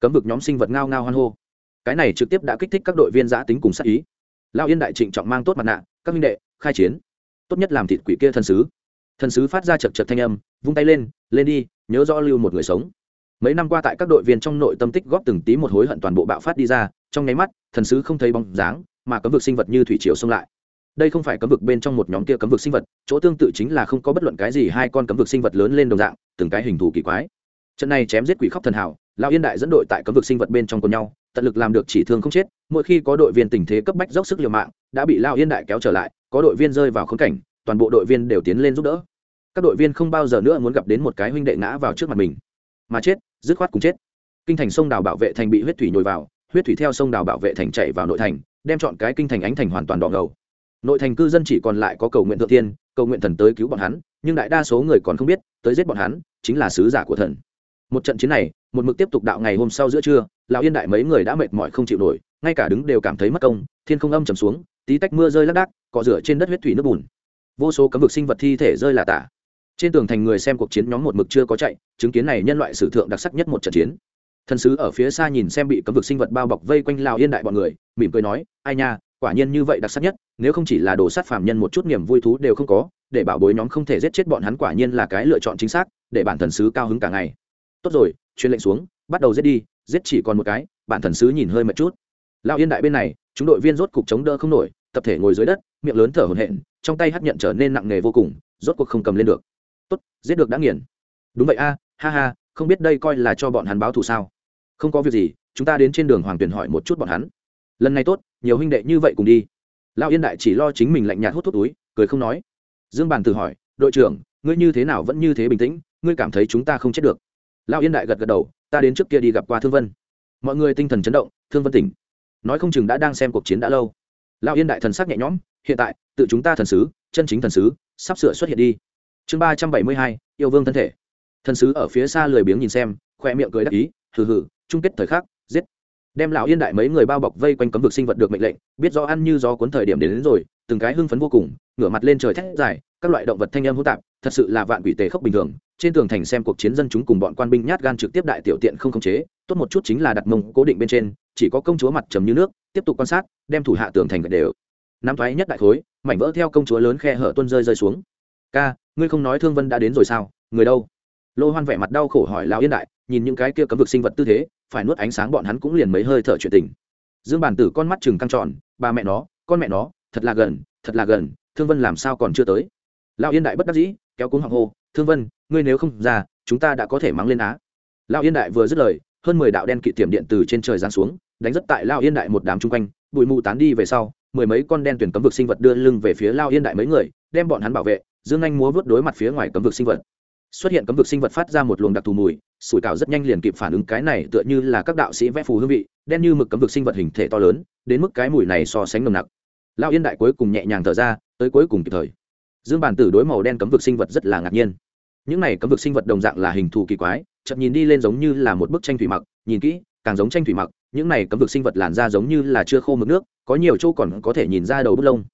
Cấm vực nhóm sinh vật ngao ngao hoan hô cái này trực tiếp đã kích thích các đội viên giã tính cùng sát ý. Lao yên đại trịnh trọng mang tốt mặt nạ, các minh đệ, khai chiến. Tốt nhất làm thịt quỷ kia thần sứ. Thần sứ phát ra chật chật thanh âm, vung tay lên lên đi, nhớ rõ lưu một người sống. Mấy năm qua tại các đội viên trong nội tâm tích góp từng tí một hối hận toàn bộ bạo phát đi ra, trong nháy mắt thần sứ không thấy bóng dáng, mà cấm vực sinh vật như thủy triều xông lại. Đây không phải cấm vực bên trong một nhóm kia cấm vực sinh vật, chỗ tương tự chính là không có bất luận cái gì hai con cấm vực sinh vật lớn lên đồng dạng, từng cái hình thù kỳ quái. Trận này chém giết quỷ khóc thần hảo, lão yên đại dẫn đội tại cấm vực sinh vật bên trong cùng nhau tận lực làm được chỉ thương không chết, mỗi khi có đội viên tình thế cấp bách dốc sức liều mạng, đã bị lao yên đại kéo trở lại, có đội viên rơi vào khốn cảnh, toàn bộ đội viên đều tiến lên giúp đỡ. Các đội viên không bao giờ nữa muốn gặp đến một cái huynh đệ ngã vào trước mặt mình. Mà chết, dứt khoát cùng chết. Kinh thành sông đào bảo vệ thành bị huyết thủy nhồi vào, huyết thủy theo sông đào bảo vệ thành chạy vào nội thành, đem chọn cái kinh thành ánh thành hoàn toàn đỏ ngầu. Nội thành cư dân chỉ còn lại có cầu nguyện thượng tiên, cầu nguyện thần tới cứu bọn hắn, nhưng đại đa số người còn không biết, tới giết bọn hắn, chính là sứ giả của thần. Một trận chiến này một mực tiếp tục đạo ngày hôm sau giữa trưa, lão yên đại mấy người đã mệt mỏi không chịu nổi, ngay cả đứng đều cảm thấy mất công, thiên không âm trầm xuống, tí tách mưa rơi lác đác, cọ rửa trên đất huyết thủy nước bùn. Vô số cấm vực sinh vật thi thể rơi là tả. Trên tường thành người xem cuộc chiến nhóm một mực chưa có chạy, chứng kiến này nhân loại sử thượng đặc sắc nhất một trận chiến. Thần sứ ở phía xa nhìn xem bị cấm vực sinh vật bao bọc vây quanh lào yên đại bọn người, mỉm cười nói, ai nha, quả nhiên như vậy đặc sắc nhất, nếu không chỉ là đồ sát phàm nhân một chút niềm vui thú đều không có, để bảo bối nhóm không thể giết chết bọn hắn quả nhiên là cái lựa chọn chính xác, để bản thần sứ cao hứng cả ngày. Tốt rồi truyền lệnh xuống, bắt đầu giết đi, giết chỉ còn một cái, bản thần sứ nhìn hơi mệt chút. Lao yên đại bên này, chúng đội viên rốt cục chống đỡ không nổi, tập thể ngồi dưới đất, miệng lớn thở hổn hển, trong tay hắt nhận trở nên nặng nề vô cùng, rốt cuộc không cầm lên được. Tốt, giết được đã nghiền. Đúng vậy a, ha ha, không biết đây coi là cho bọn hắn báo thù sao? Không có việc gì, chúng ta đến trên đường hoàng tuyền hỏi một chút bọn hắn. Lần này tốt, nhiều huynh đệ như vậy cùng đi. Lão yên đại chỉ lo chính mình lạnh nhạt hút thuốc túi, cười không nói. Dương bàn tự hỏi, đội trưởng, ngươi như thế nào vẫn như thế bình tĩnh, ngươi cảm thấy chúng ta không chết được? Lão yên đại gật gật đầu ta đến trước kia đi gặp qua thương vân. Mọi người tinh thần chấn động thương vân tỉnh. Nói không chừng đã đang xem cuộc chiến đã lâu. Lão yên đại thần sắc nhẹ nhõm hiện tại tự chúng ta thần sứ chân chính thần sứ sắp sửa xuất hiện đi. Chương ba trăm bảy mươi hai yêu vương thân thể. Thần sứ ở phía xa lười biếng nhìn xem khoe miệng cười đắc ý hừ hừ chung kết thời khắc giết. Đem lão yên đại mấy người bao bọc vây quanh cấm vực sinh vật được mệnh lệnh biết do ăn như do cuốn thời điểm đến, đến rồi từng cái hưng phấn vô cùng ngửa mặt lên trời thét dài các loại động vật thanh âm hỗn tạp thật sự là vạn quỷ tề khốc bình thường trên tường thành xem cuộc chiến dân chúng cùng bọn quan binh nhát gan trực tiếp đại tiểu tiện không khống chế, tốt một chút chính là đặt mông cố định bên trên, chỉ có công chúa mặt trầm như nước, tiếp tục quan sát, đem thủ hạ tường thành gạch đều. Nắm thoái nhất đại khối, mảnh vỡ theo công chúa lớn khe hở tuân rơi rơi xuống. Ca, ngươi không nói thương vân đã đến rồi sao? Người đâu? Lô hoan vẻ mặt đau khổ hỏi lão yên đại, nhìn những cái kia cấm vực sinh vật tư thế, phải nuốt ánh sáng bọn hắn cũng liền mấy hơi thở chuyện tình. Dương bản tử con mắt chừng căng tròn, ba mẹ nó, con mẹ nó, thật là gần, thật là gần, thương vân làm sao còn chưa tới? Lão yên đại bất đắc dĩ, kéo cuống hoàng hô, thương vân ngươi nếu không ra, chúng ta đã có thể mắng lên á. Lão yên đại vừa dứt lời, hơn mười đạo đen kỵ tiềm điện từ trên trời giáng xuống, đánh rất tại lão yên đại một đám chung quanh, bụi mù tán đi về sau, mười mấy con đen tuyển cấm vực sinh vật đưa lưng về phía lão yên đại mấy người, đem bọn hắn bảo vệ, dương anh múa vớt đối mặt phía ngoài cấm vực sinh vật. Xuất hiện cấm vực sinh vật phát ra một luồng đặc thù mùi, sủi cảo rất nhanh liền kịp phản ứng cái này tựa như là các đạo sĩ vẽ phù hương vị, đen như mực cấm vực sinh vật hình thể to lớn, đến mức cái mùi này so sánh nồng nặc. Lao yên đại cuối cùng nhẹ nhàng thở ra, tới cuối cùng kịp thời. Dương bản tử đối màu đen cấm vực sinh vật rất là ngạc nhiên những này cấm vực sinh vật đồng dạng là hình thù kỳ quái chậm nhìn đi lên giống như là một bức tranh thủy mặc, nhìn kỹ, càng giống tranh thủy mặc, những này cấm vực sinh vật làn da giống như là chưa khô mực nước, có nhiều chỗ còn có thể nhìn ra đầu bút lông.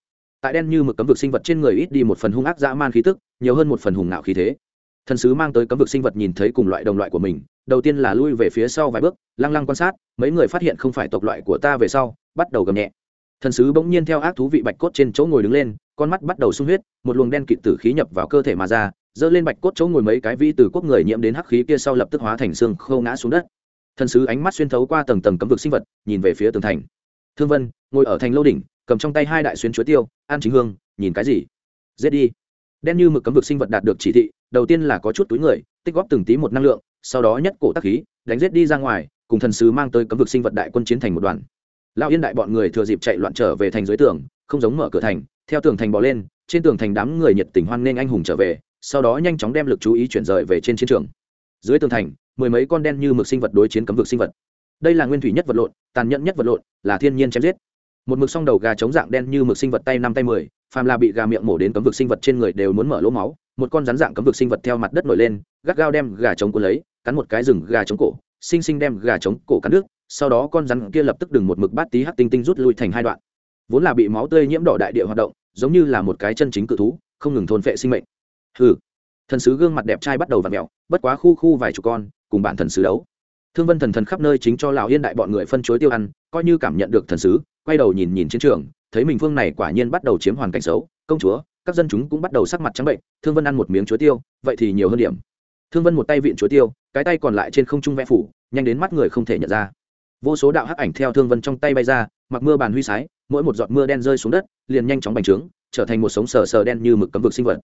Tại đen như mực cấm vực sinh vật trên người ít đi một phần hung ác dã man khí tức, nhiều hơn một phần hùng ngạo khí thế. Thần sứ mang tới cấm vực sinh vật nhìn thấy cùng loại đồng loại của mình, đầu tiên là lui về phía sau vài bước, lăng lăng quan sát, mấy người phát hiện không phải tộc loại của ta về sau, bắt đầu gầm nhẹ. Thần sứ bỗng nhiên theo ác thú vị bạch cốt trên chỗ ngồi đứng lên, con mắt bắt đầu sung huyết, một luồng đen kịt tử khí nhập vào cơ thể mà ra dơ lên bạch cốt chỗ ngồi mấy cái vĩ từ quốc người nhiễm đến hắc khí kia sau lập tức hóa thành xương khâu ngã xuống đất. Thần sứ ánh mắt xuyên thấu qua tầng tầng cấm vực sinh vật, nhìn về phía tường thành. Thương vân, ngồi ở thành lâu đỉnh, cầm trong tay hai đại xuyên chuối tiêu an chính hương, nhìn cái gì? Giết đi. Đen như mực cấm vực sinh vật đạt được chỉ thị, đầu tiên là có chút túi người, tích góp từng tí một năng lượng, sau đó nhất cổ tắc khí, đánh giết đi ra ngoài, cùng thần sứ mang tới cấm vực sinh vật đại quân chiến thành một đoàn. Lão yên đại bọn người thừa dịp chạy loạn trở về thành dưới tường, không giống mở cửa thành, theo tường thành bỏ lên, trên tường thành đám người nhiệt tình hoan nghênh anh hùng trở về sau đó nhanh chóng đem lực chú ý chuyển rời về trên chiến trường. Dưới tường thành, mười mấy con đen như mực sinh vật đối chiến cấm vực sinh vật. Đây là nguyên thủy nhất vật lộn, tàn nhẫn nhất vật lộn, là thiên nhiên chém giết. Một mực song đầu gà trống dạng đen như mực sinh vật tay năm tay mười, phàm là bị gà miệng mổ đến cấm vực sinh vật trên người đều muốn mở lỗ máu, một con rắn dạng cấm vực sinh vật theo mặt đất nổi lên, gắt gao đem gà trống cuốn lấy, cắn một cái rừng gà trống cổ, xinh xinh đem gà trống cổ cắn nước sau đó con rắn kia lập tức đừng một mực bát tí hắc tinh tinh rút lui thành hai đoạn. Vốn là bị máu tươi nhiễm đỏ đại địa hoạt động, giống như là một cái chân chính cự thú, không ngừng thôn phệ sinh mệnh hừ. Thần sứ gương mặt đẹp trai bắt đầu v ặ mẹo bất quá khu khu vài chục con, cùng bản thần sứ đấu. Thương vân thần thần khắp nơi chính cho lào yên đại bọn người phân chối tiêu ăn, coi như cảm nhận được thần sứ, quay đầu nhìn nhìn chiến trường, thấy mình phương này quả nhiên bắt đầu chiếm hoàn cảnh xấu, công chúa, các dân chúng cũng bắt đầu sắc mặt trắng bệnh, thương vân ăn một miếng chuối tiêu, vậy thì nhiều hơn điểm. Thương vân một tay vịn chuối tiêu, cái tay còn lại trên không trung vẽ phủ, nhanh đến mắt người không thể nhận ra. Vô số đạo hắc ảnh theo thương vân trong tay bay ra, mặc mưa bàn huy sái, mỗi một giọt mưa đen rơi xuống đất, liền nhanh chóng bành trướng, trở thành một sống sờ sờ đen như mực cấm vực sinh vật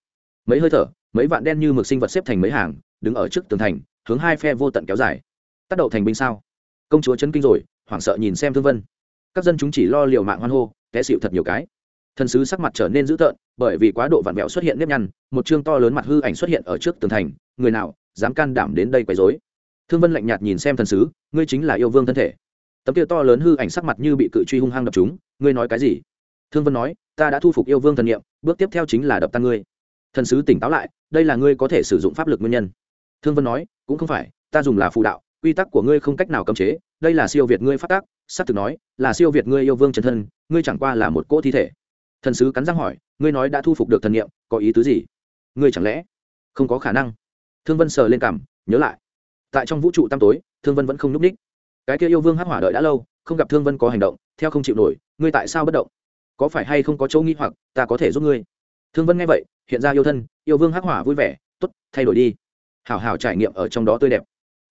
mấy hơi thở, mấy vạn đen như mực sinh vật xếp thành mấy hàng, đứng ở trước tường thành, hướng hai phe vô tận kéo dài. Tác động thành binh sao? Công chúa chấn kinh rồi, hoảng sợ nhìn xem thương vân. Các dân chúng chỉ lo liều mạng hoan hô, té xịu thật nhiều cái. Thần sứ sắc mặt trở nên dữ tợn, bởi vì quá độ vặn vẹo xuất hiện nếp nhăn, một chương to lớn mặt hư ảnh xuất hiện ở trước tường thành, người nào dám can đảm đến đây quấy rối? Thương vân lạnh nhạt nhìn xem thần sứ, ngươi chính là yêu vương thân thể. Tấm kia to lớn hư ảnh sắc mặt như bị cự truy hung hăng đập chúng, ngươi nói cái gì? Thương vân nói, ta đã thu phục yêu vương thần nghiệm bước tiếp theo chính là đập tan ngươi thần sứ tỉnh táo lại, đây là ngươi có thể sử dụng pháp lực nguyên nhân. Thương vân nói, cũng không phải, ta dùng là phụ đạo, quy tắc của ngươi không cách nào cấm chế, đây là siêu việt ngươi phát tác s á thực nói, là siêu việt ngươi yêu vương chân thân, ngươi chẳng qua là một cỗ thi thể. Thần sứ cắn răng hỏi, ngươi nói đã thu phục được thần nghiệm có ý tứ gì? Ngươi chẳng lẽ không có khả năng? Thương vân sờ lên cảm nhớ lại. Tại trong vũ trụ tăm tối, thương vân vẫn không n ú c ních. Cái kia yêu vương hắc hỏa đợi đã lâu, không gặp thương vân có hành động, theo không chịu nổi, ngươi tại sao bất động? Có phải hay không có chỗ nghi hoặc, ta có thể giúp ngươi? Thương vân nghe vậy hiện ra yêu thân, yêu vương hắc hỏa vui vẻ t ố t thay đổi đi. Hảo hảo trải nghiệm ở trong đó tươi đẹp.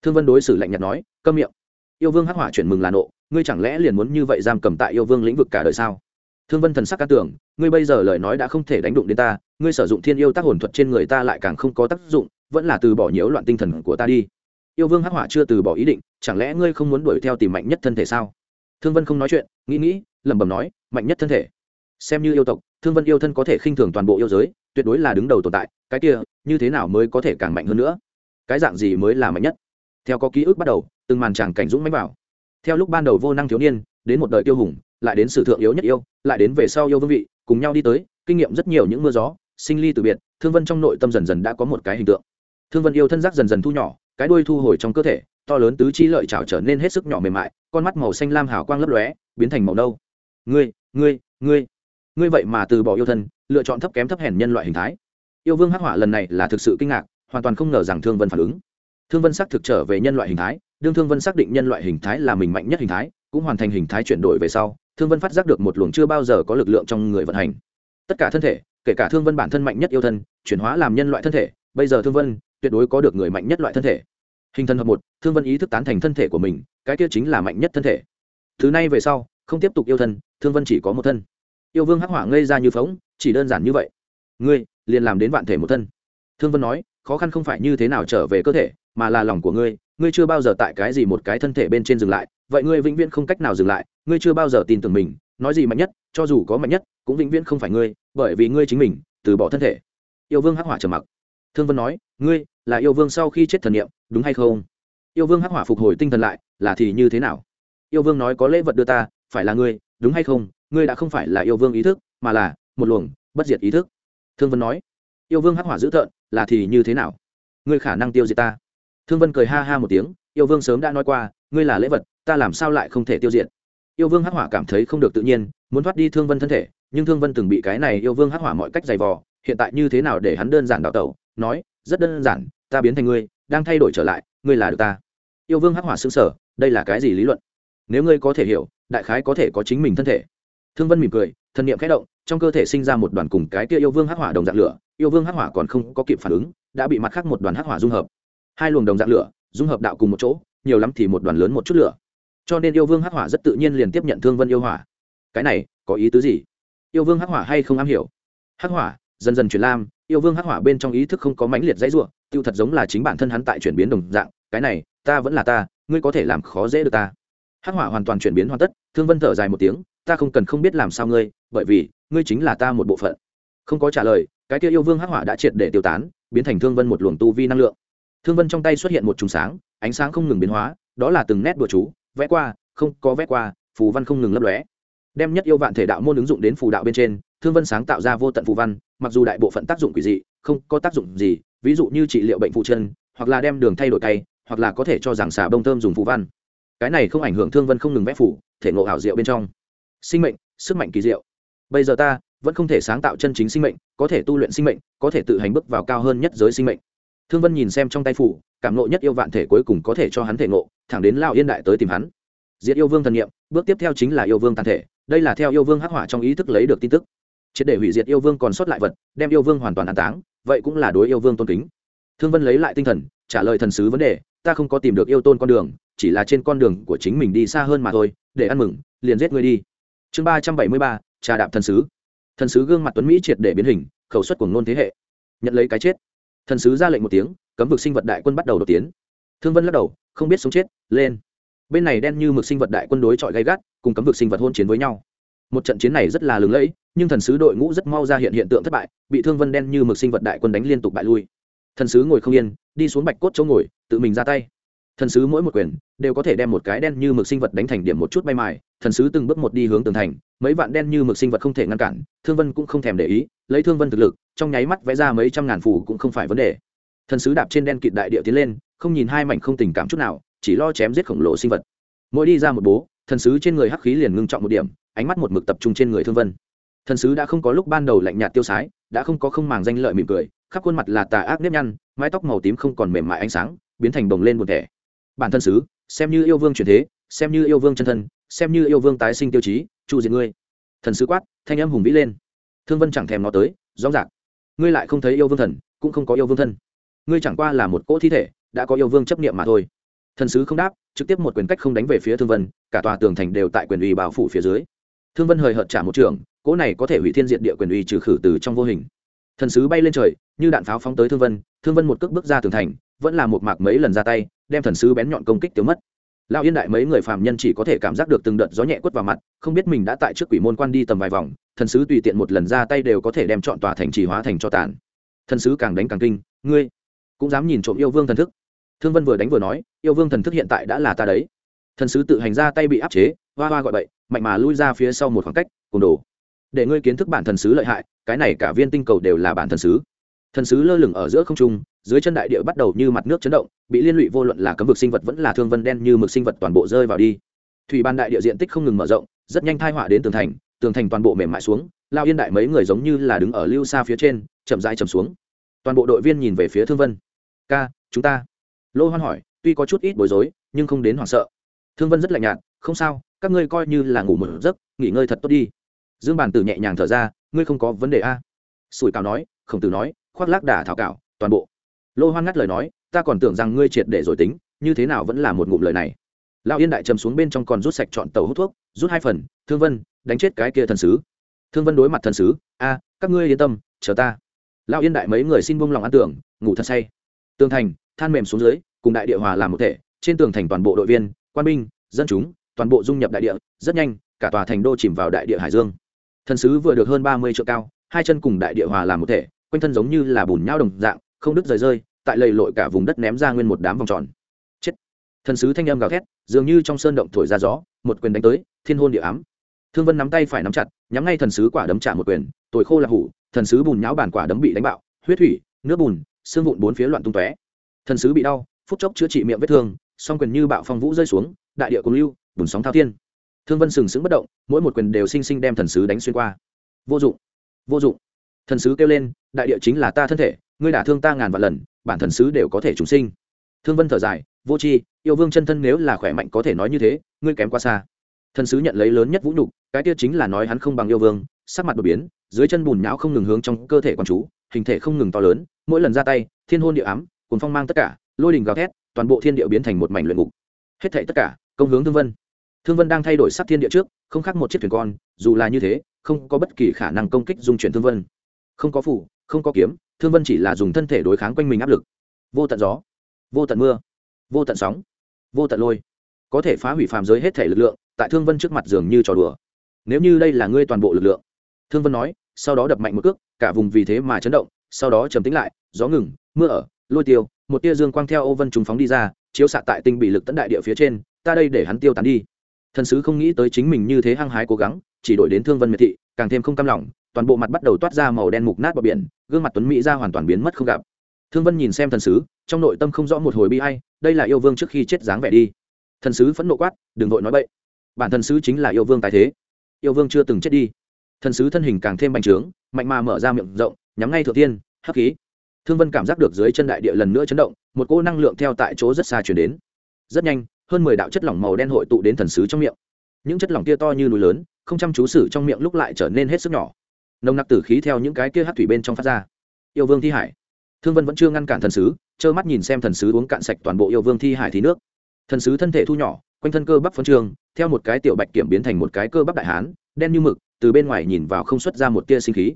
Thương vân đối xử lạnh nhạt nói, câm miệng. Yêu vương hắc hỏa chuyển mừng là nộ, ngươi chẳng lẽ liền muốn như vậy giam cầm tại yêu vương lĩnh vực cả đời sao? Thương vân thần sắc ca tưởng, ngươi bây giờ lời nói đã không thể đánh đụng đến ta, ngươi sử dụng thiên yêu tác hồn thuật trên người ta lại càng không có tác dụng, vẫn là từ bỏ nhiễu loạn tinh thần của ta đi. Yêu vương hắc hỏa chưa từ bỏ ý định, chẳng lẽ ngươi không muốn đuổi theo tìm mạnh nhất thân thể sao? Thương vân không nói chuyện, nghĩ nghĩ, lẩm bẩm nói, mạnh nhất thân thể. Xem như yêu tộc, thương vân yêu thân có thể khinh thường toàn bộ yêu giới tuyệt đối là đứng đầu tồn tại, cái kia, như thế nào mới có thể càng mạnh hơn nữa? Cái dạng gì mới là mạnh nhất? Theo có ký ức bắt đầu, từng màn tràng cảnh dũng mánh vào. Theo lúc ban đầu vô năng thiếu niên, đến một đời tiêu hùng, lại đến sử thượng yếu nhất yêu, lại đến về sau yêu vương vị, cùng nhau đi tới, kinh nghiệm rất nhiều những mưa gió, sinh ly từ biệt, thương vân trong nội tâm dần dần đã có một cái hình tượng. Thương vân yêu thân giác dần dần thu nhỏ, cái đuôi thu hồi trong cơ thể, to lớn tứ chi lợi trào trở nên hết sức nhỏ mềm mại, con mắt màu xanh lam hào quang lấp lóe, biến thành màu nâu. Ngươi ngươi ngươi ngươi vậy mà từ bỏ yêu thân, lựa chọn thấp kém thấp hèn nhân loại hình thái. Yêu vương hắc hỏa lần này là thực sự kinh ngạc, hoàn toàn không ngờ rằng thương vân phản ứng. Thương vân xác thực trở về nhân loại hình thái, đương thương vân xác định nhân loại hình thái là mình mạnh nhất hình thái, cũng hoàn thành hình thái chuyển đổi về sau, thương vân phát giác được một luồng chưa bao giờ có lực lượng trong người vận hành. Tất cả thân thể, kể cả thương vân bản thân mạnh nhất yêu thân, chuyển hóa làm nhân loại thân thể, bây giờ thương vân tuyệt đối có được người mạnh nhất loại thân thể. Hình thân hợp một, thương vân ý thức tán thành thân thể của mình, cái kia chính là mạnh nhất thân thể. Thứ này về sau, không tiếp tục yêu thân, thương vân chỉ có một thân yêu vương hắc hỏa ngây ra như phóng, chỉ đơn giản như vậy. Ngươi, liền làm đến vạn thể một thân. Thương vân nói, khó khăn không phải như thế nào trở về cơ thể, mà là lòng của ngươi. Ngươi chưa bao giờ tại cái gì một cái thân thể bên trên dừng lại, vậy ngươi vĩnh viễn không cách nào dừng lại. Ngươi chưa bao giờ tin tưởng mình, nói gì mạnh nhất, cho dù có mạnh nhất, cũng vĩnh viễn không phải ngươi, bởi vì ngươi chính mình, từ bỏ thân thể. Yêu vương hắc hỏa trầm mặc. Thương vân nói, ngươi, là yêu vương sau khi chết thần niệm, đúng hay không? Yêu vương hắc hỏa phục hồi tinh thần lại, là thì như thế nào? Yêu vương nói, có lễ vật đưa ta, phải là ngươi, đúng hay không? Ngươi đã không phải là yêu vương ý thức, mà là một luồng bất diệt ý thức. Thương vân nói. Yêu vương hắc hỏa dữ tợn, là thì như thế nào? Ngươi khả năng tiêu diệt ta. Thương vân cười ha ha một tiếng. Yêu vương sớm đã nói qua, ngươi là lễ vật, ta làm sao lại không thể tiêu diệt? Yêu vương hắc hỏa cảm thấy không được tự nhiên, muốn thoát đi thương vân thân thể, nhưng thương vân từng bị cái này yêu vương hắc hỏa mọi cách giày vò, hiện tại như thế nào để hắn đơn giản đào tẩu, nói, rất đơn giản, ta biến thành ngươi, đang thay đổi trở lại, ngươi là được ta. Yêu vương hắc hỏa xứng sở đây là cái gì lý luận? Nếu ngươi có thể hiểu, đại khái có thể có chính mình thân thể thương vân mỉm cười, thần niệm khẽ động, trong cơ thể sinh ra một đoàn cùng cái kia yêu vương hắc hỏa đồng dạng lửa, yêu vương hắc hỏa còn không có kịp phản ứng, đã bị mặt khác một đoàn hắc hỏa dung hợp. Hai luồng đồng dạng lửa, dung hợp đạo cùng một chỗ, nhiều lắm thì một đoàn lớn một chút lửa. Cho nên yêu vương hắc hỏa rất tự nhiên liền tiếp nhận thương vân yêu hỏa. Cái này, có ý tứ gì? Yêu vương hắc hỏa hay không am hiểu? Hắc hỏa, dần dần chuyển lam, yêu vương hắc hỏa bên trong ý thức không có mãnh liệt dãy ruộng tiêu thật giống là chính bản thân hắn tại chuyển biến đồng dạng, cái này, ta vẫn là ta, ngươi có thể làm khó dễ được ta. Hắc hỏa hoàn toàn chuyển biến hoàn tất, thương vân thở dài một tiếng ta không cần không biết làm sao ngươi, bởi vì, ngươi chính là ta một bộ phận. Không có trả lời, cái kia yêu vương hắc hỏa đã triệt để tiêu tán, biến thành thương vân một luồng tu vi năng lượng. Thương vân trong tay xuất hiện một trùng sáng, ánh sáng không ngừng biến hóa, đó là từng nét đùa chú, vẽ qua, không có vẽ qua, phù văn không ngừng lấp lóe. Đem nhất yêu vạn thể đạo môn ứng dụng đến phù đạo bên trên, thương vân sáng tạo ra vô tận phù văn, mặc dù đại bộ phận tác dụng quỷ dị, không có tác dụng gì, ví dụ như trị liệu bệnh phụ chân, hoặc là đem đường thay đổi tay, hoặc là có thể cho rằng xà bông thơm dùng phù văn. Cái này không ảnh hưởng thương vân không ngừng vẽ phủ thể ngộ ảo diệu bên trong sinh mệnh, sức mạnh kỳ diệu. Bây giờ ta vẫn không thể sáng tạo chân chính sinh mệnh, có thể tu luyện sinh mệnh, có thể tự hành bước vào cao hơn nhất giới sinh mệnh. Thương vân nhìn xem trong tay phủ, cảm nộ nhất yêu vạn thể cuối cùng có thể cho hắn thể ngộ, thẳng đến lao yên đại tới tìm hắn. Diệt yêu vương thần nghiệm bước tiếp theo chính là yêu vương tàn thể, đây là theo yêu vương hắc hỏa trong ý thức lấy được tin tức. Triệt để hủy diệt yêu vương còn sót lại vật, đem yêu vương hoàn toàn an táng, vậy cũng là đối yêu vương tôn kính. Thương vân lấy lại tinh thần, trả lời thần sứ vấn đề, ta không có tìm được yêu tôn con đường, chỉ là trên con đường của chính mình đi xa hơn mà thôi, để ăn mừng, liền giết ngươi đi chương ba trăm bảy mươi ba, trà đạp thần sứ. Thần sứ gương mặt tuấn mỹ triệt để biến hình, khẩu suất của ngôn thế hệ. Nhận lấy cái chết. Thần sứ ra lệnh một tiếng, cấm vực sinh vật đại quân bắt đầu đột tiến. Thương vân lắc đầu, không biết sống chết, lên. Bên này đen như mực sinh vật đại quân đối chọi gay gắt, cùng cấm vực sinh vật hôn chiến với nhau. Một trận chiến này rất là lừng lẫy, nhưng thần sứ đội ngũ rất mau ra hiện hiện tượng thất bại, bị thương vân đen như mực sinh vật đại quân đánh liên tục bại lui. Thần sứ ngồi không yên, đi xuống bạch cốt chỗ ngồi, tự mình ra tay. Thần sứ mỗi một quyền đều có thể đem một cái đen như mực sinh vật đánh thành điểm một chút bay mài thần sứ từng bước một đi hướng tường thành, mấy vạn đen như mực sinh vật không thể ngăn cản, thương vân cũng không thèm để ý, lấy thương vân thực lực, trong nháy mắt vẽ ra mấy trăm ngàn phủ cũng không phải vấn đề. Thần sứ đạp trên đen kịt đại địa tiến lên, không nhìn hai mảnh không tình cảm chút nào, chỉ lo chém giết khổng lồ sinh vật. Mỗi đi ra một bố, thần sứ trên người hắc khí liền ngưng trọng một điểm, ánh mắt một mực tập trung trên người thương vân. Thần sứ đã không có lúc ban đầu lạnh nhạt tiêu sái, đã không có không màng danh lợi mỉm cười, khắp khuôn mặt là tà ác nếp nhăn, mái tóc màu tím không còn mềm mại ánh sáng, biến thành bồng lên một thẻ bản thân sứ, xem như yêu vương truyền thế xem như yêu vương chân thân, xem như yêu vương tái sinh tiêu chí, chu diệt ngươi. Thần sứ quát, thanh âm hùng vĩ lên. Thương vân chẳng thèm nó tới, rõ ràng. Ngươi lại không thấy yêu vương thần, cũng không có yêu vương thân. Ngươi chẳng qua là một cỗ thi thể, đã có yêu vương chấp niệm mà thôi. Thần sứ không đáp, trực tiếp một quyền cách không đánh về phía thương vân, cả tòa tường thành đều tại quyền uy bảo phủ phía dưới. Thương vân hời hợt trả một trường, cỗ này có thể hủy thiên diện địa quyền uy trừ khử từ trong vô hình. Thần sứ bay lên trời, như đạn pháo phóng tới thương vân thương vân một cước bước ra tường thành, vẫn là một mạc mấy lần ra tay, đem thần sứ bén nhọn công kích tiêu mất lão yên đại mấy người phàm nhân chỉ có thể cảm giác được từng đợt gió nhẹ quất vào mặt, không biết mình đã tại trước quỷ môn quan đi tầm vài vòng, thần sứ tùy tiện một lần ra tay đều có thể đem chọn tòa thành trì hóa thành cho tàn. Thần sứ càng đánh càng kinh, ngươi cũng dám nhìn trộm yêu vương thần thức? Thương vân vừa đánh vừa nói, yêu vương thần thức hiện tại đã là ta đấy. Thần sứ tự hành ra tay bị áp chế, hoa hoa gọi bậy, mạnh mà lui ra phía sau một khoảng cách, cùng đồ. Để ngươi kiến thức bản thần sứ lợi hại, cái này cả viên tinh cầu đều là bản thần sứ. Thần sứ lơ lửng ở giữa không trung dưới chân đại địa bắt đầu như mặt nước chấn động, bị liên lụy vô luận là cấm vực sinh vật vẫn là thương vân đen như mực sinh vật toàn bộ rơi vào đi. Thủy ban đại địa diện tích không ngừng mở rộng, rất nhanh thai họa đến tường thành tường thành toàn bộ mềm mại xuống, lao yên đại mấy người giống như là đứng ở lưu xa phía trên, chậm rãi chầm xuống. Toàn bộ đội viên nhìn về phía thương vân. Ca, chúng ta. Lô hoan hỏi, tuy có chút ít bối rối, nhưng không đến hoảng sợ. Thương vân rất lạnh nhạt, không sao, các ngươi coi như là ngủ một giấc, nghỉ ngơi thật tốt đi. Dương bản tử nhẹ nhàng thở ra, ngươi không có vấn đề a? Sủi cào nói, khổng tử nói, khoác lác đả thảo cảo, toàn bộ lô hoan ngắt lời nói, ta còn tưởng rằng ngươi triệt để rồi tính, như thế nào vẫn là một ngụm lời này. Lão yên đại trầm xuống bên trong còn rút sạch chọn tàu hút thuốc, rút hai phần, thương vân, đánh chết cái kia thần sứ. Thương vân đối mặt thần sứ, a, các ngươi yên tâm, chờ ta. Lão yên đại mấy người xin buông lòng ăn tưởng, ngủ thật say. Tường thành, than mềm xuống dưới, cùng đại địa hòa làm một thể, trên tường thành toàn bộ đội viên, quan binh, dân chúng, toàn bộ dung nhập đại địa, rất nhanh, cả tòa thành đô chìm vào đại địa hải dương. Thần sứ vừa được hơn ba mươi triệu cao, hai chân cùng đại địa hòa làm một thể, quanh thân giống như là bùn nhau đồng dạng không đứt rời rơi, tại lầy lội cả vùng đất ném ra nguyên một đám vòng tròn. Chết. Thần sứ thanh âm gào thét, dường như trong sơn động thổi ra gió, một quyền đánh tới, thiên hôn địa ám. Thương vân nắm tay phải nắm chặt, nhắm ngay thần sứ quả đấm trả một quyền, tồi khô là hủ, thần sứ bùn nháo bản quả đấm bị đánh bạo, huyết thủy, nước bùn, xương vụn bốn phía loạn tung tóe. Thần sứ bị đau, phút chốc chữa trị miệng vết thương, song quyền như bạo phong vũ rơi xuống, đại địa cùng lưu, bùn sóng thao thiên. Thương vân sừng sững bất động, mỗi một quyền đều sinh sinh đem thần sứ đánh xuyên qua. Vô dụng. Vô dụng. Thần sứ kêu lên, đại địa chính là ta thân thể ngươi đả thương ta ngàn vạn lần, bản thần sứ đều có thể trùng sinh. Thương vân thở dài, vô c h i yêu vương chân thân nếu là khỏe mạnh có thể nói như thế, ngươi kém quá xa. Thần sứ nhận lấy lớn nhất vũ nhục, cái tiết chính là nói hắn không bằng yêu vương, sắc mặt đột biến, dưới chân bùn nhão không ngừng hướng trong cơ thể con chú, hình thể không ngừng to lớn, mỗi lần ra tay, thiên hôn địa ám cuốn phong mang tất cả, lôi đình gào thét, toàn bộ thiên địa biến thành một mảnh luyện ngục. Hết thảy tất cả, công hướng thương vân. Thương vân đang thay đổi sắc thiên địa trước, không khác một chiếc thuyền con, dù là như thế, không có bất kỳ khả năng công kích dung chuyển thương vân. Không có phủ, không có kiếm thương vân chỉ là dùng thân thể đối kháng quanh mình áp lực. Vô tận gió, vô tận mưa, vô tận sóng, vô tận lôi, có thể phá hủy phàm giới hết thể lực lượng, tại thương vân trước mặt dường như trò đùa. Nếu như đây là ngươi toàn bộ lực lượng, thương vân nói, sau đó đập mạnh một cước, cả vùng vì thế mà chấn động, sau đó trầm tính lại, gió ngừng, mưa ở, lôi tiêu, một tia dương quang theo ô vân trùng phóng đi ra, chiếu xạ tại tinh bị lực tấn đại địa phía trên, ta đây để hắn tiêu tán đi. Thần sứ không nghĩ tới chính mình như thế hăng hái cố gắng, chỉ đổi đến thương vân miệt thị, càng thêm không cam lòng toàn bộ mặt bắt đầu toát ra màu đen mục nát bờ biển, gương mặt tuấn mỹ ra hoàn toàn biến mất không gặp. Thương vân nhìn xem thần sứ, trong nội tâm không rõ một hồi bi hay đây là yêu vương trước khi chết dáng vẻ đi. Thần sứ phẫn nộ quát, đừng vội nói bậy. Bản thần sứ chính là yêu vương tài thế. Yêu vương chưa từng chết đi. Thần sứ thân hình càng thêm bành trướng, mạnh mà mở ra miệng rộng, nhắm ngay thượng tiên, hắc khí. Thương vân cảm giác được dưới chân đại địa lần nữa chấn động, một cỗ năng lượng theo tại chỗ rất xa chuyển đến. Rất nhanh, hơn mười đạo chất lỏng màu đen hội tụ đến thần sứ trong miệng. Những chất lỏng kia to như núi lớn, không chăm chú xử trong miệng lúc lại trở nên hết sức nhỏ nồng nặc tử khí theo những cái kia hát thủy bên trong phát ra. Yêu vương thi hải. Thương vân vẫn chưa ngăn cản thần sứ, trơ mắt nhìn xem thần sứ uống cạn sạch toàn bộ yêu vương thi hải thì nước. Thần sứ thân thể thu nhỏ, quanh thân cơ bắp phân trường, theo một cái tiểu bạch kiểm biến thành một cái cơ bắp đại hán, đen như mực, từ bên ngoài nhìn vào không xuất ra một tia sinh khí.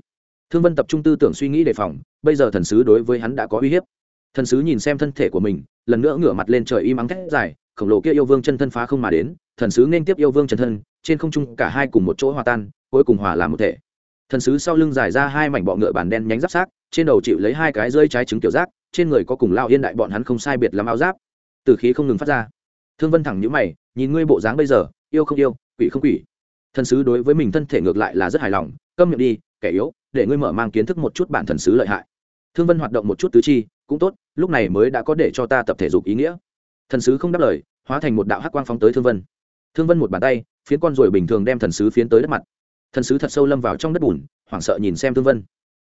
Thương vân tập trung tư tưởng suy nghĩ đề phòng, bây giờ thần sứ đối với hắn đã có uy hiếp. Thần sứ nhìn xem thân thể của mình, lần nữa ngửa mặt lên trời im ắng thét dài, khổng lồ kia yêu vương chân thân phá không mà đến, thần sứ nên tiếp yêu vương chân thân, trên không trung cả hai cùng một chỗ hòa tan, cuối cùng hòa làm một thể thần sứ sau lưng dài ra hai mảnh bọ ngựa bản đen nhánh giáp sát trên đầu chịu lấy hai cái rơi trái trứng kiểu giác, trên người có cùng lao yên đại bọn hắn không sai biệt làm áo giáp. Từ khí không ngừng phát ra. Thương vân thẳng nhữ mày nhìn ngươi bộ dáng bây giờ yêu không yêu quỷ không quỷ. Thần sứ đối với mình thân thể ngược lại là rất hài lòng câm miệng đi kẻ yếu để ngươi mở mang kiến thức một chút bản thần sứ lợi hại. Thương vân hoạt động một chút tứ chi cũng tốt lúc này mới đã có để cho ta tập thể dục ý nghĩa. Thần sứ không đáp lời hóa thành một đạo hắc quang phóng tới thương vân. Thương vân một bàn tay phiến con ruồi bình thường đem thần sứ phiến tới đất mặt thần sứ thật sâu lâm vào trong đất bùn, hoảng sợ nhìn xem thương vân.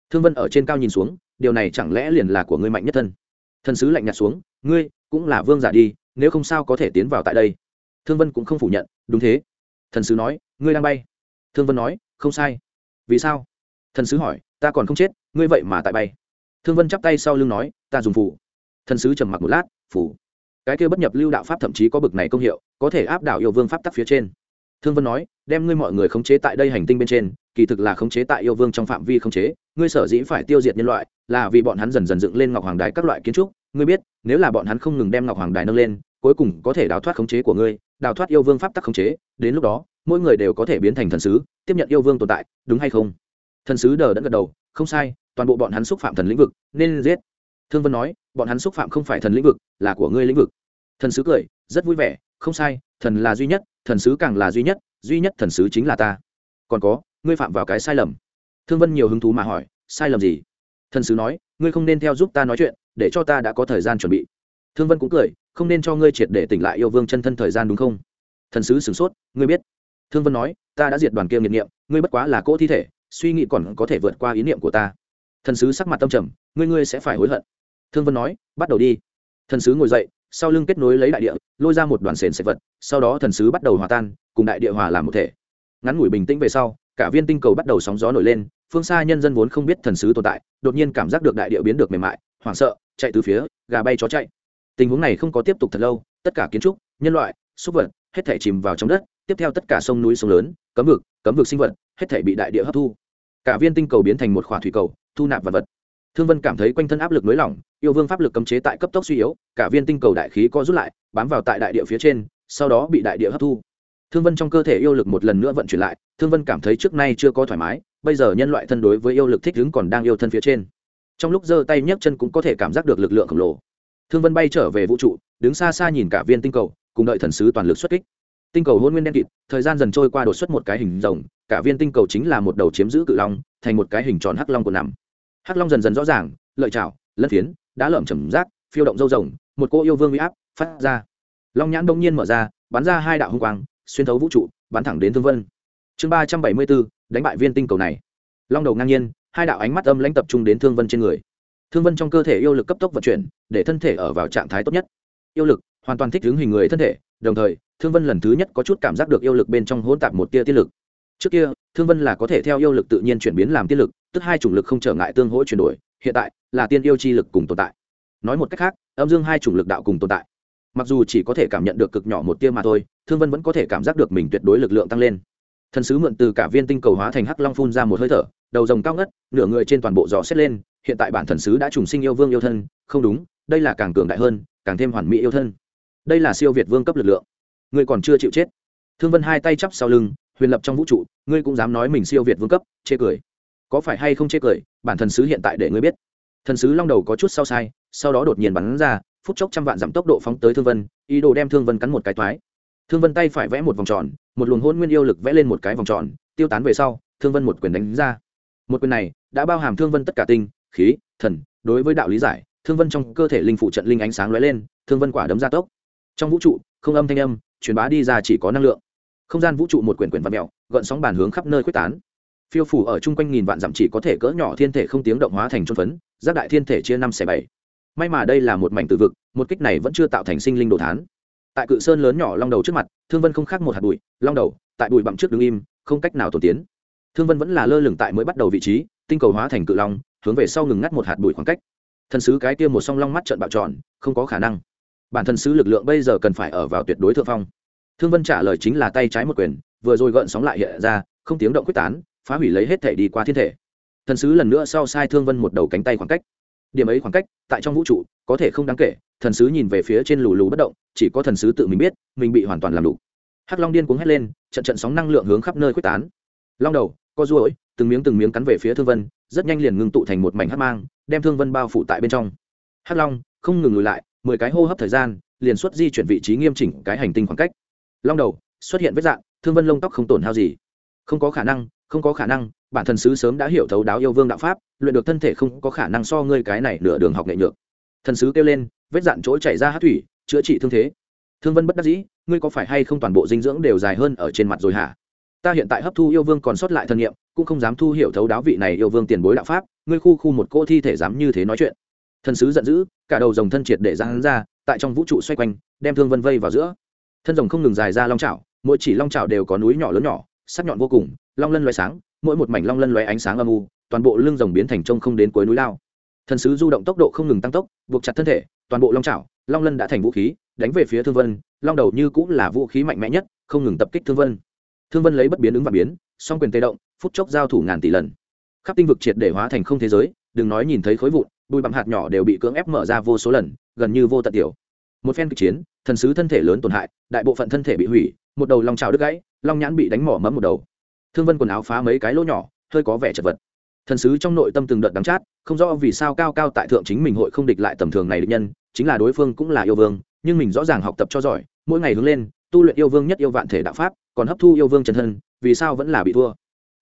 Thương vân ở trên cao nhìn xuống, điều này chẳng lẽ liền là của ngươi mạnh nhất thân? Thần sứ lạnh nhạt xuống, ngươi cũng là vương giả đi, nếu không sao có thể tiến vào tại đây? Thương vân cũng không phủ nhận, đúng thế. Thần sứ nói, ngươi đang bay. Thương vân nói, không sai. Vì sao? Thần sứ hỏi, ta còn không chết, ngươi vậy mà tại bay. Thương vân chắp tay sau lưng nói, ta dùng phủ thần sứ trầm mặc một lát phủ cái kia bất nhập lưu đạo pháp thậm chí có bực này công hiệu, có thể áp đảo yêu vương pháp tắc phía trên thương vân nói, đem ngươi mọi người khống chế tại đây hành tinh bên trên, kỳ thực là khống chế tại yêu vương trong phạm vi khống chế, ngươi sở dĩ phải tiêu diệt nhân loại, là vì bọn hắn dần dần dựng lên ngọc hoàng đài các loại kiến trúc. Ngươi biết, nếu là bọn hắn không ngừng đem ngọc hoàng đài nâng lên, cuối cùng có thể đào thoát khống chế của ngươi, đào thoát yêu vương pháp tắc khống chế, đến lúc đó, mỗi người đều có thể biến thành thần sứ, tiếp nhận yêu vương tồn tại, đúng hay không? Thần sứ đờ đẫn gật đầu, không sai, toàn bộ bọn hắn xúc phạm thần lĩnh vực, nên giết. Thương vân nói, bọn hắn xúc phạm không phải thần lĩnh vực, là của ngươi lĩnh vực. Thần sứ cười, rất vui vẻ, không sai, thần là duy nhất thần sứ càng là duy nhất duy nhất thần sứ chính là ta. Còn có, ngươi phạm vào cái sai lầm. Thương vân nhiều hứng thú mà hỏi, sai lầm gì? Thần sứ nói, ngươi không nên theo giúp ta nói chuyện, để cho ta đã có thời gian chuẩn bị. Thương vân cũng cười, không nên cho ngươi triệt để tỉnh lại yêu vương chân thân thời gian đúng không? Thần sứ sửng sốt, ngươi biết. Thương vân nói, ta đã diệt đoàn kia nghiệt niệm, ngươi bất quá là cỗ thi thể, suy nghĩ còn có thể vượt qua ý niệm của ta. Thần sứ sắc mặt tâm trầm, ngươi ngươi sẽ phải hối hận. Thương vân nói, bắt đầu đi. Thần sứ ngồi dậy sau lưng kết nối lấy đại địa, lôi ra một đoàn sền sệt vật, sau đó thần sứ bắt đầu hòa tan, cùng đại địa hòa làm một thể. Ngắn ngủi bình tĩnh về sau, cả viên tinh cầu bắt đầu sóng gió nổi lên, phương xa nhân dân vốn không biết thần sứ tồn tại, đột nhiên cảm giác được đại địa biến được mềm mại, hoảng sợ, chạy từ phía, gà bay chó chạy. Tình huống này không có tiếp tục thật lâu, tất cả kiến trúc, nhân loại, súc vật, hết thể chìm vào trong đất, tiếp theo tất cả sông núi sông lớn, cấm vực cấm vực sinh vật, hết thể bị đại địa hấp thu. Cả viên tinh cầu biến thành một khỏa thủy cầu, thu nạp vật vật thương vân cảm thấy quanh thân áp lực nới lỏng, yêu vương pháp lực cấm chế tại cấp tốc suy yếu, cả viên tinh cầu đại khí co rút lại, bám vào tại đại địa phía trên, sau đó bị đại địa hấp thu. Thương vân trong cơ thể yêu lực một lần nữa vận chuyển lại, thương vân cảm thấy trước nay chưa có thoải mái, bây giờ nhân loại thân đối với yêu lực thích ứng còn đang yêu thân phía trên. Trong lúc giơ tay nhấc chân cũng có thể cảm giác được lực lượng khổng lồ. Thương vân bay trở về vũ trụ, đứng xa xa nhìn cả viên tinh cầu, cùng đợi thần sứ toàn lực xuất kích. Tinh cầu hôn nguyên đen kịt, thời gian dần trôi qua đột xuất một cái hình rồng, cả viên tinh cầu chính là một đầu chiếm giữ cự long, thành một cái hình tròn hắc long của nằm hắc long dần dần rõ ràng, lợi chảo lân phiến đã lợm chầm rác, phiêu động dâu rồng, một cô yêu vương uy áp phát ra. Long nhãn đông nhiên mở ra, bắn ra hai đạo hung quang, xuyên thấu vũ trụ, bắn thẳng đến thương vân. Chương ba trăm bảy mươi bốn, đánh bại viên tinh cầu này. Long đầu ngang nhiên, hai đạo ánh mắt âm lãnh tập trung đến thương vân trên người. Thương vân trong cơ thể yêu lực cấp tốc vận chuyển, để thân thể ở vào trạng thái tốt nhất. Yêu lực, hoàn toàn thích ứng hình người thân thể, đồng thời, thương vân lần thứ nhất có chút cảm giác được yêu lực bên trong hỗn tạp một tia tiết lực. Trước kia, thương vân là có thể theo yêu lực tự nhiên chuyển biến làm tiết lực tức hai chủng lực không trở ngại tương hỗ chuyển đổi, hiện tại là tiên yêu chi lực cùng tồn tại. Nói một cách khác, âm dương hai chủng lực đạo cùng tồn tại. Mặc dù chỉ có thể cảm nhận được cực nhỏ một tia mà thôi, thương vân vẫn có thể cảm giác được mình tuyệt đối lực lượng tăng lên. Thần sứ mượn từ cả viên tinh cầu hóa thành hắc long phun ra một hơi thở, đầu rồng cao ngất, nửa người trên toàn bộ giò xét lên, hiện tại bản thần sứ đã trùng sinh yêu vương yêu thân, không đúng, đây là càng cường đại hơn, càng thêm hoàn mỹ yêu thân. Đây là siêu việt vương cấp lực lượng. Ngươi còn chưa chịu chết. Thương vân hai tay chắp sau lưng, huyền lập trong vũ trụ, ngươi cũng dám nói mình siêu việt vương cấp, chê cười có phải hay không chê cười, bản thần sứ hiện tại để ngươi biết. Thần sứ long đầu có chút sau sai, sau đó đột nhiên bắn ra, phút chốc trăm vạn giảm tốc độ phóng tới thương vân, ý đồ đem thương vân cắn một cái toái. Thương vân tay phải vẽ một vòng tròn, một luồng hôn nguyên yêu lực vẽ lên một cái vòng tròn, tiêu tán về sau, thương vân một quyền đánh ra. Một quyền này đã bao hàm thương vân tất cả tinh, khí, thần, đối với đạo lý giải, thương vân trong cơ thể linh phụ trận linh ánh sáng lóe lên, thương vân quả đấm ra tốc. Trong vũ trụ, không âm thanh âm, truyền bá đi ra chỉ có năng lượng. Không gian vũ trụ một quyển quyển vật mèo, gợn sóng bàn hướng khắp nơi quyết tán phiêu phủ ở chung quanh nghìn vạn dặm chỉ có thể cỡ nhỏ thiên thể không tiếng động hóa thành trôn phấn giáp đại thiên thể chia năm xẻ bảy. May mà đây là một mảnh từ vực, một kích này vẫn chưa tạo thành sinh linh đồ thán. Tại cự sơn lớn nhỏ long đầu trước mặt, thương vân không khác một hạt bụi, long đầu, tại bụi bặm trước đứng im, không cách nào tổ tiến. Thương vân vẫn là lơ lửng tại mới bắt đầu vị trí, tinh cầu hóa thành cự long, hướng về sau ngừng ngắt một hạt bụi khoảng cách. Thần sứ cái kia một song long mắt trận bạo tròn, không có khả năng. Bản thân sứ lực lượng bây giờ cần phải ở vào tuyệt đối thượng phong. Thương vân trả lời chính là tay trái một quyền, vừa rồi gợn sóng lại hiện ra, không tiếng động quyết tán phá hủy lấy hết thể đi qua thiên thể. Thần sứ lần nữa sau sai thương vân một đầu cánh tay khoảng cách. Điểm ấy khoảng cách, tại trong vũ trụ, có thể không đáng kể, thần sứ nhìn về phía trên lù lù bất động, chỉ có thần sứ tự mình biết, mình bị hoàn toàn làm đủ. Hắc long điên cuống hét lên, trận trận sóng năng lượng hướng khắp nơi quyết tán. Long đầu, co ruỗi từng miếng từng miếng cắn về phía thương vân, rất nhanh liền ngưng tụ thành một mảnh hắc mang, đem thương vân bao phủ tại bên trong. Hắc long, không ngừng lùi lại, mười cái hô hấp thời gian, liền xuất di chuyển vị trí nghiêm chỉnh, cái hành tinh khoảng cách. Long đầu, xuất hiện vết dạng, thương vân lông tóc không tổn hao gì. Không có khả năng không có khả năng, bản thân sứ sớm đã hiểu thấu đáo yêu vương đạo pháp, luyện được thân thể không có khả năng so ngươi cái này nửa đường học nghệ nhược. Thần sứ kêu lên, vết dạn chỗ chảy ra hát thủy, chữa trị thương thế. Thương vân bất đắc dĩ, ngươi có phải hay không toàn bộ dinh dưỡng đều dài hơn ở trên mặt rồi hả? Ta hiện tại hấp thu yêu vương còn sót lại thân nhiệm cũng không dám thu hiểu thấu đáo vị này yêu vương tiền bối đạo pháp, ngươi khu khu một cô thi thể dám như thế nói chuyện. Thần sứ giận dữ, cả đầu dòng thân triệt để ra hắn ra, tại trong vũ trụ xoay quanh, đem thương vân vây vào giữa. Thân rồng không ngừng dài ra long trào mỗi chỉ long trào đều có núi nhỏ lớn nhỏ sắc nhọn vô cùng long lân loé sáng mỗi một mảnh long lân loé ánh sáng âm u toàn bộ lưng rồng biến thành trông không đến cuối núi lao. Thần sứ du động tốc độ không ngừng tăng tốc buộc chặt thân thể toàn bộ long chảo, long lân đã thành vũ khí đánh về phía thương vân long đầu như cũng là vũ khí mạnh mẽ nhất không ngừng tập kích thương vân. Thương vân lấy bất biến ứng và biến song quyền tê động phút chốc giao thủ ngàn tỷ lần. Khắp tinh vực triệt để hóa thành không thế giới đừng nói nhìn thấy khối vụn bụi bặm hạt nhỏ đều bị cưỡng ép mở ra vô số lần gần như vô tận tiểu. Một phen kịch chiến thần sứ thân thể lớn tổn hại đại bộ phận thân thể bị hủy một đầu long trào đứt gãy long nhãn bị đánh mỏ mẫm một đầu. Thương vân quần áo phá mấy cái lỗ nhỏ, hơi có vẻ chật vật. Thần sứ trong nội tâm từng đợt đắng chát, không rõ vì sao cao cao tại thượng chính mình hội không địch lại tầm thường này địch nhân, chính là đối phương cũng là yêu vương, nhưng mình rõ ràng học tập cho giỏi, mỗi ngày hướng lên, tu luyện yêu vương nhất yêu vạn thể đạo pháp, còn hấp thu yêu vương chân thân, vì sao vẫn là bị thua?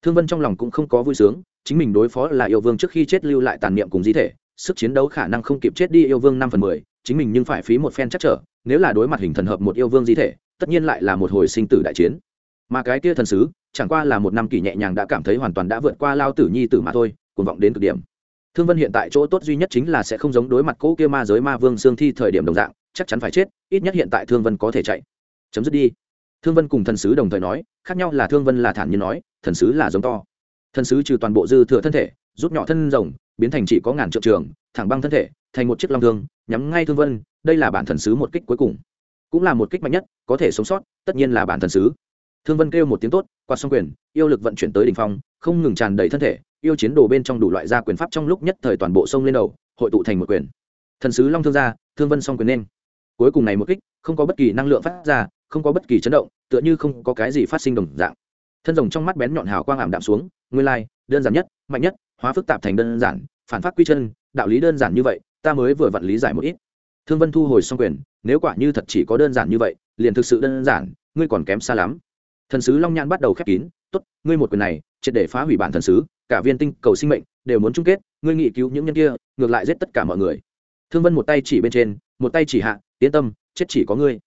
Thương vân trong lòng cũng không có vui sướng, chính mình đối phó là yêu vương trước khi chết lưu lại tàn niệm cùng di thể, sức chiến đấu khả năng không kịp chết đi yêu vương năm phần mười, chính mình nhưng phải phí một phen chắc trở, nếu là đối mặt hình thần hợp một yêu vương di thể, tất nhiên lại là một hồi sinh tử đại chiến mà cái kia thần sứ, chẳng qua là một năm kỷ nhẹ nhàng đã cảm thấy hoàn toàn đã vượt qua lao tử nhi tử mà thôi, cuồng vọng đến cực điểm. Thương vân hiện tại chỗ tốt duy nhất chính là sẽ không giống đối mặt cỗ kia ma giới ma vương xương thi thời điểm đồng dạng, chắc chắn phải chết, ít nhất hiện tại thương vân có thể chạy. Chấm dứt đi. Thương vân cùng thần sứ đồng thời nói, khác nhau là thương vân là thản nhiên nói, thần sứ là giống to. Thần sứ trừ toàn bộ dư thừa thân thể, rút nhỏ thân rồng, biến thành chỉ có ngàn trượng trường, thẳng băng thân thể, thành một chiếc long thương, nhắm ngay thương vân, đây là bản thần sứ một kích cuối cùng. Cũng là một kích mạnh nhất, có thể sống sót, tất nhiên là bản thần sứ thương vân kêu một tiếng tốt, qua song quyền, yêu lực vận chuyển tới đ ỉ n h phong, không ngừng tràn đầy thân thể, yêu chiến đồ bên trong đủ loại gia quyền pháp trong lúc nhất thời toàn bộ sông lên đầu, hội tụ thành một quyền. Thần sứ long thương gia thương vân song quyền nên. Cuối cùng này một kích, không có bất kỳ năng lượng phát ra, không có bất kỳ chấn động, tựa như không có cái gì phát sinh đồng dạng. Thân rồng trong mắt bén nhọn hào quang ảm đạm xuống, nguyên lai, đơn giản nhất, mạnh nhất, hóa phức tạp thành đơn giản, phản phát quy chân, đạo lý đơn giản như vậy, ta mới vừa vặn lý giải một ít. Thương vân thu hồi xong quyền, nếu quả như thật chỉ có đơn giản như vậy, liền thực sự đơn giản, ngươi còn kém xa lắm thần sứ long nhan bắt đầu khép kín tốt ngươi một quyền này triệt để phá hủy bản thần sứ cả viên tinh cầu sinh mệnh đều muốn chung kết ngươi nghị cứu những nhân kia ngược lại giết tất cả mọi người. Thương vân một tay chỉ bên trên một tay chỉ hạ yên tâm chết chỉ có ngươi.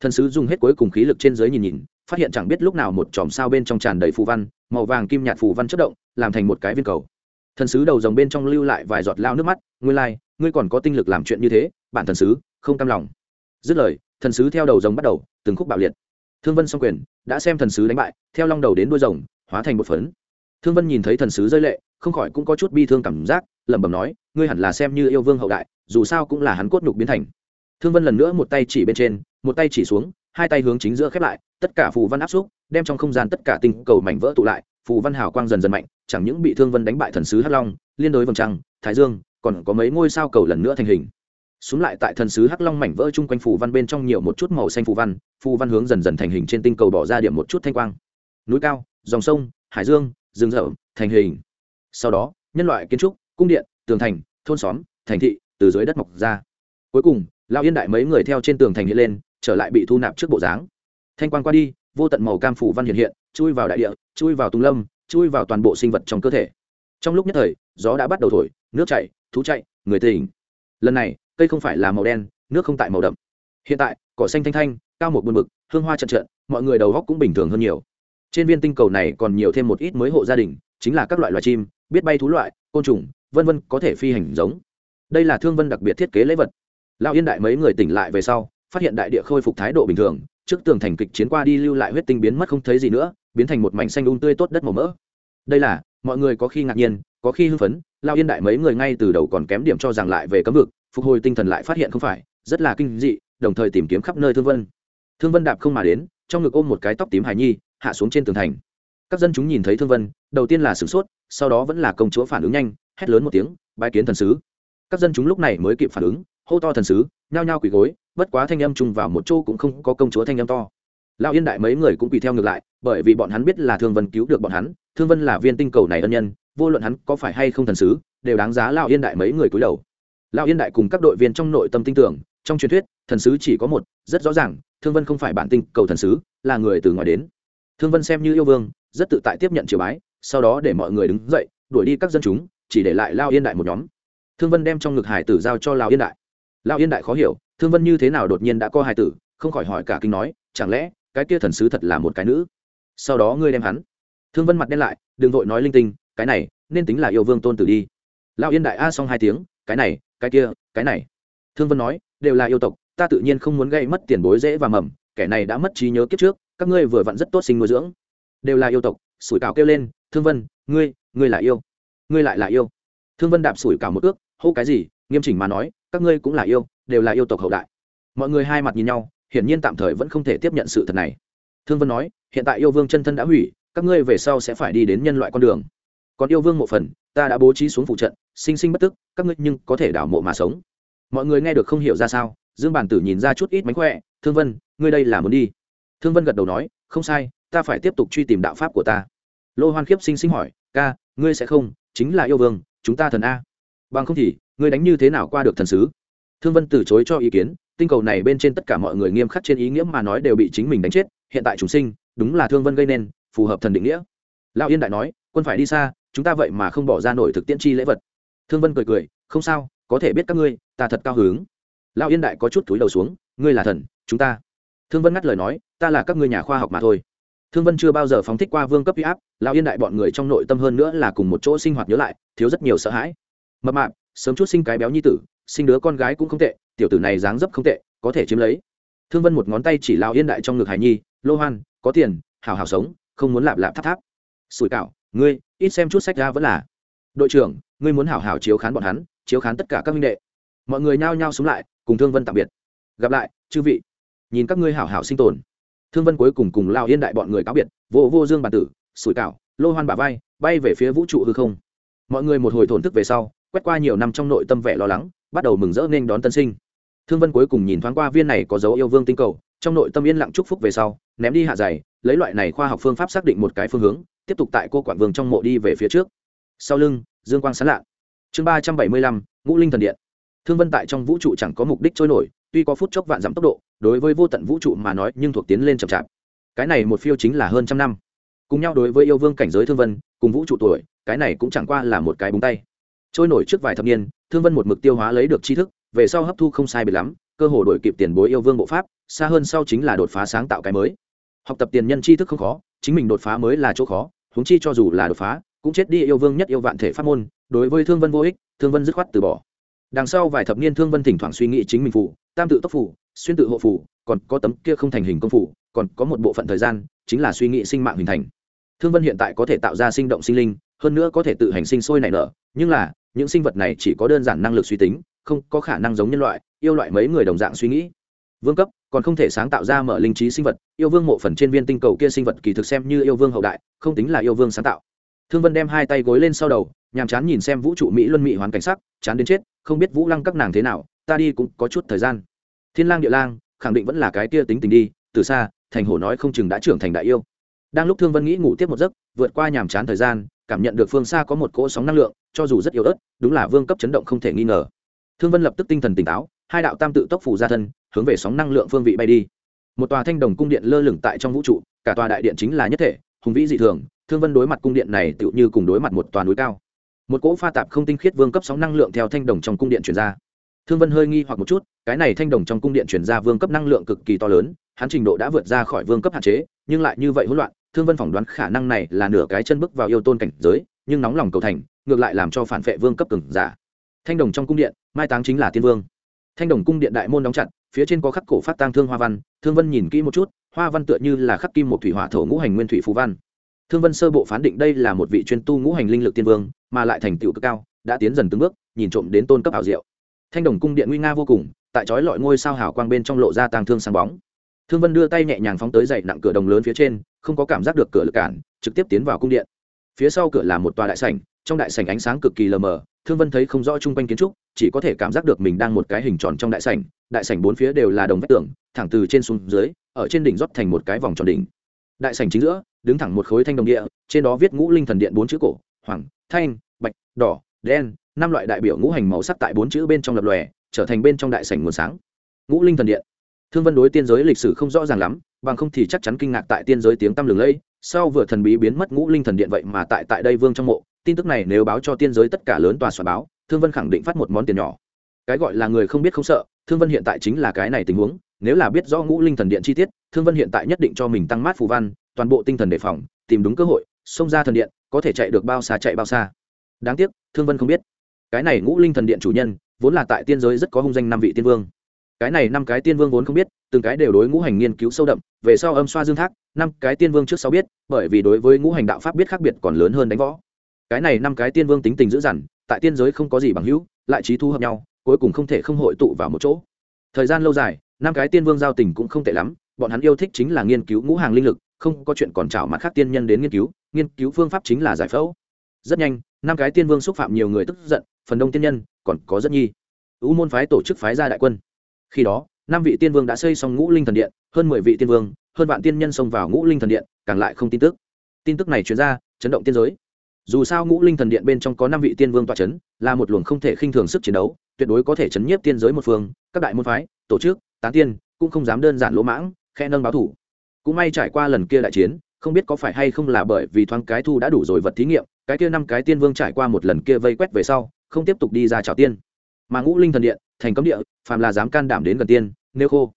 Thần sứ dùng hết cuối cùng khí lực trên dưới nhìn nhìn phát hiện chẳng biết lúc nào một chòm sao bên trong tràn đầy phù văn màu vàng kim nhạt phù văn chất động làm thành một cái viên cầu. Thần sứ đầu dòng bên trong lưu lại vài giọt lao nước mắt ngươi lai、like, ngươi còn có tinh lực làm chuyện như thế bản thần sứ không cam lòng. Dứt lời thần sứ theo đầu rồng bắt đầu từng khúc bạo liệt thương vân song quyền, đã xem thần sứ đánh bại, theo long đầu đến đuôi rồng, hóa thành một phấn. Thương vân nhìn thấy thần sứ rơi lệ, không khỏi cũng có chút bi thương cảm giác, lẩm bẩm nói, ngươi hẳn là xem như yêu vương hậu đại, dù sao cũng là hắn cốt nhục biến thành. Thương vân lần nữa một tay chỉ bên trên, một tay chỉ xuống, hai tay hướng chính giữa khép lại, tất cả phù văn áp xúc, đem trong không gian tất cả tinh cầu mảnh vỡ tụ lại, phù văn hào quang dần dần mạnh, chẳng những bị thương vân đánh bại thần sứ hắc long, liên đối vầng trăng, thái dương, còn có mấy ngôi sao cầu lần nữa thành hình xuống lại tại thần sứ hắc long mảnh vỡ chung quanh phù văn bên trong nhiều một chút màu xanh phù văn phù văn hướng dần dần thành hình trên tinh cầu bỏ ra điểm một chút thanh quang. Núi cao, dòng sông, hải dương, rừng rậm, thành hình. Sau đó, nhân loại kiến trúc, cung điện, tường thành, thôn xóm, thành thị từ dưới đất mọc ra. Cuối cùng, lão yên đại mấy người theo trên tường thành hiện lên, trở lại bị thu nạp trước bộ dáng. Thanh quang qua đi, vô tận màu cam phủ văn hiện hiện, chui vào đại địa, chui vào tung lâm, chui vào toàn bộ sinh vật trong cơ thể. Trong lúc nhất thời, gió đã bắt đầu thổi, nước chảy, thú chạy, người tỉnh. Lần này cây không phải là màu đen, nước không tại màu đậm. Hiện tại, cỏ xanh thanh thanh, cao một buồn mực hương hoa trận trận mọi người đầu góc cũng bình thường hơn nhiều. Trên viên tinh cầu này còn nhiều thêm một ít mới hộ gia đình, chính là các loại loài chim, biết bay thú loại, côn trùng, vân vân có thể phi hành giống. Đây là thương vân đặc biệt thiết kế lễ vật. Lão yên đại mấy người tỉnh lại về sau, phát hiện đại địa khôi phục thái độ bình thường, trước tường thành kịch chiến qua đi lưu lại huyết tinh biến mất không thấy gì nữa, biến thành một mảnh xanh un tươi tốt đất màu mỡ. Đây là, mọi người có khi ngạc nhiên, có khi hưng phấn lao yên đại mấy người ngay từ đầu còn kém điểm cho rằng lại về cấm vực phục hồi tinh thần lại phát hiện không phải, rất là kinh dị, đồng thời tìm kiếm khắp nơi thương vân. Thương vân đạp không mà đến, trong ngực ôm một cái tóc tím hải nhi, hạ xuống trên tường thành. Các dân chúng nhìn thấy thương vân, đầu tiên là sửng sốt, sau đó vẫn là công chúa phản ứng nhanh, hét lớn một tiếng, bái kiến thần sứ. Các dân chúng lúc này mới kịp phản ứng, hô to thần sứ, nhao nhao quỳ gối, bất quá thanh âm chung vào một chỗ cũng không có công chúa thanh âm to. Lão yên đại mấy người cũng quỳ theo ngược lại, bởi vì bọn hắn biết là thương vân cứu được bọn hắn, thương vân là viên tinh cầu này ân nhân, vô luận hắn có phải hay không thần sứ, đều đáng giá lão yên đại mấy người cúi đầu lão yên đại cùng các đội viên trong nội tâm tin tưởng, trong truyền thuyết, thần sứ chỉ có một, rất rõ ràng, thương vân không phải bản tinh, cầu thần sứ, là người từ ngoài đến. Thương vân xem như yêu vương, rất tự tại tiếp nhận triều bái, sau đó để mọi người đứng dậy, đuổi đi các dân chúng, chỉ để lại lao yên đại một nhóm. Thương vân đem trong ngực hải tử giao cho lao yên đại. Lao yên đại khó hiểu, thương vân như thế nào đột nhiên đã có hải tử, không khỏi hỏi cả kinh nói, chẳng lẽ, cái kia thần sứ thật là một cái nữ? Sau đó ngươi đem hắn. Thương vân mặt đen lại, đừng vội nói linh tinh, cái này, nên tính là yêu vương tôn tử đi. Lao yên đại a xong hai tiếng, cái này cái kia, cái này. Thương vân nói, đều là yêu tộc, ta tự nhiên không muốn gây mất tiền bối dễ và mầm, kẻ này đã mất trí nhớ kiếp trước, các ngươi vừa vặn rất tốt sinh nuôi dưỡng. Đều là yêu tộc, sủi cảo kêu lên, thương vân, ngươi ngươi là yêu. Ngươi lại là yêu. Thương vân đạp sủi cảo một ước, hô, cái gì? Nghiêm chỉnh mà nói, các ngươi cũng là yêu, đều là yêu tộc hậu đại. Mọi người hai mặt nhìn nhau, hiển nhiên tạm thời vẫn không thể tiếp nhận sự thật này. Thương vân nói, hiện tại yêu vương chân thân đã hủy, các ngươi về sau sẽ phải đi đến nhân loại con đường còn yêu vương một phần, ta đã bố trí xuống phụ trận, sinh sinh bất tức, các ngươi nhưng có thể đảo mộ mà sống. Mọi người nghe được không hiểu ra sao, dương bản tử nhìn ra chút ít mánh khỏe, thương vân, ngươi đây là muốn đi? Thương vân gật đầu nói, không sai, ta phải tiếp tục truy tìm đạo pháp của ta. Lô hoan khiếp sinh sinh hỏi, ca, ngươi sẽ không, chính là yêu vương, chúng ta thần a. Bằng không thì, ngươi đánh như thế nào qua được thần sứ? Thương vân từ chối cho ý kiến, tinh cầu này bên trên tất cả mọi người nghiêm khắc trên ý nghĩa mà nói đều bị chính mình đánh chết, hiện tại chúng sinh, đúng là thương vân gây nên, phù hợp thần định nghĩa. Lão yên đại nói quân phải đi xa, chúng ta vậy mà không bỏ ra nổi thực tiễn chi lễ vật. Thương vân cười cười, không sao, có thể biết các ngươi, ta thật cao hứng. Lão yên đại có chút túi đầu xuống, ngươi là thần, chúng ta. Thương vân ngắt lời nói, ta là các ngươi nhà khoa học mà thôi. Thương vân chưa bao giờ phóng thích qua vương cấp huy áp, lão yên đại bọn người trong nội tâm hơn nữa là cùng một chỗ sinh hoạt nhớ lại, thiếu rất nhiều sợ hãi. Mập mạp, sớm chút sinh cái béo nhi tử, sinh đứa con gái cũng không tệ, tiểu tử này dáng dấp không tệ, có thể chiếm lấy. Thương vân một ngón tay chỉ lão yên đại trong ngực hải nhi, lô hoan, có tiền, hào hào sống, không muốn lạp lạp tháp tháp. Sủi cảo ngươi, ít xem chút sách ra vẫn là. Đội trưởng, ngươi muốn hảo hảo chiếu khán bọn hắn, chiếu khán tất cả các minh đệ. Mọi người nhao nhao xuống lại, cùng thương vân tạm biệt. Gặp lại, chư vị. Nhìn các ngươi hảo hảo sinh tồn. Thương vân cuối cùng cùng lao yên đại bọn người cáo biệt, vô vô dương bản tử, sủi cảo, lô hoan bà vai, bay về phía vũ trụ hư không. Mọi người một hồi thổn thức về sau, quét qua nhiều năm trong nội tâm vẻ lo lắng, bắt đầu mừng rỡ nên đón tân sinh. Thương vân cuối cùng nhìn thoáng qua viên này có dấu yêu vương tinh cầu, trong nội tâm yên lặng chúc phúc về sau, ném đi hạ dày lấy loại này khoa học phương pháp xác định một cái phương hướng tiếp tục tại cô quản vương trong mộ đi về phía trước. Sau lưng, dương quang sán lạ. Chương ba trăm bảy mươi lăm, ngũ linh thần điện. Thương vân tại trong vũ trụ chẳng có mục đích trôi nổi, tuy có phút chốc vạn giảm tốc độ, đối với vô tận vũ trụ mà nói nhưng thuộc tiến lên chậm chạp. Cái này một phiêu chính là hơn trăm năm. Cùng nhau đối với yêu vương cảnh giới thương vân, cùng vũ trụ tuổi, cái này cũng chẳng qua là một cái búng tay. Trôi nổi trước vài thập niên, thương vân một mực tiêu hóa lấy được tri thức, về sau hấp thu không sai biệt lắm, cơ hồ đổi kịp tiền bối yêu vương bộ pháp, xa hơn sau chính là đột phá sáng tạo cái mới. Học tập tiền nhân tri thức không khó chính mình đột phá mới là chỗ khó, huống chi cho dù là đột phá, cũng chết đi yêu vương nhất yêu vạn thể pháp môn, đối với thương vân vô ích, thương vân dứt khoát từ bỏ. Đằng sau vài thập niên thương vân thỉnh thoảng suy nghĩ chính mình phụ tam tự tốc phụ xuyên tự hộ phụ còn có tấm kia không thành hình công phụ còn có một bộ phận thời gian, chính là suy nghĩ sinh mạng hình thành. Thương vân hiện tại có thể tạo ra sinh động sinh linh, hơn nữa có thể tự hành sinh sôi nảy nở, nhưng là, những sinh vật này chỉ có đơn giản năng lực suy tính, không có khả năng giống nhân loại, yêu loại mấy người đồng dạng suy nghĩ. Vương cấp còn không thể sáng tạo ra mở linh trí sinh vật, yêu vương mộ phần trên viên tinh cầu kia sinh vật kỳ thực xem như yêu vương hậu đại, không tính là yêu vương sáng tạo. Thương vân đem hai tay gối lên sau đầu, nhàm chán nhìn xem vũ trụ mỹ luân mỹ hoàn cảnh sắc, chán đến chết, không biết vũ lăng các nàng thế nào, ta đi cũng có chút thời gian. Thiên lang địa lang, khẳng định vẫn là cái kia tính tình đi, từ xa, thành hổ nói không chừng đã trưởng thành đại yêu. Đang lúc thương vân nghĩ ngủ tiếp một giấc, vượt qua nhàm chán thời gian, cảm nhận được phương xa có một cỗ sóng năng lượng, cho dù rất yếu ớt, đúng là vương cấp chấn động không thể nghi ngờ. Thương vân lập tức tinh thần tỉnh táo hai đạo tam tự tốc phủ ra thân, hướng về sóng năng lượng phương vị bay đi. Một tòa thanh đồng cung điện lơ lửng tại trong vũ trụ, cả tòa đại điện chính là nhất thể, hùng vĩ dị thường, thương vân đối mặt cung điện này tựu như cùng đối mặt một tòa núi cao. Một cỗ pha tạp không tinh khiết vương cấp sóng năng lượng theo thanh đồng trong cung điện chuyển ra. Thương vân hơi nghi hoặc một chút, cái này thanh đồng trong cung điện chuyển ra vương cấp năng lượng cực kỳ to lớn, hắn trình độ đã vượt ra khỏi vương cấp hạn chế, nhưng lại như vậy hỗn loạn, thương vân phỏng đoán khả năng này là nửa cái chân bước vào yêu tôn cảnh giới, nhưng nóng lòng cầu thành, ngược lại làm cho phản vệ vương cấp cứng giả. Thanh đồng trong cung điện, mai táng chính là tiên vương thanh đồng cung điện đại môn đóng chặt, phía trên có khắc cổ phát tang thương hoa văn. Thương vân nhìn kỹ một chút, hoa văn tựa như là khắc kim một thủy hỏa thổ ngũ hành nguyên thủy phú văn. Thương vân sơ bộ phán định đây là một vị chuyên tu ngũ hành linh lực tiên vương, mà lại thành tựu cực cao, đã tiến dần từng bước, nhìn trộm đến tôn cấp ảo diệu. Thanh đồng cung điện nguy nga vô cùng, tại chói lọi ngôi sao hào quang bên trong lộ ra tang thương sáng bóng. Thương vân đưa tay nhẹ nhàng phóng tới dậy nặng cửa đồng lớn phía trên, không có cảm giác được cửa lực cản, trực tiếp tiến vào cung điện. Phía sau cửa là một tòa đại sảnh, trong đại sảnh ánh sáng cực kỳ lờ mờ thương vân thấy không rõ chung quanh kiến trúc, chỉ có thể cảm giác được mình đang một cái hình tròn trong đại sảnh đại sảnh bốn phía đều là đồng vách tường, thẳng từ trên xuống dưới, ở trên đỉnh rót thành một cái vòng tròn đỉnh. Đại sảnh chính giữa, đứng thẳng một khối thanh đồng địa, trên đó viết ngũ linh thần điện bốn chữ cổ, hoàng, thanh, bạch, đỏ, đen, năm loại đại biểu ngũ hành màu sắc tại bốn chữ bên trong lập lòe, trở thành bên trong đại sảnh nguồn sáng. Ngũ linh thần điện. Thương vân đối tiên giới lịch sử không rõ ràng lắm, bằng không thì chắc chắn kinh ngạc tại tiên giới tiếng tăm lừng lẫy, sau vừa thần bí biến mất ngũ linh thần điện vậy mà tại tại đây vương trong mộ tin tức này nếu báo cho tiên giới tất cả lớn tòa soạn báo, thương vân khẳng định phát một món tiền nhỏ. Cái gọi là người không biết không sợ, thương vân hiện tại chính là cái này tình huống, nếu là biết rõ ngũ linh thần điện chi tiết, thương vân hiện tại nhất định cho mình tăng mát phù văn, toàn bộ tinh thần đề phòng, tìm đúng cơ hội, xông ra thần điện, có thể chạy được bao xa chạy bao xa. Đáng tiếc, thương vân không biết. Cái này ngũ linh thần điện chủ nhân, vốn là tại tiên giới rất có hung danh năm vị tiên vương. Cái này năm cái tiên vương vốn không biết, từng cái đều đối ngũ hành nghiên cứu sâu đậm, về sau âm xoa dương thác, năm cái tiên vương trước sau biết, bởi vì đối với ngũ hành đạo pháp biết khác biệt còn lớn hơn đánh võ cái này năm cái tiên vương tính tình dữ dằn, tại tiên giới không có gì bằng hữu, lại trí thu hợp nhau, cuối cùng không thể không hội tụ vào một chỗ. Thời gian lâu dài, năm cái tiên vương giao tình cũng không tệ lắm, bọn hắn yêu thích chính là nghiên cứu ngũ hàng linh lực, không có chuyện còn chảo mặt khác tiên nhân đến nghiên cứu nghiên cứu phương pháp chính là giải phẫu. Rất nhanh, năm cái tiên vương xúc phạm nhiều người tức giận, phần đông tiên nhân còn có rất nhi. U môn phái tổ chức phái ra đại quân. Khi đó, năm vị tiên vương đã xây xong ngũ linh thần điện, hơn mười vị tiên vương, hơn vạn tiên nhân xông vào ngũ linh thần điện, càng lại không tin tức. Tin tức này chuyển ra, chấn động tiên giới dù sao ngũ linh thần điện bên trong có năm vị tiên vương tọa c h ấ n là một luồng không thể khinh thường sức chiến đấu, tuyệt đối có thể chấn nhiếp tiên giới một phương, các đại môn phái, tổ chức, tán tiên, cũng không dám đơn giản lỗ mãng khe nâng báo thủ. Cũng may trải qua lần kia đại chiến, không biết có phải hay không là bởi vì thoáng cái thu đã đủ rồi vật thí nghiệm, cái kia năm cái tiên vương trải qua một lần kia vây quét về sau, không tiếp tục đi ra trào tiên. Mà ngũ linh thần điện, thành cấm địa, phàm là dám can đảm đến gần tiên nêu khô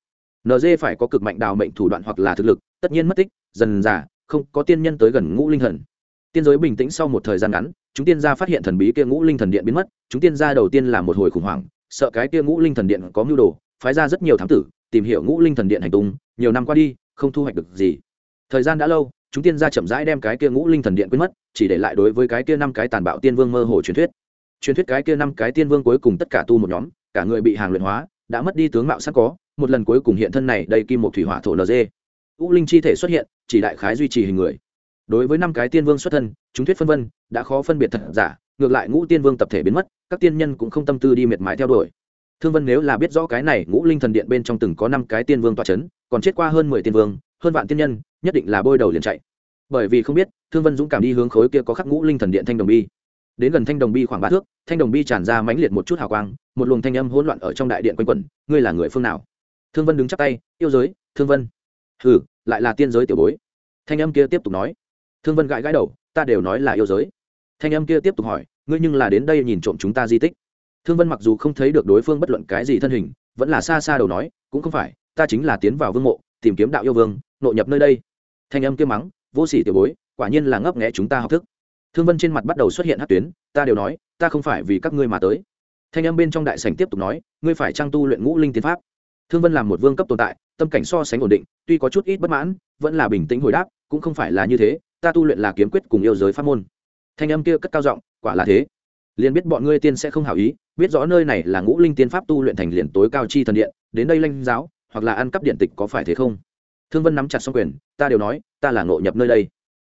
nd phải có cực mạnh đào mệnh thủ đoạn hoặc là thực lực, tất nhiên mất tích, dần dà, không có tiên nhân tới gần ngũ linh thần tiên giới bình tĩnh sau một thời gian ngắn, chúng tiên gia phát hiện thần bí kia ngũ linh thần điện biến mất, chúng tiên gia đầu tiên là một hồi khủng hoảng, sợ cái kia ngũ linh thần điện có mưu đồ, phái ra rất nhiều thám tử, tìm hiểu ngũ linh thần điện hành tung, nhiều năm qua đi, không thu hoạch được gì. Thời gian đã lâu, chúng tiên gia chậm rãi đem cái kia ngũ linh thần điện quên mất, chỉ để lại đối với cái kia năm cái tàn bạo tiên vương mơ hồ truyền thuyết. Truyền thuyết cái kia năm cái tiên vương cuối cùng tất cả tu một nhóm, cả người bị hàng luyện hóa, đã mất đi tướng mạo sẵn có, một lần cuối cùng hiện thân này đầy kim một thủy hỏa thổ nd ngũ linh chi thể xuất hiện, chỉ đại khái duy trì hình người đối với năm cái tiên vương xuất thân, chúng thuyết phân vân, đã khó phân biệt thật giả, ngược lại ngũ tiên vương tập thể biến mất, các tiên nhân cũng không tâm tư đi miệt mài theo đuổi. Thương vân nếu là biết rõ cái này ngũ linh thần điện bên trong từng có năm cái tiên vương tọa c h ấ n còn chết qua hơn mười tiên vương, hơn vạn tiên nhân, nhất định là bôi đầu liền chạy. Bởi vì không biết, thương vân dũng cảm đi hướng khối kia có khắc ngũ linh thần điện thanh đồng bi. Đến gần thanh đồng bi khoảng ba thước, thanh đồng bi tràn ra mãnh liệt một chút hào quang, một luồng thanh âm hỗn loạn ở trong đại điện quanh quẩn, ngươi là người phương nào? Thương vân đứng chắp tay, yêu giới, thương vân. Hừ, lại là tiên giới tiểu bối. Thanh âm kia tiếp tục nói thương vân gãi gãi đầu, ta đều nói là yêu giới. Thanh âm kia tiếp tục hỏi, ngươi nhưng là đến đây nhìn trộm chúng ta di tích? Thương vân mặc dù không thấy được đối phương bất luận cái gì thân hình, vẫn là xa xa đầu nói, cũng không phải, ta chính là tiến vào vương mộ, tìm kiếm đạo yêu vương, nội nhập nơi đây. Thanh âm kia mắng, vô sỉ tiểu bối, quả nhiên là ngấp nghẽ chúng ta học thức. Thương vân trên mặt bắt đầu xuất hiện hát tuyến, ta đều nói, ta không phải vì các ngươi mà tới. Thanh âm bên trong đại sảnh tiếp tục nói, ngươi phải trang tu luyện ngũ linh tiến pháp. Thương vân làm một vương cấp tồn tại, tâm cảnh so sánh ổn định, tuy có chút ít bất mãn, vẫn là bình tĩnh hồi đáp, cũng không phải là như thế ta tu luyện là kiếm quyết cùng yêu giới pháp môn. Thanh âm kia cất cao giọng, quả là thế. Liền biết bọn ngươi tiên sẽ không hảo ý, biết rõ nơi này là ngũ linh tiên pháp tu luyện thành liền tối cao chi thần điện, đến đây lanh giáo, hoặc là ăn cắp điện tịch có phải thế không? Thương vân nắm chặt xong quyền, ta đều nói, ta là ngộ nhập nơi đây.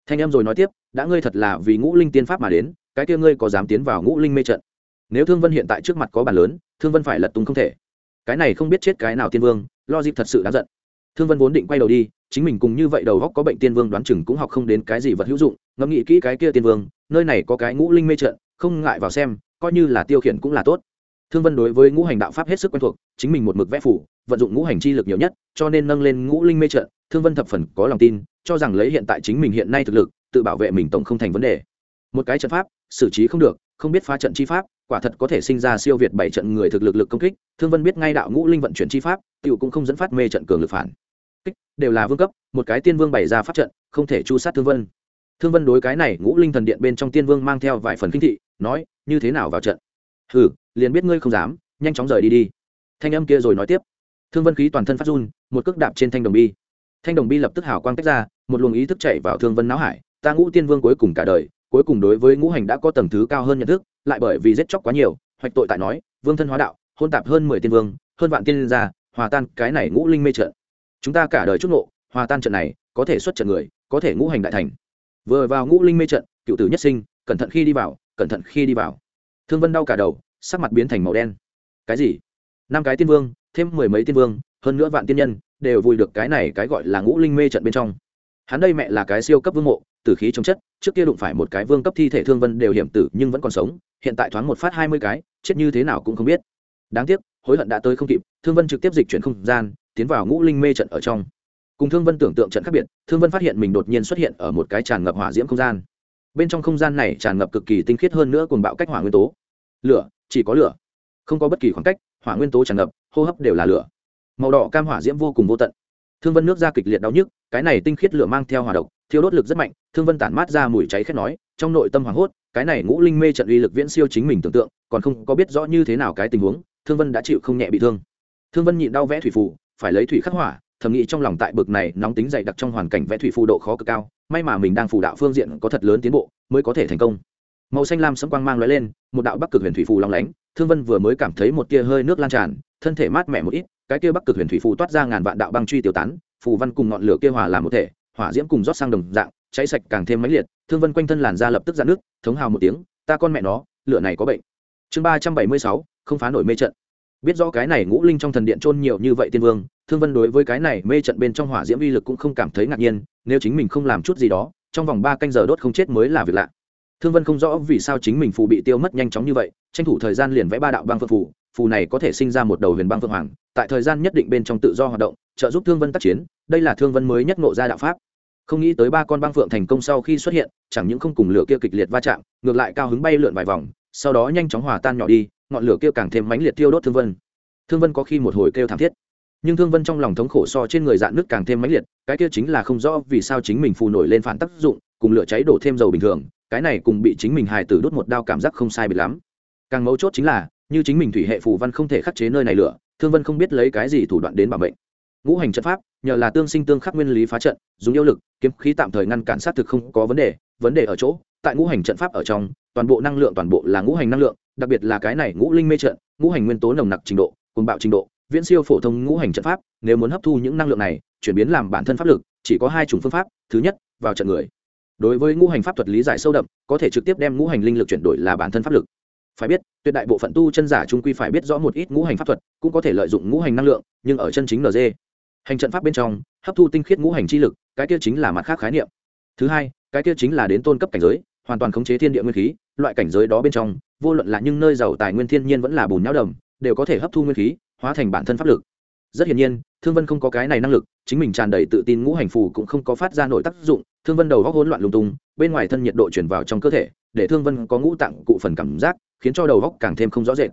Thanh em rồi nói tiếp, đã ngươi thật là vì ngũ linh tiên pháp mà đến, cái kia ngươi có dám tiến vào ngũ linh mê trận? Nếu thương vân hiện tại trước mặt có bàn lớn, thương vân phải lật tung không thể. Cái này không biết chết cái nào tiên vương, lo dịp thật sự đáng giận. Thương vân vốn định quay đầu đi chính mình cùng như vậy đầu góc có bệnh tiên vương đoán chừng cũng học không đến cái gì vật hữu dụng, ngẫm nghĩ kỹ cái kia tiên vương, nơi này có cái ngũ linh mê trận, không ngại vào xem, coi như là tiêu khiển cũng là tốt. Thương vân đối với ngũ hành đạo pháp hết sức quen thuộc, chính mình một mực vẽ phủ, vận dụng ngũ hành chi lực nhiều nhất, cho nên nâng lên ngũ linh mê trận, thương vân thập phần có lòng tin, cho rằng lấy hiện tại chính mình hiện nay thực lực, tự bảo vệ mình tổng không thành vấn đề. Một cái trận pháp, xử trí không được, không biết phá trận chi pháp, quả thật có thể sinh ra siêu việt bảy trận người thực lực lực công kích, thương vân biết ngay đạo ngũ linh vận chuyển chi pháp tựu cũng không dẫn phát mê trận cường lực phản kích, đều là vương cấp, một cái tiên vương bày ra pháp trận, không thể chu sát thương vân. Thương vân đối cái này ngũ linh thần điện bên trong tiên vương mang theo vài phần kinh thị, nói, như thế nào vào trận? Hừ, liền biết ngươi không dám, nhanh chóng rời đi đi. Thanh âm kia rồi nói tiếp. Thương vân khí toàn thân phát run, một cước đạp trên thanh đồng bi. Thanh đồng bi lập tức hào quang tách ra, một luồng ý thức chạy vào thương vân não hải, ta ngũ tiên vương cuối cùng cả đời, cuối cùng đối với ngũ hành đã có tầng thứ cao hơn nhận thức, lại bởi vì giết chóc quá nhiều, hoạch tội tại nói, vương thân hóa đạo, hôn tạp hơn mười tiên vương, hơn vạn tiên gia, hòa tan cái này ngũ linh mê trận chúng ta cả đời chúc nộ hòa tan trận này, có thể xuất trận người, có thể ngũ hành đại thành. Vừa vào ngũ linh mê trận, cựu tử nhất sinh, cẩn thận khi đi vào, cẩn thận khi đi vào. Thương vân đau cả đầu, sắc mặt biến thành màu đen. Cái gì? Năm cái tiên vương, thêm mười mấy tiên vương, hơn nữa vạn tiên nhân, đều vùi được cái này cái gọi là ngũ linh mê trận bên trong. Hắn đây mẹ là cái siêu cấp vương mộ, tử khí chống chất, trước kia đụng phải một cái vương cấp thi thể thương vân đều hiểm tử nhưng vẫn còn sống, hiện tại thoáng một phát hai mươi cái, chết như thế nào cũng không biết. Đáng tiếc, hối hận đã tới không kịp, thương vân trực tiếp dịch chuyển không gian tiến vào ngũ linh mê trận ở trong. Cùng thương vân tưởng tượng trận khác biệt, thương vân phát hiện mình đột nhiên xuất hiện ở một cái tràn ngập hỏa diễm không gian. Bên trong không gian này tràn ngập cực kỳ tinh khiết hơn nữa cùng bạo cách hỏa nguyên tố. Lửa, chỉ có lửa. Không có bất kỳ khoảng cách, hỏa nguyên tố tràn ngập, hô hấp đều là lửa. Màu đỏ cam hỏa diễm vô cùng vô tận. Thương vân nước ra kịch liệt đau nhức, cái này tinh khiết lửa mang theo hỏa độc, thiêu đốt lực rất mạnh, thương vân tản mát ra mùi cháy khét nói, trong nội tâm hoảng hốt, cái này ngũ linh mê trận uy lực viễn siêu chính mình tưởng tượng, còn không có biết rõ như thế nào cái tình huống, thương vân đã chịu không nhẹ bị thương. Thương vân nhịn đau vẽ thủy phù phải lấy thủy khắc hỏa, thầm nghĩ trong lòng tại bực này nóng tính dày đặc trong hoàn cảnh vẽ thủy phù độ khó cực cao, may mà mình đang phù đạo phương diện có thật lớn tiến bộ, mới có thể thành công. Màu xanh lam sấm quang mang lóe lên, một đạo bắc cực huyền thủy phù long lánh, thương vân vừa mới cảm thấy một tia hơi nước lan tràn, thân thể mát mẻ một ít, cái kia bắc cực huyền thủy phù toát ra ngàn vạn đạo băng truy tiêu tán, phù văn cùng ngọn lửa kia hòa làm một thể, hỏa diễm cùng rót sang đồng dạng, cháy sạch càng thêm mãnh liệt, thương vân quanh thân làn ra lập tức dạn nước thống hào một tiếng, ta con mẹ nó, lửa này có bệnh. Chương ba trăm bảy mươi sáu, không phá nổi mê trận biết rõ cái này ngũ linh trong thần điện trôn nhiều như vậy tiên vương, thương vân đối với cái này mê trận bên trong hỏa diễm uy lực cũng không cảm thấy ngạc nhiên, nếu chính mình không làm chút gì đó, trong vòng ba canh giờ đốt không chết mới là việc lạ. Thương vân không rõ vì sao chính mình phù bị tiêu mất nhanh chóng như vậy, tranh thủ thời gian liền vẽ ba đạo băng phượng phù phù này có thể sinh ra một đầu huyền băng phượng hoàng, tại thời gian nhất định bên trong tự do hoạt động, trợ giúp thương vân tác chiến, đây là thương vân mới nhất ngộ ra đạo pháp. Không nghĩ tới ba con băng phượng thành công sau khi xuất hiện, chẳng những không cùng lửa kia kịch liệt va chạm, ngược lại cao hứng bay lượn vài vòng, sau đó nhanh chóng hòa tan nhỏ đi ngọn lửa kia càng thêm mãnh liệt tiêu đốt thương vân. Thương vân có khi một hồi kêu thảm thiết, nhưng thương vân trong lòng thống khổ so trên người dạn nước càng thêm mãnh liệt, cái kia chính là không rõ vì sao chính mình phù nổi lên phản tác dụng, cùng lửa cháy đổ thêm dầu bình thường, cái này cùng bị chính mình hài tử đốt một đao cảm giác không sai bị lắm. Càng mấu chốt chính là, như chính mình thủy hệ phù văn không thể khắc chế nơi này lửa, thương vân không biết lấy cái gì thủ đoạn đến bảo mệnh. Ngũ hành trận pháp, nhờ là tương sinh tương khắc nguyên lý phá trận, dùng yêu lực, kiếm khí tạm thời ngăn cản sát thực không có vấn đề vấn đề ở chỗ, tại ngũ hành trận pháp ở trong toàn bộ năng lượng toàn bộ là ngũ hành năng lượng, đặc biệt là cái này ngũ linh mê trận, ngũ hành nguyên tố nồng nặc trình độ cùng bạo trình độ, viễn siêu phổ thông ngũ hành trận pháp, nếu muốn hấp thu những năng lượng này, chuyển biến làm bản thân pháp lực, chỉ có hai chủng phương pháp, thứ nhất, vào trận người. Đối với ngũ hành pháp thuật lý giải sâu đậm, có thể trực tiếp đem ngũ hành linh lực chuyển đổi là bản thân pháp lực. Phải biết, tuyệt đại bộ phận tu chân giả trung quy phải biết rõ một ít ngũ hành pháp thuật, cũng có thể lợi dụng ngũ hành năng lượng, nhưng ở chân chính nd hành trận pháp bên trong, hấp thu tinh khiết ngũ hành chi lực, cái kia chính là mặt khác khái niệm. Thứ hai, cái kia chính là đến tôn cấp cảnh giới, hoàn toàn khống chế thiên địa nguyên khí loại cảnh giới đó bên trong, vô luận là những nơi giàu tài nguyên thiên nhiên vẫn là bùn nhão đầm, đều có thể hấp thu nguyên khí, hóa thành bản thân pháp lực. Rất hiển nhiên, thương vân không có cái này năng lực, chính mình tràn đầy tự tin ngũ hành phù cũng không có phát ra nội tác dụng, thương vân đầu góc hỗn loạn lung tung, bên ngoài thân nhiệt độ chuyển vào trong cơ thể, để thương vân có ngũ tạng cụ phần cảm giác, khiến cho đầu góc càng thêm không rõ rệt.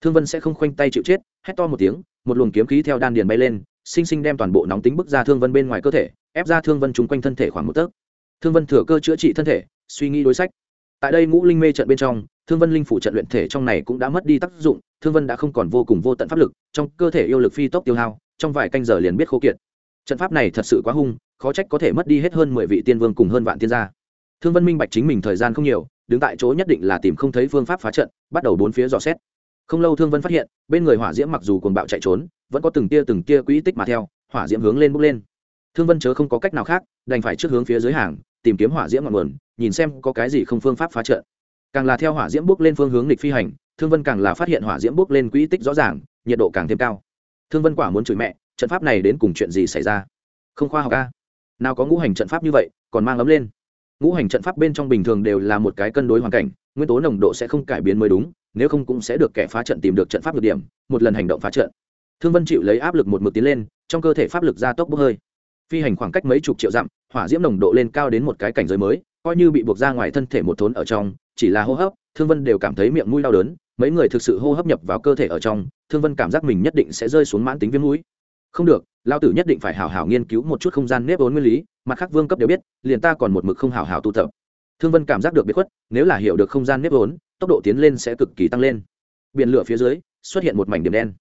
Thương vân sẽ không khoanh tay chịu chết, hét to một tiếng, một luồng kiếm khí theo đan điền bay lên, sinh sinh đem toàn bộ nóng tính bức ra thương vân bên ngoài cơ thể, ép ra thương vân chung quanh thân thể khoảng một tấc. Thương vân thừa cơ chữa trị thân thể, suy nghĩ đối sách tại đây ngũ linh mê trận bên trong, thương vân linh phủ trận luyện thể trong này cũng đã mất đi tác dụng, thương vân đã không còn vô cùng vô tận pháp lực, trong cơ thể yêu lực phi tốc tiêu hao, trong vài canh giờ liền biết khô kiệt. Trận pháp này thật sự quá hung, khó trách có thể mất đi hết hơn mười vị tiên vương cùng hơn vạn tiên gia. Thương vân minh bạch chính mình thời gian không nhiều, đứng tại chỗ nhất định là tìm không thấy phương pháp phá trận, bắt đầu bốn phía dò xét. Không lâu thương vân phát hiện, bên người hỏa diễm mặc dù cuồng bạo chạy trốn, vẫn có từng tia từng tia quỹ tích mà theo, hỏa diễm hướng lên bốc lên. Thương vân chớ không có cách nào khác, đành phải trước hướng phía dưới hàng, tìm kiếm hỏa diễm ngọn nguồn nhìn xem có cái gì không phương pháp phá trận. Càng là theo hỏa diễm bước lên phương hướng lịch phi hành, thương vân càng là phát hiện hỏa diễm bước lên quỹ tích rõ ràng, nhiệt độ càng thêm cao. Thương vân quả muốn chửi mẹ, trận pháp này đến cùng chuyện gì xảy ra? Không khoa học a. Nào có ngũ hành trận pháp như vậy, còn mang ấm lên. Ngũ hành trận pháp bên trong bình thường đều là một cái cân đối hoàn cảnh, nguyên tố nồng độ sẽ không cải biến mới đúng, nếu không cũng sẽ được kẻ phá trận tìm được trận pháp được điểm, một lần hành động phá trận. Thương vân chịu lấy áp lực một mực tiến lên, trong cơ thể pháp lực gia tốc bốc hơi phi hành khoảng cách mấy chục triệu dặm, hỏa diễm nồng độ lên cao đến một cái cảnh giới mới, coi như bị buộc ra ngoài thân thể một thốn ở trong, chỉ là hô hấp, thương vân đều cảm thấy miệng mũi đau đớn, mấy người thực sự hô hấp nhập vào cơ thể ở trong, thương vân cảm giác mình nhất định sẽ rơi xuống mãn tính viêm mũi. Không được, lao tử nhất định phải hào hào nghiên cứu một chút không gian nếp vốn nguyên lý, mặt khác vương cấp đều biết, liền ta còn một mực không hào hào tu tập. Thương vân cảm giác được biết khuất, nếu là hiểu được không gian nếp vốn, tốc độ tiến lên sẽ cực kỳ tăng lên. Biển lửa phía dưới, xuất hiện một mảnh điểm đen.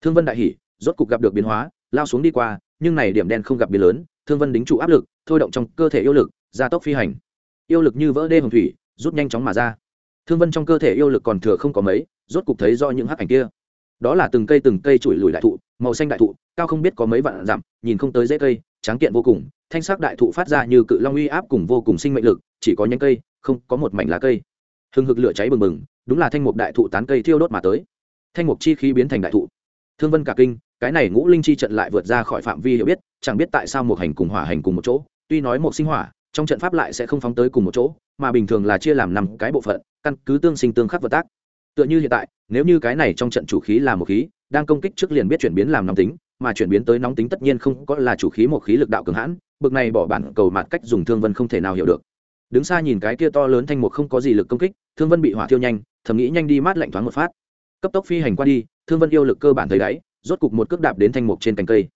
Thương vân đại hỉ, rốt cục gặp được biến hóa, lao xuống đi qua nhưng này điểm đen không gặp biến lớn, thương vân đính trụ áp lực, thôi động trong cơ thể yêu lực, gia tốc phi hành. Yêu lực như vỡ đê hồng thủy, rút nhanh chóng mà ra. Thương vân trong cơ thể yêu lực còn thừa không có mấy, rốt cục thấy do những hắc ảnh kia. Đó là từng cây từng cây chuỗi lùi đại thụ, màu xanh đại thụ, cao không biết có mấy vạn dặm, nhìn không tới dễ cây, tráng kiện vô cùng, thanh sắc đại thụ phát ra như cự long uy áp cùng vô cùng sinh mệnh lực, chỉ có nhánh cây, không có một mảnh lá cây. Hừng hực lửa cháy bừng bừng, đúng là thanh mục đại thụ tán cây thiêu đốt mà tới. Thanh mục chi khí biến thành đại thụ. Thương vân cả kinh cái này ngũ linh chi trận lại vượt ra khỏi phạm vi hiểu biết, chẳng biết tại sao một hành cùng hỏa hành cùng một chỗ, tuy nói một sinh hỏa, trong trận pháp lại sẽ không phóng tới cùng một chỗ, mà bình thường là chia làm năm cái bộ phận, căn cứ tương sinh tương khắc vật tác. Tựa như hiện tại, nếu như cái này trong trận chủ khí là một khí, đang công kích trước liền biết chuyển biến làm nóng tính, mà chuyển biến tới nóng tính tất nhiên không có là chủ khí một khí lực đạo cường hãn, bực này bỏ bản cầu mặt cách dùng thương vân không thể nào hiểu được. Đứng xa nhìn cái kia to lớn thanh một không có gì lực công kích, thương vân bị hỏa thiêu nhanh, thầm nghĩ nhanh đi mát lạnh thoáng một phát. Cấp tốc phi hành qua đi, thương vân yêu lực cơ bản thấy đáy rốt cục một cước đạp đến thanh mục trên cành cây.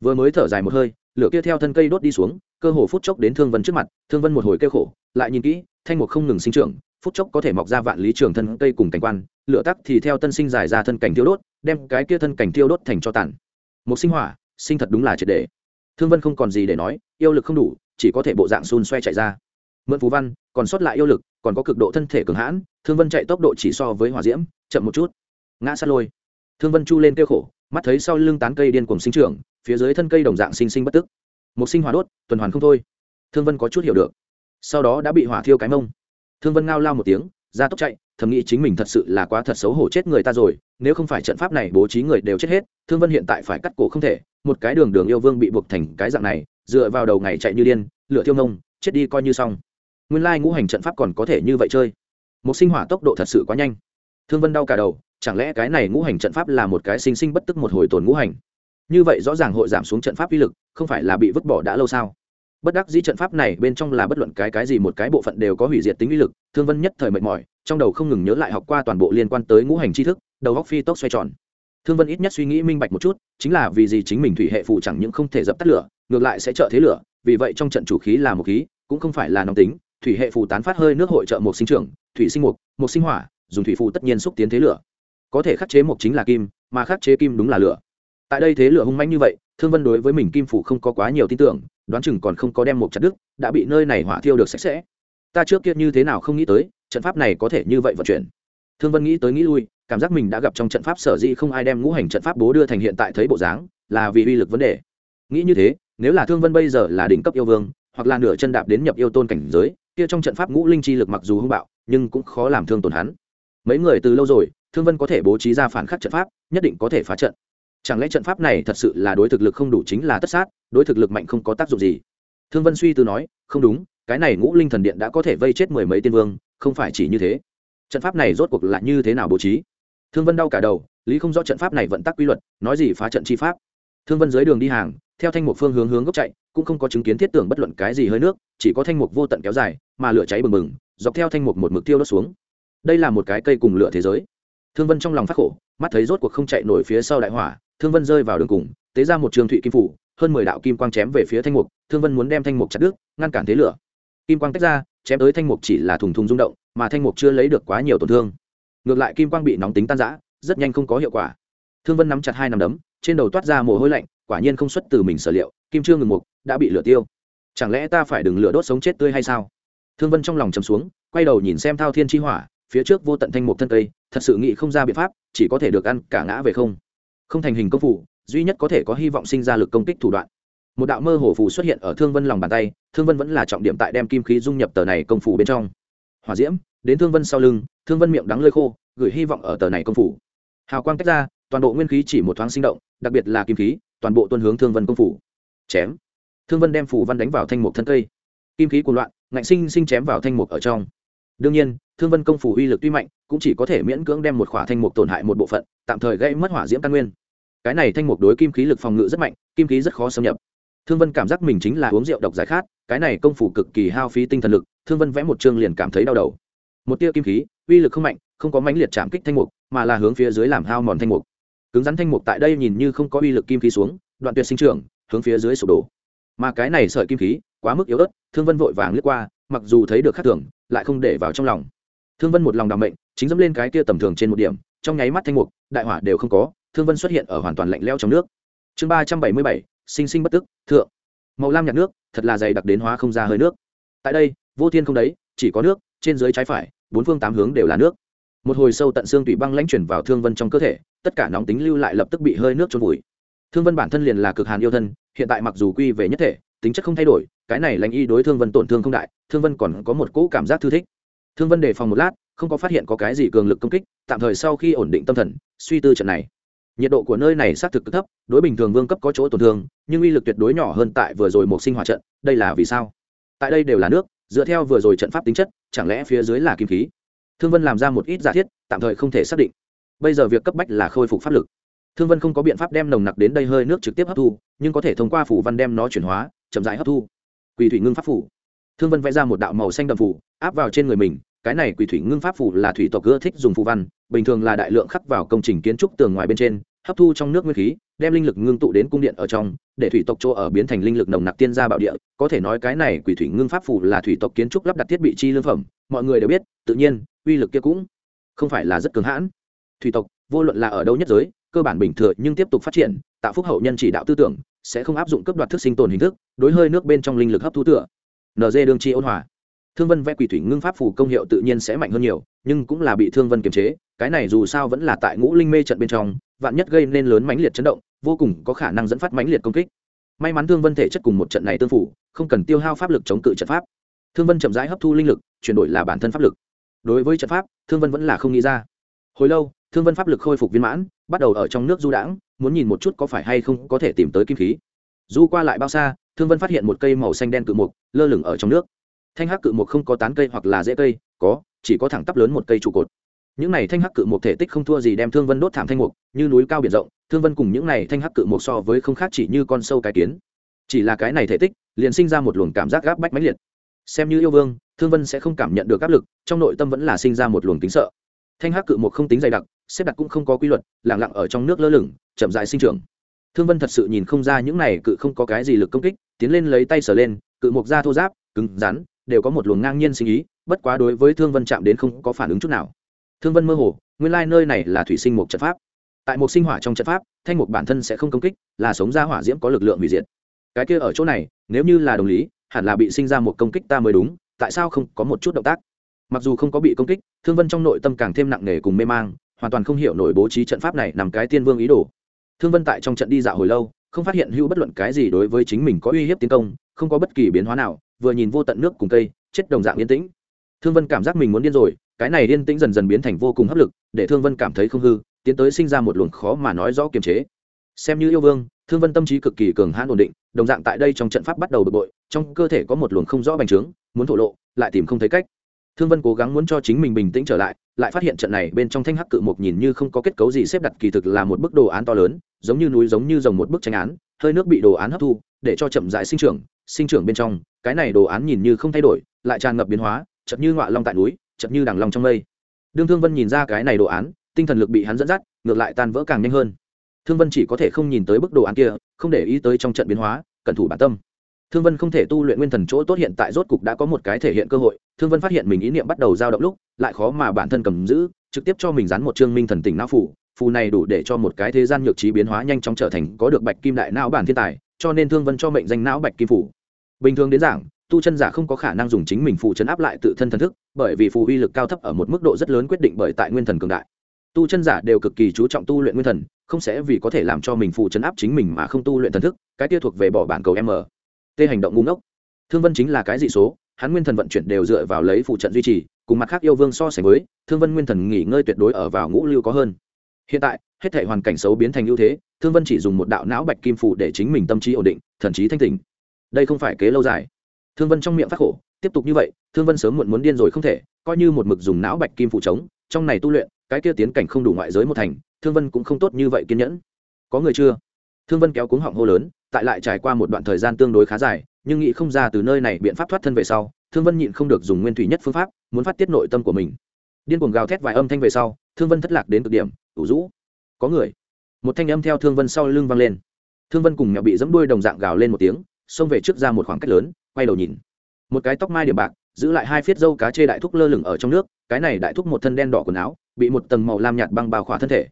Vừa mới thở dài một hơi, lửa kia theo thân cây đốt đi xuống, cơ hồ phút chốc đến thương vân trước mặt, thương vân một hồi kêu khổ, lại nhìn kỹ, thanh mục không ngừng sinh trưởng, phút chốc có thể mọc ra vạn lý trường thân cây cùng cảnh quan, lửa tắc thì theo tân sinh dài ra thân cảnh tiêu đốt, đem cái kia thân cảnh tiêu đốt thành cho tàn. Một sinh hỏa, sinh thật đúng là triệt đề. Thương vân không còn gì để nói, yêu lực không đủ, chỉ có thể bộ dạng xun xoe chạy ra. Mượn phú văn, còn sót lại yêu lực, còn có cực độ thân thể cường hãn, thương vân chạy tốc độ chỉ so với hỏa diễm, chậm một chút. Ngã sát lôi. Thương vân chu lên kêu khổ mắt thấy sau lưng tán cây điên cuồng sinh trưởng, phía dưới thân cây đồng dạng sinh sinh bất tức. Một sinh hỏa đốt, tuần hoàn không thôi. Thương vân có chút hiểu được. Sau đó đã bị hỏa thiêu cái mông. Thương vân ngao lao một tiếng, ra tốc chạy, thầm nghĩ chính mình thật sự là quá thật xấu hổ chết người ta rồi, nếu không phải trận pháp này bố trí người đều chết hết, thương vân hiện tại phải cắt cổ không thể, một cái đường đường yêu vương bị buộc thành cái dạng này, dựa vào đầu ngày chạy như điên, lửa thiêu nông chết đi coi như xong. Nguyên lai ngũ hành trận pháp còn có thể như vậy chơi. Một sinh hỏa tốc độ thật sự quá nhanh. Thương vân đau cả đầu chẳng lẽ cái này ngũ hành trận pháp là một cái sinh sinh bất tức một hồi tồn ngũ hành? Như vậy rõ ràng hội giảm xuống trận pháp uy lực, không phải là bị vứt bỏ đã lâu sao? Bất đắc dĩ trận pháp này bên trong là bất luận cái cái gì một cái bộ phận đều có hủy diệt tính uy lực, thương vân nhất thời mệt mỏi, trong đầu không ngừng nhớ lại học qua toàn bộ liên quan tới ngũ hành tri thức, đầu góc phi tốc xoay tròn. Thương vân ít nhất suy nghĩ minh bạch một chút, chính là vì gì chính mình thủy hệ phụ chẳng những không thể dập tắt lửa, ngược lại sẽ trợ thế lửa, vì vậy trong trận chủ khí là một khí, cũng không phải là nóng tính, thủy hệ phù tán phát hơi nước hội trợ một sinh trưởng, thủy sinh mục, một sinh hỏa, dùng thủy phù tất nhiên xúc tiến thế lửa có thể khắc chế một chính là kim, mà khắc chế kim đúng là lửa. Tại đây thế lửa hung manh như vậy, thương vân đối với mình kim phủ không có quá nhiều tin tưởng, đoán chừng còn không có đem một chặt đức đã bị nơi này hỏa thiêu được sạch sẽ. Ta trước kia như thế nào không nghĩ tới, trận pháp này có thể như vậy vận chuyển. Thương vân nghĩ tới nghĩ lui, cảm giác mình đã gặp trong trận pháp sở dĩ không ai đem ngũ hành trận pháp bố đưa thành hiện tại thấy bộ dáng, là vì uy lực vấn đề. Nghĩ như thế, nếu là thương vân bây giờ là đỉnh cấp yêu vương, hoặc là nửa chân đạp đến nhập yêu tôn cảnh giới, kia trong trận pháp ngũ linh chi lực mặc dù hung bạo, nhưng cũng khó làm thương tổn hắn. Mấy người từ lâu rồi thương vân có thể bố trí ra phản khắc trận pháp, nhất định có thể phá trận. Chẳng lẽ trận pháp này thật sự là đối thực lực không đủ chính là tất sát, đối thực lực mạnh không có tác dụng gì? Thương vân suy tư nói, không đúng, cái này ngũ linh thần điện đã có thể vây chết mười mấy tiên vương, không phải chỉ như thế. Trận pháp này rốt cuộc là như thế nào bố trí? Thương vân đau cả đầu, lý không rõ trận pháp này vận tắc quy luật, nói gì phá trận chi pháp. Thương vân dưới đường đi hàng, theo thanh mục phương hướng hướng gốc chạy, cũng không có chứng kiến thiết tưởng bất luận cái gì hơi nước, chỉ có thanh mục vô tận kéo dài, mà lửa cháy bừng bừng, dọc theo thanh mục một mực tiêu đốt xuống. Đây là một cái cây cùng lửa thế giới thương vân trong lòng phát khổ, mắt thấy rốt cuộc không chạy nổi phía sau đại hỏa, thương vân rơi vào đường cùng, tế ra một trường thụy kim phủ, hơn mười đạo kim quang chém về phía thanh mục, thương vân muốn đem thanh mục chặt đứt, ngăn cản thế lửa. Kim quang tách ra, chém tới thanh mục chỉ là thùng thùng rung động, mà thanh mục chưa lấy được quá nhiều tổn thương. Ngược lại kim quang bị nóng tính tan giã rất nhanh không có hiệu quả. Thương vân nắm chặt hai nắm đấm, trên đầu toát ra mồ hôi lạnh, quả nhiên không xuất từ mình sở liệu, kim trương ngừng mục, đã bị lửa tiêu. Chẳng lẽ ta phải đừng lửa đốt sống chết tươi hay sao? Thương vân trong lòng chầm xuống, quay đầu nhìn xem thao thiên chi hỏa phía trước vô tận thanh mục thân cây, thật sự nghĩ không ra biện pháp, chỉ có thể được ăn cả ngã về không. Không thành hình công phủ duy nhất có thể có hy vọng sinh ra lực công kích thủ đoạn. Một đạo mơ hồ phù xuất hiện ở thương vân lòng bàn tay, thương vân vẫn là trọng điểm tại đem kim khí dung nhập tờ này công phủ bên trong. Hỏa diễm, đến thương vân sau lưng, thương vân miệng đắng lơi khô, gửi hy vọng ở tờ này công phủ hào quang tách ra, toàn bộ nguyên khí chỉ một thoáng sinh động, đặc biệt là kim khí, toàn bộ tuân hướng thương vân công phủ chém. Thương vân đem phủ văn đánh vào thanh mục thân cây. Kim khí cuồng loạn, ngạnh sinh sinh chém vào thanh mục ở trong. Đương nhiên thương vân công phủ uy lực tuy mạnh, cũng chỉ có thể miễn cưỡng đem một khỏa thanh mục tổn hại một bộ phận, tạm thời gây mất hỏa diễm căn nguyên. Cái này thanh mục đối kim khí lực phòng ngự rất mạnh, kim khí rất khó xâm nhập. Thương vân cảm giác mình chính là uống rượu độc giải khát, cái này công phủ cực kỳ hao phí tinh thần lực, thương vân vẽ một chương liền cảm thấy đau đầu. Một tia kim khí, uy lực không mạnh, không có mãnh liệt chạm kích thanh mục, mà là hướng phía dưới làm hao mòn thanh mục. Cứng rắn thanh mục tại đây nhìn như không có uy lực kim khí xuống, đoạn tuyệt sinh trưởng, hướng phía dưới sụp đổ. Mà cái này sợi kim khí, quá mức yếu ớt, thương vân vội vàng lướt qua, mặc dù thấy được khắc thường, lại không để vào trong lòng thương vân một lòng đảm mệnh, chính dẫm lên cái kia tầm thường trên một điểm, trong nháy mắt thanh mục, đại hỏa đều không có, thương vân xuất hiện ở hoàn toàn lạnh leo trong nước. Chương ba trăm bảy mươi bảy, sinh sinh bất tức, thượng. Màu lam nhạt nước, thật là dày đặc đến hóa không ra hơi nước. Tại đây, vô thiên không đấy, chỉ có nước, trên dưới trái phải, bốn phương tám hướng đều là nước. Một hồi sâu tận xương tủy băng lãnh chuyển vào thương vân trong cơ thể, tất cả nóng tính lưu lại lập tức bị hơi nước trôn vùi. Thương vân bản thân liền là cực hàn yêu thân, hiện tại mặc dù quy về nhất thể, tính chất không thay đổi, cái này lãnh y đối thương vân tổn thương không đại, thương vân còn có một cỗ cảm giác thư thích thương vân đề phòng một lát, không có phát hiện có cái gì cường lực công kích, tạm thời sau khi ổn định tâm thần, suy tư trận này. Nhiệt độ của nơi này xác thực cực thấp, đối bình thường vương cấp có chỗ tổn thương, nhưng uy lực tuyệt đối nhỏ hơn tại vừa rồi một sinh hỏa trận, đây là vì sao? Tại đây đều là nước, dựa theo vừa rồi trận pháp tính chất, chẳng lẽ phía dưới là kim khí? Thương vân làm ra một ít giả thiết, tạm thời không thể xác định. Bây giờ việc cấp bách là khôi phục pháp lực. Thương vân không có biện pháp đem nồng nặc đến đây hơi nước trực tiếp hấp thu, nhưng có thể thông qua phủ văn đem nó chuyển hóa, chậm rãi hấp thu. Quỳ thủy ngưng pháp phủ. Thương vân vẽ ra một đạo màu xanh đậm phủ, áp vào trên người mình cái này quỷ thủy ngưng pháp phù là thủy tộc ưa thích dùng phù văn, bình thường là đại lượng khắc vào công trình kiến trúc tường ngoài bên trên, hấp thu trong nước nguyên khí, đem linh lực ngưng tụ đến cung điện ở trong, để thủy tộc chỗ ở biến thành linh lực nồng nặc tiên gia bạo địa. Có thể nói cái này quỷ thủy ngưng pháp phù là thủy tộc kiến trúc lắp đặt thiết bị chi lương phẩm, mọi người đều biết, tự nhiên, uy lực kia cũng không phải là rất cứng hãn. Thủy tộc, vô luận là ở đâu nhất giới, cơ bản bình thường nhưng tiếp tục phát triển, tạo phúc hậu nhân chỉ đạo tư tưởng, sẽ không áp dụng cấp đoạt thức sinh tồn hình thức, đối hơi nước bên trong linh lực hấp thu tựa. Nd đương chi ôn hòa thương vân vẽ quỷ thủy ngưng pháp phù công hiệu tự nhiên sẽ mạnh hơn nhiều, nhưng cũng là bị thương vân kiềm chế, cái này dù sao vẫn là tại ngũ linh mê trận bên trong, vạn nhất gây nên lớn mãnh liệt chấn động, vô cùng có khả năng dẫn phát mãnh liệt công kích. May mắn thương vân thể chất cùng một trận này tương phủ không cần tiêu hao pháp lực chống cự trận pháp. Thương vân chậm rãi hấp thu linh lực, chuyển đổi là bản thân pháp lực. Đối với trận pháp, thương vân vẫn là không nghĩ ra. Hồi lâu, thương vân pháp lực khôi phục viên mãn, bắt đầu ở trong nước du đãng, muốn nhìn một chút có phải hay không có thể tìm tới kim khí. Du qua lại bao xa, thương vân phát hiện một cây màu xanh đen cự mục, lơ lửng ở trong nước thanh hắc cự mục không có tán cây hoặc là rễ cây, có, chỉ có thẳng tắp lớn một cây trụ cột. Những này thanh hắc cự mục thể tích không thua gì đem thương vân đốt thảm thanh mục, như núi cao biển rộng, thương vân cùng những này thanh hắc cự mục so với không khác chỉ như con sâu cái kiến. Chỉ là cái này thể tích, liền sinh ra một luồng cảm giác gáp bách mãnh liệt. Xem như yêu vương, thương vân sẽ không cảm nhận được áp lực, trong nội tâm vẫn là sinh ra một luồng tính sợ. Thanh hắc cự mục không tính dày đặc, xếp đặt cũng không có quy luật lẳng lặng ở trong nước lơ lửng, chậm dại sinh trưởng. Thương vân thật sự nhìn không ra những này cự không có cái gì lực công kích, tiến lên lấy tay sờ lên, cự mục da thô giáp, cứng rắn đều có một luồng ngang nhiên sinh ý, bất quá đối với thương vân chạm đến không có phản ứng chút nào. Thương vân mơ hồ, nguyên lai nơi này là thủy sinh mục trận pháp. Tại một sinh hỏa trong trận pháp, thanh mục bản thân sẽ không công kích, là sống ra hỏa diễm có lực lượng hủy diệt. Cái kia ở chỗ này, nếu như là đồng lý, hẳn là bị sinh ra một công kích ta mới đúng, tại sao không có một chút động tác? Mặc dù không có bị công kích, thương vân trong nội tâm càng thêm nặng nề cùng mê mang, hoàn toàn không hiểu nổi bố trí trận pháp này nằm cái tiên vương ý đồ. Thương vân tại trong trận đi dạo hồi lâu, không phát hiện hữu bất luận cái gì đối với chính mình có uy hiếp tiến công, không có bất kỳ biến hóa nào vừa nhìn vô tận nước cùng cây, chết đồng dạng yên tĩnh. Thương vân cảm giác mình muốn điên rồi, cái này yên tĩnh dần dần biến thành vô cùng hấp lực, để thương vân cảm thấy không hư, tiến tới sinh ra một luồng khó mà nói rõ kiềm chế. Xem như yêu vương, thương vân tâm trí cực kỳ cường hãn ổn định, đồng dạng tại đây trong trận pháp bắt đầu bực bội, trong cơ thể có một luồng không rõ bành trướng, muốn thổ lộ, lại tìm không thấy cách. Thương vân cố gắng muốn cho chính mình bình tĩnh trở lại lại phát hiện trận này bên trong thanh hắc cự mục nhìn như không có kết cấu gì xếp đặt kỳ thực là một bức đồ án to lớn, giống như núi giống như dòng một bức tranh án, hơi nước bị đồ án hấp thu, để cho chậm dại sinh trưởng sinh trưởng bên trong, cái này đồ án nhìn như không thay đổi, lại tràn ngập biến hóa chậm như ngọa long tại núi chậm như đằng long trong mây. Đương thương vân nhìn ra cái này đồ án, tinh thần lực bị hắn dẫn dắt, ngược lại tan vỡ càng nhanh hơn. Thương vân chỉ có thể không nhìn tới bức đồ án kia, không để ý tới trong trận biến hóa, cẩn thủ bản tâm. Thương vân không thể tu luyện nguyên thần chỗ tốt hiện tại rốt cục đã có một cái thể hiện cơ hội, thương vân phát hiện mình ý niệm bắt đầu dao động lúc, lại khó mà bản thân cầm giữ, trực tiếp cho mình dán một chương minh thần tỉnh não phủ. Phù này đủ để cho một cái thế gian nhược trí biến hóa nhanh chóng trở thành có được bạch kim đại não bản thiên tài, cho nên thương vân cho mệnh danh não bạch kim phủ bình thường đến giảng, tu chân giả không có khả năng dùng chính mình phù chấn áp lại tự thân thần thức, bởi vì phù uy lực cao thấp ở một mức độ rất lớn quyết định bởi tại nguyên thần cường đại. Tu chân giả đều cực kỳ chú trọng tu luyện nguyên thần, không sẽ vì có thể làm cho mình phù chấn áp chính mình mà không tu luyện thần thức, cái kia thuộc về bỏ bản cầu m. T hành động ngu ngốc. Thương vân chính là cái dị số, hắn nguyên thần vận chuyển đều dựa vào lấy phụ trận duy trì, cùng mặt khác yêu vương so sánh với, thương vân nguyên thần nghỉ ngơi tuyệt đối ở vào ngũ lưu có hơn. Hiện tại, hết thể hoàn cảnh xấu biến thành ưu thế, thương vân chỉ dùng một đạo não bạch kim phủ để chính mình tâm trí ổn định, thần trí thanh tỉnh đây không phải kế lâu dài. Thương vân trong miệng phát khổ, tiếp tục như vậy, thương vân sớm muộn muốn điên rồi không thể, coi như một mực dùng não bạch kim phụ trống trong này tu luyện, cái kia tiến cảnh không đủ ngoại giới một thành, thương vân cũng không tốt như vậy kiên nhẫn. Có người chưa? Thương vân kéo cuống họng hô lớn, tại lại trải qua một đoạn thời gian tương đối khá dài, nhưng nghĩ không ra từ nơi này biện pháp thoát thân về sau, thương vân nhịn không được dùng nguyên thủy nhất phương pháp, muốn phát tiết nội tâm của mình. Điên cuồng gào thét vài âm thanh về sau, thương vân thất lạc đến cực điểm, ủ rũ, có người. Một thanh âm theo thương vân sau lưng vang lên. Thương vân cùng mẹo bị dẫm đuôi đồng dạng gào lên một tiếng xông về trước ra một khoảng cách lớn, quay đầu nhìn. Một cái tóc mai điểm bạc, giữ lại hai phiết dâu cá chê đại thúc lơ lửng ở trong nước, cái này đại thúc một thân đen đỏ quần áo, bị một tầng màu lam nhạt băng bao khỏa thân thể.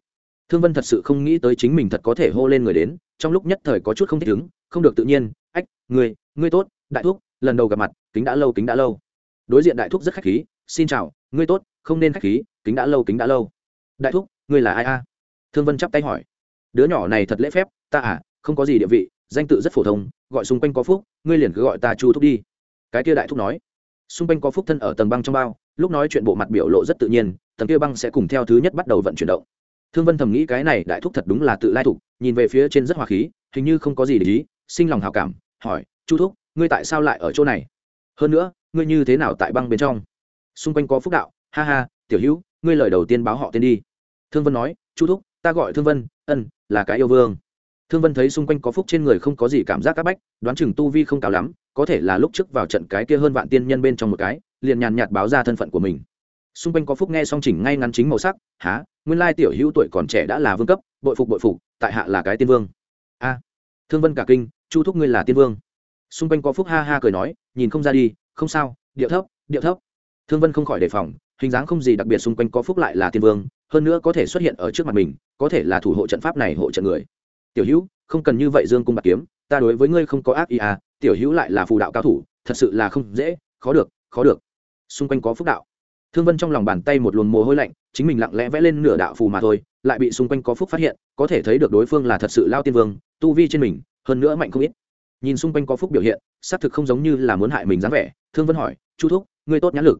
Thương vân thật sự không nghĩ tới chính mình thật có thể hô lên người đến, trong lúc nhất thời có chút không thích ứng, không được tự nhiên, ách người ngươi tốt, đại thúc, lần đầu gặp mặt, kính đã lâu, kính đã lâu. Đối diện đại thúc rất khách khí, xin chào, ngươi tốt, không nên khách khí, kính đã lâu, kính đã lâu. Đại thúc, ngươi là ai a? Thương vân chắp tay hỏi. Đứa nhỏ này thật lễ phép, ta à không có gì địa vị, danh tự rất phổ thông gọi xung quanh có phúc, ngươi liền cứ gọi ta chu thúc đi. Cái kia đại thúc nói. Xung quanh có phúc thân ở tầng băng trong bao, lúc nói chuyện bộ mặt biểu lộ rất tự nhiên, tầng kia băng sẽ cùng theo thứ nhất bắt đầu vận chuyển động. Thương vân thầm nghĩ cái này đại thúc thật đúng là tự lai thục, nhìn về phía trên rất hòa khí, hình như không có gì để ý, sinh lòng hào cảm, hỏi, chu thúc, ngươi tại sao lại ở chỗ này? Hơn nữa, ngươi như thế nào tại băng bên trong? Xung quanh có phúc đạo, ha ha, tiểu hữu, ngươi lời đầu tiên báo họ tên đi. Thương vân nói, chu thúc, ta gọi thương vân, ân, là cái yêu vương thương vân thấy xung quanh có phúc trên người không có gì cảm giác c áp bách, đoán chừng tu vi không cao lắm, có thể là lúc trước vào trận cái kia hơn vạn tiên nhân bên trong một cái, liền nhàn nhạt báo ra thân phận của mình. Xung quanh có phúc nghe song chỉnh ngay ngắn chính màu sắc há nguyên lai tiểu hữu tuổi còn trẻ đã là vương cấp, bội phục bội phục, tại hạ là cái tiên vương. A. Thương vân cả kinh, chu thúc ngươi là tiên vương. Xung quanh có phúc ha ha cười nói, nhìn không ra đi, không sao, điệu thấp điệu thấp. Thương vân không khỏi đề phòng, hình dáng không gì đặc biệt xung quanh có phúc lại là tiên vương, hơn nữa có thể xuất hiện ở trước mặt mình, có thể là thủ hộ trận pháp này hộ trận người tiểu hữu, không cần như vậy dương cung bạc kiếm, ta đối với ngươi không có ác ý à tiểu hữu lại là phù đạo cao thủ, thật sự là không dễ, khó được khó được. Xung quanh có phúc đạo. Thương vân trong lòng bàn tay một luồng mồ hôi lạnh, chính mình lặng lẽ vẽ lên nửa đạo phù mà thôi, lại bị xung quanh có phúc phát hiện, có thể thấy được đối phương là thật sự lao tiên vương, tu vi trên mình, hơn nữa mạnh không ít. Nhìn xung quanh có phúc biểu hiện, xác thực không giống như là muốn hại mình dáng vẻ, thương vân hỏi, chu thúc, ngươi tốt nhãn lực?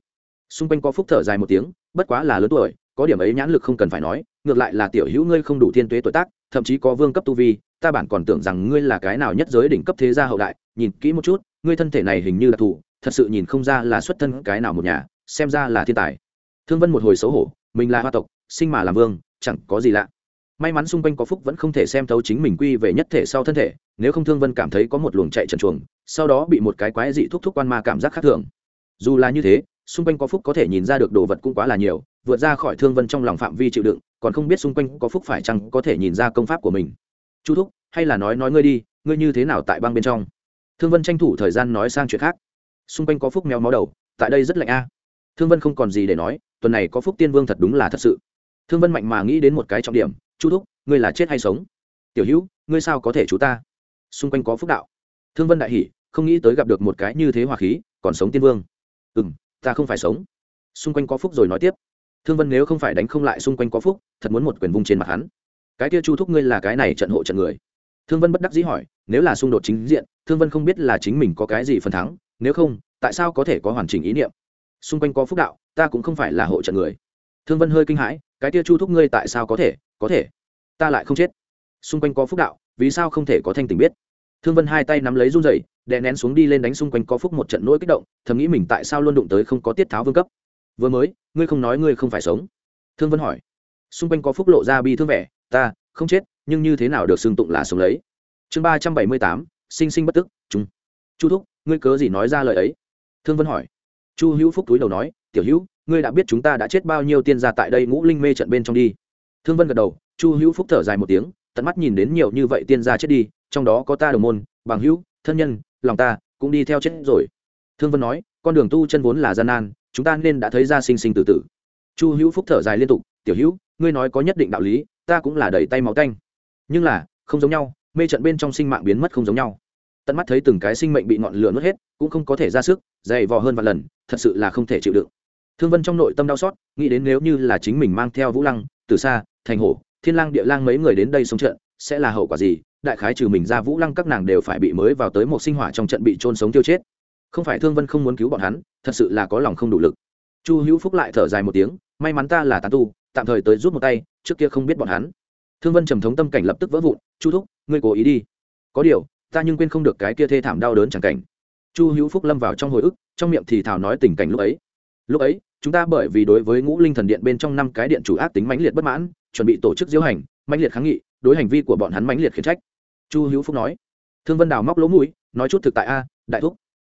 Xung quanh có phúc thở dài một tiếng, bất quá là lớn tuổi, có điểm ấy nhãn lực không cần phải nói, ngược lại là tiểu hữu ngươi không đủ thiên tuế tuổi tác thậm chí có vương cấp tu vi, ta bản còn tưởng rằng ngươi là cái nào nhất giới đỉnh cấp thế gia hậu đại, nhìn kỹ một chút, ngươi thân thể này hình như đặc thù thật sự nhìn không ra là xuất thân cái nào một nhà, xem ra là thiên tài. Thương vân một hồi xấu hổ, mình là hoa tộc, sinh mà làm vương, chẳng có gì lạ. May mắn xung quanh có phúc vẫn không thể xem thấu chính mình quy về nhất thể sau thân thể, nếu không thương vân cảm thấy có một luồng chạy trần chuồng, sau đó bị một cái quái dị thúc thúc quan ma cảm giác khác thường. Dù là như thế, xung quanh có phúc có thể nhìn ra được đồ vật cũng quá là nhiều vượt ra khỏi thương vân trong lòng phạm vi chịu đựng, còn không biết xung quanh có phúc phải chăng có thể nhìn ra công pháp của mình. Chu thúc, hay là nói nói ngươi đi, ngươi như thế nào tại băng bên trong? Thương vân tranh thủ thời gian nói sang chuyện khác. Xung quanh có phúc mèo máu đầu, tại đây rất lạnh a. Thương vân không còn gì để nói, tuần này có phúc tiên vương thật đúng là thật sự. Thương vân mạnh mà nghĩ đến một cái trọng điểm, chu thúc, ngươi là chết hay sống? Tiểu hữu, ngươi sao có thể chú ta? Xung quanh có phúc đạo. Thương vân đại hỷ không nghĩ tới gặp được một cái như thế hòa khí, còn sống tiên vương? Ừ m ta không phải sống. Xung quanh có phúc rồi nói tiếp thương vân nếu không phải đánh không lại xung quanh có phúc, thật muốn một quyền vung trên mặt hắn. Cái kia chu thúc ngươi là cái này trận hộ trận người? Thương vân bất đắc dĩ hỏi, nếu là xung đột chính diện, thương vân không biết là chính mình có cái gì phần thắng, nếu không, tại sao có thể có hoàn chỉnh ý niệm? Xung quanh có phúc đạo, ta cũng không phải là hộ trận người. Thương vân hơi kinh hãi, cái kia chu thúc ngươi tại sao có thể? Có thể. Ta lại không chết. Xung quanh có phúc đạo, vì sao không thể có thanh tình biết? Thương vân hai tay nắm lấy run dày đè nén xuống đi lên đánh xung quanh có phúc một trận nỗi kích động, thầm nghĩ mình tại sao luôn đụng tới không có tiết tháo vương cấp vừa mới, ngươi không nói ngươi không phải sống. Thương vân hỏi. Xung quanh có phúc lộ ra bi thương vẻ, ta, không chết, nhưng như thế nào được xưng tụng là sống lấy? Chương ba trăm bảy mươi tám, sinh sinh bất tức chúng chu thúc, ngươi cớ gì nói ra lời ấy? Thương vân hỏi. Chu hữu phúc túi đầu nói, tiểu hữu, ngươi đã biết chúng ta đã chết bao nhiêu tiên gia tại đây ngũ linh mê trận bên trong đi. Thương vân gật đầu, chu hữu phúc thở dài một tiếng, tận mắt nhìn đến nhiều như vậy tiên gia chết đi, trong đó có ta đồng môn, bằng hữu, thân nhân, lòng ta cũng đi theo chết rồi. Thương vân nói, con đường tu chân vốn là gian nan chúng ta nên đã thấy ra sinh sinh tử tử chu hữu phúc thở dài liên tục, tiểu hữu, ngươi nói có nhất định đạo lý, ta cũng là đẩy tay máu tanh. Nhưng là, không giống nhau, mê trận bên trong sinh mạng biến mất không giống nhau. Tận mắt thấy từng cái sinh mệnh bị ngọn lửa nuốt hết, cũng không có thể ra sức, dày vò hơn vài lần, thật sự là không thể chịu đựng. Thương vân trong nội tâm đau xót, nghĩ đến nếu như là chính mình mang theo vũ lăng từ xa thành hổ, thiên lang, địa lang mấy người đến đây sống trận, sẽ là hậu quả gì? Đại khái trừ mình ra vũ lăng các nàng đều phải bị mới vào tới một sinh hỏa trong trận bị trôn sống tiêu chết không phải thương vân không muốn cứu bọn hắn, thật sự là có lòng không đủ lực. Chu hữu phúc lại thở dài một tiếng, may mắn ta là tán tu, tạm thời tới rút một tay, trước kia không biết bọn hắn. Thương vân trầm thống tâm cảnh lập tức vỡ vụn, chu thúc, ngươi cố ý đi. Có điều, ta nhưng quên không được cái kia thê thảm đau đớn chẳng cảnh. Chu hữu phúc lâm vào trong hồi ức, trong miệng thì thảo nói tình cảnh lúc ấy. Lúc ấy, chúng ta bởi vì đối với ngũ linh thần điện bên trong năm cái điện chủ ác tính mãnh liệt bất mãn, chuẩn bị tổ chức diễu hành, mãnh liệt kháng nghị, đối hành vi của bọn hắn mãnh liệt khiển trách. Chu hữu phúc nói. Thương vân đào móc lỗ mũi, nói chút thực tại a, đại thúc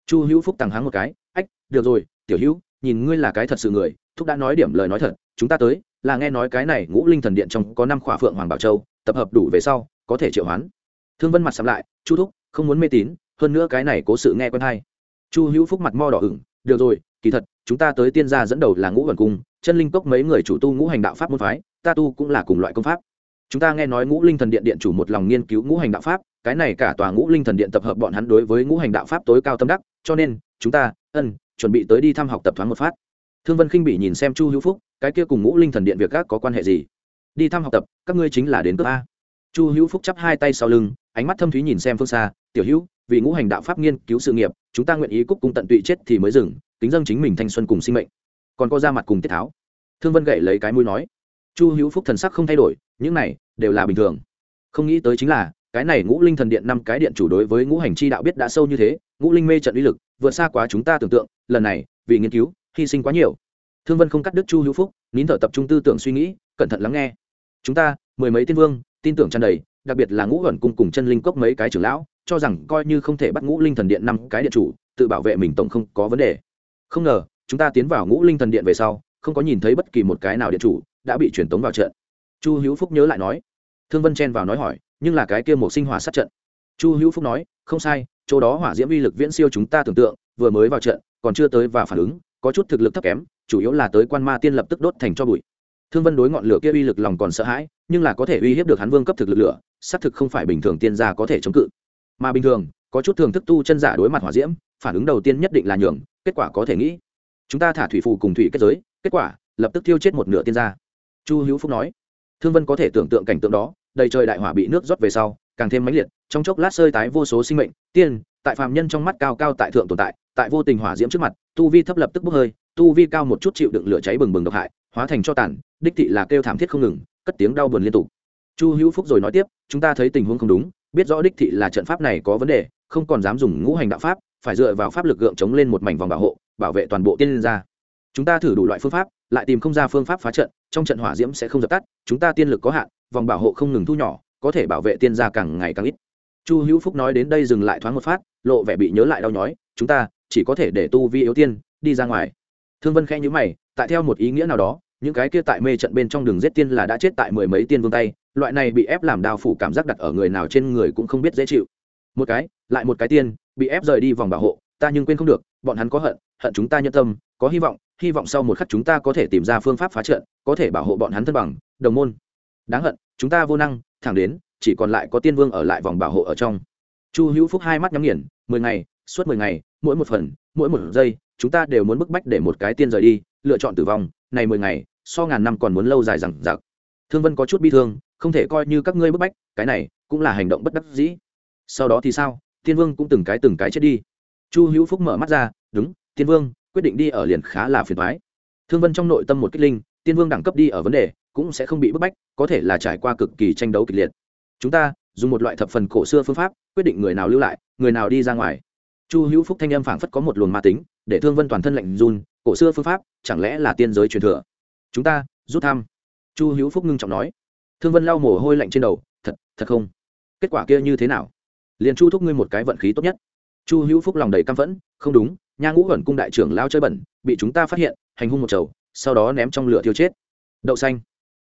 chu hữu phúc tằng háng một cái, ách, được rồi, tiểu hữu, nhìn ngươi là cái thật sự người, thúc đã nói điểm lời nói thật, chúng ta tới, là nghe nói cái này ngũ linh thần điện trong có năm khỏa phượng hoàng bảo châu, tập hợp đủ về sau, có thể triệu hoán. Thương vân mặt sắm lại, chu thúc, không muốn mê tín, hơn nữa cái này cố sự nghe quen hay. Chu hữu phúc mặt mo đỏ ửng, được rồi, kỳ thật, chúng ta tới tiên gia dẫn đầu là ngũ vần cung, chân linh cốc mấy người chủ tu ngũ hành đạo pháp môn phái, ta tu cũng là cùng loại công pháp. Chúng ta nghe nói ngũ linh thần điện điện chủ một lòng nghiên cứu ngũ hành đạo pháp cái này cả tòa ngũ linh thần điện tập hợp bọn hắn đối với ngũ hành đạo pháp tối cao tâm đắc, cho nên, chúng ta, ân, chuẩn bị tới đi thăm học tập thoáng một phát. Thương vân khinh bị nhìn xem chu hữu phúc, cái kia cùng ngũ linh thần điện việc các có quan hệ gì? Đi thăm học tập, các ngươi chính là đến cấp a. Chu hữu phúc chắp hai tay sau lưng, ánh mắt thâm thúy nhìn xem phương xa, tiểu hữu, vì ngũ hành đạo pháp nghiên cứu sự nghiệp, chúng ta nguyện ý cúc cung tận tụy chết thì mới dừng, kính dâng chính mình thanh xuân cùng sinh mệnh. Còn có ra mặt cùng tiết tháo. Thương vân gậy lấy cái mũi nói. Chu hữu phúc thần sắc không thay đổi, những này đều là bình thường. Không nghĩ tới chính là cái này ngũ linh thần điện năm cái điện chủ đối với ngũ hành chi đạo biết đã sâu như thế, ngũ linh mê trận uy lực, vượt xa quá chúng ta tưởng tượng, lần này, vì nghiên cứu, hy sinh quá nhiều. Thương vân không cắt đứt chu hữu phúc, nín thở tập trung tư tưởng suy nghĩ, cẩn thận lắng nghe. Chúng ta, mười mấy tiên vương, tin tưởng tràn đầy, đặc biệt là ngũ ẩn cung cùng chân linh cốc mấy cái trưởng lão, cho rằng coi như không thể bắt ngũ linh thần điện năm cái điện chủ, tự bảo vệ mình tổng không có vấn đề. Không ngờ, chúng ta tiến vào ngũ linh thần điện về sau, không có nhìn thấy bất kỳ một cái nào điện chủ, đã bị truyền tống vào trận. Chu hữu phúc nhớ lại nói. Thương vân chen vào nói hỏi nhưng là cái kia một sinh hỏa sát trận. Chu hữu phúc nói, không sai, chỗ đó hỏa diễm uy lực viễn siêu chúng ta tưởng tượng, vừa mới vào trận, còn chưa tới và phản ứng, có chút thực lực thấp kém, chủ yếu là tới quan ma tiên lập tức đốt thành cho bụi. Thương vân đối ngọn lửa kia uy lực lòng còn sợ hãi, nhưng là có thể uy hiếp được hắn vương cấp thực lực lửa, xác thực không phải bình thường tiên gia có thể chống cự. Mà bình thường, có chút thường thức tu chân giả đối mặt hỏa diễm, phản ứng đầu tiên nhất định là nhường, kết quả có thể nghĩ. Chúng ta thả thủy phù cùng thủy kết giới, kết quả, lập tức tiêu chết một nửa tiên gia. Chu hữu phúc nói. Thương vân có thể tưởng tượng cảnh tượng đó đầy trời đại hỏa bị nước rót về sau, càng thêm mãnh liệt, trong chốc lát sơi tái vô số sinh mệnh. Tiên, tại phàm nhân trong mắt cao cao tại thượng tồn tại tại vô tình hỏa diễm trước mặt, tu vi thấp lập tức bốc hơi, tu vi cao một chút chịu đựng lửa cháy bừng bừng độc hại, hóa thành cho tàn, đích thị là kêu thảm thiết không ngừng, cất tiếng đau buồn liên tục. Chu hữu phúc rồi nói tiếp, chúng ta thấy tình huống không đúng, biết rõ đích thị là trận pháp này có vấn đề, không còn dám dùng ngũ hành đạo pháp, phải dựa vào pháp lực gượng chống lên một mảnh vòng bảo hộ, bảo vệ toàn bộ tiên liên gia. Chúng ta thử đủ loại phương pháp, lại tìm không ra phương pháp phá trận, trong trận hỏa diễm sẽ không dập tắt, chúng ta tiên lực có hạn vòng bảo hộ không ngừng thu nhỏ, có thể bảo vệ tiên gia càng ngày càng ít. Chu hữu phúc nói đến đây dừng lại thoáng một phát, lộ vẻ bị nhớ lại đau nhói, chúng ta chỉ có thể để tu vi yếu tiên đi ra ngoài. Thương vân khẽ nhữ mày, tại theo một ý nghĩa nào đó, những cái kia tại mê trận bên trong đường giết tiên là đã chết tại mười mấy tiên vương tay, loại này bị ép làm đao phủ cảm giác đặt ở người nào trên người cũng không biết dễ chịu. Một cái, lại một cái tiên, bị ép rời đi vòng bảo hộ, ta nhưng quên không được, bọn hắn có hận hận chúng ta nhân tâm, có hy vọng hy vọng sau một khắc chúng ta có thể tìm ra phương pháp phá trận, có thể bảo hộ bọn hắn thân bằng, đồng môn đáng hận, chúng ta vô năng, thẳng đến, chỉ còn lại có tiên vương ở lại vòng bảo hộ ở trong. Chu hữu phúc hai mắt nhắm nghiền, mười ngày, suốt mười ngày, mỗi một phần, mỗi một giây, chúng ta đều muốn bức bách để một cái tiên rời đi, lựa chọn tử vong, này mười ngày, so ngàn năm còn muốn lâu dài rằng giặc thương vân có chút bi thương, không thể coi như các ngươi bức bách, cái này cũng là hành động bất đắc dĩ. Sau đó thì sao? Tiên vương cũng từng cái từng cái chết đi. Chu hữu phúc mở mắt ra, đúng, tiên vương, quyết định đi ở liền khá là phiền thoái thương vân trong nội tâm một kích linh, tiên vương đẳng cấp đi ở vấn đề cũng sẽ không bị bức bách, có thể là trải qua cực kỳ tranh đấu kịch liệt. Chúng ta, dùng một loại thập phần cổ xưa phương pháp, quyết định người nào lưu lại, người nào đi ra ngoài. Chu hữu phúc thanh âm phảng phất có một luồng ma tính, để thương vân toàn thân lạnh run, cổ xưa phương pháp, chẳng lẽ là tiên giới truyền thừa? Chúng ta, rút thăm. Chu hữu phúc ngưng trọng nói. Thương vân lau mồ hôi lạnh trên đầu, thật thật không? Kết quả kia như thế nào? Liền chu thúc ngươi một cái vận khí tốt nhất. Chu hữu phúc lòng đầy căm phẫn, không đúng, nha ngũ vẩn cung đại trưởng lao chơi bẩn, bị chúng ta phát hiện, hành hung một chầu, sau đó ném trong lửa thiêu chết. Đậu xanh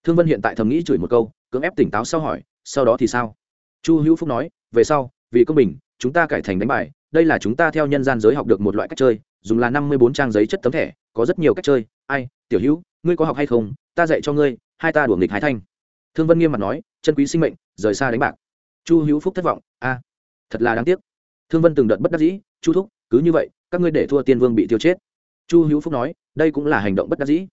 thương vân hiện tại thầm nghĩ chửi một câu, cưỡng ép tỉnh táo sau hỏi, sau đó thì sao? Chu hữu phúc nói, về sau, vì công bình, chúng ta cải thành đánh bài, đây là chúng ta theo nhân gian giới học được một loại cách chơi, dùng là năm mươi bốn trang giấy chất tấm thẻ, có rất nhiều cách chơi. Ai, tiểu hữu, ngươi có học hay không? Ta dạy cho ngươi, hai ta đuổi nghịch hái thanh. Thương vân nghiêm mặt nói, chân quý sinh mệnh, rời xa đánh bạc. Chu hữu phúc thất vọng, a, thật là đáng tiếc. Thương vân từng đợt bất đắc dĩ, chu thúc, cứ như vậy, các ngươi để thua tiên vương bị tiêu chết. Chu hữu phúc nói, đây cũng là hành động bất đắc dĩ.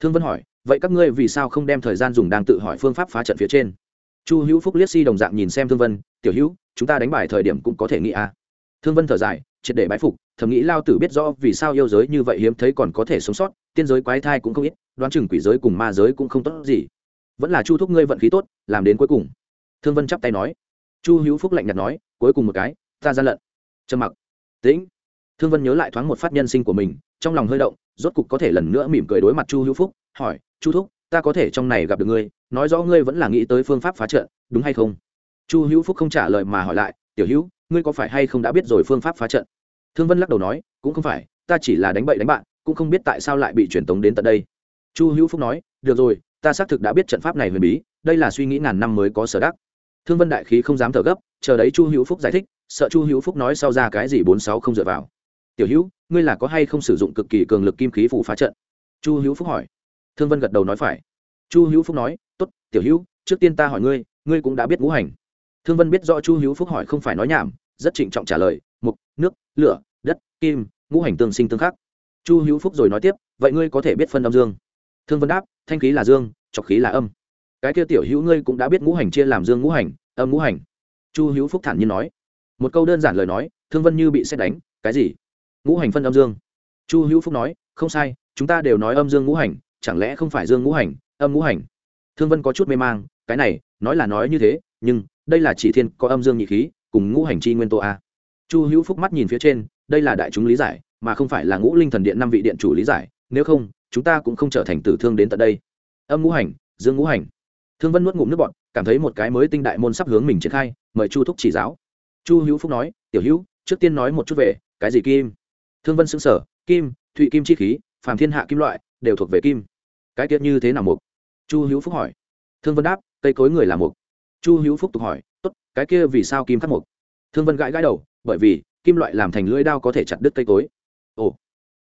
Thương vân hỏi vậy các ngươi vì sao không đem thời gian dùng đang tự hỏi phương pháp phá trận phía trên? Chu hữu phúc liếc si đồng dạng nhìn xem thương vân, tiểu hữu, chúng ta đánh bài thời điểm cũng có thể nghĩ a thương vân thở dài, triệt để bái phục, thầm nghĩ lao tử biết rõ vì sao yêu giới như vậy hiếm thấy còn có thể sống sót, tiên giới quái thai cũng không ít, đoán chừng quỷ giới cùng ma giới cũng không tốt gì. Vẫn là chu thúc ngươi vận khí tốt, làm đến cuối cùng. Thương vân chắp tay nói. Chu hữu phúc lạnh nhạt nói, cuối cùng một cái, ta gian lận. Trầm mặc. Tĩnh. Thương vân nhớ lại thoáng một phát nhân sinh của mình, trong lòng hơi động, rốt cục có thể lần nữa mỉm cười đối mặt chu hữu phúc, hỏi chu thúc, ta có thể trong này gặp được ngươi, nói rõ ngươi vẫn là nghĩ tới phương pháp phá trận, đúng hay không? Chu hữu phúc không trả lời mà hỏi lại, tiểu hữu, ngươi có phải hay không đã biết rồi phương pháp phá trận? Thương vân lắc đầu nói, cũng không phải, ta chỉ là đánh bậy đánh bạn, cũng không biết tại sao lại bị truyền tống đến tận đây. Chu hữu phúc nói, được rồi, ta xác thực đã biết trận pháp này huyền bí, đây là suy nghĩ ngàn năm mới có sở đắc. Thương vân đại khí không dám thở gấp, chờ đấy chu hữu phúc giải thích, sợ chu hữu phúc nói sau ra cái gì bốn sáu không dựa vào. Tiểu hữu, ngươi là có hay không sử dụng cực kỳ cường lực kim khí phủ phá trận? Chu hữu phúc hỏi thương vân gật đầu nói phải. Chu hữu phúc nói, tốt, tiểu hữu, trước tiên ta hỏi ngươi ngươi cũng đã biết ngũ hành. Thương vân biết rõ chu hữu phúc hỏi không phải nói nhảm, rất trịnh trọng trả lời, mục, nước, lửa, đất, kim, ngũ hành tương sinh tương khắc. Chu hữu phúc rồi nói tiếp, vậy ngươi có thể biết phân âm dương? Thương vân đáp, thanh khí là dương trọc khí là âm. Cái kia tiểu hữu ngươi cũng đã biết ngũ hành chia làm dương ngũ hành, âm ngũ hành. Chu hữu phúc thản nhiên nói. Một câu đơn giản lời nói, thương vân như bị xét đánh, cái gì? Ngũ hành phân âm dương? Chu hữu phúc nói, không sai, chúng ta đều nói âm dương ngũ hành chẳng lẽ không phải dương ngũ hành, âm ngũ hành? Thương vân có chút mê mang, cái này, nói là nói như thế, nhưng, đây là chỉ thiên, có âm dương nhị khí, cùng ngũ hành chi nguyên tố a. Chu hữu phúc mắt nhìn phía trên, đây là đại chúng lý giải, mà không phải là ngũ linh thần điện năm vị điện chủ lý giải, nếu không, chúng ta cũng không trở thành tử thương đến tận đây. Âm ngũ hành, dương ngũ hành. Thương vân nuốt ngụm nước bọn cảm thấy một cái mới tinh đại môn sắp hướng mình triển khai, mời chu thúc chỉ giáo. Chu hữu phúc nói, tiểu hữu, trước tiên nói một chút về, cái gì kim? Thương vân xứng sở kim, thụy kim chi khí, phàm thiên hạ kim loại, đều thuộc về kim cái tiết như thế nào mục? Chu hữu phúc hỏi. Thương vân đáp, cây cối người là mục. Chu hữu phúc tục hỏi, tốt, cái kia vì sao kim khắc mục? Thương vân gãi gãi đầu, bởi vì, kim loại làm thành lưỡi đao có thể chặt đứt cây cối. Ồ,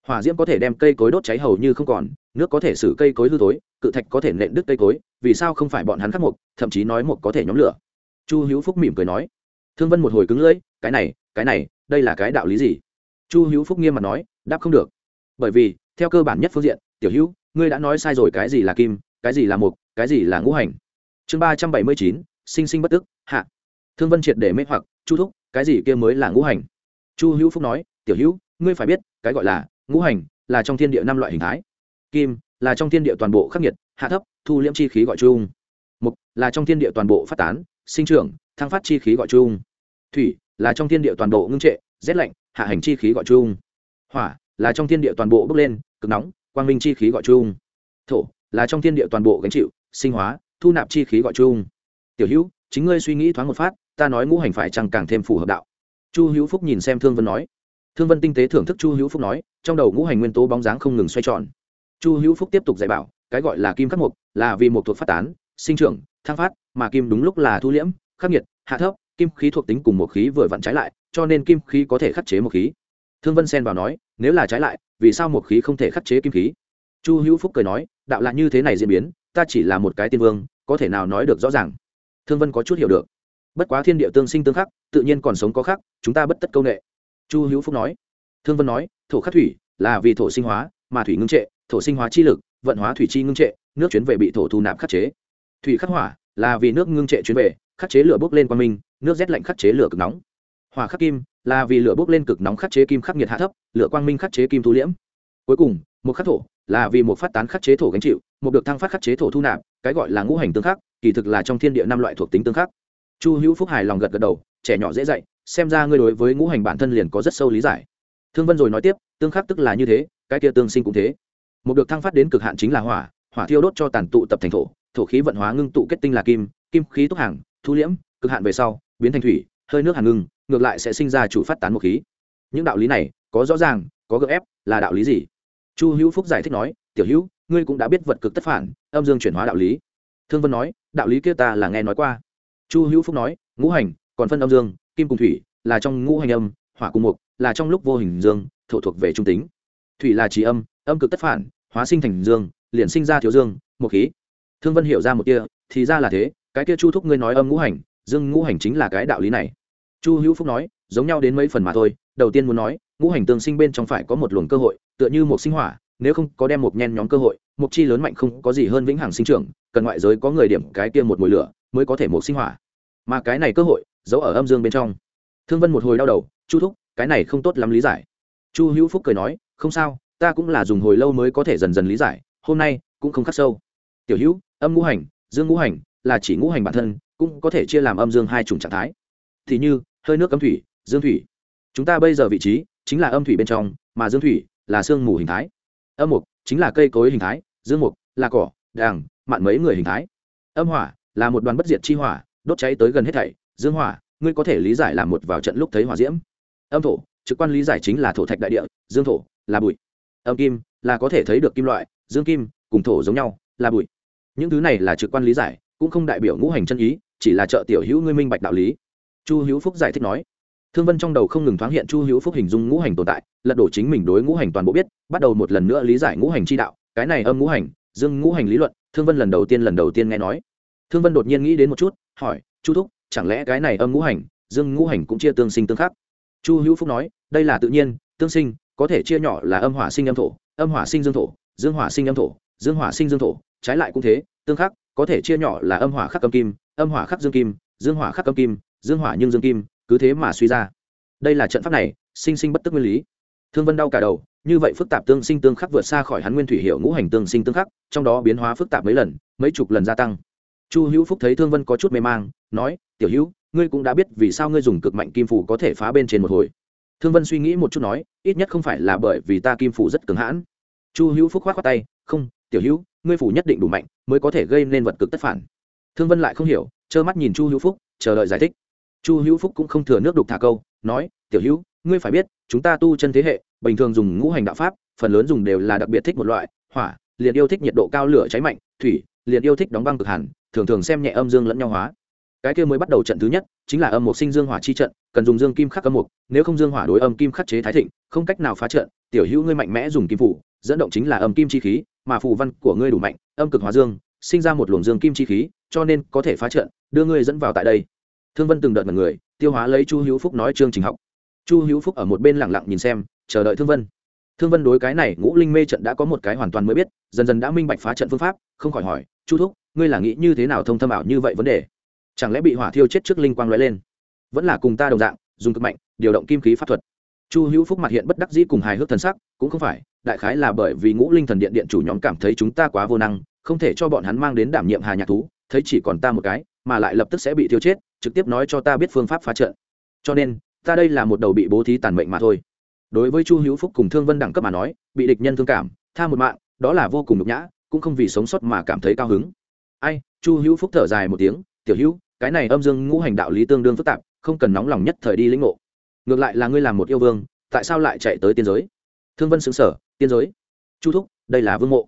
hỏa diễm có thể đem cây cối đốt cháy hầu như không còn, nước có thể xử cây cối hư tối cự thạch có thể nện đứt cây cối, vì sao không phải bọn hắn khắc mục, thậm chí nói mục có thể nhóm lửa? Chu hữu phúc mỉm cười nói. Thương vân một hồi cứng lưỡi, cái này cái này, đây là cái đạo lý gì? Chu hữu phúc nghiêm mặt nói, đáp không được. Bởi vì, theo cơ bản nhất phương diện, tiểu hữu ngươi đã nói sai rồi, cái gì là kim, cái gì là mục cái gì là ngũ hành. Chương ba trăm bảy mươi chín, sinh sinh bất tức, hạ. Thương vân triệt để mê hoặc, chu thúc, cái gì kia mới là ngũ hành? Chu hữu phúc nói, tiểu hữu, ngươi phải biết, cái gọi là ngũ hành là trong thiên địa năm loại hình thái. Kim là trong thiên địa toàn bộ khắc nghiệt, hạ thấp, thu liễm chi khí gọi chung. Mục là trong thiên địa toàn bộ phát tán, sinh trưởng, thăng phát chi khí gọi chung. Thủy là trong thiên địa toàn bộ ngưng trệ, rét lạnh, hạ hành chi khí gọi chung. Hỏa là trong thiên địa toàn bộ bốc lên, cực nóng quang minh chi khí gọi chung. Thổ, là trong thiên địa toàn bộ gánh chịu, sinh hóa, thu nạp chi khí gọi chung. Tiểu hữu, chính ngươi suy nghĩ thoáng một phát, ta nói ngũ hành phải chăng càng thêm phù hợp đạo? Chu hữu phúc nhìn xem thương vân nói. Thương vân tinh tế thưởng thức chu hữu phúc nói, trong đầu ngũ hành nguyên tố bóng dáng không ngừng xoay tròn. Chu hữu phúc tiếp tục dạy bảo, cái gọi là kim khắc mục, là vì một thuộc phát tán, sinh trưởng, thăng phát, mà kim đúng lúc là thu liễm, khắc nghiệt, hạ thấp, kim khí thuộc tính cùng một khí vừa vặn trái lại, cho nên kim khí có thể khắc chế một khí. Thương vân xen vào nói nếu là trái lại, vì sao một khí không thể khắc chế kim khí? Chu hữu phúc cười nói, đạo là như thế này diễn biến, ta chỉ là một cái tiên vương, có thể nào nói được rõ ràng? Thương vân có chút hiểu được. Bất quá thiên địa tương sinh tương khắc, tự nhiên còn sống có khắc, chúng ta bất tất công nghệ chu hữu phúc nói. Thương vân nói, thổ khắc thủy là vì thổ sinh hóa, mà thủy ngưng trệ, thổ sinh hóa chi lực, vận hóa thủy chi ngưng trệ, nước chuyến về bị thổ thu nạp khắc chế. Thủy khắc hỏa là vì nước ngưng trệ chuyến về, khắc chế lửa bốc lên qua minh, nước rét lạnh khắc chế lửa cực nóng. Hỏa khắc kim là vì lửa bốc lên cực nóng khắc chế kim khắc nhiệt hạ thấp, lửa quang minh khắc chế kim thu liễm. Cuối cùng, một khắc thổ là vì một phát tán khắc chế thổ gánh chịu, một được thăng phát khắc chế thổ thu nạp, cái gọi là ngũ hành tương khắc, kỳ thực là trong thiên địa năm loại thuộc tính tương khắc. Chu hữu phúc hài lòng gật gật đầu, trẻ nhỏ dễ dạy, xem ra ngươi đối với ngũ hành bản thân liền có rất sâu lý giải. Thương vân rồi nói tiếp, tương khắc tức là như thế, cái kia tương sinh cũng thế. Một được thăng phát đến cực hạn chính là hỏa hỏa thiêu đốt cho tàn tụ tập thành thổ thổ khí vận hóa ngưng tụ kết tinh là kim kim khí túc hàng, thu liễm, cực hạn về sau, biến thành thủy, hơi nước hàn ngưng ngược lại sẽ sinh ra chủ phát tán một khí. Những đạo lý này, có rõ ràng, có gợ ép, là đạo lý gì? Chu hữu phúc giải thích nói, tiểu hữu, ngươi cũng đã biết vật cực tất phản, âm dương chuyển hóa đạo lý. Thương vân nói, đạo lý kia ta là nghe nói qua. Chu hữu phúc nói, ngũ hành, còn phân âm dương, kim cùng thủy, là trong ngũ hành âm, hỏa cùng mục, là trong lúc vô hình dương, thổ thuộc về trung tính. Thủy là trí âm âm cực tất phản, hóa sinh thành dương, liền sinh ra thiếu dương, một khí. Thương vân hiểu ra một kia, thì ra là thế, cái kia chu thúc ngươi nói âm ngũ hành, dương ngũ hành chính là cái đạo lý này chu hữu phúc nói, giống nhau đến mấy phần mà thôi, đầu tiên muốn nói, ngũ hành tương sinh bên trong phải có một luồng cơ hội, tựa như một sinh hỏa, nếu không có đem một nhen nhóm cơ hội, một chi lớn mạnh không có gì hơn vĩnh hằng sinh trưởng, cần ngoại giới có người điểm cái kia một mùi lửa, mới có thể một sinh hỏa. Mà cái này cơ hội, giấu ở âm dương bên trong. Thương vân một hồi đau đầu, chu thúc, cái này không tốt lắm lý giải. Chu hữu phúc cười nói, không sao, ta cũng là dùng hồi lâu mới có thể dần dần lý giải, hôm nay cũng không khắc sâu. Tiểu hữu, âm ngũ hành, dương ngũ hành là chỉ ngũ hành bản thân, cũng có thể chia làm âm dương hai chủng trạng thái. Thì như hơi nước âm thủy, dương thủy. Chúng ta bây giờ vị trí chính là âm thủy bên trong, mà dương thủy là sương mù hình thái. Âm mục chính là cây cối hình thái, dương mục là cỏ đàng mạn mấy người hình thái. Âm hỏa là một đoàn bất diệt chi hỏa, đốt cháy tới gần hết thảy. Dương hỏa, ngươi có thể lý giải là một vào trận lúc thấy hỏa diễm. Âm thổ, trực quan lý giải chính là thổ thạch đại địa, dương thổ là bụi. Âm kim là có thể thấy được kim loại, dương kim cùng thổ giống nhau, là bụi. Những thứ này là trực quan lý giải, cũng không đại biểu ngũ hành chân ý, chỉ là trợ tiểu hữu ngươi minh bạch đạo lý chu hữu phúc giải thích nói, thương vân trong đầu không ngừng thoáng hiện chu hữu phúc hình dung ngũ hành tồn tại, lật đổ chính mình đối ngũ hành toàn bộ biết, bắt đầu một lần nữa lý giải ngũ hành chi đạo, cái này âm ngũ hành, dương ngũ hành lý luận, thương vân lần đầu tiên lần đầu tiên nghe nói. Thương vân đột nhiên nghĩ đến một chút, hỏi, chu thúc, chẳng lẽ cái này âm ngũ hành, dương ngũ hành cũng chia tương sinh tương khắc? Chu hữu phúc nói, đây là tự nhiên, tương sinh, có thể chia nhỏ là âm hỏa sinh âm thổ, âm hỏa sinh dương thổ, dương hỏa sinh âm thổ, dương hỏa sinh dương thổ, trái lại cũng thế, tương khắc, có thể chia nhỏ là âm hỏa khắc âm kim, âm hỏa khắc dương kim, dương hỏa khắc âm kim dương hỏa nhưng dương kim, cứ thế mà suy ra. Đây là trận pháp này, sinh sinh bất tức nguyên lý. Thương vân đau cả đầu, như vậy phức tạp tương sinh tương khắc vượt xa khỏi hắn nguyên thủy hiệu ngũ hành tương sinh tương khắc, trong đó biến hóa phức tạp mấy lần, mấy chục lần gia tăng. Chu hữu phúc thấy thương vân có chút mê mang, nói, tiểu hữu, ngươi cũng đã biết vì sao ngươi dùng cực mạnh kim phủ có thể phá bên trên một hồi. Thương vân suy nghĩ một chút nói, ít nhất không phải là bởi vì ta kim phủ rất cứng hãn. Chu hữu phúc k h o á t khoác tay, không, tiểu hữu, ngươi phủ nhất định đủ mạnh, mới có thể gây nên vật cực tất phản. Thương vân lại không hiểu, trơ mắt nhìn chu hữu phúc, chờ đợi giải thích chu hữu phúc cũng không thừa nước đục thả câu, nói, tiểu hữu, ngươi phải biết, chúng ta tu chân thế hệ, bình thường dùng ngũ hành đạo pháp, phần lớn dùng đều là đặc biệt thích một loại, hỏa, liền yêu thích nhiệt độ cao lửa cháy mạnh, thủy, liền yêu thích đóng băng cực hẳn thường thường xem nhẹ âm dương lẫn nhau hóa. Cái kia mới bắt đầu trận thứ nhất, chính là âm một sinh dương hỏa chi trận, cần dùng dương kim khắc âm mục, nếu không dương hỏa đối âm kim khắc chế thái thịnh, không cách nào phá trận, tiểu hữu, ngươi mạnh mẽ dùng kim phủ, dẫn động chính là âm kim chi khí, mà phù văn của ngươi đủ mạnh, âm cực hóa dương, sinh ra một luồng dương kim chi khí, cho nên có thể phá trận, đưa ngươi dẫn vào tại đây thương vân từng đợt mật người, tiêu hóa lấy chu hữu phúc nói chương trình học. Chu hữu phúc ở một bên lẳng lặng nhìn xem, chờ đợi thương vân. Thương vân đối cái này ngũ linh mê trận đã có một cái hoàn toàn mới biết, dần dần đã minh bạch phá trận phương pháp, không khỏi hỏi, chu thúc, ngươi là nghĩ như thế nào thông thâm ảo như vậy vấn đề? Chẳng lẽ bị hỏa thiêu chết trước linh quang lóe lên? Vẫn là cùng ta đồng dạng, dùng cực mạnh, điều động kim khí pháp thuật. Chu hữu phúc mặt hiện bất đắc dĩ cùng hài hước thần sắc, cũng không phải, đại khái là bởi vì ngũ linh thần điện điện chủ nhóm cảm thấy chúng ta quá vô năng, không thể cho bọn hắn mang đến đảm nhiệm hà nhạc thú, thấy chỉ còn ta một cái mà lại lập tức sẽ bị thiêu chết, trực tiếp nói cho ta biết phương pháp phá trận. Cho nên, ta đây là một đầu bị bố thí tàn mệnh mà thôi. Đối với chu hữu phúc cùng thương vân đẳng cấp mà nói, bị địch nhân thương cảm, tha một mạng, đó là vô cùng nhục nhã, cũng không vì sống sót mà cảm thấy cao hứng. Ai, chu hữu phúc thở dài một tiếng, tiểu hữu, cái này âm dương ngũ hành đạo lý tương đương phức tạp, không cần nóng lòng nhất thời đi lĩnh ngộ. Ngược lại là ngươi làm một yêu vương, tại sao lại chạy tới tiên giới? Thương vân xứng sở tiên giới? Chu thúc, đây là vương mộ.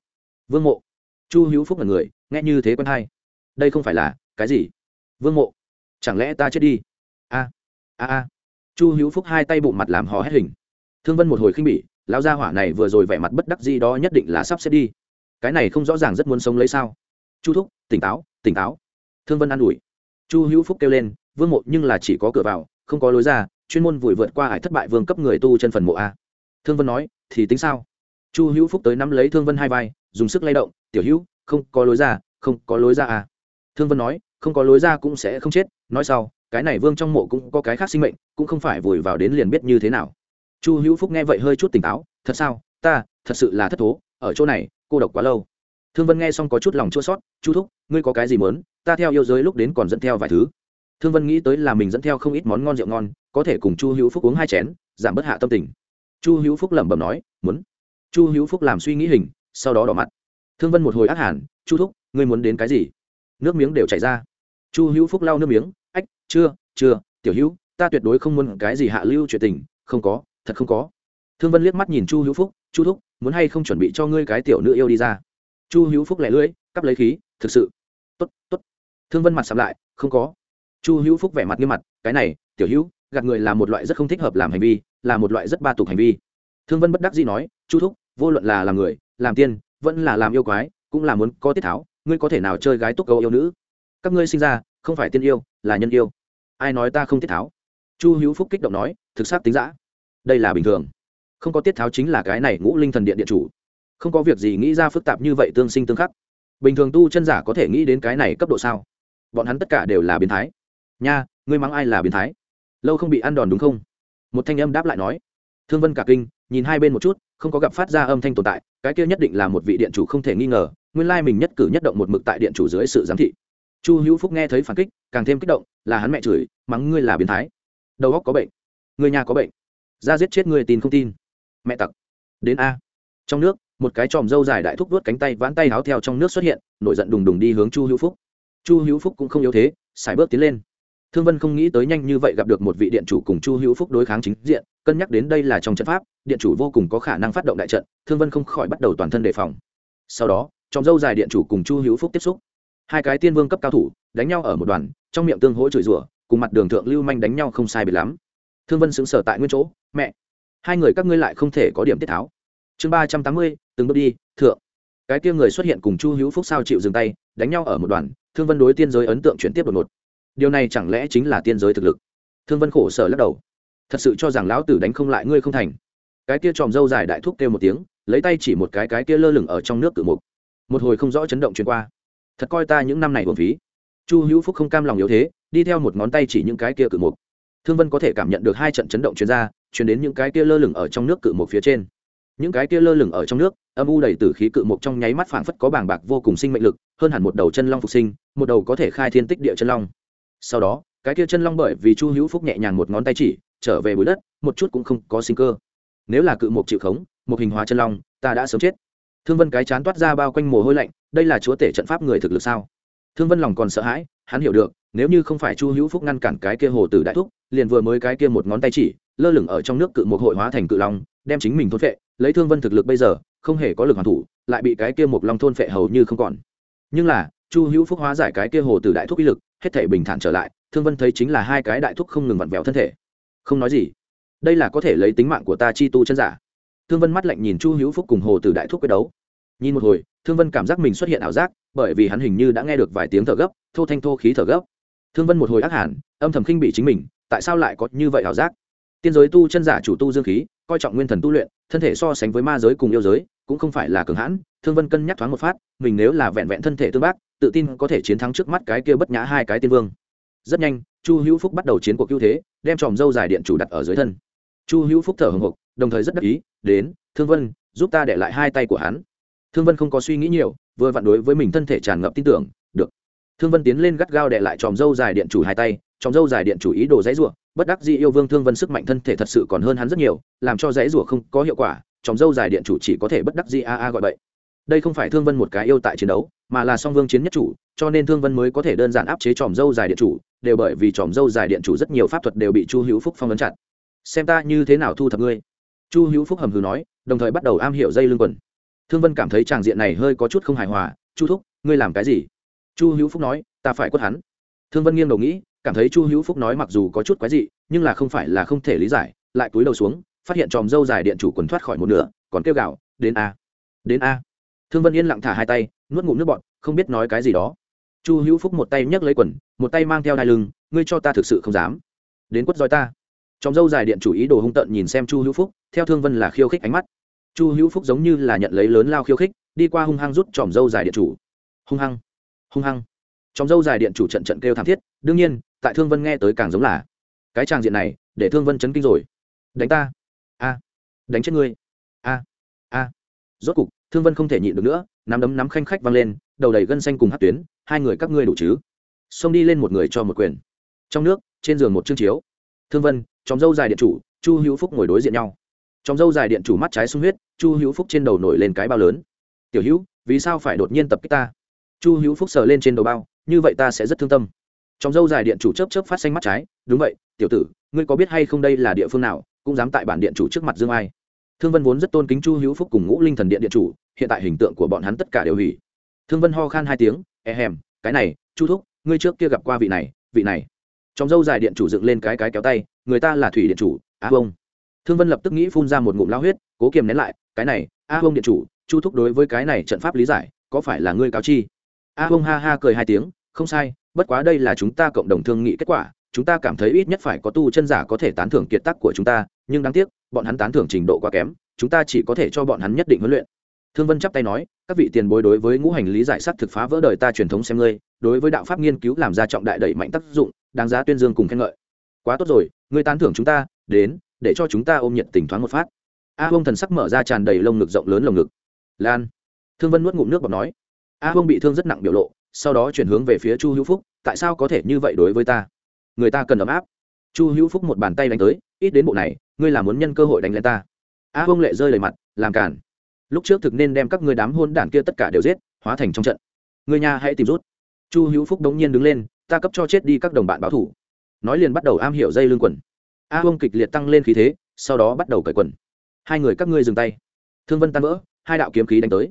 Vương mộ? Chu hữu phúc là người, nghe như thế quân hai đây không phải là cái gì? Vương mộ, chẳng lẽ ta chết đi? A a a. Chu hữu phúc hai tay bụng mặt làm hò hét hình. Thương vân một hồi khinh bỉ, lão gia hỏa này vừa rồi vẻ mặt bất đắc gì đó nhất định là sắp xếp đi. Cái này không rõ ràng rất muốn sống lấy sao? Chu thúc, tỉnh táo tỉnh táo. Thương vân an ủi. Chu hữu phúc kêu lên, vương mộ nhưng là chỉ có cửa vào, không có lối ra, chuyên môn vùi vượt qua hải thất bại vương cấp người tu chân phần mộ a. Thương vân nói, thì tính sao? Chu hữu phúc tới nắm lấy thương vân hai vai, dùng sức lay động, tiểu hữu, không có lối ra, không có lối ra à thương vân nói, không có lối ra cũng sẽ không chết, nói sau, cái này vương trong mộ cũng có cái khác sinh mệnh, cũng không phải vùi vào đến liền biết như thế nào. Chu hữu phúc nghe vậy hơi chút tỉnh táo, thật sao, ta, thật sự là thất thố, ở chỗ này, cô độc quá lâu. Thương vân nghe xong có chút lòng chua sót chu thúc, ngươi có cái gì mớn ta theo yêu giới lúc đến còn dẫn theo vài thứ. Thương vân nghĩ tới là mình dẫn theo không ít món ngon rượu ngon, có thể cùng chu hữu phúc uống hai chén, giảm bớt hạ tâm tình. Chu hữu phúc lẩm bẩm nói, muốn. Chu hữu phúc làm suy nghĩ hình, sau đó đỏ mặt. Thương vân một hồi ác hẳn chu thúc, ngươi muốn đến cái gì? Nước miếng đều chảy ra. Chu hữu phúc lau nước miếng, ách, chưa chưa, tiểu hữu, ta tuyệt đối không muốn cái gì hạ lưu chuyện tình, không có, thật không có. Thương vân liếc mắt nhìn chu hữu phúc, chu thúc, muốn hay không chuẩn bị cho ngươi cái tiểu nữ yêu đi ra? Chu hữu phúc lẻ lưỡi, cắp lấy khí, thực sự. T ố t t ố t thương vân mặt sắm lại, không có. Chu hữu phúc vẻ mặt nghiêm mặt, cái này, tiểu hữu, gạt người là một loại rất không thích hợp làm hành vi, là một loại rất ba tục hành vi. Thương vân bất đắc dĩ nói, chu thúc, vô luận là làm người, làm tiên, vẫn là làm yêu quái, cũng là muốn có tiết tháo ngươi có thể nào chơi gái túc cầu yêu nữ? Các ngươi sinh ra, không phải tiên yêu, là nhân yêu. Ai nói ta không tiết tháo? Chu hữu phúc kích động nói, thực xác tính giã đây là bình thường. Không có tiết tháo chính là cái này ngũ linh thần điện điện chủ. Không có việc gì nghĩ ra phức tạp như vậy tương sinh tương khắc. Bình thường tu chân giả có thể nghĩ đến cái này cấp độ sao? Bọn hắn tất cả đều là biến thái. Nha, ngươi mắng ai là biến thái? Lâu không bị ăn đòn đúng không? Một thanh âm đáp lại nói. Thương vân cả kinh, nhìn hai bên một chút, không có gặp phát ra âm thanh tồn tại, cái kia nhất định là một vị điện chủ không thể nghi ngờ nguyên lai mình nhất cử nhất động một mực tại điện chủ dưới sự giám thị. Chu hữu phúc nghe thấy phản kích, càng thêm kích động, là hắn mẹ chửi, mắng ngươi là biến thái. Đầu óc có bệnh. Người nhà có bệnh. Ra giết chết người tin không tin. Mẹ tặc. Đến a. Trong nước, một cái tròm dâu dài đại thúc vớt cánh tay vãn tay háo theo trong nước xuất hiện, nổi giận đùng đùng đi hướng chu hữu phúc. Chu hữu phúc cũng không yếu thế, xài bước tiến lên. Thương vân không nghĩ tới nhanh như vậy gặp được một vị điện chủ cùng chu hữu phúc đối kháng chính diện, cân nhắc đến đây là trong trận pháp, điện chủ vô cùng có khả năng phát động đại trận, thương vân không khỏi bắt đầu toàn thân đề phòng. Sau đó trong dâu dài điện chủ cùng chu hữu phúc tiếp xúc. Hai cái tiên vương cấp cao thủ, đánh nhau ở một đoàn, trong miệng tương hỗ chửi rủa, cùng mặt đường thượng lưu manh đánh nhau không sai biệt lắm. Thương vân xứng sở tại nguyên chỗ, mẹ, hai người các ngươi lại không thể có điểm tiết tháo. Chương ba trăm tám mươi, từng bước đi, thượng. Cái kia người xuất hiện cùng chu hữu phúc sao chịu dừng tay, đánh nhau ở một đoàn, thương vân đối tiên giới ấn tượng chuyển tiếp đột ngột. Điều này chẳng lẽ chính là tiên giới thực lực? Thương vân khổ sở lắc đầu. Thật sự cho rằng lão tử đánh không lại ngươi không thành. Cái kia tròm dâu dài đại thúc kêu một tiếng, lấy tay chỉ một cái cái kia lơ lửng ở trong nước cự mục một hồi không rõ chấn động truyền qua. Thật coi ta những năm này buồn phí. Chu hữu phúc không cam lòng yếu thế, đi theo một ngón tay chỉ những cái kia cự mục. Thương vân có thể cảm nhận được hai trận chấn động chuyên ra, chuyển đến những cái kia lơ lửng ở trong nước cự mục phía trên. Những cái kia lơ lửng ở trong nước, âm u đầy tử khí cự mục trong nháy mắt phảng phất có bảng bạc vô cùng sinh mệnh lực, hơn hẳn một đầu chân long phục sinh, một đầu có thể khai thiên tích địa chân long. Sau đó, cái kia chân long bởi vì chu hữu phúc nhẹ nhàng một ngón tay chỉ, trở về bụi đất, một chút cũng không có sinh cơ. Nếu là cự mục chịu khống, một hình hóa chân long, ta đã sớm chết thương vân cái chán toát ra bao quanh mồ hôi lạnh, đây là chúa tể trận pháp người thực lực sao? Thương vân lòng còn sợ hãi, hắn hiểu được, nếu như không phải chu hữu phúc ngăn cản cái kia hồ tử đại thúc, liền vừa mới cái kia một ngón tay chỉ, lơ lửng ở trong nước cự một hội hóa thành cự long, đem chính mình thôn phệ, lấy thương vân thực lực bây giờ, không hề có lực hoàn thủ, lại bị cái kia một long thôn phệ hầu như không còn. Nhưng là, chu hữu phúc hóa giải cái kia hồ tử đại thúc uy lực, hết thể bình thản trở lại, thương vân thấy chính là hai cái đại thúc không ngừng vặn vẹo thân thể. Không nói gì, đây là có thể lấy tính mạng của ta chi tu chân giả thương vân mắt lạnh nhìn chu hữu phúc cùng hồ Từ đại thúc quyết đấu. Nhìn một hồi, thương vân cảm giác mình xuất hiện ảo giác, bởi vì hắn hình như đã nghe được vài tiếng thở gấp, thô thanh thô khí thở gấp. Thương vân một hồi ác hẳn, âm thầm khinh bị chính mình, tại sao lại có như vậy ảo giác? Tiên giới tu chân giả chủ tu dương khí, coi trọng nguyên thần tu luyện, thân thể so sánh với ma giới cùng yêu giới, cũng không phải là cường hãn, thương vân cân nhắc thoáng một phát, mình nếu là vẹn vẹn thân thể tương bác, tự tin có thể chiến thắng trước mắt cái kia bất nhã hai cái tiên vương. Rất nhanh, chu hữu phúc bắt đầu chiến cuộc ưu thế, đem tròm dâu dài điện chủ đặt ở dưới thân chu hữu phúc thở hồng hộc, đồng thời rất đắc ý, đến, thương vân, giúp ta để lại hai tay của hắn. Thương vân không có suy nghĩ nhiều, vừa vặn đối với mình thân thể tràn ngập tin tưởng, được. Thương vân tiến lên gắt gao để lại tròm dâu dài điện chủ hai tay, tròm dâu dài điện chủ ý đồ dãy rủa, bất đắc dĩ yêu vương thương vân sức mạnh thân thể thật sự còn hơn hắn rất nhiều, làm cho dãy rủa không có hiệu quả, tròm dâu dài điện chủ chỉ có thể bất đắc dĩ a a gọi vậy đây không phải thương vân một cái yêu tại chiến đấu, mà là song vương chiến nhất chủ, cho nên thương vân mới có thể đơn giản áp chế tròm dâu dài điện chủ, đều bởi vì tròm dâu dài điện chủ rất nhiều pháp thuật đều bị chu hữu phúc phong ấn chặt xem ta như thế nào thu thập ngươi. Chu hữu phúc hầm hừ nói, đồng thời bắt đầu am hiểu dây lưng quần. Thương vân cảm thấy tràng diện này hơi có chút không hài hòa. Chu thúc, ngươi làm cái gì? Chu hữu phúc nói, ta phải quất hắn. Thương vân nghiêng đầu nghĩ, cảm thấy chu hữu phúc nói mặc dù có chút quái dị, nhưng là không phải là không thể lý giải, lại cúi đầu xuống, phát hiện tròm dâu dài điện chủ quần thoát khỏi một nửa, còn kêu gạo đến a đến a. Thương vân yên lặng thả hai tay, nuốt ngụm nước bọn không biết nói cái gì đó. Chu hữu phúc một tay nhấc lấy quần, một tay mang theo đai lưng, ngươi cho ta thực sự không dám. Đến quất roi ta trong dâu dài điện chủ ý đồ hung tận nhìn xem chu hữu phúc, theo thương vân là khiêu khích ánh mắt. Chu hữu phúc giống như là nhận lấy lớn lao khiêu khích, đi qua hung hăng rút tròm dâu dài điện chủ. Hung hăng hung hăng. Trong dâu dài điện chủ trận trận kêu thảm thiết, đương nhiên, tại thương vân nghe tới càng giống là, cái tràng diện này, để thương vân chấn kinh rồi. Đánh ta. A. Đánh chết ngươi. A. A. Rốt cục, thương vân không thể nhịn được nữa, nắm đấm nắm khanh khách văng lên, đầu đầy gân xanh cùng hát tuyến, hai người các ngươi đủ chứ. Xông đi lên một người cho một quyền. Trong nước, trên giường một chương chiếu. Thương vân chòm dâu dài điện chủ, chu hữu phúc ngồi đối diện nhau. Chòm dâu dài điện chủ mắt trái sung huyết, chu hữu phúc trên đầu nổi lên cái bao lớn. Tiểu hữu, vì sao phải đột nhiên tập kích ta? Chu hữu phúc sờ lên trên đầu bao, như vậy ta sẽ rất thương tâm. Trong dâu dài điện chủ chớp chớp phát xanh mắt trái, đúng vậy, tiểu tử, ngươi có biết hay không đây là địa phương nào, cũng dám tại bản điện chủ trước mặt dương ai? Thương vân vốn rất tôn kính chu hữu phúc cùng ngũ linh thần điện điện chủ, hiện tại hình tượng của bọn hắn tất cả đều hủy. Thương vân ho khan hai tiếng e hèm, cái này, chu thúc, ngươi trước kia gặp qua vị này vị này. Trong dâu dài điện chủ dựng lên cái cái kéo tay người ta là thủy điện chủ, a bông thương vân lập tức nghĩ phun ra một ngụm lao huyết, cố kiềm nén lại, cái này, a bông điện chủ, chu thúc đối với cái này trận pháp lý giải, có phải là ngươi cáo chi? A bông ha ha cười hai tiếng, không sai, bất quá đây là chúng ta cộng đồng thương nghị kết quả, chúng ta cảm thấy ít nhất phải có tu chân giả có thể tán thưởng kiệt tác của chúng ta, nhưng đáng tiếc, bọn hắn tán thưởng trình độ quá kém, chúng ta chỉ có thể cho bọn hắn nhất định huấn luyện. Thương vân chắp tay nói, các vị tiền bối đối với ngũ hành lý giải sắc thực phá vỡ đời ta truyền thống xem ngươi, đối với đạo pháp nghiên cứu làm ra trọng đại đẩy mạnh tác dụng, đáng giá tuyên dương cùng khen ngợi quá tốt rồi, ngươi tán thưởng chúng ta, đến, để cho chúng ta ôm nhiệt tình thoáng một phát. A bông thần sắc mở ra tràn đầy lông ngực rộng lớn lồng ngực. Lan. Thương vân nuốt ngụm nước bọt nói. A bông bị thương rất nặng biểu lộ, sau đó chuyển hướng về phía chu hữu phúc, tại sao có thể như vậy đối với ta? Người ta cần ấm áp. Chu hữu phúc một bàn tay đánh tới, ít đến bộ này, ngươi là muốn nhân cơ hội đánh lên ta. A bông lệ rơi lời mặt, làm cản lúc trước thực nên đem các ngươi đám hôn đản kia tất cả đều giết, hóa thành trong trận. Người nhà hãy tìm rút. Chu hữu phúc đống nhiên đứng lên, ta cấp cho chết đi các đồng bạn báo thủ nói liền bắt đầu am hiểu dây lưng quần. A bông kịch liệt tăng lên khí thế, sau đó bắt đầu cởi quần. Hai người các ngươi dừng tay. Thương vân tan vỡ, hai đạo kiếm khí đánh tới.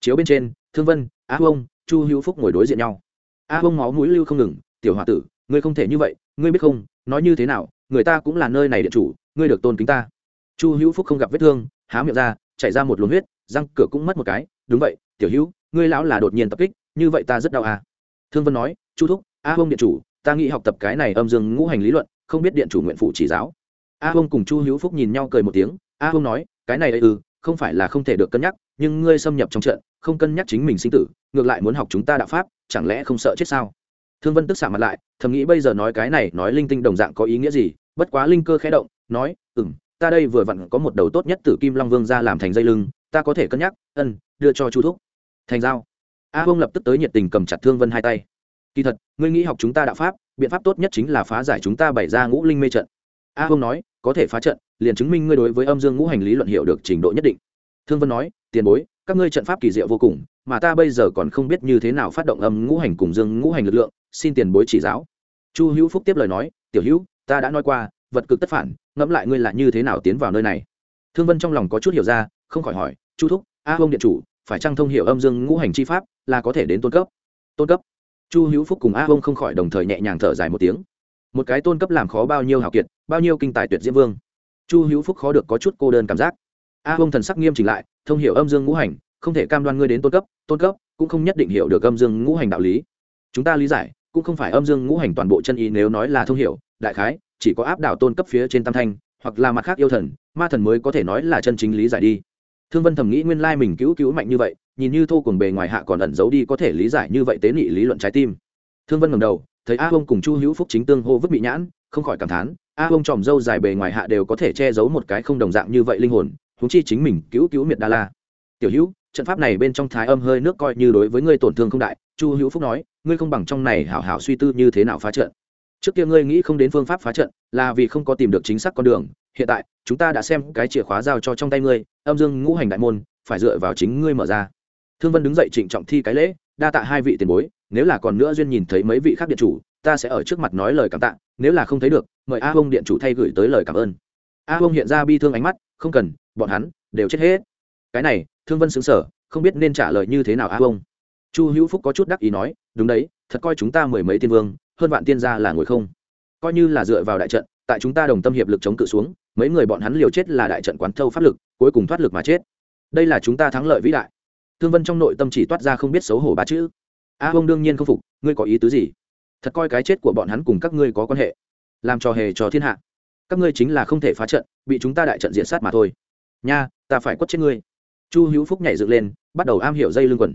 Chiếu bên trên, thương vân, a bông chu hữu phúc ngồi đối diện nhau. A bông máu mũi lưu không ngừng, tiểu h o a tử, ngươi không thể như vậy, ngươi biết không, nói như thế nào, người ta cũng là nơi này điện chủ, ngươi được tôn kính ta. Chu hữu phúc không gặp vết thương, há miệng ra, chảy ra một luồng huyết, răng cửa cũng mất một cái, đúng vậy, tiểu hữu, ngươi lão là đột nhiên tập kích, như vậy ta rất đau à. Thương vân nói, chu thúc, a bông điện chủ ta nghĩ học tập cái này âm dương ngũ hành lý luận, không biết điện chủ nguyện phụ chỉ giáo. A hông cùng chu hữu phúc nhìn nhau cười một tiếng, a hông nói, cái này ư không phải là không thể được cân nhắc, nhưng ngươi xâm nhập trong trận, không cân nhắc chính mình sinh tử, ngược lại muốn học chúng ta đạo pháp, chẳng lẽ không sợ chết sao? Thương vân tức xạ mặt lại, thầm nghĩ bây giờ nói cái này, nói linh tinh đồng dạng có ý nghĩa gì? Bất quá linh cơ khẽ động, nói ừ m ta đây vừa vặn có một đầu tốt nhất từ kim long vương ra làm thành dây lưng, ta có thể cân nhắc, ân, đưa cho chu thúc. Thành giao. A hông lập tức tới nhiệt tình cầm chặt thương vân hai tay kỳ thật, ngươi nghĩ học chúng ta đạo pháp, biện pháp tốt nhất chính là phá giải chúng ta bày ra ngũ linh mê trận. A hưng nói, có thể phá trận, liền chứng minh ngươi đối với âm dương ngũ hành lý luận hiệu được trình độ nhất định. Thương vân nói, tiền bối, các ngươi trận pháp kỳ diệu vô cùng, mà ta bây giờ còn không biết như thế nào phát động âm ngũ hành cùng dương ngũ hành lực lượng, xin tiền bối chỉ giáo. Chu hữu phúc tiếp lời nói, tiểu hữu, ta đã nói qua, vật cực tất phản, ngẫm lại ngươi là như thế nào tiến vào nơi này? Thương vân trong lòng có chút hiểu ra, không khỏi hỏi, chu thúc, a hưng điện chủ, phải trang thông hiểu âm dương ngũ hành chi pháp là có thể đến tôn cấp? Tôn cấp? Chu hữu phúc cùng a bông không khỏi đồng thời nhẹ nhàng thở dài một tiếng. Một cái tôn cấp làm khó bao nhiêu hào kiệt, bao nhiêu kinh tài tuyệt diễm vương. Chu hữu phúc khó được có chút cô đơn cảm giác. A bông thần sắc nghiêm chỉnh lại, thông hiểu âm dương ngũ hành, không thể cam đoan ngươi đến tôn cấp tôn cấp cũng không nhất định hiểu được âm dương ngũ hành đạo lý. Chúng ta lý giải, cũng không phải âm dương ngũ hành toàn bộ chân ý nếu nói là thông hiểu, đại khái, chỉ có áp đảo tôn cấp phía trên tam thanh, hoặc là mặt khác yêu thần, ma thần mới có thể nói là chân chính lý giải đi. Thương vân thầm nghĩ nguyên lai mình cứu cứu mạnh như vậy nhìn như thô cùng bề ngoài hạ còn ẩn giấu đi có thể lý giải như vậy tế nghị lý luận trái tim. Thương vân ngầm đầu, thấy a bông cùng chu hữu phúc chính tương hô vứt bị nhãn, không khỏi cảm thán, a bông tròm dâu dài bề ngoài hạ đều có thể che giấu một cái không đồng dạng như vậy linh hồn thúng chi chính mình cứu cứu miệt đa la. Tiểu hữu, trận pháp này bên trong thái âm hơi nước coi như đối với ngươi tổn thương không đại, chu hữu phúc nói, ngươi không bằng trong này hảo hảo suy tư như thế nào phá trận. Trước kia ngươi nghĩ không đến phương pháp phá trận, là vì không có tìm được chính xác con đường, hiện tại, chúng ta đã xem cái chìa khóa giao cho trong tay ngươi, âm dương ngũ hành đại môn, phải dựa vào chính ngươi mở ra thương vân đứng dậy trịnh trọng thi cái lễ, đa tạ hai vị tiền bối, nếu là còn nữa duyên nhìn thấy mấy vị khác điện chủ, ta sẽ ở trước mặt nói lời cảm tạ, nếu là không thấy được, mời a bông điện chủ thay gửi tới lời cảm ơn. A bông hiện ra bi thương ánh mắt, không cần, bọn hắn đều chết hết. Cái này, thương vân xứng sở không biết nên trả lời như thế nào a bông chu hữu phúc có chút đắc ý nói, đúng đấy, thật coi chúng ta mười mấy tiên vương, hơn vạn tiên gia là ngồi không. Coi như là dựa vào đại trận, tại chúng ta đồng tâm hiệp lực chống cự xuống, mấy người bọn hắn liều chết là đại trận quán thâu pháp lực, cuối cùng thoát lực mà chết. Đây là chúng ta thắng lợi vĩ đại thương vân trong nội tâm chỉ toát ra không biết xấu hổ ba chữ. A bông đương nhiên không phục, ngươi có ý tứ gì? Thật coi cái chết của bọn hắn cùng các ngươi có quan hệ. Làm trò hề cho thiên hạ. Các ngươi chính là không thể phá trận, bị chúng ta đại trận diện sát mà thôi. Nha, ta phải quất chết ngươi. Chu hữu phúc nhảy dựng lên, bắt đầu am hiểu dây lưng quần.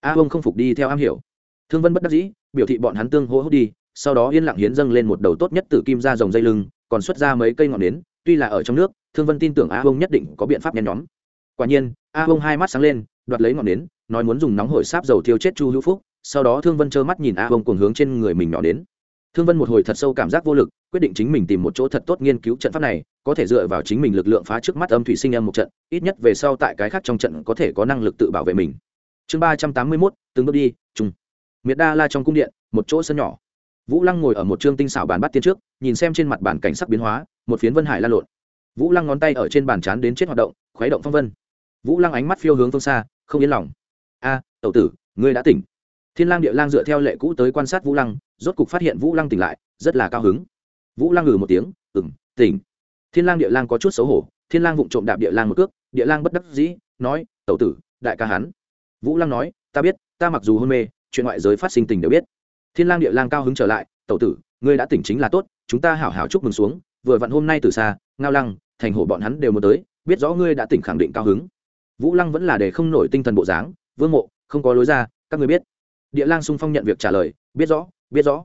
A bông không phục đi theo am hiểu. Thương vân bất đắc dĩ, biểu thị bọn hắn tương hỗ hốt đi, sau đó yên lặng hiến dâng lên một đầu tốt nhất từ kim ra dòng dây lưng, còn xuất ra mấy cây ngọn nến, tuy là ở trong nước, thương vân tin tưởng a bông nhất định có biện pháp nhen nhóm. Quả nhiên, a bông hai mắt sáng lên đoạt lấy ngọn nến, nói muốn dùng nóng hổi sáp dầu thiêu chết chu hữu phúc, sau đó thương vân trơ mắt nhìn a bông cuồng hướng trên người mình nhỏ đến thương vân một hồi thật sâu cảm giác vô lực, quyết định chính mình tìm một chỗ thật tốt nghiên cứu trận pháp này, có thể dựa vào chính mình lực lượng phá trước mắt âm thủy sinh âm một trận, ít nhất về sau tại cái khác trong trận có thể có năng lực tự bảo vệ mình. Chương ba trăm tám mươi mốt, từng bước đi chung miệt đa la trong cung điện, một chỗ sân nhỏ. Vũ lăng ngồi ở một chương tinh xảo bàn bắt tiên trước, nhìn xem trên mặt bản cảnh sắc biến hóa, một phiến vân hải lan lộn. Vũ lăng ngón tay ở trên bàn chán đến chết hoạt động, khuấy động phong vân. Vũ lăng ánh mắt phiêu hướng phương xa không yên lòng. A, tẩu tử, ngươi đã tỉnh. Thiên lang địa lang dựa theo lệ cũ tới quan sát vũ lăng, rốt cục phát hiện vũ lăng tỉnh lại, rất là cao hứng. Vũ lăng ngừ một tiếng ừng tỉnh. Thiên lang địa lang có chút xấu hổ, thiên lang vụng trộm đạp địa lang một cước, địa lang bất đắc dĩ, nói, tẩu tử, đại ca hắn. Vũ lăng nói, ta biết, ta mặc dù hôn mê, chuyện ngoại giới phát sinh tình đều biết. Thiên lang địa lang cao hứng trở lại, tẩu tử, ngươi đã tỉnh chính là tốt, chúng ta hảo hảo chúc mừng xuống, vừa vặn hôm nay từ xa, ngao lăng, thành hổ bọn hắn đều muốn tới, biết rõ ngươi đã tỉnh khẳng định cao hứng vũ lăng vẫn là để không nổi tinh thần bộ dáng, vương mộ, không có lối ra, các người biết. Địa lang sung phong nhận việc trả lời, biết rõ biết rõ.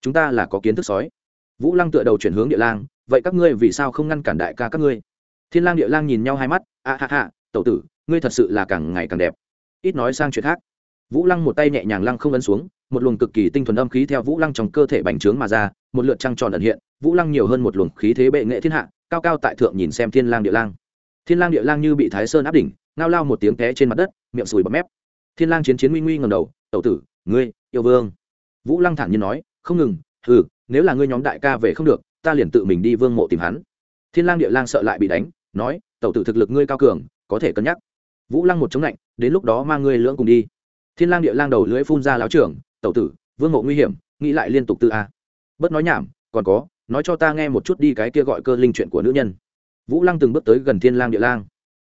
Chúng ta là có kiến thức sói. Vũ lăng tựa đầu chuyển hướng địa lang, vậy các ngươi vì sao không ngăn cản đại ca các ngươi? Thiên lang địa lang nhìn nhau hai mắt, a ha ha, tẩu tử, ngươi thật sự là càng ngày càng đẹp. Ít nói sang chuyện khác. Vũ lăng một tay nhẹ nhàng lăng không ấn xuống, một luồng cực kỳ tinh thuần âm khí theo vũ lăng trong cơ thể bành trướng mà ra, một lượt trăng tròn ẩn hiện, vũ lăng nhiều hơn một luồng khí thế bệ nghệ thiên hạ, cao cao tại thượng nhìn xem thiên lang địa lang. Thiên lang địa lang như bị thái sơn áp đỉnh ngao lao một tiếng té trên mặt đất, miệng sùi bọt mép. Thiên lang chiến chiến nguy nguy ngầm đầu, tẩu tử, ngươi, yêu vương. Vũ lăng thản nhiên nói, không ngừng ừ nếu là ngươi nhóm đại ca về không được, ta liền tự mình đi vương mộ tìm hắn. Thiên lang địa lang sợ lại bị đánh, nói, tẩu tử thực lực ngươi cao cường, có thể cân nhắc. Vũ lăng một chống lạnh, đến lúc đó mang ngươi lưỡng cùng đi. Thiên lang địa lang đầu lưỡi phun ra láo trưởng, tẩu tử, vương mộ nguy hiểm, nghĩ lại liên tục tự a. Bớt nói nhảm, còn có, nói cho ta nghe một chút đi cái kia gọi cơ linh chuyện của nữ nhân. Vũ lăng từng bước tới gần thiên lang địa lang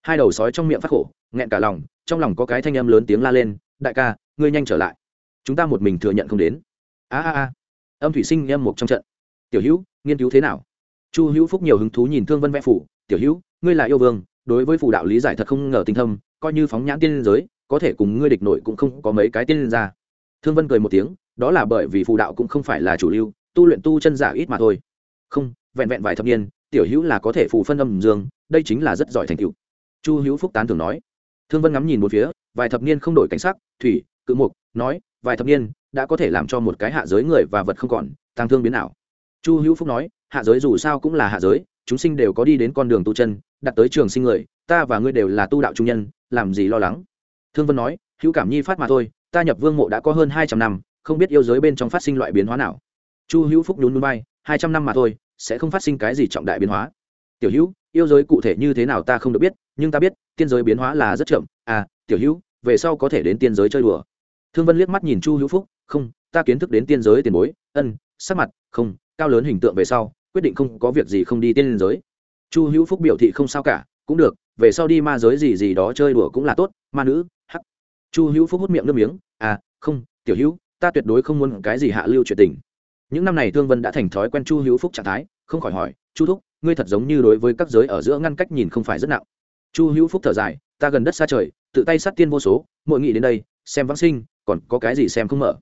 hai đầu sói trong miệng phát khổ, nghẹn cả lòng, trong lòng có cái thanh âm lớn tiếng la lên, đại ca, ngươi nhanh trở lại. Chúng ta một mình thừa nhận không đến. A a a. Âm thủy sinh em một trong trận. Tiểu hữu, nghiên cứu thế nào? Chu hữu phúc nhiều hứng thú nhìn thương vân vẽ phủ, tiểu hữu, ngươi là yêu vương, đối với phủ đạo lý giải thật không ngờ tinh thâm, coi như phóng nhãn tiên giới, có thể cùng ngươi địch nội cũng không có mấy cái tiên ra thương vân cười một tiếng, đó là bởi vì phù đạo cũng không phải là chủ lưu, tu luyện tu chân giả ít mà thôi. Không, vẹn vẹn vài thập niên, tiểu hữu là có thể phù phân âm dương, đây chính là rất giỏi thành tựu chu hữu phúc tán thường nói. Thương vân ngắm nhìn một phía, vài thập niên không đổi cảnh sắc, thủy, cự mục, nói, vài thập niên đã có thể làm cho một cái hạ giới người và vật không còn tăng thương biến ảo. Chu hữu phúc nói, hạ giới dù sao cũng là hạ giới, chúng sinh đều có đi đến con đường tu chân đặt tới trường sinh người, ta và ngươi đều là tu đạo trung nhân, làm gì lo lắng? Thương vân nói, hữu cảm nhi phát mà thôi, ta nhập vương mộ đã có hơn hai trăm năm, không biết yêu giới bên trong phát sinh loại biến hóa nào. Chu hữu phúc nhún núi bay hai trăm năm mà thôi, sẽ không phát sinh cái gì trọng đại biến hóa. Tiểu hữu yêu giới cụ thể như thế nào ta không được biết, nhưng ta biết, tiên giới biến hóa là rất chậm. À tiểu hữu, về sau có thể đến tiên giới chơi đùa. Thương vân liếc mắt nhìn chu hữu phúc, không, ta kiến thức đến tiên giới tiền bối, ân, sắc mặt, không, cao lớn hình tượng về sau, quyết định không có việc gì không đi tiên giới. Chu hữu phúc biểu thị không sao cả, cũng được, về sau đi ma giới gì gì đó chơi đùa cũng là tốt, ma nữ, hắc. Chu hữu phúc hút miệng nước miếng à không, tiểu hữu, ta tuyệt đối không muốn cái gì hạ lưu chuyện tình. Những năm này thương vân đã thành thói quen chu hữu phúc trạng thái, không khỏi hỏi, chu thúc ngươi thật giống như đối với các giới ở giữa ngăn cách nhìn không phải rất nặng. Chu hữu phúc thở dài, ta gần đất xa trời, tự tay sát tiên vô số mỗi nghị đến đây, xem vãng sinh, còn có cái gì xem không mở?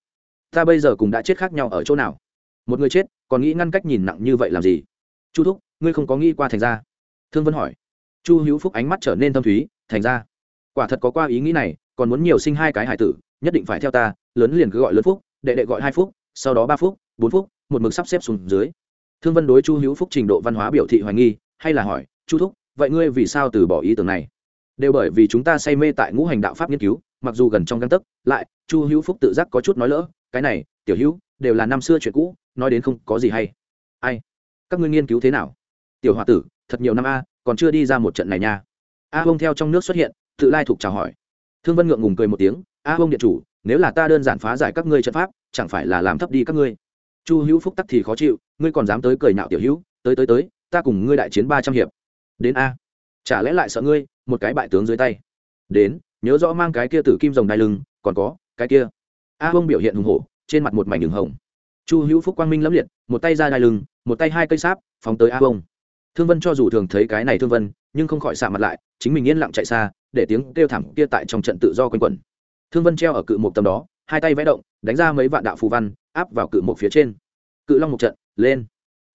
Ta bây giờ cũng đã chết khác nhau ở chỗ nào? Một người chết, còn nghĩ ngăn cách nhìn nặng như vậy làm gì? Chu thúc, ngươi không có nghĩ qua thành ra thương vân hỏi. Chu hữu phúc ánh mắt trở nên thâm thúy, thành ra quả thật có qua ý nghĩ này, còn muốn nhiều sinh hai cái hải tử, nhất định phải theo ta, lớn liền cứ gọi lớn phúc, đệ đệ gọi hai phúc, sau đó ba phúc, bốn phúc, một mực sắp xếp xuống dưới thương vân đối chu hữu phúc trình độ văn hóa biểu thị hoài nghi, hay là hỏi, chu thúc, vậy ngươi vì sao từ bỏ ý tưởng này? Đều bởi vì chúng ta say mê tại ngũ hành đạo pháp nghiên cứu, mặc dù gần trong găng tấc, lại, chu hữu phúc tự giác có chút nói lỡ, cái này, tiểu hữu, đều là năm xưa chuyện cũ, nói đến không có gì hay. Ai? Các ngươi nghiên cứu thế nào? Tiểu h o a tử, thật nhiều năm a, còn chưa đi ra một trận này nha. A bông theo trong nước xuất hiện, tự lai thục chào hỏi. Thương vân ngượng ngùng cười một tiếng, a bông điện chủ, nếu là ta đơn giản phá giải các ngươi trận pháp, chẳng phải là làm thấp đi các ngươi? Chu hữu phúc tắc thì khó chịu ngươi còn dám tới cười nhạo tiểu hữu, tới tới tới, ta cùng ngươi đại chiến ba trăm hiệp. Đến a. Chả lẽ lại sợ ngươi, một cái bại tướng dưới tay. Đến, nhớ rõ mang cái kia tử kim rồng đai lưng, còn có, cái kia. A bông biểu hiện hùng hổ, trên mặt một mảnh đường hồng. Chu hữu phúc quang minh lẫm liệt, một tay ra đai lưng, một tay hai cây sáp, phóng tới a bông thương vân cho dù thường thấy cái này thương vân, nhưng không khỏi xạ mặt lại, chính mình yên lặng chạy xa, để tiếng kêu thảm kia tại trong trận tự do quanh quẩn. Thương vân treo ở cự một tầm đó, hai tay vẽ động, đánh ra mấy vạn đạo phù văn, áp vào cự một phía trên. Cự long một trận lên.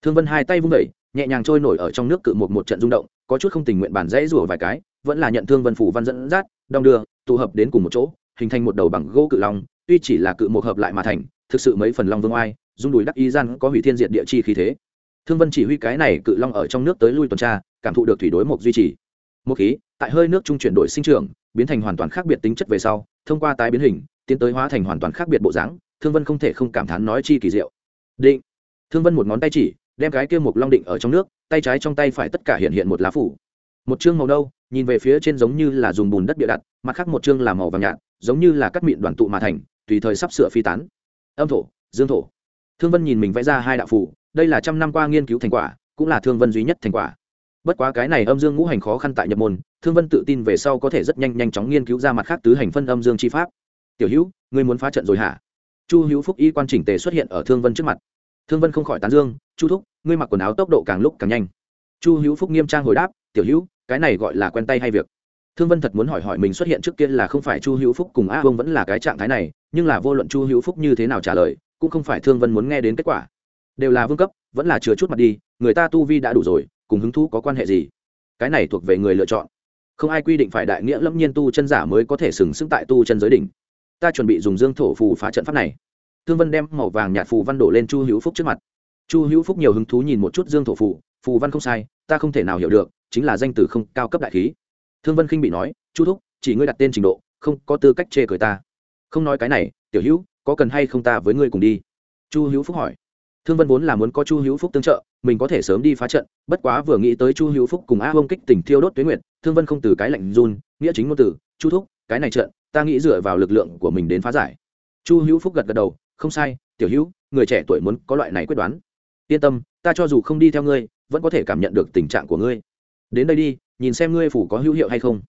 Thương vân hai tay vung đẩy nhẹ nhàng trôi nổi ở trong nước cự một một trận rung động, có chút không tình nguyện bản dãy rủa vài cái, vẫn là nhận thương vân phủ văn dẫn dắt, đong đưa, tụ hợp đến cùng một chỗ, hình thành một đầu bằng gỗ cự long, tuy chỉ là cự một hợp lại mà thành, thực sự mấy phần long vương oai dung đùi đắc ý gian có hủy thiên diện địa chi khí thế. Thương vân chỉ huy cái này cự long ở trong nước tới lui tuần tra, cảm thụ được thủy đối một duy trì. Một khí, tại hơi nước trung chuyển đổi sinh trưởng, biến thành hoàn toàn khác biệt tính chất về sau, thông qua tái biến hình, tiến tới hóa thành hoàn toàn khác biệt bộ dáng, thương vân không thể không cảm thán nói chi kỳ diệu. Định thương vân một ngón tay chỉ, đem cái kia Mục long định ở trong nước, tay trái trong tay phải tất cả hiện hiện một lá phủ. Một chương màu đâu nhìn về phía trên giống như là dùng bùn đất bịa đặt, mặt khác một chương là màu vàng nhạt, giống như là cắt mịn đoàn tụ mà thành, tùy thời sắp sửa phi tán. Âm thổ, dương thổ. Thương vân nhìn mình vẽ ra hai đạo phủ, đây là trăm năm qua nghiên cứu thành quả, cũng là thương vân duy nhất thành quả. Bất quá cái này âm dương ngũ hành khó khăn tại nhập môn, thương vân tự tin về sau có thể rất nhanh nhanh chóng nghiên cứu ra mặt khác tứ hành phân âm dương chi pháp. Tiểu hữu, ngươi muốn phá trận rồi hả? Chu hữu phúc y quan chỉnh tề xuất hiện ở thương vân trước mặt thương vân không khỏi tán dương, chu thúc, ngươi mặc quần áo tốc độ càng lúc càng nhanh. Chu hữu phúc nghiêm trang hồi đáp, tiểu hữu, cái này gọi là quen tay hay việc? Thương vân thật muốn hỏi hỏi mình xuất hiện trước kia là không phải chu hữu phúc cùng a bông vẫn là cái trạng thái này, nhưng là vô luận chu hữu phúc như thế nào trả lời, cũng không phải thương vân muốn nghe đến kết quả. Đều là vương cấp, vẫn là chừa chút mặt đi, người ta tu vi đã đủ rồi, cùng hứng thú có quan hệ gì? Cái này thuộc về người lựa chọn. Không ai quy định phải đại nghĩa lâm nhiên tu chân giả mới có thể sừng sững tại tu chân giới đỉnh. Ta chuẩn bị dùng dương thổ phù phá trận pháp này thương vân đem màu vàng nhạt phù văn đổ lên chu hữu phúc trước mặt. Chu hữu phúc nhiều hứng thú nhìn một chút dương thổ phù phù văn không sai, ta không thể nào hiểu được, chính là danh từ không cao cấp đại khí. Thương vân khinh bị nói, chu thúc, chỉ ngươi đặt tên trình độ, không có tư cách chê cười ta. Không nói cái này, tiểu hữu, có cần hay không ta với ngươi cùng đi? Chu hữu phúc hỏi. Thương vân vốn là muốn có chu hữu phúc tương trợ, mình có thể sớm đi phá trận, bất quá vừa nghĩ tới chu hữu phúc cùng a bông kích tỉnh thiêu đốt tuyến nguyện thương vân không từ cái lạnh run, nghĩa chính ngôn từ, chu thúc, cái này trận, ta nghĩ dựa vào lực lượng của mình đến phá giải. Chu hữu phúc gật gật đầu không sai, tiểu hữu, người trẻ tuổi muốn có loại này quyết đoán. Yên tâm, ta cho dù không đi theo ngươi, vẫn có thể cảm nhận được tình trạng của ngươi. Đến đây đi, nhìn xem ngươi phủ có hữu hiệu hay không.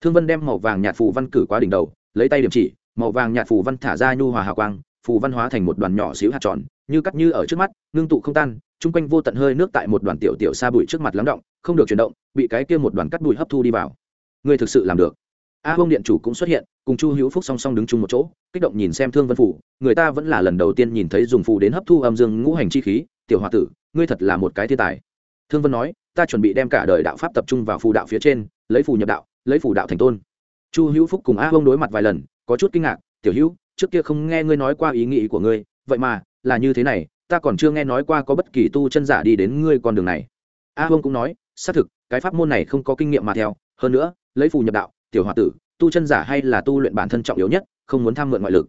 Thương vân đem màu vàng nhạt phù văn cử qua đỉnh đầu, lấy tay điểm chỉ, màu vàng nhạt phù văn thả ra nhu hòa hào quang, phù văn hóa thành một đoàn nhỏ xíu hạt tròn, như cắt như ở trước mắt, ngưng tụ không tan, chung quanh vô tận hơi nước tại một đoàn tiểu tiểu xa bụi trước mặt lắng động, không được chuyển động, bị cái kia một đoàn cắt bụi hấp thu đi vào. Ngươi thực sự làm được. A bông điện chủ cũng xuất hiện cùng chu hữu phúc song song đứng chung một chỗ, kích động nhìn xem thương vân phủ, người ta vẫn là lần đầu tiên nhìn thấy dùng phù đến hấp thu âm dương ngũ hành chi khí, tiểu h o a tử, ngươi thật là một cái thiên tài. Thương vân nói, ta chuẩn bị đem cả đời đạo pháp tập trung vào phù đạo phía trên, lấy phù nhập đạo, lấy phù đạo thành tôn. Chu hữu phúc cùng a bông đối mặt vài lần, có chút kinh ngạc, tiểu hữu, trước kia không nghe ngươi nói qua ý nghĩ của ngươi, vậy mà, là như thế này, ta còn chưa nghe nói qua có bất kỳ tu chân giả đi đến ngươi con đường này. A bông cũng nói, xác thực, cái pháp môn này không có kinh nghiệm mà theo, hơn nữa, lấy phù nhập đạo, tiểu h o a tử tu chân giả hay là tu luyện bản thân trọng yếu nhất, không muốn tham mượn ngoại lực.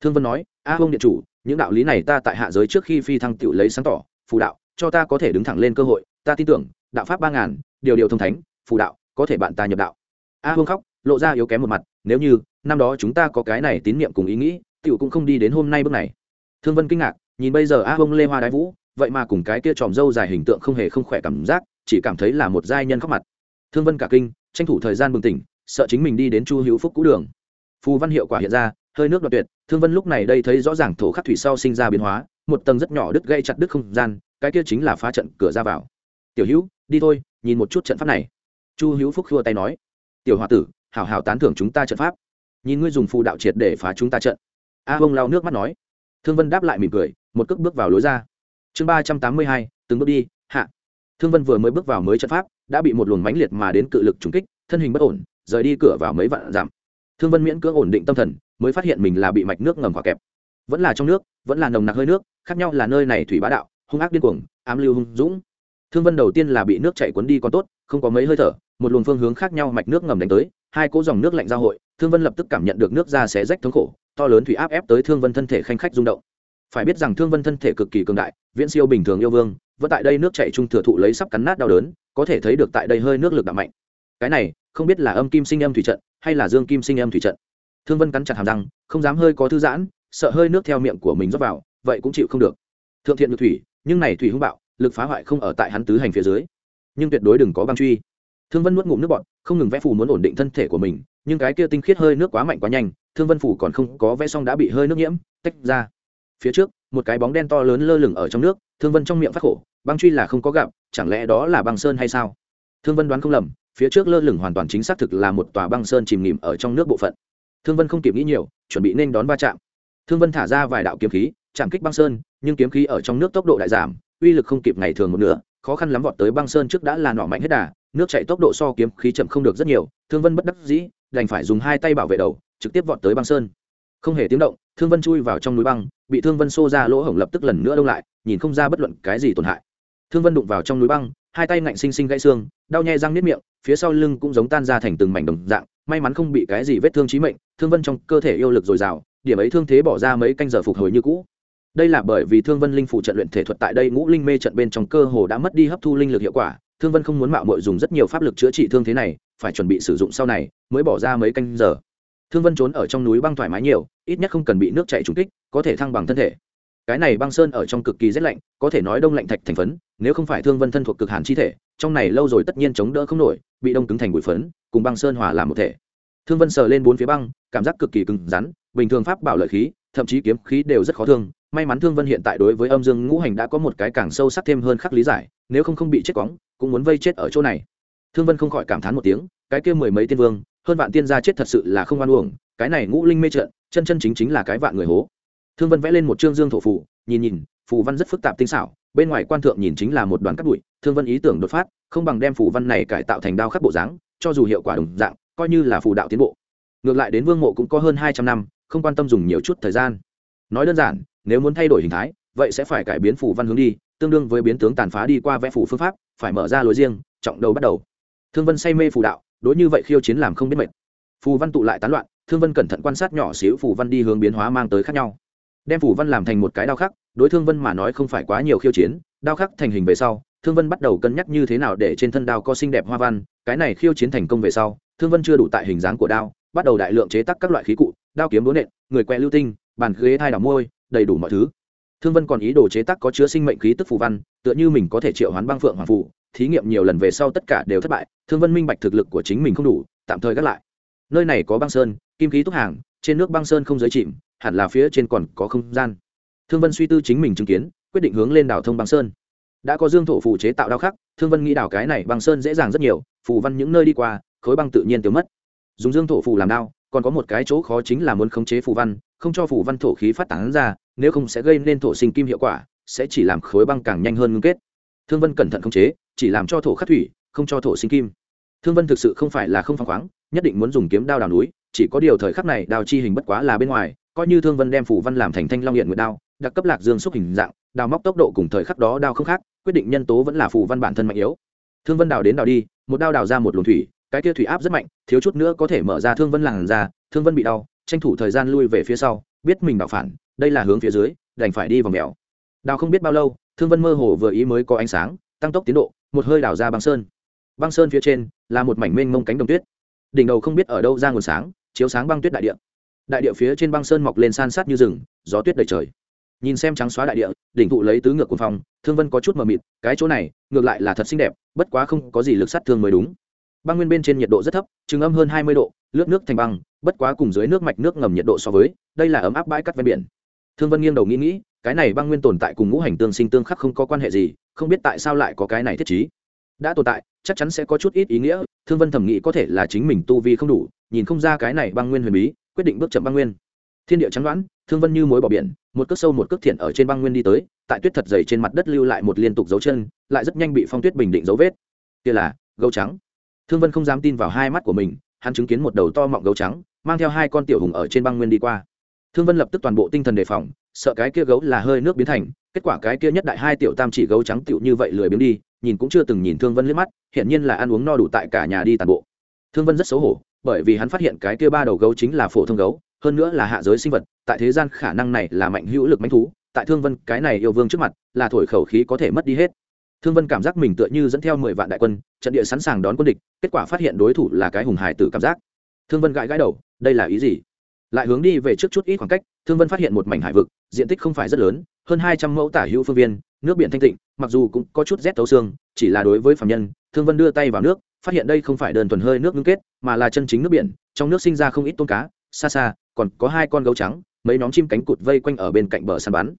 Thương vân nói, a hông điện chủ, những đạo lý này ta tại hạ giới trước khi phi thăng tựu lấy sáng tỏ, phù đạo, cho ta có thể đứng thẳng lên cơ hội. Ta tin tưởng, đạo pháp ba ngàn, điều điều thông thánh, phù đạo, có thể bạn ta nhập đạo. A bông khóc, lộ ra yếu kém một mặt, nếu như, năm đó chúng ta có cái này tín nhiệm cùng ý nghĩ, tiểu cũng không đi đến hôm nay bước này. Thương vân kinh ngạc, nhìn bây giờ a hông lê hoa đái vũ, vậy mà cùng cái kia tròm dâu dài hình tượng không hề không khỏe cảm giác, chỉ cảm thấy là một giai nhân khóc mặt. Thương vân cả kinh, tranh thủ thời gian bừng tỉnh sợ chính mình đi đến chu hữu phúc cũ đường. Phù văn hiệu quả hiện ra, hơi nước đoạt tuyệt, thương vân lúc này đây thấy rõ ràng thổ khắc thủy sau sinh ra biến hóa, một tầng rất nhỏ đứt gây chặt đứt không gian, cái kia chính là phá trận cửa ra vào. Tiểu hữu, đi thôi, nhìn một chút trận pháp này. Chu hữu phúc khua tay nói. Tiểu h o a tử, hảo hảo tán thưởng chúng ta trận pháp. Nhìn ngươi dùng phù đạo triệt để phá chúng ta trận. A bông lau nước mắt nói. Thương vân đáp lại mỉm cười, một cước bước vào lối ra. Chương ba trăm tám mươi hai, từng bước đi, hạ. Thương vân vừa mới bước vào mới trận pháp, đã bị một luồng mãnh liệt mà đến cự lực trúng kích, thân hình bất ổn rời đi cửa vào mấy vạn dặm. Thương vân miễn cưỡng ổn định tâm thần, mới phát hiện mình là bị mạch nước ngầm khỏa kẹp. Vẫn là trong nước, vẫn là nồng nặc hơi nước, khác nhau là nơi này thủy bá đạo, hung ác điên cuồng, ám lưu hung dũng. Thương vân đầu tiên là bị nước chảy cuốn đi còn tốt, không có mấy hơi thở, một luồng phương hướng khác nhau mạch nước ngầm đánh tới, hai cỗ dòng nước lạnh giao hội, thương vân lập tức cảm nhận được nước ra xé rách thống khổ, to lớn thủy áp ép tới thương vân thân thể khanh khách rung động. Phải biết rằng thương vân thân thể cực kỳ cường đại, viễn siêu bình thường yêu vương, vẫn tại đây nước chảy trung thừa thụ lấy sắp cắn nát đau đớn, có thể thấy được tại đây hơi nước lực đạm mạnh cái này, không biết là âm kim sinh âm thủy trận, hay là dương kim sinh âm thủy trận. Thương vân cắn chặt hàm răng, không dám hơi có thư giãn, sợ hơi nước theo miệng của mình rót vào, vậy cũng chịu không được. Thượng thiện được thủy, nhưng này thủy hung bạo, lực phá hoại không ở tại hắn tứ hành phía dưới. Nhưng tuyệt đối đừng có băng truy. Thương vân nuốt ngụm nước bọt, không ngừng vẽ phù muốn ổn định thân thể của mình, nhưng cái kia tinh khiết hơi nước quá mạnh quá nhanh, thương vân phủ còn không có vẽ xong đã bị hơi nước nhiễm, tách ra. Phía trước, một cái bóng đen to lớn lơ lửng ở trong nước, thương vân trong miệng phát khổ, băng truy là không có gặp, chẳng lẽ đó là băng sơn hay sao? Thương vân đoán không lầm phía trước lơ lửng hoàn toàn chính xác thực là một tòa băng sơn chìm nghỉm ở trong nước bộ phận. Thương vân không kịp nghĩ nhiều, chuẩn bị nên đón va chạm. Thương vân thả ra vài đạo kiếm khí, chạm kích băng sơn, nhưng kiếm khí ở trong nước tốc độ đại giảm, uy lực không kịp ngày thường một nửa, khó khăn lắm vọt tới băng sơn trước đã là nọ mạnh hết đà, nước chạy tốc độ so kiếm khí chậm không được rất nhiều, thương vân bất đắc dĩ, đành phải dùng hai tay bảo vệ đầu, trực tiếp vọt tới băng sơn. Không hề tiếng động, thương vân chui vào trong núi băng, bị thương vân xô ra lỗ hổng lập tức lần nữa đông lại, nhìn không ra bất luận cái gì tổn hại. Thương vân đụng vào trong núi băng hai tay ngạnh xinh xinh gãy xương, đau nhè răng nếp miệng, phía sau lưng cũng giống tan ra thành từng mảnh đồng dạng, may mắn không bị cái gì vết thương chí mệnh, thương vân trong cơ thể yêu lực dồi dào, điểm ấy thương thế bỏ ra mấy canh giờ phục hồi như cũ. Đây là bởi vì thương vân linh phụ trận luyện thể thuật tại đây ngũ linh mê trận bên trong cơ hồ đã mất đi hấp thu linh lực hiệu quả, thương vân không muốn mạo mội dùng rất nhiều pháp lực chữa trị thương thế này, phải chuẩn bị sử dụng sau này, mới bỏ ra mấy canh giờ. Thương vân trốn ở trong núi băng thoải mái nhiều, ít nhất không cần bị nước chảy trúng kích, có thể thăng bằng thân thể cái này băng sơn ở trong cực kỳ rét lạnh, có thể nói đông lạnh thạch thành phấn, nếu không phải thương vân thân thuộc cực hàn chi thể, trong này lâu rồi tất nhiên chống đỡ không nổi, bị đông cứng thành bụi phấn, cùng băng sơn hòa làm một thể. Thương vân sờ lên bốn phía băng, cảm giác cực kỳ cứng rắn, bình thường pháp bảo lợi khí, thậm chí kiếm khí đều rất khó thương. May mắn thương vân hiện tại đối với âm dương ngũ hành đã có một cái càng sâu sắc thêm hơn khắc lý giải, nếu không không bị chết quóng, cũng muốn vây chết ở chỗ này. Thương vân không khỏi cảm thán một tiếng, cái kia mười mấy tiên vương, hơn vạn tiên gia chết thật sự là không oan uổng, cái này ngũ linh mê trận chân chân chính chính là cái vạn người hố thương vân vẽ lên một chương dương thổ phù, nhìn nhìn, phù văn rất phức tạp tinh xảo, bên ngoài quan thượng nhìn chính là một đoàn cắt bụi. Thương vân ý tưởng đột phát, không bằng đem phù văn này cải tạo thành đao khắc bộ dáng, cho dù hiệu quả đồng dạng, coi như là phù đạo tiến bộ. Ngược lại đến vương mộ cũng có hơn hai trăm năm, không quan tâm dùng nhiều chút thời gian. Nói đơn giản, nếu muốn thay đổi hình thái, vậy sẽ phải cải biến phù văn hướng đi, tương đương với biến tướng tàn phá đi qua vẽ phù phương pháp, phải mở ra lối riêng, trọng đầu bắt đầu. Thương vân say mê phù đạo, đối như vậy khiêu chiến làm không biết mệt. Phù văn tụ lại tán loạn, thương vân cẩn thận quan sát nhỏ xíu phù văn đi hướng biến hóa mang tới khác nhau đem phù văn làm thành một cái đao khắc, đối thương vân mà nói không phải quá nhiều khiêu chiến, đao khắc thành hình về sau, thương vân bắt đầu cân nhắc như thế nào để trên thân đao có xinh đẹp hoa văn, cái này khiêu chiến thành công về sau, thương vân chưa đủ tại hình dáng của đao, bắt đầu đại lượng chế tác các loại khí cụ, đao kiếm đũa nện, người quẹ lưu tinh, bàn ghế thai đảo môi, đầy đủ mọi thứ. Thương vân còn ý đồ chế tác có chứa sinh mệnh khí tức phù văn, tựa như mình có thể triệu hoán băng phượng hoàng phụ thí nghiệm nhiều lần về sau tất cả đều thất bại, thương vân minh bạch thực lực của chính mình không đủ, tạm thời gác lại. Nơi này có băng sơn, kim khí túc hàng trên nước băng sơn không giới chìm, hẳn là phía trên còn có không gian. Thương vân suy tư chính mình chứng kiến, quyết định hướng lên đảo thông băng sơn. Đã có dương thổ phù chế tạo đao khắc, thương vân nghĩ đảo cái này băng sơn dễ dàng rất nhiều, phù văn những nơi đi qua, khối băng tự nhiên tiêu mất. Dùng dương thổ phù làm đao, còn có một cái chỗ khó chính là muốn khống chế phù văn, không cho phù văn thổ khí phát tán ra, nếu không sẽ gây nên thổ sinh kim hiệu quả, sẽ chỉ làm khối băng càng nhanh hơn ngưng kết. Thương vân cẩn thận khống chế, chỉ làm cho thổ khắc thủy, không cho thổ sinh kim. Thương vân thực sự không phải là không phăng khoáng, nhất định muốn dùng kiếm đao đào núi chỉ có điều thời khắc này đào chi hình bất quá là bên ngoài, coi như thương vân đem phủ văn làm thành thanh long hiện nguyệt đao, đặc cấp lạc dương xúc hình dạng, đào móc tốc độ cùng thời khắc đó đao không khác, quyết định nhân tố vẫn là phủ văn bản thân mạnh yếu. Thương vân đào đến đào đi, một đao đào ra một luồng thủy, cái kia thủy áp rất mạnh, thiếu chút nữa có thể mở ra thương vân làn ra thương vân bị đau, tranh thủ thời gian lui về phía sau, biết mình đào phản, đây là hướng phía dưới, đành phải đi vào mèo. Đào không biết bao lâu, thương vân mơ hồ vừa ý mới có ánh sáng, tăng tốc tiến độ, một hơi đào ra băng sơn. Băng sơn phía trên là một mảnh mênh mông cánh đồng tuyết. Đỉnh đầu không biết ở đâu ra nguồn sáng chiếu sáng băng tuyết đại địa. Đại địa phía trên băng sơn mọc lên san sát như rừng, gió tuyết đầy trời. Nhìn xem trắng xóa đại địa, đỉnh thụ lấy tứ ngược cuồng phong, thương vân có chút mờ mịt, cái chỗ này, ngược lại là thật xinh đẹp, bất quá không có gì lực sát thương mới đúng. Băng nguyên bên trên nhiệt độ rất thấp, chừng âm hơn hai mươi độ, lướt nước thành băng, bất quá cùng dưới nước mạch nước ngầm nhiệt độ so với, đây là ấm áp bãi cắt ven biển. Thương vân nghiêng đầu nghĩ nghĩ, cái này băng nguyên tồn tại cùng ngũ hành tương sinh tương khắc không có quan hệ gì, không biết tại sao lại có cái này thiết chí đã tồn tại, chắc chắn sẽ có chút ít ý nghĩa. Thương vân thẩm nghĩ có thể là chính mình tu vi không đủ, nhìn không ra cái này băng nguyên huyền bí, quyết định bước chậm băng nguyên. Thiên địa trắng đoán, thương vân như mối bỏ biển, một cước sâu một cước thiện ở trên băng nguyên đi tới, tại tuyết thật dày trên mặt đất lưu lại một liên tục dấu chân, lại rất nhanh bị phong tuyết bình định dấu vết. Kia là, gấu trắng. Thương vân không dám tin vào hai mắt của mình, hắn chứng kiến một đầu to mọng gấu trắng, mang theo hai con tiểu hùng ở trên băng nguyên đi qua. Thương vân lập tức toàn bộ tinh thần đề phòng, sợ cái kia gấu là hơi nước biến thành, kết quả cái kia nhất đại hai tiểu tam chỉ gấu trắng tựu như vậy lười biến đi nhìn cũng chưa từng nhìn thương vân liếc mắt hiện nhiên là ăn uống no đủ tại cả nhà đi tàn bộ. Thương vân rất xấu hổ, bởi vì hắn phát hiện cái kia ba đầu gấu chính là phổ thông gấu, hơn nữa là hạ giới sinh vật, tại thế gian khả năng này là mạnh hữu lực manh thú, tại thương vân, cái này yêu vương trước mặt, là thổi khẩu khí có thể mất đi hết. Thương vân cảm giác mình tựa như dẫn theo mười vạn đại quân, trận địa sẵn sàng đón quân địch, kết quả phát hiện đối thủ là cái hùng hải tử cảm giác. Thương vân gãi gãi đầu, đây là ý gì? Lại hướng đi về trước chút ít khoảng cách, thương vân phát hiện một mảnh hải vực, diện tích không phải rất lớn, hơn hai trăm mẫu tả hữu phương viên nước biển thanh tịnh, mặc dù cũng có chút rét tấu xương, chỉ là đối với phạm nhân, thương vân đưa tay vào nước, phát hiện đây không phải đơn thuần hơi nước ngưng kết, mà là chân chính nước biển, trong nước sinh ra không ít tôm cá, xa xa, còn có hai con gấu trắng, mấy nhóm chim cánh cụt vây quanh ở bên cạnh bờ săn bắn.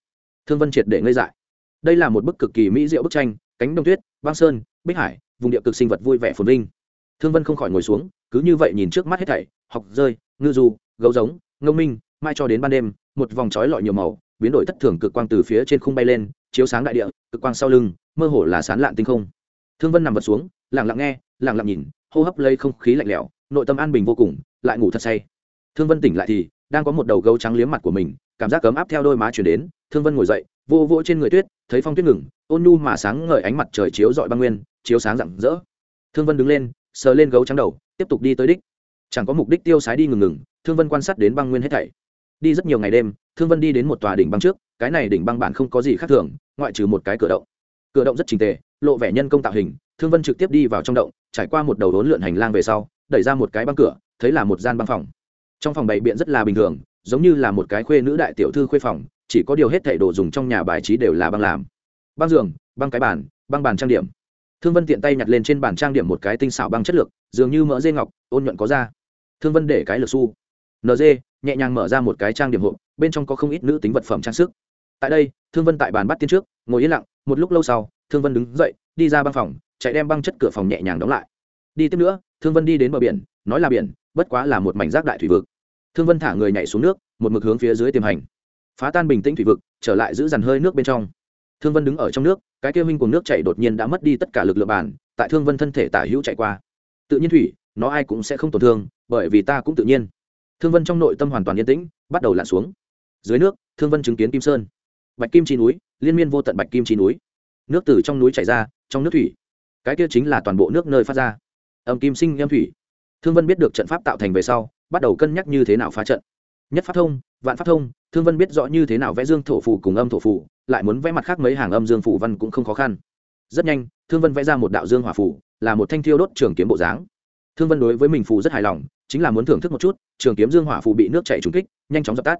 Thương vân triệt để ngây dại. Đây là một bức cực kỳ mỹ diệu bức tranh, cánh đồng tuyết, băng sơn, bích hải, vùng địa cực sinh vật vui vẻ phồn vinh. Thương vân không khỏi ngồi xuống, cứ như vậy nhìn trước mắt hết thảy, học rơi, ngư du, gấu giống, ngông minh mai cho đến ban đêm, một vòng trói lọi nhiều màu biến đổi thất thường cực quang từ phía trên khung bay lên, chiếu sáng đại địa, cực quang sau lưng, mơ hồ là sán lạn tinh không. Thương vân nằm vật xuống, lặng lặng nghe, lặng lặng nhìn, hô hấp lấy không khí lạnh lẽo, nội tâm an bình vô cùng, lại ngủ thật say. Thương vân tỉnh lại thì, đang có một đầu gấu trắng liếm mặt của mình, cảm giác cấm áp theo đôi má chuyển đến, thương vân ngồi dậy, vô vô trên người tuyết, thấy phong tuyết ngừng, ôn nhu mà sáng ngời ánh mặt trời chiếu dọi băng nguyên, chiếu sáng rạng rỡ. Thương vân đứng lên, sờ lên gấu trắng đầu, tiếp tục đi tới đích. Chẳng có mục đích tiêu sái đi ngừng ngừng, thương vân quan sát đến băng nguyên hết thảy. Đi rất nhiều ngày đêm thương vân đi đến một tòa đỉnh băng trước, cái này đỉnh băng bản không có gì khác thường, ngoại trừ một cái cửa động. Cửa động rất trình tề, lộ vẻ nhân công tạo hình, thương vân trực tiếp đi vào trong động, trải qua một đầu đốn lượn hành lang về sau, đẩy ra một cái băng cửa, thấy là một gian băng phòng. Trong phòng bày biện rất là bình thường, giống như là một cái khuê nữ đại tiểu thư khuê phòng, chỉ có điều hết thảy đồ dùng trong nhà bài trí đều là băng làm. Băng giường, băng cái bàn, băng bàn trang điểm. Thương vân tiện tay nhặt lên trên bàn trang điểm một cái tinh xảo băng chất lượng dường như mỡ dê ngọc, ôn nhuận có da. Thương vân để cái lược su. Nd nhẹ nhàng mở ra một cái trang điểm hộp, bên trong có không ít nữ tính vật phẩm trang sức. Tại đây, thương vân tại bàn bắt tiên trước, ngồi yên lặng, một lúc lâu sau, thương vân đứng dậy, đi ra băng phòng, chạy đem băng chất cửa phòng nhẹ nhàng đóng lại. Đi tiếp nữa, thương vân đi đến bờ biển, nói là biển, bất quá là một mảnh rác đại thủy vực. Thương vân thả người nhảy xuống nước, một mực hướng phía dưới tiềm hành. Phá tan bình tĩnh thủy vực, trở lại giữ dằn hơi nước bên trong. Thương vân đứng ở trong nước, cái kêu minh cùng nước chảy đột nhiên đã mất đi tất cả lực lượng bản tại thương vân thân thể tả hữu chạy qua. Tự nhiên thủy, nó ai cũng sẽ không tổn thương, bởi vì ta cũng tự nhiên thương vân trong nội tâm hoàn toàn yên tĩnh, bắt đầu lặn xuống. Dưới nước, thương vân chứng kiến kim sơn. Bạch kim chi núi, liên miên vô tận bạch kim chi núi. Nước từ trong núi chảy ra, trong nước thủy. Cái kia chính là toàn bộ nước nơi phát ra. Âm kim sinh âm thủy. Thương vân biết được trận pháp tạo thành về sau, bắt đầu cân nhắc như thế nào phá trận. Nhất pháp thông, vạn pháp thông, thương vân biết rõ như thế nào vẽ dương thổ phù cùng âm thổ phù, lại muốn vẽ mặt khác mấy hàng âm dương phù văn cũng không khó khăn. Rất nhanh, thương vân vẽ ra một đạo dương hỏa phù, là một thanh thiêu đốt trường kiếm bộ dáng. Thương vân đối với mình phù rất hài lòng chính là muốn thưởng thức một chút, trường kiếm dương hỏa phù bị nước chảy trúng kích, nhanh chóng dập tắt.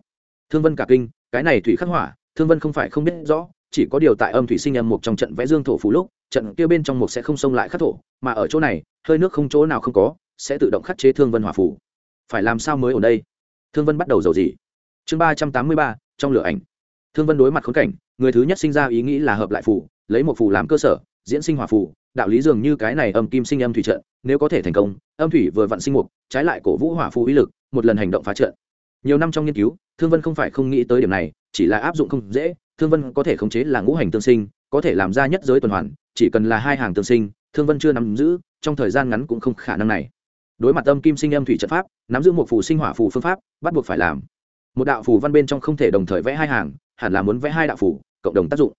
Thương vân cả kinh, cái này thủy khắc hỏa, thương vân không phải không biết rõ, chỉ có điều tại âm thủy sinh âm một trong trận vẽ dương thổ phù lúc, trận kia bên trong một sẽ không xông lại khắc thổ, mà ở chỗ này, hơi nước không chỗ nào không có, sẽ tự động khắc chế thương vân hỏa phù. Phải làm sao mới ở đây? Thương vân bắt đầu giàu gì chương ba trăm tám mươi ba, trong lửa ảnh. Thương vân đối mặt khốn cảnh, người thứ nhất sinh ra ý nghĩ là hợp lại phù, lấy một phù làm cơ sở, diễn sinh hỏa phù, đạo lý dường như cái này âm kim sinh âm thủy trận, nếu có thể thành công, âm thủy vừa vặn sinh mục trái lại cổ vũ hỏa phù uy lực, một lần hành động phá trận. Nhiều năm trong nghiên cứu, thương vân không phải không nghĩ tới điểm này, chỉ là áp dụng không dễ, thương vân có thể khống chế là ngũ hành tương sinh, có thể làm ra nhất giới tuần hoàn, chỉ cần là hai hàng tương sinh, thương vân chưa nắm giữ, trong thời gian ngắn cũng không khả năng này. Đối mặt âm kim sinh âm thủy trận pháp, nắm giữ một phù sinh hỏa phù phương pháp, bắt buộc phải làm. Một đạo phù văn bên trong không thể đồng thời vẽ hai hàng, hẳn là muốn vẽ hai đạo phù, cộng đồng tác dụng.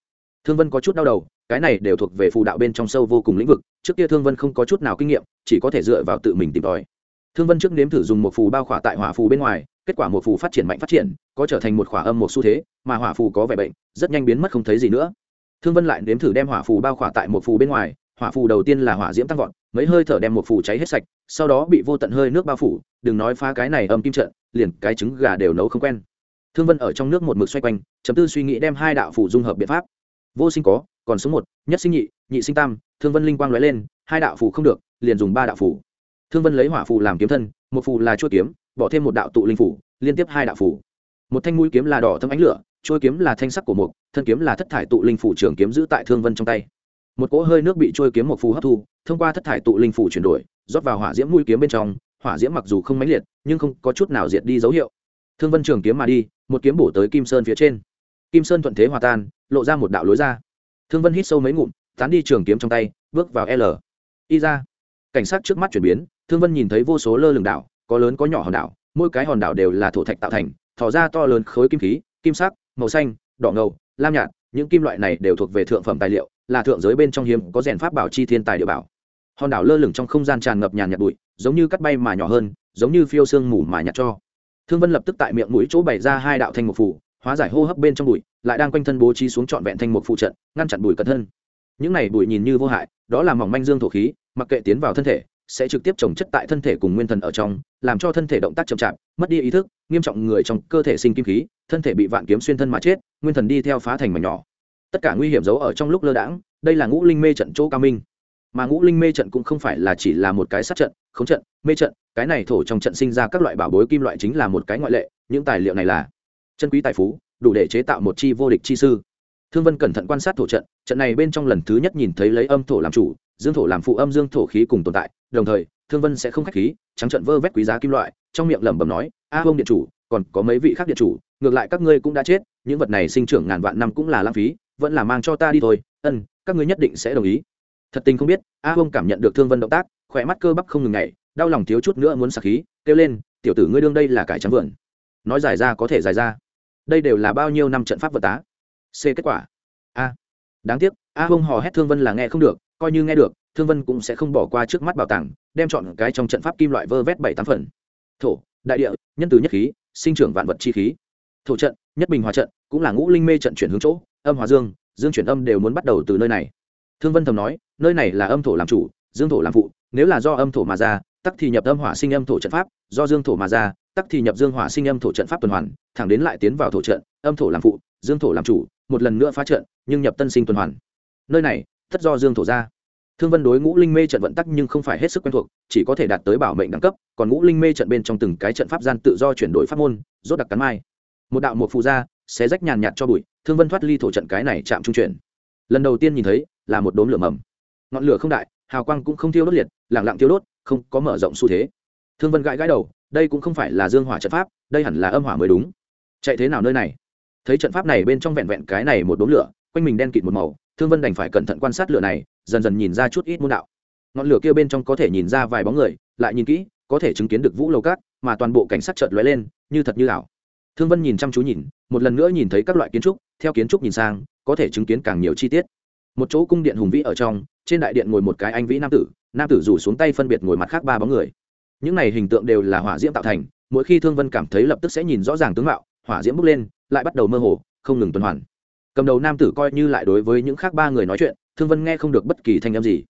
Thương vân có chút đau đầu, cái này đều thuộc về phù đạo bên trong sâu vô cùng lĩnh vực, trước kia thương vân không có chút nào kinh nghiệm, chỉ có thể dựa vào tự mình tìm tòi thương vân trước nếm thử dùng một phù bao khỏa tại hỏa phù bên ngoài, kết quả một phù phát triển mạnh phát triển, có trở thành một khỏa âm một xu thế, mà hỏa phù có vẻ bệnh, rất nhanh biến mất không thấy gì nữa. Thương vân lại nếm thử đem hỏa phù bao khỏa tại một phù bên ngoài, hỏa phù đầu tiên là hỏa diễm tăng vọt, mấy hơi thở đem một phù cháy hết sạch, sau đó bị vô tận hơi nước bao phủ, đừng nói phá cái này âm kim trận, liền cái trứng gà đều nấu không quen. Thương vân ở trong nước một mực xoay quanh, chấm tư suy nghĩ đem hai đạo phù dung hợp biện pháp. Vô sinh có, còn số một, nhất sinh nhị nhị sinh tam, thương vân linh quang lóe lên, hai đạo phù không được, liền dùng ba đạo phù thương vân lấy hỏa phù làm kiếm thân, một phù là chuôi kiếm, bỏ thêm một đạo tụ linh phủ liên tiếp hai đạo phù. Một thanh mũi kiếm là đỏ thâm ánh lửa trôi kiếm là thanh sắc của mục, thân kiếm là thất thải tụ linh phủ trường kiếm giữ tại thương vân trong tay. Một cỗ hơi nước bị trôi kiếm một phù hấp thu, thông qua thất thải tụ linh phủ chuyển đổi, rót vào hỏa diễm mũi kiếm bên trong, hỏa diễm mặc dù không mãnh liệt, nhưng không có chút nào diệt đi dấu hiệu. Thương vân trường kiếm mà đi, một kiếm bổ tới kim sơn phía trên. Kim sơn thuận thế hòa tan, lộ ra một đạo lối ra. Thương vân hít sâu mấy ngụm, tán đi trường kiếm trong tay, bước vào l. Y ra. Cảnh sát trước mắt chuyển biến thương vân nhìn thấy vô số lơ lửng đảo, có lớn có nhỏ hòn đảo, mỗi cái hòn đảo đều là thổ thạch tạo thành, thỏ ra to lớn khối kim khí, kim sắc, màu xanh, đỏ ngầu, lam nhạt, những kim loại này đều thuộc về thượng phẩm tài liệu, là thượng giới bên trong hiếm có rèn pháp bảo chi thiên tài địa bảo. Hòn đảo lơ lửng trong không gian tràn ngập nhàn nhạt bụi, giống như cắt bay mà nhỏ hơn, giống như phiêu sương mù mà nhạt cho. Thương vân lập tức tại miệng mũi chỗ bày ra hai đạo thanh một phủ hóa giải hô hấp bên trong bụi, lại đang quanh thân bố trí xuống trọn vẹn thanh một phụ trận, ngăn chặn bụi cẩn thân. Những này bụi nhìn như vô hại, đó là mỏng manh dương thổ khí, mặc kệ tiến vào thân thể sẽ trực tiếp trồng chất tại thân thể cùng nguyên thần ở trong, làm cho thân thể động tác chậm chạp, mất đi ý thức, nghiêm trọng người trong cơ thể sinh kim khí, thân thể bị vạn kiếm xuyên thân mà chết, nguyên thần đi theo phá thành mảnh nhỏ. Tất cả nguy hiểm giấu ở trong lúc lơ đãng, đây là ngũ linh mê trận chỗ cao minh. Mà ngũ linh mê trận cũng không phải là chỉ là một cái sát trận, khống trận, mê trận, cái này thổ trong trận sinh ra các loại bảo bối kim loại chính là một cái ngoại lệ, những tài liệu này là chân quý tài phú, đủ để chế tạo một chi vô địch chi sư. Thương vân cẩn thận quan sát thổ trận trận này bên trong lần thứ nhất nhìn thấy lấy âm thổ làm chủ, dương thổ làm phụ âm, dương thổ khí cùng tồn tại đồng thời thương vân sẽ không khách khí trắng trận vơ vét quý giá kim loại trong miệng lẩm bẩm nói a à, điện chủ còn có mấy vị khác điện chủ ngược lại các ngươi cũng đã chết những vật này sinh trưởng ngàn vạn năm cũng là lãng phí vẫn là mang cho ta đi thôi ân các ngươi nhất định sẽ đồng ý. Thật tình không biết a bông cảm nhận được thương vân động tác khỏe mắt cơ bắp không ngừng ngày đau lòng thiếu chút nữa muốn sạc khí kêu lên tiểu tử ngươi đương đây là cải trắng vườn. Nói dài ra có thể dài ra. Đây đều là bao nhiêu năm trận pháp vật tá? C kết quả. A. Đáng tiếc a bông hò hét thương vân là nghe không được coi như nghe được thương vân cũng sẽ không bỏ qua trước mắt bảo tàng, đem chọn cái trong trận pháp kim loại vơ vét bảy tám phần. Thổ, đại địa, nhân từ nhất khí, sinh trưởng vạn vật chi khí. Thổ trận, nhất bình hòa trận, cũng là ngũ linh mê trận chuyển hướng chỗ, âm hòa dương dương chuyển âm đều muốn bắt đầu từ nơi này. Thương vân thầm nói, nơi này là âm thổ làm chủ, dương thổ làm phụ, nếu là do âm thổ mà ra, tắc thì nhập âm hỏa sinh âm thổ trận pháp, do dương thổ mà ra, tắc thì nhập dương hỏa sinh âm thổ trận pháp tuần hoàn, thẳng đến lại tiến vào thổ trận, âm thổ làm phụ, dương thổ làm chủ, một lần nữa phá trận, nhưng nhập tân sinh tuần hoàn. Nơi này, tất do dương thổ ra thương vân đối ngũ linh mê trận vận tắc nhưng không phải hết sức quen thuộc chỉ có thể đạt tới bảo mệnh đẳng cấp còn ngũ linh mê trận bên trong từng cái trận pháp gian tự do chuyển đổi pháp môn rốt đặc cắn mai. Một đạo một phụ ra, xé rách nhàn nhạt cho bụi thương vân thoát ly thổ trận cái này chạm trung chuyển. Lần đầu tiên nhìn thấy là một đốm lửa mầm. Ngọn lửa không đại hào quang cũng không thiêu đốt liệt lẳng lặng thiêu đốt không có mở rộng xu thế. Thương vân gãi gãi đầu đây cũng không phải là dương hỏa trận pháp đây hẳn là âm hỏa mới đúng. Chạy thế nào nơi này? Thấy trận pháp này bên trong vẹn vẹn cái này một đốm lửa quanh mình đen kịt một màu thương vân đành phải cẩn thận quan sát lửa này, dần dần nhìn ra chút ít môn đạo. Ngọn lửa kia bên trong có thể nhìn ra vài bóng người, lại nhìn kỹ, có thể chứng kiến được vũ lầu cát mà toàn bộ cảnh sát chợt lóe lên, như thật như ảo. Thương vân nhìn chăm chú nhìn, một lần nữa nhìn thấy các loại kiến trúc, theo kiến trúc nhìn sang, có thể chứng kiến càng nhiều chi tiết. Một chỗ cung điện hùng vĩ ở trong, trên đại điện ngồi một cái anh vĩ nam tử nam tử rủ xuống tay phân biệt ngồi mặt khác ba bóng người. Những này hình tượng đều là hỏa diễm tạo thành, mỗi khi thương vân cảm thấy lập tức sẽ nhìn rõ ràng tướng mạo, hỏa diễm bốc lên, lại bắt đầu mơ hồ, không ngừng tuần hoàn cầm đầu nam tử coi như lại đối với những khác ba người nói chuyện, thương vân nghe không được bất kỳ thanh âm gì.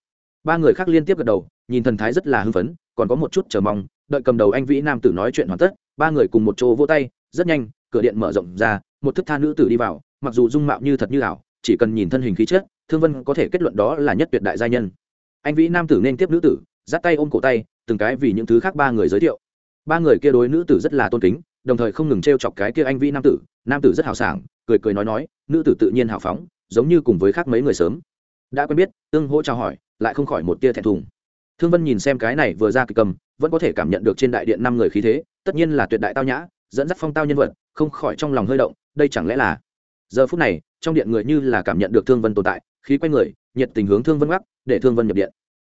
Ba người khác liên tiếp gật đầu, nhìn thần thái rất là hưng phấn, còn có một chút chờ mong, đợi cầm đầu anh vĩ nam tử nói chuyện hoàn tất, ba người cùng một chỗ vỗ tay, rất nhanh, cửa điện mở rộng ra, một thức tha nữ tử đi vào, mặc dù dung mạo như thật như ảo, chỉ cần nhìn thân hình khí chất, thương vân có thể kết luận đó là nhất tuyệt đại gia nhân. Anh vĩ nam tử nên tiếp nữ tử dắt tay ôm cổ tay, từng cái vì những thứ khác ba người giới thiệu. Ba người kia đối nữ tử rất là tôn kính, đồng thời không ngừng t r e o chọc cái kia anh vĩ nam tử nam tử rất hào sảng cười cười nói nói, nữ tử tự nhiên hào phóng, giống như cùng với khác mấy người sớm. Đã quen biết, tương hỗ chào hỏi, lại không khỏi một tia thẹn thùng. Thương vân nhìn xem cái này vừa ra kịch cầm, vẫn có thể cảm nhận được trên đại điện năm người khí thế, tất nhiên là tuyệt đại tao nhã, dẫn dắt phong tao nhân vật, không khỏi trong lòng hơi động, đây chẳng lẽ là? Giờ phút này, trong điện người như là cảm nhận được thương vân tồn tại, khí quay người, nhiệt tình hướng thương vân gác, để thương vân nhập điện.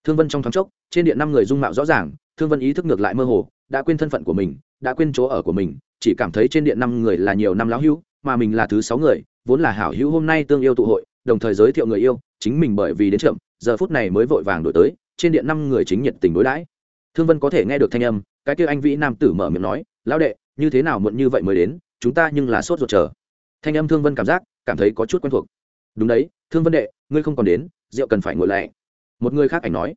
Thương vân trong thoáng chốc, trên điện năm người dung mạo rõ ràng, thương vân ý thức ngược lại mơ hồ, đã quên thân phận của mình, đã quên chỗ ở của mình, chỉ cảm thấy trên điện năm người là nhiều năm lão hữu mà mình là thứ sáu người, vốn là hảo hữu hôm nay tương yêu tụ hội, đồng thời giới thiệu người yêu, chính mình bởi vì đến chậm, giờ phút này mới vội vàng đổi tới, trên điện năm người chính nhiệt tình đối đãi. Thương vân có thể nghe được thanh âm, cái kia anh vĩ nam tử mở miệng nói, lão đệ, như thế nào muộn như vậy mới đến, chúng ta nhưng là sốt ruột chờ. Thanh âm thương vân cảm giác, cảm thấy có chút quen thuộc. Đúng đấy, thương vân đệ, ngươi không còn đến, rượu cần phải ngồi lại. Một người khác ảnh nói.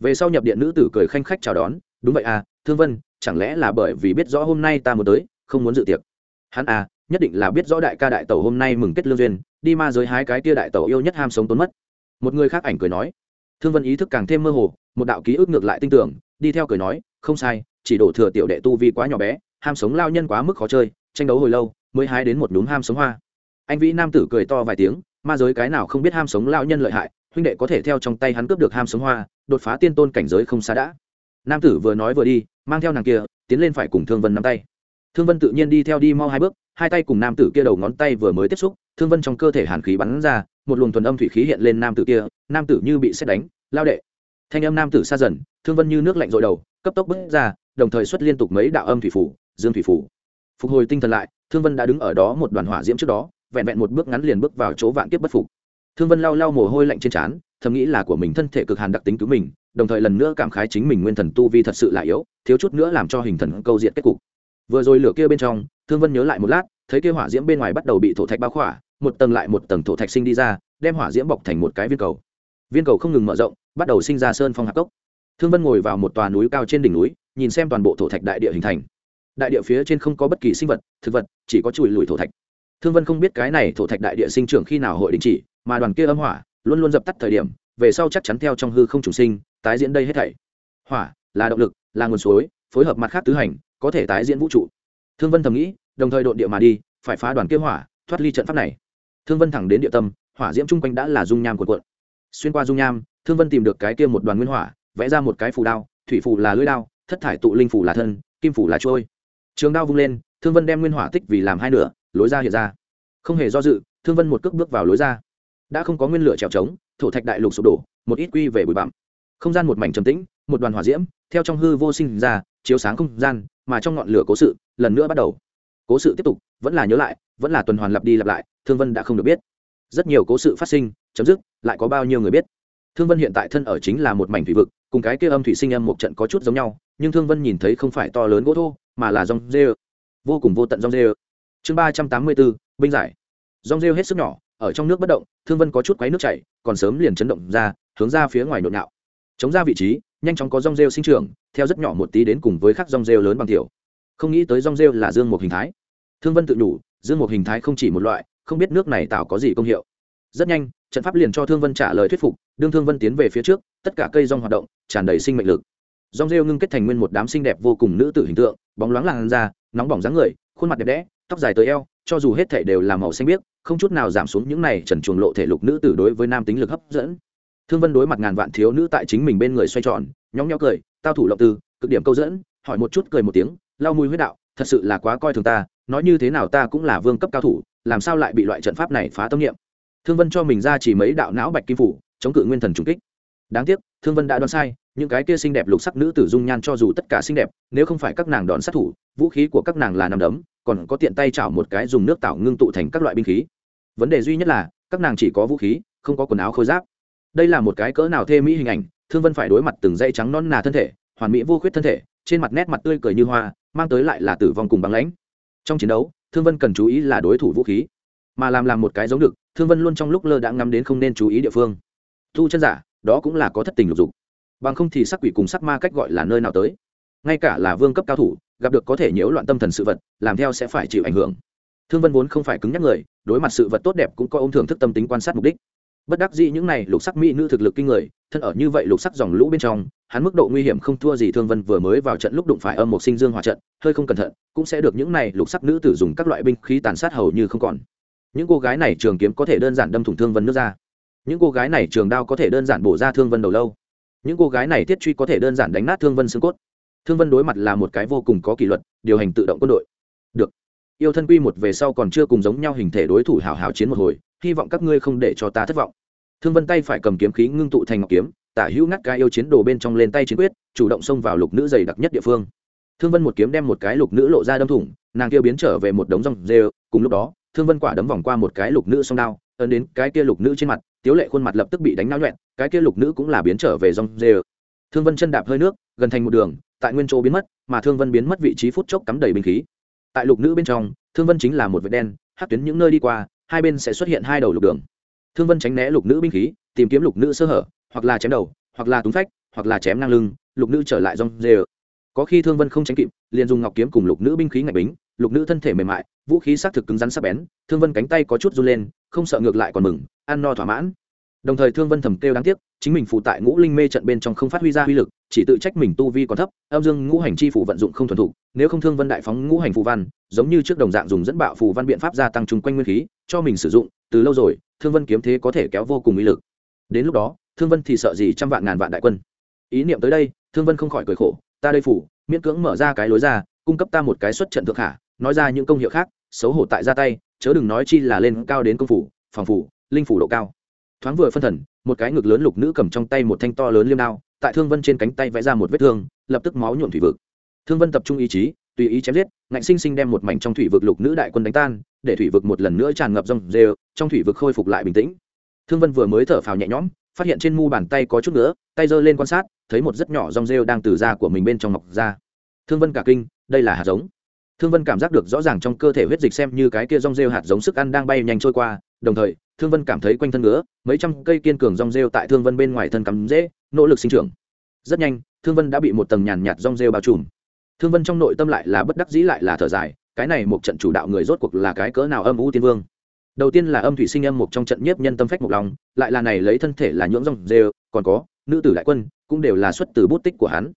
Về sau nhập điện nữ tử cười khanh khách chào đón, đúng vậy à thương vân, chẳng lẽ là bởi vì biết rõ hôm nay ta muốn tới, không muốn dự tiệc? Hắn à nhất định là biết rõ đại ca đại tẩu hôm nay mừng kết lương duyên, đi ma giới hái cái tia đại tẩu yêu nhất ham sống tốn mất. Một người khác ảnh cười nói, thương vân ý thức càng thêm mơ hồ, một đạo ký ức ngược lại tinh tưởng, đi theo cười nói, không sai, chỉ đổ thừa tiểu đệ tu vi quá nhỏ bé, ham sống lao nhân quá mức khó chơi, tranh đấu hồi lâu, mới hái đến một núm ham sống hoa. Anh vĩ nam tử cười to vài tiếng, ma giới cái nào không biết ham sống lao nhân lợi hại, huynh đệ có thể theo trong tay hắn cướp được ham sống hoa, đột phá tiên tôn cảnh giới không xa đã. Nam tử vừa nói vừa đi, mang theo nàng kia, tiến lên phải cùng thương vân nắm tay. Thương vân tự nhiên đi theo đi mau hai bước hai tay cùng nam tử kia đầu ngón tay vừa mới tiếp xúc, thương vân trong cơ thể hàn khí bắn ra, một luồng thuần âm thủy khí hiện lên nam tử kia, nam tử như bị xét đánh, lao đệ. Thanh âm nam tử xa dần, thương vân như nước lạnh dội đầu, cấp tốc bước ra, đồng thời xuất liên tục mấy đạo âm thủy phủ, dương thủy phủ. Phục hồi tinh thần lại, thương vân đã đứng ở đó một đoàn hỏa diễm trước đó, vẹn vẹn một bước ngắn liền bước vào chỗ vạn kiếp bất phục. Thương vân lau lau mồ hôi lạnh trên trán, thầm nghĩ là của mình thân thể cực hàn đặc tính cứu mình, đồng thời lần nữa cảm khái chính mình nguyên thần tu vi thật sự là yếu, thiếu chút nữa làm cho hình thần câu diện kết cục. Vừa rồi lửa kia bên trong thương vân nhớ lại một lát, thấy kia hỏa diễm bên ngoài bắt đầu bị thổ thạch bao khỏa, một tầng lại một tầng thổ thạch sinh đi ra, đem hỏa diễm bọc thành một cái viên cầu. Viên cầu không ngừng mở rộng, bắt đầu sinh ra sơn phong hạc cốc. Thương vân ngồi vào một tòa núi cao trên đỉnh núi, nhìn xem toàn bộ thổ thạch đại địa hình thành. Đại địa phía trên không có bất kỳ sinh vật, thực vật, chỉ có chùi lùi thổ thạch. Thương vân không biết cái này thổ thạch đại địa sinh trưởng khi nào hội đình chỉ, mà đoàn kia âm hỏa luôn luôn dập tắt thời điểm, về sau chắc chắn theo trong hư không trùng sinh, tái diễn đây hết thảy. Hỏa là động lực, là nguồn suối, phối hợp mặt khác tứ hành, có thể tái diễn vũ trụ thương vân thầm nghĩ, đồng thời đội địa mà đi, phải phá đoàn kia hỏa, thoát ly trận pháp này. Thương vân thẳng đến địa tâm, hỏa diễm chung quanh đã là dung nham cuộn cuộn. Xuyên qua dung nham, thương vân tìm được cái kia một đoàn nguyên hỏa, vẽ ra một cái phù đao, thủy phù là lưỡi đao, thất thải tụ linh phù là thân, kim phù là trôi trường đao vung lên, thương vân đem nguyên hỏa tích vì làm hai nửa, lối ra hiện ra. Không hề do dự, thương vân một cước bước vào lối ra. Đã không có nguyên lửa trèo trống, thổ thạch đại lục sụp đổ, một ít quy về bụi bặm. Không gian một mảnh trầm tĩnh, một đoàn hỏa diễm, theo trong hư vô sinh ra, chiếu sáng không gian mà trong ngọn lửa cố sự, lần nữa bắt đầu. Cố sự tiếp tục, vẫn là nhớ lại, vẫn là tuần hoàn lặp đi lặp lại, thương vân đã không được biết. Rất nhiều cố sự phát sinh, chấm dứt, lại có bao nhiêu người biết. Thương vân hiện tại thân ở chính là một mảnh thủy vực, cùng cái kia âm thủy sinh âm một trận có chút giống nhau, nhưng thương vân nhìn thấy không phải to lớn gỗ thô, mà là rong dê vô cùng vô tận rong dê chương ba trăm tám mươi bốn, binh giải. Rong rêu hết sức nhỏ, ở trong nước bất động, thương vân có chút quấy nước chảy, còn sớm liền chấn động ra, hướng ra phía ngoài nội nạo chống ra vị trí, nhanh chóng có rong rêu sinh trưởng, theo rất nhỏ một tí đến cùng với các rong rêu lớn bằng tiểu. Không nghĩ tới rong rêu là dương một hình thái. Thương vân tự đủ dương một hình thái không chỉ một loại, không biết nước này tạo có gì công hiệu. Rất nhanh, trận pháp liền cho thương vân trả lời thuyết phục, đương thương vân tiến về phía trước, tất cả cây rong hoạt động, tràn đầy sinh mệnh lực. Rong rêu ngưng kết thành nguyên một đám xinh đẹp vô cùng nữ tử hình tượng, bóng loáng làn da, nóng bỏng dáng người, khuôn mặt đẹp đẽ, tóc dài tới eo, cho dù hết thể đều là màu xanh biếc, không chút nào giảm xuống những này trần chuồng lộ thể lục nữ tử đối với nam tính lực hấp dẫn thương vân đối mặt ngàn vạn thiếu nữ tại chính mình bên người xoay tròn, nhóng nhó cười, tao thủ lộng tư cực điểm câu dẫn. Hỏi một chút cười một tiếng, lau mùi huyết đạo, thật sự là quá coi thường ta, nói như thế nào ta cũng là vương cấp cao thủ, làm sao lại bị loại trận pháp này phá tâm niệm? Thương vân cho mình ra chỉ mấy đạo não bạch kim phủ, chống cự nguyên thần trùng kích. Đáng tiếc, thương vân đã đoán sai, những cái kia xinh đẹp lục sắc nữ tử dung nhan cho dù tất cả xinh đẹp, nếu không phải các nàng đón sát thủ, vũ khí của các nàng là nằm đấm, còn có tiện tay chảo một cái dùng nước tạo ngưng tụ thành các loại binh khí. Vấn đề duy nhất là, các nàng chỉ có vũ khí, không có quần áo khôi giáp đây là một cái cỡ nào thê mỹ hình ảnh, thương vân phải đối mặt từng dây trắng non nà thân thể, hoàn mỹ vô khuyết thân thể, trên mặt nét mặt tươi cười như hoa, mang tới lại là tử vong cùng băng lãnh. Trong chiến đấu, thương vân cần chú ý là đối thủ vũ khí, mà làm làm một cái giống được, thương vân luôn trong lúc lơ đã ngắm đến không nên chú ý địa phương. Thu chân giả, đó cũng là có thất tình lục dục. Bằng không thì sắc quỷ cùng sắc ma cách gọi là nơi nào tới. Ngay cả là vương cấp cao thủ, gặp được có thể nhiễu loạn tâm thần sự vật, làm theo sẽ phải chịu ảnh hưởng. Thương vân vốn không phải cứng nhắc người, đối mặt sự vật tốt đẹp cũng có ôm thưởng thức tâm tính quan sát mục đích bất đắc dĩ những này lục sắc mỹ nữ thực lực kinh người, thân ở như vậy lục sắc dòng lũ bên trong, hắn mức độ nguy hiểm không thua gì thương vân vừa mới vào trận lúc đụng phải âm một sinh dương hòa trận, hơi không cẩn thận, cũng sẽ được những này lục sắc nữ tử dùng các loại binh khí tàn sát hầu như không còn. Những cô gái này trường kiếm có thể đơn giản đâm thủng thương vân nước ra. Những cô gái này trường đao có thể đơn giản bổ ra thương vân đầu lâu. Những cô gái này thiết truy có thể đơn giản đánh nát thương vân xương cốt. Thương vân đối mặt là một cái vô cùng có kỷ luật, điều hành tự động quân đội. Được. Yêu thân quy một về sau còn chưa cùng giống nhau hình thể đối thủ hào hào chiến một hồi hy vọng các ngươi không để cho ta thất vọng. Thương vân tay phải cầm kiếm khí ngưng tụ thành ngọc kiếm, tả hữu ngắt cái yêu chiến đồ bên trong lên tay chiến quyết, chủ động xông vào lục nữ dày đặc nhất địa phương. Thương vân một kiếm đem một cái lục nữ lộ ra đâm thủng, nàng kia biến trở về một đống rong dê cùng lúc đó, thương vân quả đấm vòng qua một cái lục nữ song đao, ấn đến cái kia lục nữ trên mặt, tiếu lệ khuôn mặt lập tức bị đánh náo nhuẹn cái kia lục nữ cũng là biến trở về rong dê thương vân chân đạp hơi nước, gần thành một đường, tại nguyên chỗ biến mất, mà thương vân biến mất vị trí phút chốc cắm đầy binh khí. Tại lục nữ bên trong, thương vân chính là một vệt đen hát tuyến những nơi đi qua hai bên sẽ xuất hiện hai đầu lục đường. Thương vân tránh né lục nữ binh khí, tìm kiếm lục nữ sơ hở, hoặc là chém đầu, hoặc là túng phách, hoặc là chém ngang lưng, lục nữ trở lại rong dê có khi thương vân không tránh kịp, liền dùng ngọc kiếm cùng lục nữ binh khí ngạch bính, lục nữ thân thể mềm mại, vũ khí xác thực cứng rắn sắc bén, thương vân cánh tay có chút run lên, không sợ ngược lại còn mừng, ăn no thỏa mãn đồng thời thương vân thầm kêu đáng tiếc, chính mình phụ tại ngũ linh mê trận bên trong không phát huy ra uy lực, chỉ tự trách mình tu vi còn thấp, âm dương ngũ hành chi phủ vận dụng không thuần thục, nếu không thương vân đại phóng ngũ hành phù văn, giống như trước đồng dạng dùng dẫn bạo phù văn biện pháp gia tăng chung quanh nguyên khí, cho mình sử dụng, từ lâu rồi, thương vân kiếm thế có thể kéo vô cùng uy lực. Đến lúc đó, thương vân thì sợ gì trăm vạn ngàn vạn đại quân. Ý niệm tới đây, thương vân không khỏi cười khổ, ta đây phủ, miễn cưỡng mở ra cái lối ra, cung cấp ta một cái xuất trận thượng hạ, nói ra những công hiệu khác, xấu hổ tại ra tay, chớ đừng nói chi là lên cao đến công phủ, phòng phủ, linh phủ độ cao thoáng vừa phân thần, một cái ngực lớn lục nữ cầm trong tay một thanh to lớn liêm đao, tại thương vân trên cánh tay vẽ ra một vết thương, lập tức máu nhuộm thủy vực. Thương vân tập trung ý chí, tùy ý chém giết, ngạnh sinh sinh đem một mảnh trong thủy vực lục nữ đại quân đánh tan, để thủy vực một lần nữa tràn ngập rong rêu, trong thủy vực khôi phục lại bình tĩnh. Thương vân vừa mới thở phào nhẹ nhõm, phát hiện trên mu bàn tay có chút nữa, tay giơ lên quan sát, thấy một rất nhỏ rong rêu đang từ da của mình bên trong mọc ra. Thương vân cả kinh, đây là hạt giống. Thương vân cảm giác được rõ ràng trong cơ thể huyết dịch xem như cái kia rong rêu hạt giống sức ăn đang bay nhanh trôi qua đồng thời, thương vân cảm thấy quanh thân ngứa, mấy trăm cây kiên cường rong rêu tại thương vân bên ngoài thân cắm dễ, nỗ lực sinh trưởng. Rất nhanh, thương vân đã bị một tầng nhàn nhạt rong rêu bao trùm. Thương vân trong nội tâm lại là bất đắc dĩ lại là thở dài, cái này một trận chủ đạo người rốt cuộc là cái cỡ nào âm u tiên vương? Đầu tiên là âm thủy sinh âm một trong trận nhiếp nhân tâm phách một lòng, lại là này lấy thân thể là nhưỡng rong rêu, còn có, nữ tử đại quân, cũng đều là xuất từ bút tích của hắn.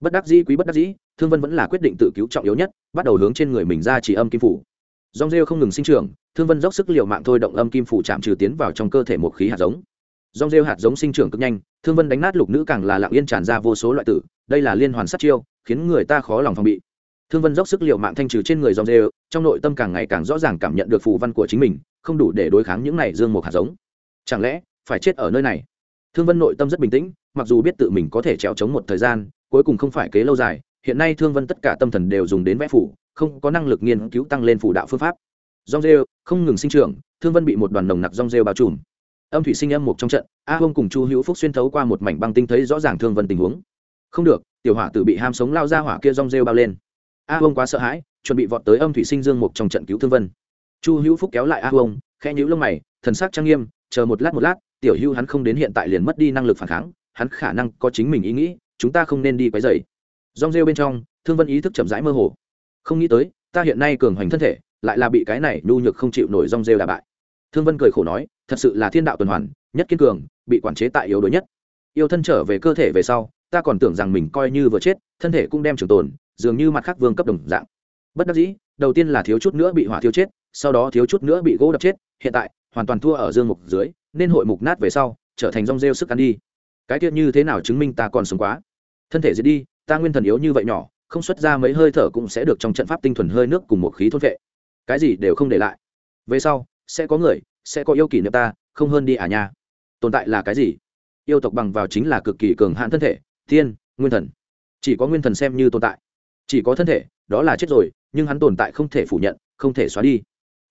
Bất đắc dĩ quý bất đắc dĩ, thương vân vẫn là quyết định tự cứu trọng yếu nhất, bắt đầu hướng trên người mình ra chỉ âm kim phủ rong rêu không ngừng sinh trưởng, thương vân dốc sức l i ề u mạng thôi động âm kim phủ chạm trừ tiến vào trong cơ thể một khí hạt giống. Rong rêu hạt giống sinh trưởng cực nhanh, thương vân đánh nát lục nữ càng là lạng yên tràn ra vô số loại tử, đây là liên hoàn sát chiêu, khiến người ta khó lòng phòng bị. Thương vân dốc sức l i ề u mạng thanh trừ trên người rong rêu, trong nội tâm càng ngày càng rõ ràng cảm nhận được phù văn của chính mình, không đủ để đối kháng những này dương một hạt giống. Chẳng lẽ, phải chết ở nơi này? Thương vân nội tâm rất bình tĩnh, mặc dù biết tự mình có thể trèo trống một thời gian, cuối cùng không phải kế lâu dài, hiện nay thương vân tất cả tâm thần đều dùng đến vẽ phủ không có năng lực nghiên cứu tăng lên phủ đạo phương pháp. Rong rêu, không ngừng sinh trưởng, thương vân bị một đoàn nồng nặc rong rêu bao trùm. Âm thủy sinh âm một trong trận, a hông cùng chu hữu phúc xuyên thấu qua một mảnh băng tinh thấy rõ ràng thương vân tình huống. Không được, tiểu hỏa tử bị ham sống lao ra hỏa kia rong rêu bao lên. A hông quá sợ hãi, chuẩn bị vọt tới âm thủy sinh dương một trong trận cứu thương vân. Chu hữu phúc kéo lại a hông khẽ nhíu lông mày, thần sắc trang nghiêm, chờ một lát một lát, tiểu hữu hắn không đến hiện tại liền mất đi năng lực phản kháng, hắn khả năng có chính mình ý nghĩ, chúng ta không nên đi quấy rầy. Rong rêu bên trong, thương vân ý thức chậm rãi mơ hồ không nghĩ tới, ta hiện nay cường hoành thân thể, lại là bị cái này nhu nhược không chịu nổi rong rêu đà bại. Thương vân cười khổ nói, thật sự là thiên đạo tuần hoàn, nhất kiên cường, bị quản chế tại yếu đuối nhất. Yêu thân trở về cơ thể về sau, ta còn tưởng rằng mình coi như vừa chết, thân thể cũng đem trường tồn, dường như mặt khác vương cấp đồng dạng. Bất đắc dĩ, đầu tiên là thiếu chút nữa bị hỏa thiêu chết, sau đó thiếu chút nữa bị gỗ đập chết, hiện tại, hoàn toàn thua ở dương mục dưới, nên hội mục nát về sau, trở thành rong rêu sức ăn đi. Cái tiết như thế nào chứng minh ta còn sống quá? Thân thể dễ đi, ta nguyên thần yếu như vậy nhỏ không xuất ra mấy hơi thở cũng sẽ được trong trận pháp tinh thuần hơi nước cùng một khí thôn vệ. Cái gì đều không để lại. Về sau, sẽ có người, sẽ có yêu kỷ niệm ta, không hơn đi à nha. Tồn tại là cái gì? Yêu tộc bằng vào chính là cực kỳ cường hạn thân thể, thiên, nguyên thần. Chỉ có nguyên thần xem như tồn tại. Chỉ có thân thể, đó là chết rồi, nhưng hắn tồn tại không thể phủ nhận, không thể xóa đi.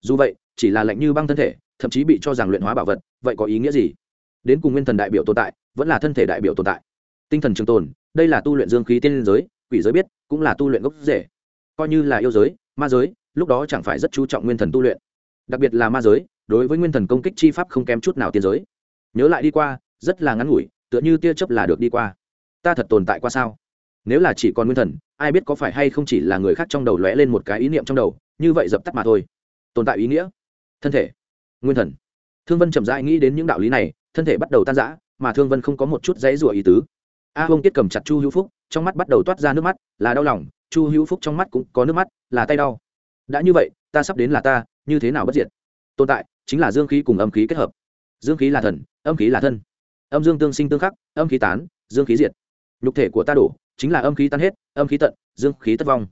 Dù vậy, chỉ là lạnh như băng thân thể, thậm chí bị cho rằng luyện hóa bảo vật, vậy có ý nghĩa gì? Đến cùng nguyên thần đại biểu tồn tại, vẫn là thân thể đại biểu tồn tại. Tinh thần trường tồn, đây là tu luyện dương khí tiên giới quỷ giới biết, cũng là tu luyện gốc rễ. Coi như là yêu giới, ma giới, lúc đó chẳng phải rất chú trọng nguyên thần tu luyện. Đặc biệt là ma giới, đối với nguyên thần công kích chi pháp không kém chút nào tiên giới. Nhớ lại đi qua, rất là ngắn ngủi, tựa như tia chớp là được đi qua. Ta thật tồn tại qua sao? Nếu là chỉ còn nguyên thần, ai biết có phải hay không chỉ là người khác trong đầu lóe lên một cái ý niệm trong đầu, như vậy dập tắt mà thôi. Tồn tại ý nghĩa. Thân thể. Nguyên thần. Thương vân chậm rãi nghĩ đến những đạo lý này, thân thể bắt đầu tan rã, mà thương vân không có một chút dãy rủa ý tứ. A hông tiết cầm chặt chu hữu phúc trong mắt bắt đầu toát ra nước mắt, là đau lòng, chu hữu phúc trong mắt cũng có nước mắt, là tay đau. Đã như vậy, ta sắp đến là ta, như thế nào bất diệt? Tồn tại, chính là dương khí cùng âm khí kết hợp. Dương khí là thần, âm khí là thân. Âm dương tương sinh tương khắc, âm khí tán, dương khí diệt. Nhục thể của ta đổ, chính là âm khí tan hết, âm khí tận, dương khí tất vong.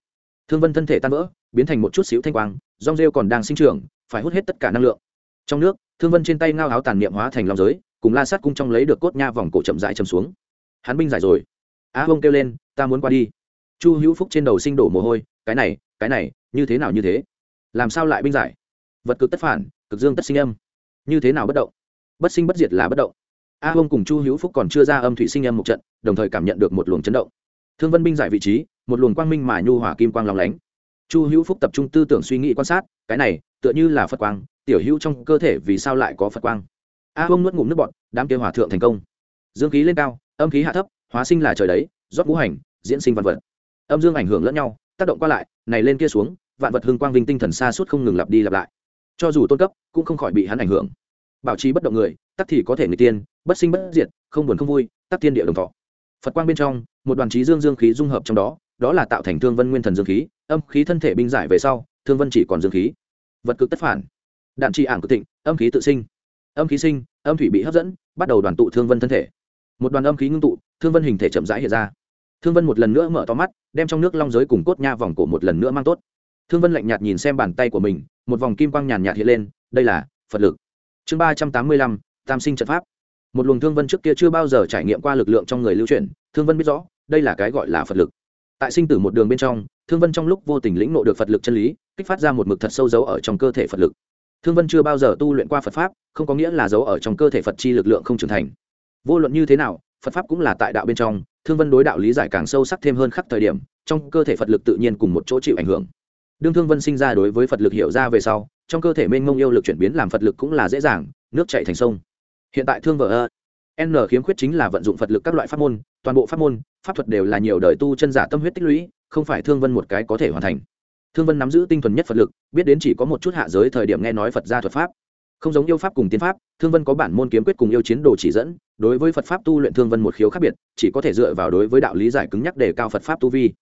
Thương vân thân thể tan vỡ, biến thành một chút xíu thanh quang, rong rêu còn đang sinh trưởng, phải hút hết tất cả năng lượng. Trong nước, thương vân trên tay ngao áo tàn niệm hóa thành lòng giới, cùng la sát cung trong lấy được cốt nha vòng cổ chậm rãi chầm xuống. Hắn binh giải rồi á bông kêu lên, ta muốn qua đi. Chu hữu phúc trên đầu sinh đổ mồ hôi, cái này cái này, như thế nào như thế? Làm sao lại binh giải? Vật cực tất phản, cực dương tất sinh âm. Như thế nào bất động? Bất sinh bất diệt là bất động. A hông cùng chu hữu phúc còn chưa ra âm thủy sinh âm một trận, đồng thời cảm nhận được một luồng chấn động. Thương vân binh giải vị trí, một luồng quang minh mà nhu hỏa kim quang lòng lánh. Chu hữu phúc tập trung tư tưởng suy nghĩ quan sát, cái này, tựa như là phật quang, tiểu hữu trong cơ thể vì sao lại có phật quang? A hông nuốt ngụm nước bọt, đám kia hòa thượng thành công. Dương khí lên cao, âm khí hạ thấp hóa sinh là trời đấy, rót ngũ hành, diễn sinh văn vật. Âm dương ảnh hưởng lẫn nhau, tác động qua lại, này lên kia xuống, vạn vật hưng quang vinh tinh thần xa suốt không ngừng lặp đi lặp lại. Cho dù tôn cấp, cũng không khỏi bị hắn ảnh hưởng. Bảo trì bất động người, tắc thì có thể người tiên, bất sinh bất diệt, không buồn không vui, tắc tiên địa đồng thọ. Phật quang bên trong, một đoàn trí dương dương khí dung hợp trong đó đó là tạo thành thương vân nguyên thần dương khí, âm khí thân thể binh giải về sau, thương vân chỉ còn dương khí. Vật cực tất phản. Đạn trị ảng cực thịnh, âm khí tự sinh. Âm khí sinh, âm thủy bị hấp dẫn, bắt đầu đoàn tụ thương vân thân thể. Một đoàn âm khí ngưng tụ thương vân hình thể chậm rãi hiện ra. Thương vân một lần nữa mở to mắt, đem trong nước long giới cùng cốt nha vòng cổ một lần nữa mang tốt. Thương vân lạnh nhạt nhìn xem bàn tay của mình, một vòng kim quang nhàn nhạt hiện lên, đây là phật lực. Chương ba trăm tám mươi lăm, tam sinh trận pháp. Một luồng thương vân trước kia chưa bao giờ trải nghiệm qua lực lượng trong người lưu truyền thương vân biết rõ, đây là cái gọi là phật lực. Tại sinh tử một đường bên trong, thương vân trong lúc vô tình lĩnh nộ được phật lực chân lý, kích phát ra một mực thật sâu dấu ở trong cơ thể phật lực. Thương vân chưa bao giờ tu luyện qua phật pháp, không có nghĩa là dấu ở trong cơ thể phật chi lực lượng không trưởng thành. Vô luận như thế nào phật pháp cũng là tại đạo bên trong, thương vân đối đạo lý giải càng sâu sắc thêm hơn khắc thời điểm, trong cơ thể phật lực tự nhiên cùng một chỗ chịu ảnh hưởng. Đương thương vân sinh ra đối với phật lực hiểu ra về sau, trong cơ thể mênh mông yêu lực chuyển biến làm phật lực cũng là dễ dàng, nước chạy thành sông. Hiện tại thương vợ ơ n khiếm khuyết chính là vận dụng phật lực các loại pháp môn, toàn bộ pháp môn, pháp thuật đều là nhiều đời tu chân giả tâm huyết tích lũy, không phải thương vân một cái có thể hoàn thành. Thương vân nắm giữ tinh thuần nhất phật lực, biết đến chỉ có một chút hạ giới thời điểm nghe nói phật gia thuật pháp. Không giống yêu pháp cùng tiến pháp, thương vân có bản môn kiếm quyết cùng yêu chiến đồ chỉ dẫn đối với phật pháp tu luyện thương vân một khiếu khác biệt, chỉ có thể dựa vào đối với đạo lý giải cứng nhắc để cao phật pháp tu vi.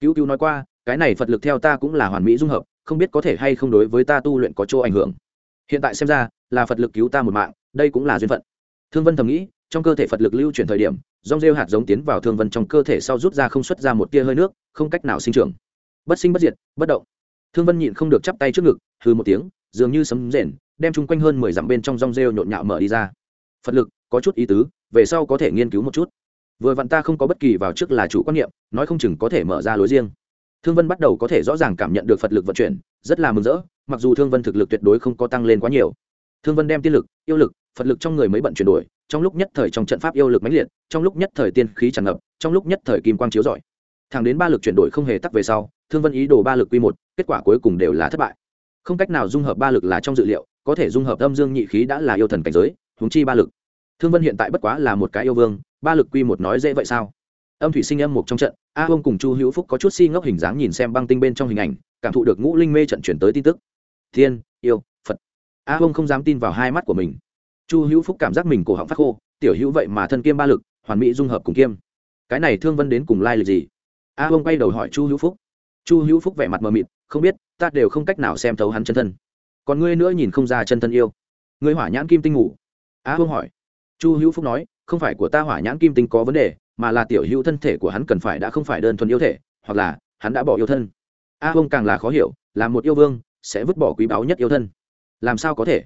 Cứu cứu nói qua, cái này phật lực theo ta cũng là hoàn mỹ dung hợp, không biết có thể hay không đối với ta tu luyện có chỗ ảnh hưởng. Hiện tại xem ra, là phật lực cứu ta một mạng, đây cũng là duyên phận. Thương vân thầm nghĩ, trong cơ thể phật lực lưu chuyển thời điểm, rong rêu hạt giống tiến vào thương vân trong cơ thể sau rút ra không xuất ra một tia hơi nước, không cách nào sinh trưởng. Bất sinh bất diệt, bất động. Thương vân nhịn không được chắp tay trước ngực hư một tiếng, dường như sấm rền, đem chung quanh hơn mười dặm bên trong rong rêu nhộn nhạo mở đi ra. Phật lực có chút ý tứ, về sau có thể nghiên cứu một chút. Vừa vặn ta không có bất kỳ vào trước là chủ quan niệm, nói không chừng có thể mở ra lối riêng. Thương vân bắt đầu có thể rõ ràng cảm nhận được phật lực vận chuyển, rất là mừng rỡ, mặc dù thương vân thực lực tuyệt đối không có tăng lên quá nhiều. Thương vân đem tiên lực, yêu lực, phật lực trong người mới bận chuyển đổi, trong lúc nhất thời trong trận pháp yêu lực mãnh liệt, trong lúc nhất thời tiên khí tràn ngập, trong lúc nhất thời kim quang chiếu rọi. Thẳng đến ba lực chuyển đổi không hề tắc về sau, thương vân ý đồ ba lực quy một, kết quả cuối cùng đều là thất bại. Không cách nào dung hợp ba lực là trong dự liệu, có thể dung hợp âm dương nhị khí đã là yêu thần cảnh giới húng chi ba lực thương vân hiện tại bất quá là một cái yêu vương, ba lực quy một nói dễ vậy sao? Âm thủy sinh âm một trong trận, a ông cùng chu hữu phúc có chút si ngốc hình dáng nhìn xem băng tinh bên trong hình ảnh, cảm thụ được ngũ linh mê trận chuyển tới tin tức. Thiên, yêu, phật. A ông không dám tin vào hai mắt của mình. Chu hữu phúc cảm giác mình cổ họng phát khô, tiểu hữu vậy mà thân kiêm ba lực, hoàn mỹ dung hợp cùng kiêm. Cái này thương vân đến cùng lai lịch gì? A ông quay đầu hỏi chu hữu phúc. Chu hữu phúc vẻ mặt mờ mịt, không biết, ta đều không cách nào xem thấu hắn chân thân. Còn ngươi nữa nhìn không ra chân thân yêu. Ngươi hỏa nhãn kim tinh ngủ. A ông hỏi chu hữu phúc nói, không phải của ta hỏa nhãn kim tinh có vấn đề, mà là tiểu hữu thân thể của hắn cần phải đã không phải đơn thuần yêu thể, hoặc là hắn đã bỏ yêu thân. A ông càng là khó hiểu, là một yêu vương, sẽ vứt bỏ quý báu nhất yêu thân. Làm sao có thể?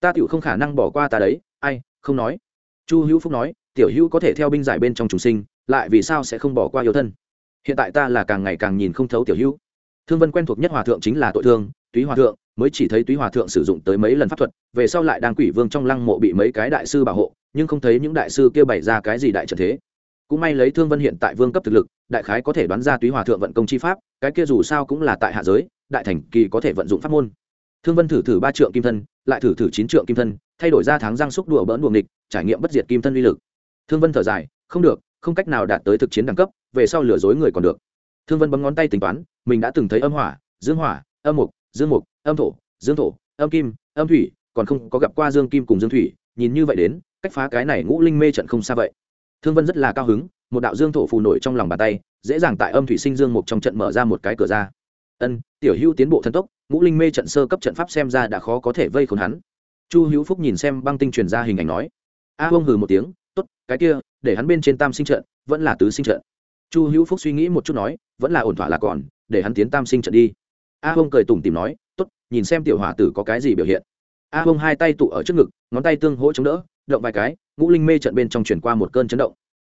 Ta tiểu không khả năng bỏ qua ta đấy, ai, không nói. Chu hữu phúc nói, tiểu hữu có thể theo binh giải bên trong chúng sinh, lại vì sao sẽ không bỏ qua yêu thân? Hiện tại ta là càng ngày càng nhìn không thấu tiểu hữu. Thương vân quen thuộc nhất hòa thượng chính là tội thương, túy hòa thượng, mới chỉ thấy túy hòa thượng sử dụng tới mấy lần pháp thuật, về sau lại đang quỷ vương trong lăng mộ bị mấy cái đại sư bảo hộ nhưng không thấy những đại sư kia bày ra cái gì đại trận thế. Cũng may lấy thương vân hiện tại vương cấp thực lực, đại khái có thể đoán ra túy hòa thượng vận công chi pháp, cái kia dù sao cũng là tại hạ giới, đại thành kỳ có thể vận dụng pháp môn. Thương vân thử thử ba trượng kim thân, lại thử thử chín trượng kim thân, thay đổi ra tháng răng xúc đùa bỡn đùa nghịch, trải nghiệm bất diệt kim thân uy lực. Thương vân thở dài, không được, không cách nào đạt tới thực chiến đẳng cấp, về sau lừa dối người còn được. Thương vân bấm ngón tay tính toán, mình đã từng thấy âm hỏa, dương hỏa, âm mục, dương mục, âm thổ, dương thổ, âm kim, âm thủy, còn không có gặp qua dương kim cùng dương thủy, nhìn như vậy đến cách phá cái này ngũ linh mê trận không xa vậy. Thương vân rất là cao hứng một đạo dương thổ phù nổi trong lòng bàn tay dễ dàng tại âm thủy sinh dương mục trong trận mở ra một cái cửa ra. Ân tiểu hữu tiến bộ thần tốc ngũ linh mê trận sơ cấp trận pháp xem ra đã khó có thể vây khốn hắn. Chu hữu phúc nhìn xem băng tinh truyền ra hình ảnh nói. A à, hừ một tiếng tốt cái kia để hắn bên trên tam sinh trận vẫn là tứ sinh trận. Chu hữu phúc suy nghĩ một chút nói vẫn là ổn thỏa là còn để hắn tiến tam sinh trận đi. A hông cười tủm tìm nói tốt nhìn xem tiểu hỏa tử có cái gì biểu hiện. A hông hai tay tụ ở trước ngực ngón tay tương hỗ chống đỡ động vài cái, ngũ linh mê trận bên trong chuyển qua một cơn chấn động.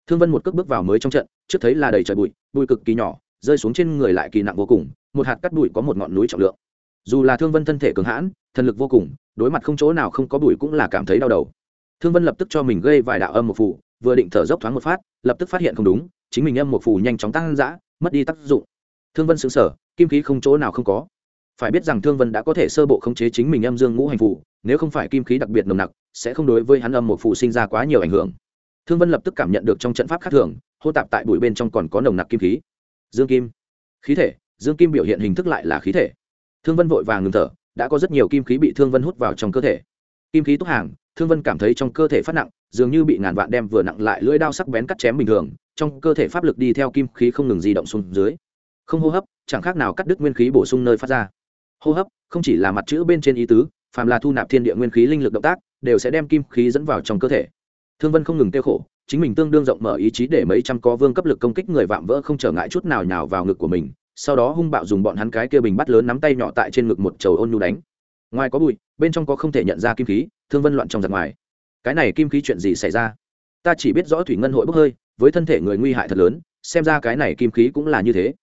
Thương vân một cước bước vào mới trong trận, trước thấy là đầy trời bụi bụi cực kỳ nhỏ, rơi xuống trên người lại kỳ nặng vô cùng, một hạt cắt bụi có một ngọn núi trọng lượng. Dù là thương vân thân thể cường hãn, thần lực vô cùng, đối mặt không chỗ nào không có bụi cũng là cảm thấy đau đầu. Thương vân lập tức cho mình gây vài đạo âm một phủ vừa định thở dốc thoáng một phát, lập tức phát hiện không đúng, chính mình âm một phủ nhanh chóng tăng dã, mất đi tác dụng. Thương vân xứng sở kim khí không chỗ nào không có. Phải biết rằng thương vân đã có thể sơ bộ khống chế chính mình âm dương ngũ hành phủ nếu không phải kim khí đặc biệt nồng nặc sẽ không đối với hắn âm một phụ sinh ra quá nhiều ảnh hưởng. Thương vân lập tức cảm nhận được trong trận pháp khác thường, hô tạp tại bụi bên trong còn có nồng nặc kim khí. Dương kim. Khí thể, dương kim biểu hiện hình thức lại là khí thể. Thương vân vội vàng ngừng thở, đã có rất nhiều kim khí bị thương vân hút vào trong cơ thể. Kim khí túc hàng, thương vân cảm thấy trong cơ thể phát nặng, dường như bị ngàn vạn đem vừa nặng lại lưỡi đao sắc bén cắt chém bình thường, trong cơ thể pháp lực đi theo kim khí không ngừng di động xuống dưới. Không hô hấp, chẳng khác nào cắt đứt nguyên khí bổ sung nơi phát ra. Hô hấp, không chỉ là mặt chữ bên trên ý tứ, phàm là thu nạp thiên địa nguyên khí linh lực động tác đều sẽ đem kim khí dẫn vào trong cơ thể. Thương vân không ngừng tiêu khổ, chính mình tương đương rộng mở ý chí để mấy trăm có vương cấp lực công kích người vạm vỡ không trở ngại chút nào nhào vào ngực của mình, sau đó hung bạo dùng bọn hắn cái kia bình bắt lớn nắm tay nhỏ tại trên ngực một chầu ôn nhu đánh. Ngoài có bụi, bên trong có không thể nhận ra kim khí, thương vân loạn trong giặc ngoài. Cái này kim khí chuyện gì xảy ra? Ta chỉ biết rõ thủy ngân hội bốc hơi, với thân thể người nguy hại thật lớn, xem ra cái này kim khí cũng là như thế.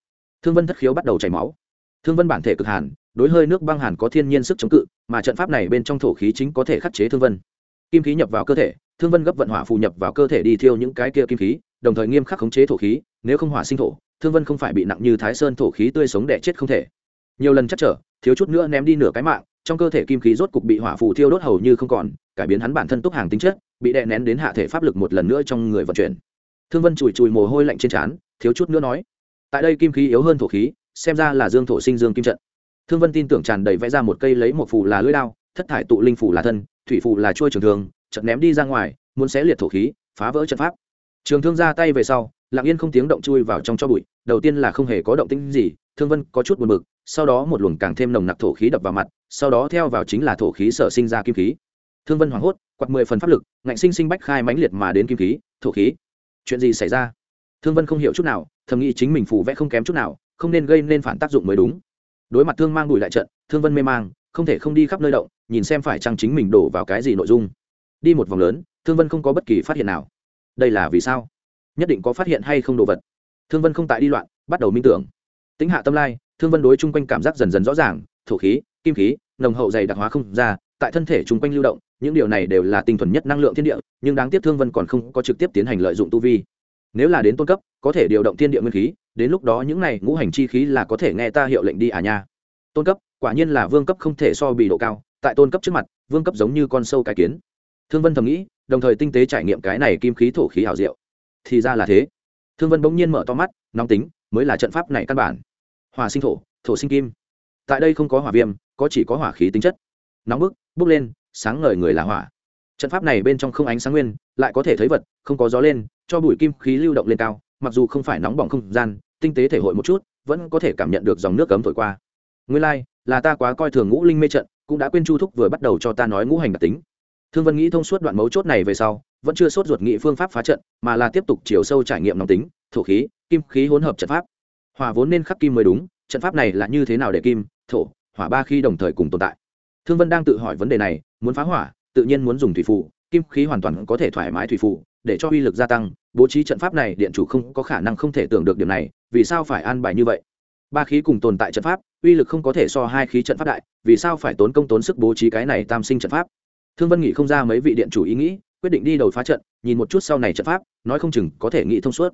Thương vân thất khiếu bắt đầu chảy máu. Thương vân bản thể cực hàn đối hơi nước băng hàn có thiên nhiên sức chống cự, mà trận pháp này bên trong thổ khí chính có thể khắc chế thương vân. Kim khí nhập vào cơ thể, thương vân gấp vận hỏa phù nhập vào cơ thể đi thiêu những cái kia kim khí, đồng thời nghiêm khắc khống chế thổ khí, nếu không hỏa sinh thổ, thương vân không phải bị nặng như thái sơn thổ khí tươi sống đẻ chết không thể. Nhiều lần chắc trở, thiếu chút nữa ném đi nửa cái mạng, trong cơ thể kim khí rốt cục bị hỏa phù thiêu đốt hầu như không còn, cải biến hắn bản thân túc hàng tính chất, bị đè nén đến hạ thể pháp lực một lần nữa trong người vận chuyển. Thương vân chùi chùi mồ hôi lạnh trên trán, thiếu chút nữa nói, tại đây kim khí yếu hơn thổ khí, xem ra là dương thổ sinh dương kim trận thương vân tin tưởng tràn đầy vẽ ra một cây lấy một phù là lưỡi đao, thất thải tụ linh phù là thân, thủy phù là trôi trường thương chợt ném đi ra ngoài, muốn xé liệt thổ khí, phá vỡ trận pháp. Trường thương ra tay về sau, lặng yên không tiếng động chui vào trong cho bụi, đầu tiên là không hề có động tĩnh gì, thương vân có chút buồn bực, sau đó một luồng càng thêm nồng nặc thổ khí đập vào mặt, sau đó theo vào chính là thổ khí sở sinh ra kim khí. Thương vân hoảng hốt quặt mười phần pháp lực, ngạnh sinh sinh bách khai mãnh liệt mà đến kim khí, thổ khí. Chuyện gì xảy ra? Thương vân không hiểu chút nào, thầm nghĩ chính mình phù vẽ không kém chút nào, không nên gây nên phản tác dụng mới đúng đối mặt thương mang bùi lại trận, thương vân mê mang, không thể không đi khắp nơi động, nhìn xem phải chăng chính mình đổ vào cái gì nội dung. Đi một vòng lớn, thương vân không có bất kỳ phát hiện nào. Đây là vì sao? Nhất định có phát hiện hay không đồ vật. Thương vân không tại đi loạn, bắt đầu minh tưởng. Tính hạ tâm lai, thương vân đối chung quanh cảm giác dần dần rõ ràng, thổ khí, kim khí, nồng hậu dày đặc hóa không ra, tại thân thể chung quanh lưu động, những điều này đều là tinh thuần nhất năng lượng thiên địa, nhưng đáng tiếc thương vân còn không có trực tiếp tiến hành lợi dụng tu vi nếu là đến tôn cấp, có thể điều động thiên địa nguyên khí, đến lúc đó những này ngũ hành chi khí là có thể nghe ta hiệu lệnh đi à nha. Tôn cấp, quả nhiên là vương cấp không thể so bị độ cao, tại tôn cấp trước mặt, vương cấp giống như con sâu cái kiến. Thương vân thầm nghĩ, đồng thời tinh tế trải nghiệm cái này kim khí thổ khí hảo diệu. Thì ra là thế. Thương vân bỗng nhiên mở to mắt, nóng tính, mới là trận pháp này căn bản. Hòa sinh thổ thổ sinh kim. Tại đây không có hỏa viêm, có chỉ có hỏa khí tính chất. Nóng bức, bốc lên, sáng ngời người là hỏa. Trận pháp này bên trong không ánh sáng nguyên, lại có thể thấy vật, không có gió lên cho bụi kim khí lưu động lên cao mặc dù không phải nóng bỏng không gian tinh tế thể hội một chút vẫn có thể cảm nhận được dòng nước cấm thổi qua. Nguyên lai、like, là ta quá coi thường ngũ linh mê trận cũng đã quên chu thúc vừa bắt đầu cho ta nói ngũ hành đặc tính. Thương vân nghĩ thông suốt đoạn mấu chốt này về sau vẫn chưa sốt ruột nghị phương pháp phá trận mà là tiếp tục chiều sâu trải nghiệm nóng tính thổ khí kim khí hỗn hợp trận pháp. Hòa vốn nên khắc kim mới đúng trận pháp này là như thế nào để kim thổ hỏa ba khi đồng thời cùng tồn tại? Thương vân đang tự hỏi vấn đề này muốn phá hỏa tự nhiên muốn dùng thủy phủ kim khí hoàn toàn có thể thoải mái thủy phủ để cho uy lực gia tăng, bố trí trận pháp này điện chủ không có khả năng không thể tưởng được điểm này, vì sao phải an bài như vậy? Ba khí cùng tồn tại trận pháp, uy lực không có thể so hai khí trận pháp đại, vì sao phải tốn công tốn sức bố trí cái này tam sinh trận pháp? Thương vân nghĩ không ra mấy vị điện chủ ý nghĩ, quyết định đi đầu phá trận, nhìn một chút sau này trận pháp, nói không chừng có thể nghĩ thông suốt.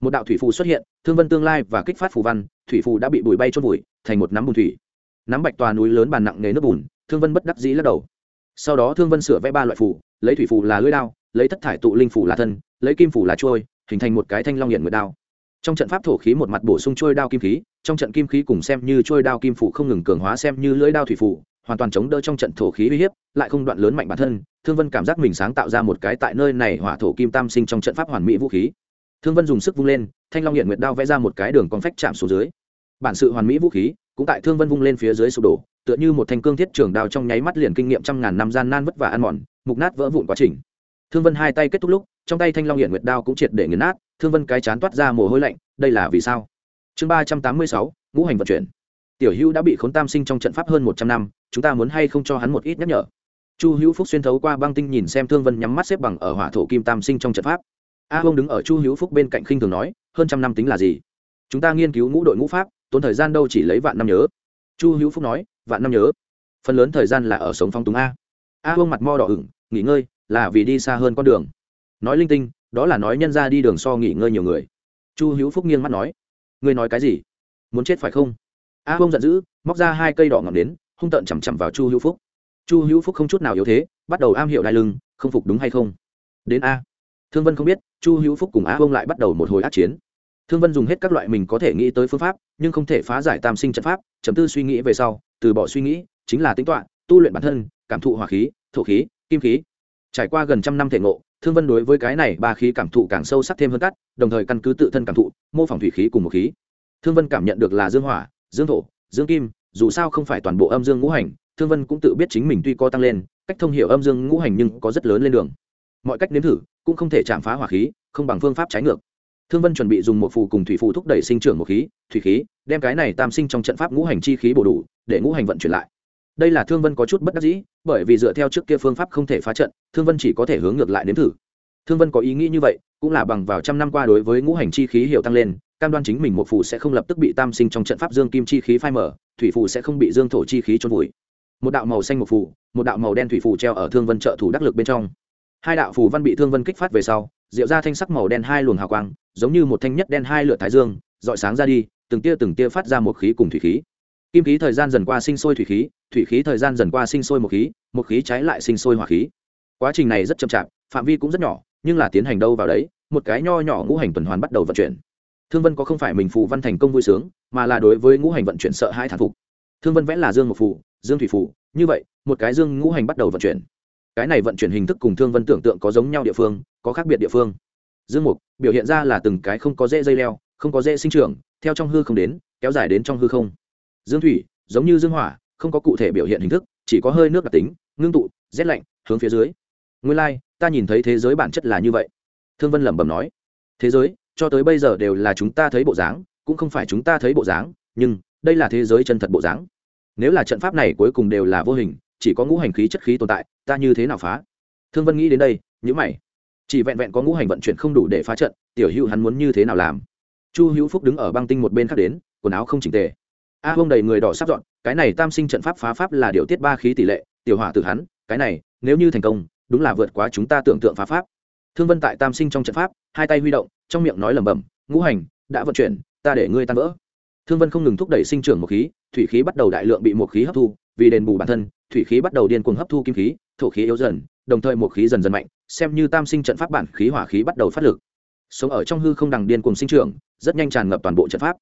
Một đạo thủy phù xuất hiện, thương vân tương lai và kích phát phù văn, thủy phù đã bị bụi bay trôn vùi, thành một nắm bùn thủy. Nắm bạch tòa núi lớn bàn nặng nề nước bùn, thương vân bất đắc dĩ lắc đầu. Sau đó thương vân sửa vẽ ba loại phù, lấy thủy phù là lưỡi đao lấy thất thải tụ linh phủ là thân, lấy kim phủ là trôi, hình thành một cái thanh long hiện nguyệt đao. Trong trận pháp thổ khí một mặt bổ sung trôi đao kim khí, trong trận kim khí cùng xem như trôi đao kim phủ không ngừng cường hóa xem như lưỡi đao thủy phủ, hoàn toàn chống đỡ trong trận thổ khí uy hiếp, lại không đoạn lớn mạnh bản thân, thương vân cảm giác mình sáng tạo ra một cái tại nơi này hỏa thổ kim tam sinh trong trận pháp hoàn mỹ vũ khí. Thương vân dùng sức vung lên, thanh long hiện nguyệt đao vẽ ra một cái đường con phách chạm xuống dưới. Bản sự hoàn mỹ vũ khí cũng tại thương vân vung lên phía dưới sụp đổ, tựa như một thanh cương thiết trường đao trong nháy mắt liền kinh nghiệm trăm ngàn năm gian nan vất vả ăn mòn, mục nát vỡ vụn quá trình thương vân hai tay kết thúc lúc, trong tay thanh long hiện nguyệt đao cũng triệt để nghiền nát, thương vân cái chán toát ra mồ hôi lạnh, đây là vì sao? Chương ba trăm tám mươi sáu, ngũ hành vận chuyển. Tiểu hữu đã bị khốn tam sinh trong trận pháp hơn một trăm năm, chúng ta muốn hay không cho hắn một ít nhắc nhở? Chu hữu phúc xuyên thấu qua băng tinh nhìn xem thương vân nhắm mắt xếp bằng ở hỏa thổ kim tam sinh trong trận pháp. A bông đứng ở chu hữu phúc bên cạnh khinh thường nói, hơn trăm năm tính là gì? Chúng ta nghiên cứu ngũ đội ngũ pháp, tốn thời gian đâu chỉ lấy vạn năm nhớ? Chu hữu phúc nói, vạn năm nhớ? Phần lớn thời gian là ở sống phong túng a. A bông mặt mo đỏ ửng, nghỉ ngơi là vì đi xa hơn con đường. Nói linh tinh, đó là nói nhân ra đi đường so nghỉ ngơi nhiều người. Chu hữu phúc nghiêng mắt nói, ngươi nói cái gì? Muốn chết phải không? A bông giận dữ, móc ra hai cây đỏ ngầm đến hung tợn chằm chằm vào chu hữu phúc. Chu hữu phúc không chút nào yếu thế, bắt đầu am hiểu đai lưng, không phục đúng hay không? Đến a. Thương vân không biết, chu hữu phúc cùng a bông lại bắt đầu một hồi át chiến. Thương vân dùng hết các loại mình có thể nghĩ tới phương pháp, nhưng không thể phá giải tam sinh trận pháp, chấm tư suy nghĩ về sau, từ bỏ suy nghĩ, chính là tính toạ tu luyện bản thân, cảm thụ hỏa khí, thổ khí, kim khí trải qua gần trăm năm thể ngộ, thương vân đối với cái này ba khí cảm thụ càng sâu sắc thêm hơn cắt đồng thời căn cứ tự thân cảm thụ, mô phỏng thủy khí cùng một khí. Thương vân cảm nhận được là dương hỏa, dương thổ, dương kim, dù sao không phải toàn bộ âm dương ngũ hành, thương vân cũng tự biết chính mình tuy có tăng lên, cách thông hiểu âm dương ngũ hành nhưng có rất lớn lên đường. Mọi cách nếm thử, cũng không thể chạm phá hỏa khí, không bằng phương pháp trái ngược. Thương vân chuẩn bị dùng một phù cùng thủy phù thúc đẩy sinh trưởng một khí, thủy khí, đem cái này tam sinh trong trận pháp ngũ hành chi khí bổ đủ, để ngũ hành vận chuyển lại đây là thương vân có chút bất đắc dĩ, bởi vì dựa theo trước kia phương pháp không thể phá trận, thương vân chỉ có thể hướng ngược lại đến thử. Thương vân có ý nghĩ như vậy, cũng là bằng vào trăm năm qua đối với ngũ hành chi khí hiệu tăng lên, cam đoan chính mình một phù sẽ không lập tức bị tam sinh trong trận pháp dương kim chi khí phai mở thủy phù sẽ không bị dương thổ chi khí trôn vùi. Một đạo màu xanh một phù, một đạo màu đen thủy phù treo ở thương vân trợ thủ đắc lực bên trong. Hai đạo phù văn bị thương vân kích phát về sau, diệu ra thanh sắc màu đen hai luồng hào quang, giống như một thanh nhất đen hai lửa thái dương, dọi sáng ra đi, từng tia từng tia phát ra một khí cùng thủy khí kim khí thời gian dần qua sinh sôi thủy khí thủy khí thời gian dần qua sinh sôi một khí một khí trái lại sinh sôi hỏa khí. Quá trình này rất chậm chạp, phạm vi cũng rất nhỏ, nhưng là tiến hành đâu vào đấy, một cái nho nhỏ ngũ hành tuần hoàn bắt đầu vận chuyển. Thương vân có không phải mình phù văn thành công vui sướng, mà là đối với ngũ hành vận chuyển sợ hai thản phục. Thương vân vẽ là dương một phù, dương thủy phù, như vậy, một cái dương ngũ hành bắt đầu vận chuyển. Cái này vận chuyển hình thức cùng thương vân tưởng tượng có giống nhau địa phương, có khác biệt địa phương. Dương mục, biểu hiện ra là từng cái không có dễ dây leo, không có dễ sinh trưởng, theo trong hư không đến, kéo dài đến trong hư không dương thủy giống như dương hỏa không có cụ thể biểu hiện hình thức chỉ có hơi nước đặc tính ngưng tụ rét lạnh hướng phía dưới. Nguyên lai、like, ta nhìn thấy thế giới bản chất là như vậy. Thương vân lẩm bẩm nói. Thế giới cho tới bây giờ đều là chúng ta thấy bộ dáng cũng không phải chúng ta thấy bộ dáng nhưng đây là thế giới chân thật bộ dáng. Nếu là trận pháp này cuối cùng đều là vô hình chỉ có ngũ hành khí chất khí tồn tại ta như thế nào phá? Thương vân nghĩ đến đây nhữ mày. Chỉ vẹn vẹn có ngũ hành vận chuyển không đủ để phá trận tiểu hữu hắn muốn như thế nào làm? Chu hữu phúc đứng ở băng tinh một bên khác đến quần áo không chỉnh tề a hông đầy người đỏ sắp dọn, cái này tam sinh trận pháp phá pháp là điều tiết ba khí tỷ lệ, tiểu hỏa từ hắn, cái này, nếu như thành công, đúng là vượt quá chúng ta tưởng tượng phá pháp. Thương vân tại tam sinh trong trận pháp, hai tay huy động, trong miệng nói lẩm bẩm, ngũ hành, đã vận chuyển, ta để ngươi tan vỡ. Thương vân không ngừng thúc đẩy sinh trưởng một khí, thủy khí bắt đầu đại lượng bị một khí hấp thu, vì đền bù bản thân, thủy khí bắt đầu điên cuồng hấp thu kim khí, thổ khí yếu dần, đồng thời một khí dần dần mạnh, xem như tam sinh trận pháp bản khí hỏa khí bắt đầu phát lực. Sống ở trong hư không đằng điên cuồng sinh trưởng, rất nhanh tràn ngập toàn bộ trận pháp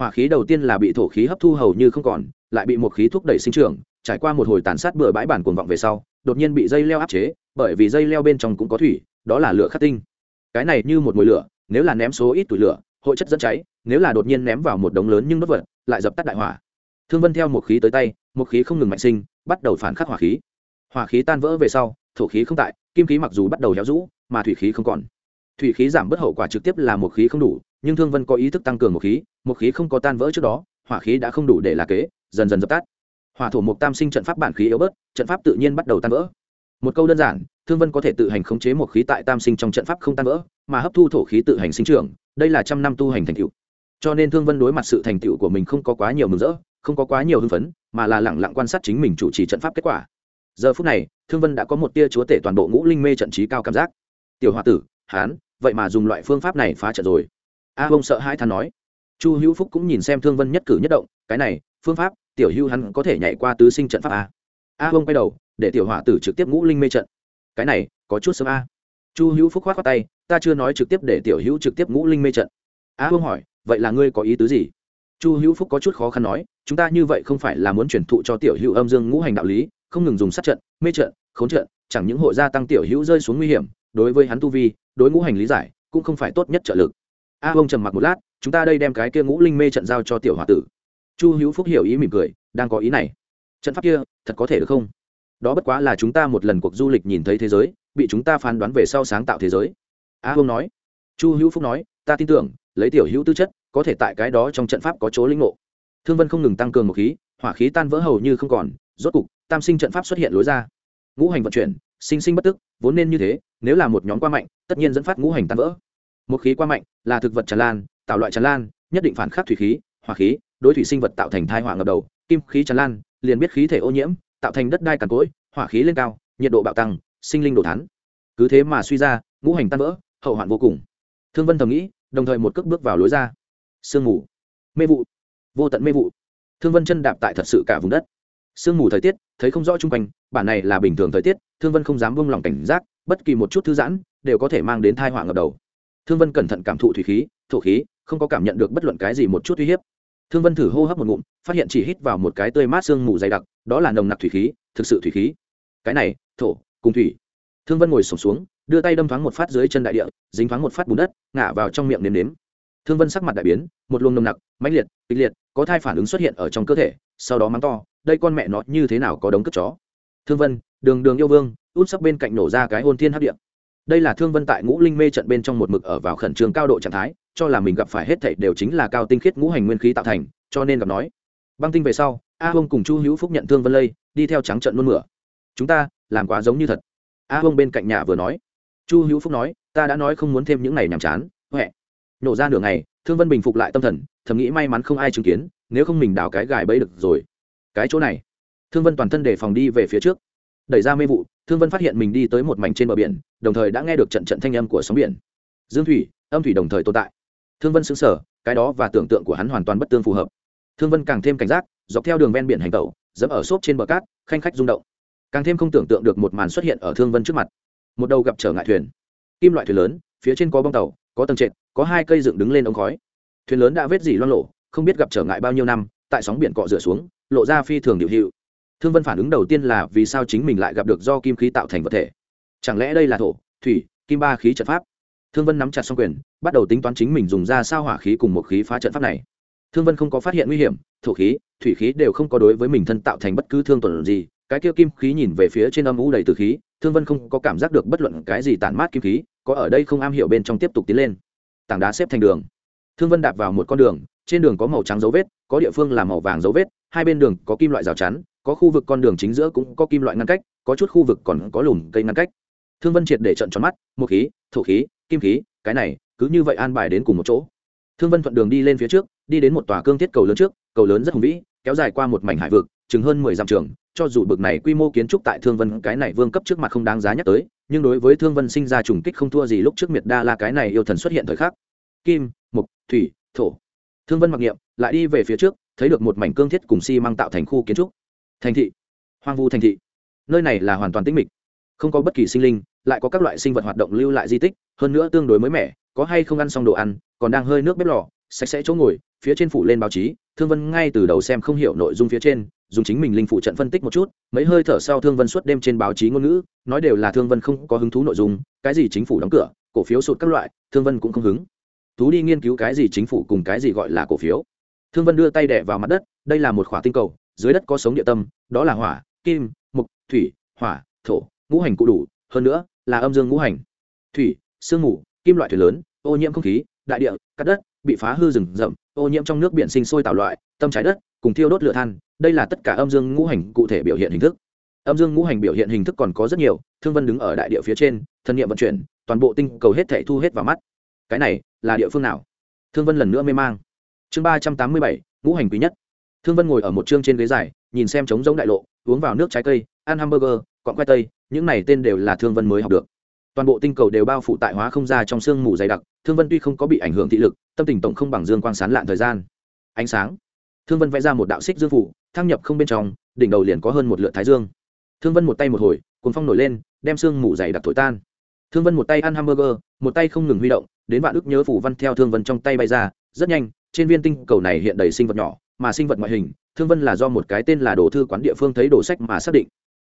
hỏa khí đầu tiên là bị thổ khí hấp thu hầu như không còn, lại bị một khí thúc đẩy sinh trưởng, trải qua một hồi tàn sát bừa bãi bản cuồng vọng về sau, đột nhiên bị dây leo áp chế, bởi vì dây leo bên trong cũng có thủy, đó là lửa khắc tinh. Cái này như một mùi lửa, nếu là ném số ít tuổi lửa, hội chất dẫn cháy, nếu là đột nhiên ném vào một đống lớn nhưng đốt vật, lại dập tắt đại hỏa. Thương vân theo một khí tới tay, một khí không ngừng mạnh sinh, bắt đầu phản khắc hỏa khí. Hỏa khí tan vỡ về sau, thổ khí không tại, kim khí mặc dù bắt đầu héo rũ, mà thủy khí không còn. Thủy khí giảm bớt hậu quả trực tiếp là một khí không đủ nhưng thương vân có ý thức tăng cường một khí một khí không có tan vỡ trước đó, hỏa khí đã không đủ để là kế, dần dần dập tắt. Hỏa thổ mục tam sinh trận pháp bản khí yếu bớt, trận pháp tự nhiên bắt đầu tan vỡ. Một câu đơn giản, thương vân có thể tự hành khống chế một khí tại tam sinh trong trận pháp không tan vỡ, mà hấp thu thổ khí tự hành sinh trưởng, đây là trăm năm tu hành thành tựu. Cho nên thương vân đối mặt sự thành tựu của mình không có quá nhiều mừng rỡ, không có quá nhiều hưng phấn, mà là lẳng lặng quan sát chính mình chủ trì trận pháp kết quả. Giờ phút này, thương vân đã có một tia chúa tể toàn bộ ngũ linh mê trận trí cao cảm giác. Tiểu h o a tử, hán, vậy mà dùng loại phương pháp này phá trận rồi a bông sợ hai than nói. Chu hữu phúc cũng nhìn xem thương vân nhất cử nhất động, cái này, phương pháp, tiểu hữu hắn có thể nhảy qua tứ sinh trận pháp a. A bông quay đầu, để tiểu hỏa tử trực tiếp ngũ linh mê trận. Cái này, có chút sớm a. Chu hữu phúc khoát khoát tay, ta chưa nói trực tiếp để tiểu hữu trực tiếp ngũ linh mê trận. A bông hỏi, vậy là ngươi có ý tứ gì? Chu hữu phúc có chút khó khăn nói, chúng ta như vậy không phải là muốn truyền thụ cho tiểu hữu âm dương ngũ hành đạo lý, không ngừng dùng sát trận, mê trận, khốn trận, chẳng những hội gia tăng tiểu hữu rơi xuống nguy hiểm, đối với hắn tu vi, đối ngũ hành lý giải, cũng không phải tốt nhất trợ lực a ông trầm mặc một lát, chúng ta đây đem cái kia ngũ linh mê trận giao cho tiểu h tử. Chu hữu phúc hiểu ý mỉm cười, đang có ý này. Trận pháp kia, thật có thể được không? Đó bất quá là chúng ta một lần cuộc du lịch nhìn thấy thế giới, bị chúng ta phán đoán về sau sáng tạo thế giới. A ông nói. Chu hữu phúc nói, ta tin tưởng, lấy tiểu hữu tư chất, có thể tại cái đó trong trận pháp có chỗ linh ngộ. Thương vân không ngừng tăng cường một khí, hỏa khí tan vỡ hầu như không còn, rốt cục, tam sinh trận pháp xuất hiện lối ra. Ngũ hành vận chuyển, sinh sinh bất tức, vốn nên như thế, nếu là một nhóm qua mạnh, tất nhiên dẫn phát ngũ hành tan vỡ một khí qua mạnh, là thực vật tràn lan, tạo loại tràn lan, nhất định phản khắc thủy khí, hỏa khí, đối thủy sinh vật tạo thành thai hỏa ngập đầu, kim khí tràn lan, liền biết khí thể ô nhiễm, tạo thành đất đai cằn cỗi, hỏa khí lên cao, nhiệt độ bạo tăng, sinh linh đổ thắn cứ thế mà suy ra, ngũ hành tan vỡ, hậu hoạn vô cùng. Thương vân thầm nghĩ, đồng thời một cước bước vào lối ra. Sương mù. Mê vụ. Vô tận mê vụ. Thương vân chân đạp tại thật sự cả vùng đất. Sương mù thời tiết, thấy không rõ chung quanh, bản này là bình thường thời tiết, thương vân không dám buông lỏng cảnh giác, bất kỳ một chút thư giãn, đều có thể mang đến thai họa ngập đầu thương vân cẩn thận cảm thụ thủy khí, thổ khí, không có cảm nhận được bất luận cái gì một chút uy hiếp. Thương vân thử hô hấp một ngụm, phát hiện chỉ hít vào một cái tươi mát sương mù dày đặc, đó là nồng nặc thủy khí, thực sự thủy khí. Cái này, thổ, cùng thủy. Thương vân ngồi sổm xuống, đưa tay đâm thoáng một phát dưới chân đại địa, dính thoáng một phát bùn đất, ngả vào trong miệng nếm nếm. Thương vân sắc mặt đại biến, một luồng nồng nặc, mãnh liệt, kịch liệt, có thai phản ứng xuất hiện ở trong cơ thể, sau đó mắng to, đây con mẹ nó như thế nào có đống cất chó? Thương vân, đường đường yêu vương, út sắc bên cạnh nổ ra cái hôn thiên hấp điện đây là thương vân tại ngũ linh mê trận bên trong một mực ở vào khẩn trương cao độ trạng thái, cho là mình gặp phải hết thảy đều chính là cao tinh khiết ngũ hành nguyên khí tạo thành, cho nên gặp nói. Băng tinh về sau, a hông cùng chu hữu phúc nhận thương vân lây, đi theo trắng trận luôn mửa. Chúng ta, làm quá giống như thật. A hông bên cạnh nhà vừa nói. Chu hữu phúc nói, ta đã nói không muốn thêm những ngày nhàm chán huệ nổ ra nửa ngày, thương vân bình phục lại tâm thần, thầm nghĩ may mắn không ai chứng kiến, nếu không mình đào cái gài bẫy được rồi. Cái chỗ này. Thương vân toàn thân để phòng đi về phía trước đẩy ra mê vụ, thương vân phát hiện mình đi tới một mảnh trên bờ biển, đồng thời đã nghe được trận trận thanh âm của sóng biển. Dương thủy, âm thủy đồng thời tồn tại. Thương vân xứng sở cái đó và tưởng tượng của hắn hoàn toàn bất tương phù hợp. Thương vân càng thêm cảnh giác, dọc theo đường ven biển hành tẩu, dẫm ở xốp trên bờ cát, khanh khách rung động. Càng thêm không tưởng tượng được một màn xuất hiện ở thương vân trước mặt. Một đầu gặp trở ngại thuyền. Kim loại thuyền lớn, phía trên có bông tàu, có tầng trệt, có hai cây dựng đứng lên ống khói. Thuyền lớn đã vết dỉ loan lộ không biết gặp trở ngại bao nhiêu năm, tại sóng biển cọ rửa xuống, lộ ra phi thường điệu hiệu thương vân phản ứng đầu tiên là vì sao chính mình lại gặp được do kim khí tạo thành vật thể? Chẳng lẽ đây là thổ, thủy, kim ba khí trận pháp? Thương vân nắm chặt xong quyền, bắt đầu tính toán chính mình dùng ra sao hỏa khí cùng một khí phá trận pháp này. Thương vân không có phát hiện nguy hiểm, thổ khí, thủy khí đều không có đối với mình thân tạo thành bất cứ thương tuần gì, cái kia kim khí nhìn về phía trên âm u đầy từ khí, thương vân không có cảm giác được bất luận cái gì tản mát kim khí, có ở đây không am hiểu bên trong tiếp tục tiến lên. Tảng đá xếp thành đường. Thương vân đạp vào một con đường, trên đường có màu trắng dấu vết, có địa phương là màu vàng dấu vết, hai bên đường có kim loại rào chắn có khu vực con đường chính giữa cũng có kim loại ngăn cách, có chút khu vực còn có lùm cây ngăn cách. Thương vân triệt để trận tròn mắt, một khí, thổ khí, kim khí, cái này, cứ như vậy an bài đến cùng một chỗ. Thương vân thuận đường đi lên phía trước, đi đến một tòa cương thiết cầu lớn trước, cầu lớn rất hùng vĩ, kéo dài qua một mảnh hải vực, chừng hơn mười dặm trường, cho dù bực này quy mô kiến trúc tại thương vân cái này vương cấp trước mặt không đáng giá nhắc tới, nhưng đối với thương vân sinh ra trùng kích không thua gì lúc trước miệt đa là cái này yêu thần xuất hiện thời khắc. Kim, mục, thủy, thổ. Thương vân mặc niệm, lại đi về phía trước, thấy được một mảnh cương thiết cùng xi、si、măng tạo thành khu kiến trúc thành thị. Hoang vu thành thị. Nơi này là hoàn toàn tĩnh mịch. Không có bất kỳ sinh linh, lại có các loại sinh vật hoạt động lưu lại di tích, hơn nữa tương đối mới mẻ, có hay không ăn xong đồ ăn, còn đang hơi nước bếp lò, sạch sẽ chỗ ngồi, phía trên phủ lên báo chí, thương vân ngay từ đầu xem không hiểu nội dung phía trên, dùng chính mình linh phụ trận phân tích một chút, mấy hơi thở sau thương vân suốt đêm trên báo chí ngôn ngữ, nói đều là thương vân không có hứng thú nội dung, cái gì chính phủ đóng cửa, cổ phiếu sụt các loại, thương vân cũng không hứng. Thú đi nghiên cứu cái gì chính phủ cùng cái gì gọi là cổ phiếu. Thương vân đưa tay đẻ vào mặt đất, đây là một khỏa tinh cầu dưới đất có sống địa tâm, đó là hỏa, kim mục thủy, hỏa, thổ, ngũ hành cụ đủ, hơn nữa là âm dương ngũ hành. Thủy, sương mù, kim loại thuyền lớn, ô nhiễm không khí, đại địa, cắt đất, bị phá hư rừng rậm, ô nhiễm trong nước biển sinh sôi tạo loại, tâm trái đất, cùng thiêu đốt lửa than, đây là tất cả âm dương ngũ hành cụ thể biểu hiện hình thức. Âm dương ngũ hành biểu hiện hình thức còn có rất nhiều, thương vân đứng ở đại địa phía trên, thân nhiệm vận chuyển, toàn bộ tinh cầu hết thể thu hết vào mắt. Cái này là địa phương nào? Thương vân lần nữa mê mang. Chương ba trăm tám mươi bảy, ngũ hành quý nhất thương vân ngồi ở một chương trên ghế dài, nhìn xem trống giống đại lộ, uống vào nước trái cây, ăn hamburger, cọn khoai tây, những này tên đều là thương vân mới học được. Toàn bộ tinh cầu đều bao phủ tại hóa không ra trong sương mù dày đặc, thương vân tuy không có bị ảnh hưởng thị lực, tâm tình tổng không bằng dương quang sán lạn thời gian. Ánh sáng. Thương vân vẽ ra một đạo xích dương phủ, thăng nhập không bên trong, đỉnh đầu liền có hơn một lượt thái dương. Thương vân một tay một hồi cuốn phong nổi lên, đem sương mù dày đặc thổi tan. Thương vân một tay ăn hamburger, một tay không ngừng huy động, đến vạn ức nhớ phủ văn theo thương vân trong tay bay ra, rất nhanh, trên viên tinh cầu này hiện đầy sinh vật nhỏ mà sinh vật ngoại hình, thương vân là do một cái tên là đồ thư quán địa phương thấy đồ sách mà xác định.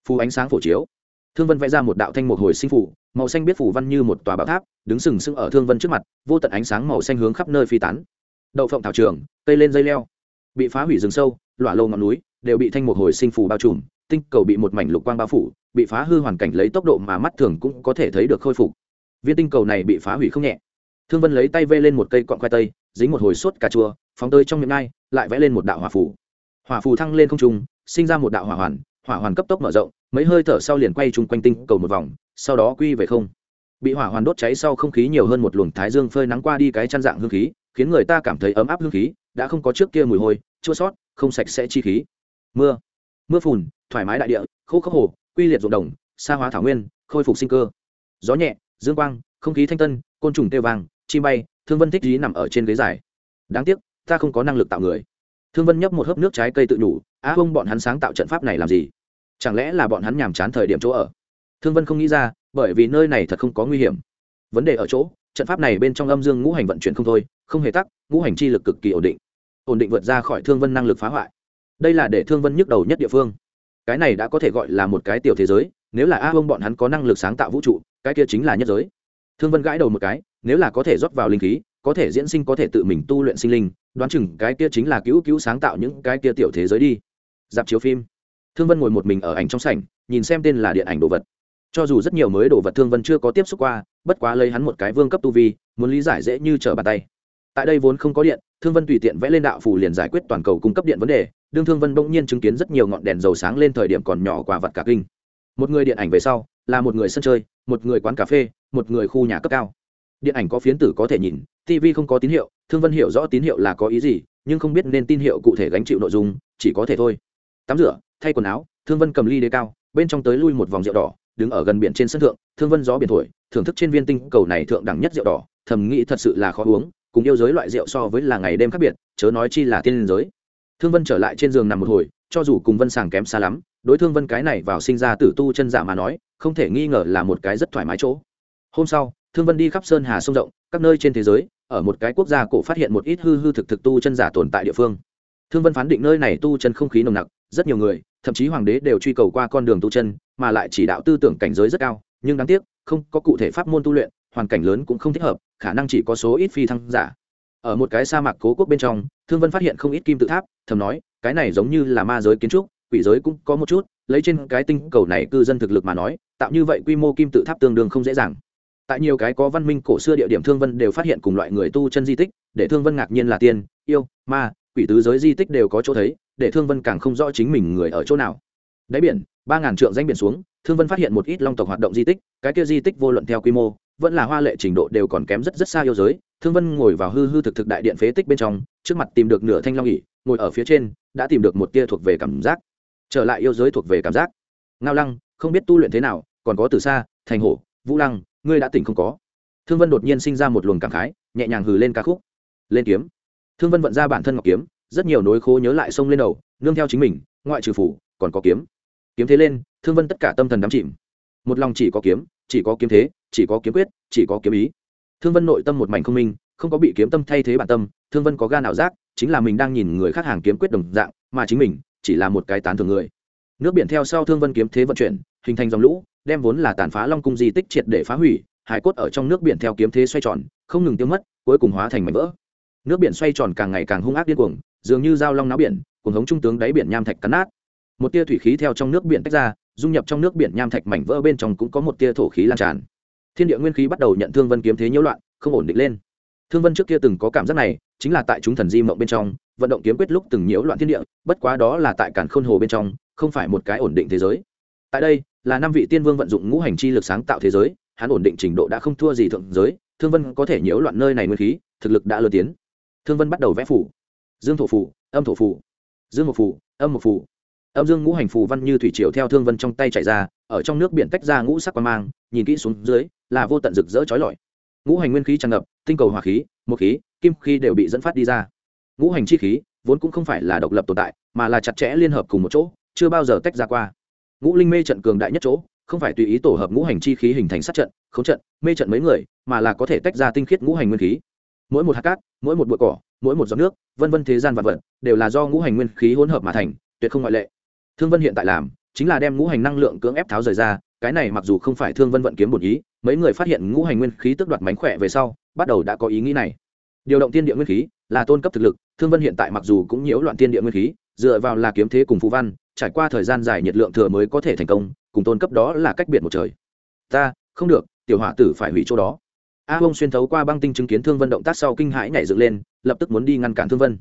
Phù ánh sáng phổ chiếu. Thương vân vẽ ra một đạo thanh một hồi sinh phủ màu xanh biết phủ văn như một tòa bảo tháp, đứng sừng sững ở thương vân trước mặt, vô tận ánh sáng màu xanh hướng khắp nơi phi tán. Đậu phộng thảo trường, cây lên dây leo. Bị phá hủy rừng sâu lọa lô ngọn núi, đều bị thanh một hồi sinh phủ bao trùm, tinh cầu bị một mảnh lục quang bao phủ, bị phá hư hoàn cảnh lấy tốc độ mà mắt thường cũng có thể thấy được khôi phục. Viên tinh cầu này bị phá hủy không nhẹ thương vân lấy tay vê lên một cây cọn khoai tây, dính một hồi sốt cà chua, phóng tơi trong miệng ngai lại vẽ lên một đạo hỏa phù. hỏa phù thăng lên không trung, sinh ra một đạo hỏa hoàn hỏa hoàn cấp tốc mở rộng, mấy hơi thở sau liền quay chung quanh tinh cầu một vòng, sau đó quy về không. Bị hỏa hoàn đốt cháy sau không khí nhiều hơn một luồng thái dương phơi nắng qua đi cái chăn dạng hương khí, khiến người ta cảm thấy ấm áp hương khí, đã không có trước kia mùi hôi, chua sót, không sạch sẽ chi khí. Mưa. Mưa phùn, thoải mái đại địa, khô khốc hồ, quy liệt ruộng đồng, xa hóa thảo nguyên, khôi phục sinh cơ. Gió nhẹ, dương quang, không khí thanh tân, côn trùng tê vàng chim bay thương vân thích dí nằm ở trên ghế dài. Đáng tiếc ta không có năng lực tạo người. Thương vân nhấp một hớp nước trái cây tự nhủ á à, bọn hắn sáng tạo trận pháp này làm gì? Chẳng lẽ là bọn hắn nhàm chán thời điểm chỗ ở? Thương vân không nghĩ ra bởi vì nơi này thật không có nguy hiểm. Vấn đề ở chỗ trận pháp này bên trong âm dương ngũ hành vận chuyển không thôi không hề tắc ngũ hành chi lực cực kỳ ổn định. Ổn định vượt ra khỏi thương vân năng lực phá hoại. Đây là để thương vân nhức đầu nhất địa phương. Cái này đã có thể gọi là một cái tiểu thế giới nếu là a bông bọn hắn có năng lực sáng tạo vũ trụ cái kia chính là nhất giới. Thương vân gãi đầu một cái nếu là có thể rót vào linh khí, có thể diễn sinh, có thể tự mình tu luyện sinh linh, đoán chừng cái kia chính là cứu cứu sáng tạo những cái kia tiểu thế giới đi. Dạp chiếu phim. Thương vân ngồi một mình ở ảnh trong sảnh, nhìn xem tên là điện ảnh đồ vật. Cho dù rất nhiều mới đồ vật thương vân chưa có tiếp xúc qua, bất quá lấy hắn một cái vương cấp tu vi, muốn lý giải dễ như trở bàn tay. Tại đây vốn không có điện, thương vân tùy tiện vẽ lên đạo phủ liền giải quyết toàn cầu cung cấp điện vấn đề, đương thương vân bỗng nhiên chứng kiến rất nhiều ngọn đèn dầu sáng lên thời điểm còn nhỏ quả vật cả kinh. Một người điện ảnh về sau, là một người sân chơi, một người quán cà phê, một người khu nhà cấp cao điện ảnh có phiến tử có thể nhìn tv không có tín hiệu, thương vân hiểu rõ tín hiệu là có ý gì, nhưng không biết nên tin hiệu cụ thể gánh chịu nội dung, chỉ có thể thôi. Tắm rửa, thay quần áo, thương vân cầm ly đế cao, bên trong tới lui một vòng rượu đỏ, đứng ở gần biển trên sân thượng, thương vân gió biển thổi, thưởng thức trên viên tinh cầu này thượng đẳng nhất rượu đỏ, thầm nghĩ thật sự là khó uống, cùng yêu giới loại rượu so với là ngày đêm khác biệt, chớ nói chi là tiên giới. Thương vân trở lại trên giường nằm một hồi, cho dù cùng vân sàng kém xa lắm, đối thương vân cái này vào sinh ra tử tu chân giả mà nói, không thể nghi ngờ là một cái rất thoải mái chỗ. Hôm sau thương vân đi khắp sơn hà sông rộng, các nơi trên thế giới, ở một cái quốc gia cổ phát hiện một ít hư hư thực thực tu chân giả tồn tại địa phương. Thương vân phán định nơi này tu chân không khí nồng nặc, rất nhiều người, thậm chí hoàng đế đều truy cầu qua con đường tu chân, mà lại chỉ đạo tư tưởng cảnh giới rất cao, nhưng đáng tiếc, không có cụ thể pháp môn tu luyện, hoàn cảnh lớn cũng không thích hợp, khả năng chỉ có số ít phi thăng giả. Ở một cái sa mạc cố quốc bên trong, thương vân phát hiện không ít kim tự tháp, thầm nói, cái này giống như là ma giới kiến trúc, quỷ giới cũng có một chút, lấy trên cái tinh cầu này cư dân thực lực mà nói, tạo như vậy quy mô kim tự tháp tương đương không dễ dàng tại nhiều cái có văn minh cổ xưa địa điểm thương vân đều phát hiện cùng loại người tu chân di tích, để thương vân ngạc nhiên là tiên, yêu, ma, quỷ tứ giới di tích đều có chỗ thấy, để thương vân càng không rõ chính mình người ở chỗ nào. Đáy biển, ba ngàn trượng danh biển xuống, thương vân phát hiện một ít long tộc hoạt động di tích, cái kia di tích vô luận theo quy mô, vẫn là hoa lệ trình độ đều còn kém rất rất xa yêu giới. Thương vân ngồi vào hư hư thực thực đại điện phế tích bên trong, trước mặt tìm được nửa thanh long nghỉ ngồi ở phía trên, đã tìm được một tia thuộc về cảm giác. Trở lại yêu giới thuộc về cảm giác. Ngao lăng, không biết tu luyện thế nào, còn có từ xa, thành hổ, vũ lăng ngươi đã tỉnh không có? Thương vân đột nhiên sinh ra một luồng cảm khái, nhẹ nhàng hừ lên ca khúc. Lên kiếm. Thương vân vận ra bản thân ngọc kiếm, rất nhiều nối khố nhớ lại sông lên đầu, nương theo chính mình, ngoại trừ phủ, còn có kiếm. Kiếm thế lên, thương vân tất cả tâm thần đắm chìm. Một lòng chỉ có kiếm, chỉ có kiếm thế, chỉ có kiếm quyết, chỉ có kiếm ý. Thương vân nội tâm một mảnh không minh, không có bị kiếm tâm thay thế bản tâm, thương vân có gan nào giác, chính là mình đang nhìn người khác hàng kiếm quyết đồng dạng, mà chính mình chỉ là một cái tán thường người. Nước biển theo sau thương vân kiếm thế vận chuyển, hình thành dòng lũ đem vốn là tàn phá long cung di tích triệt để phá hủy, hải cốt ở trong nước biển theo kiếm thế xoay tròn, không ngừng tiêu mất, cuối cùng hóa thành mảnh vỡ. Nước biển xoay tròn càng ngày càng hung ác điên cuồng, dường như dao long náo biển cùng hống trung tướng đáy biển nham thạch cắn nát. Một tia thủy khí theo trong nước biển tách ra, dung nhập trong nước biển nham thạch mảnh vỡ bên trong cũng có một tia thổ khí lan tràn. Thiên địa nguyên khí bắt đầu nhận thương vân kiếm thế nhiễu loạn, không ổn định lên. Thương vân trước kia từng có cảm giác này, chính là tại chúng thần di mộng bên trong, vận động kiếm quyết lúc từng nhiễu loạn thiên địa, bất quá đó là tại cản khôn hồ bên trong, không phải một cái ổn định thế giới. Tại đây là năm vị tiên vương vận dụng ngũ hành chi lực sáng tạo thế giới hắn ổn định trình độ đã không thua gì thượng giới thương vân có thể nhiễu loạn nơi này nguyên khí thực lực đã lơ tiến. Thương vân bắt đầu vẽ phủ dương thổ phủ âm thổ phủ dương một phủ, âm một phủ, âm dương ngũ hành phù văn như thủy triều theo thương vân trong tay chạy ra ở trong nước biển tách ra ngũ sắc quan mang nhìn kỹ xuống dưới là vô tận rực rỡ trói lọi. Ngũ hành nguyên khí tràn ngập tinh cầu hỏa khí một khí kim khí đều bị dẫn phát đi ra. Ngũ hành chi khí vốn cũng không phải là độc lập tồn tại mà là chặt chẽ liên hợp cùng một chỗ chưa bao giờ tách ra qua ngũ linh mê trận cường đại nhất chỗ, không phải tùy ý tổ hợp ngũ hành chi khí hình thành sát trận, khống trận, mê trận mấy người, mà là có thể tách ra tinh khiết ngũ hành nguyên khí. Mỗi một hạt cát, mỗi một bụi cỏ, mỗi một giọt nước, vân vân thế gian vật vật, đều là do ngũ hành nguyên khí hỗn hợp mà thành, tuyệt không ngoại lệ. Thương vân hiện tại làm, chính là đem ngũ hành năng lượng cưỡng ép tháo rời ra, cái này mặc dù không phải thương vân vận kiếm một ý, mấy người phát hiện ngũ hành nguyên khí tức đoạt mánh khỏe về sau, bắt đầu đã có ý nghĩ này. Điều động tiên địa nguyên khí là tôn cấp thực lực, thương vân hiện tại mặc dù cũng nhiễu loạn tiên địa nguyên khí dựa vào là kiếm thế cùng phú văn, trải qua thời gian dài nhiệt lượng thừa mới có thể thành công, cùng tôn cấp đó là cách biệt một trời. Ta, không được, tiểu hỏa tử phải hủy chỗ đó. A bông xuyên thấu qua băng tinh chứng kiến thương vân động tác sau kinh hãi nhảy dựng lên, lập tức muốn đi ngăn cản thương vân.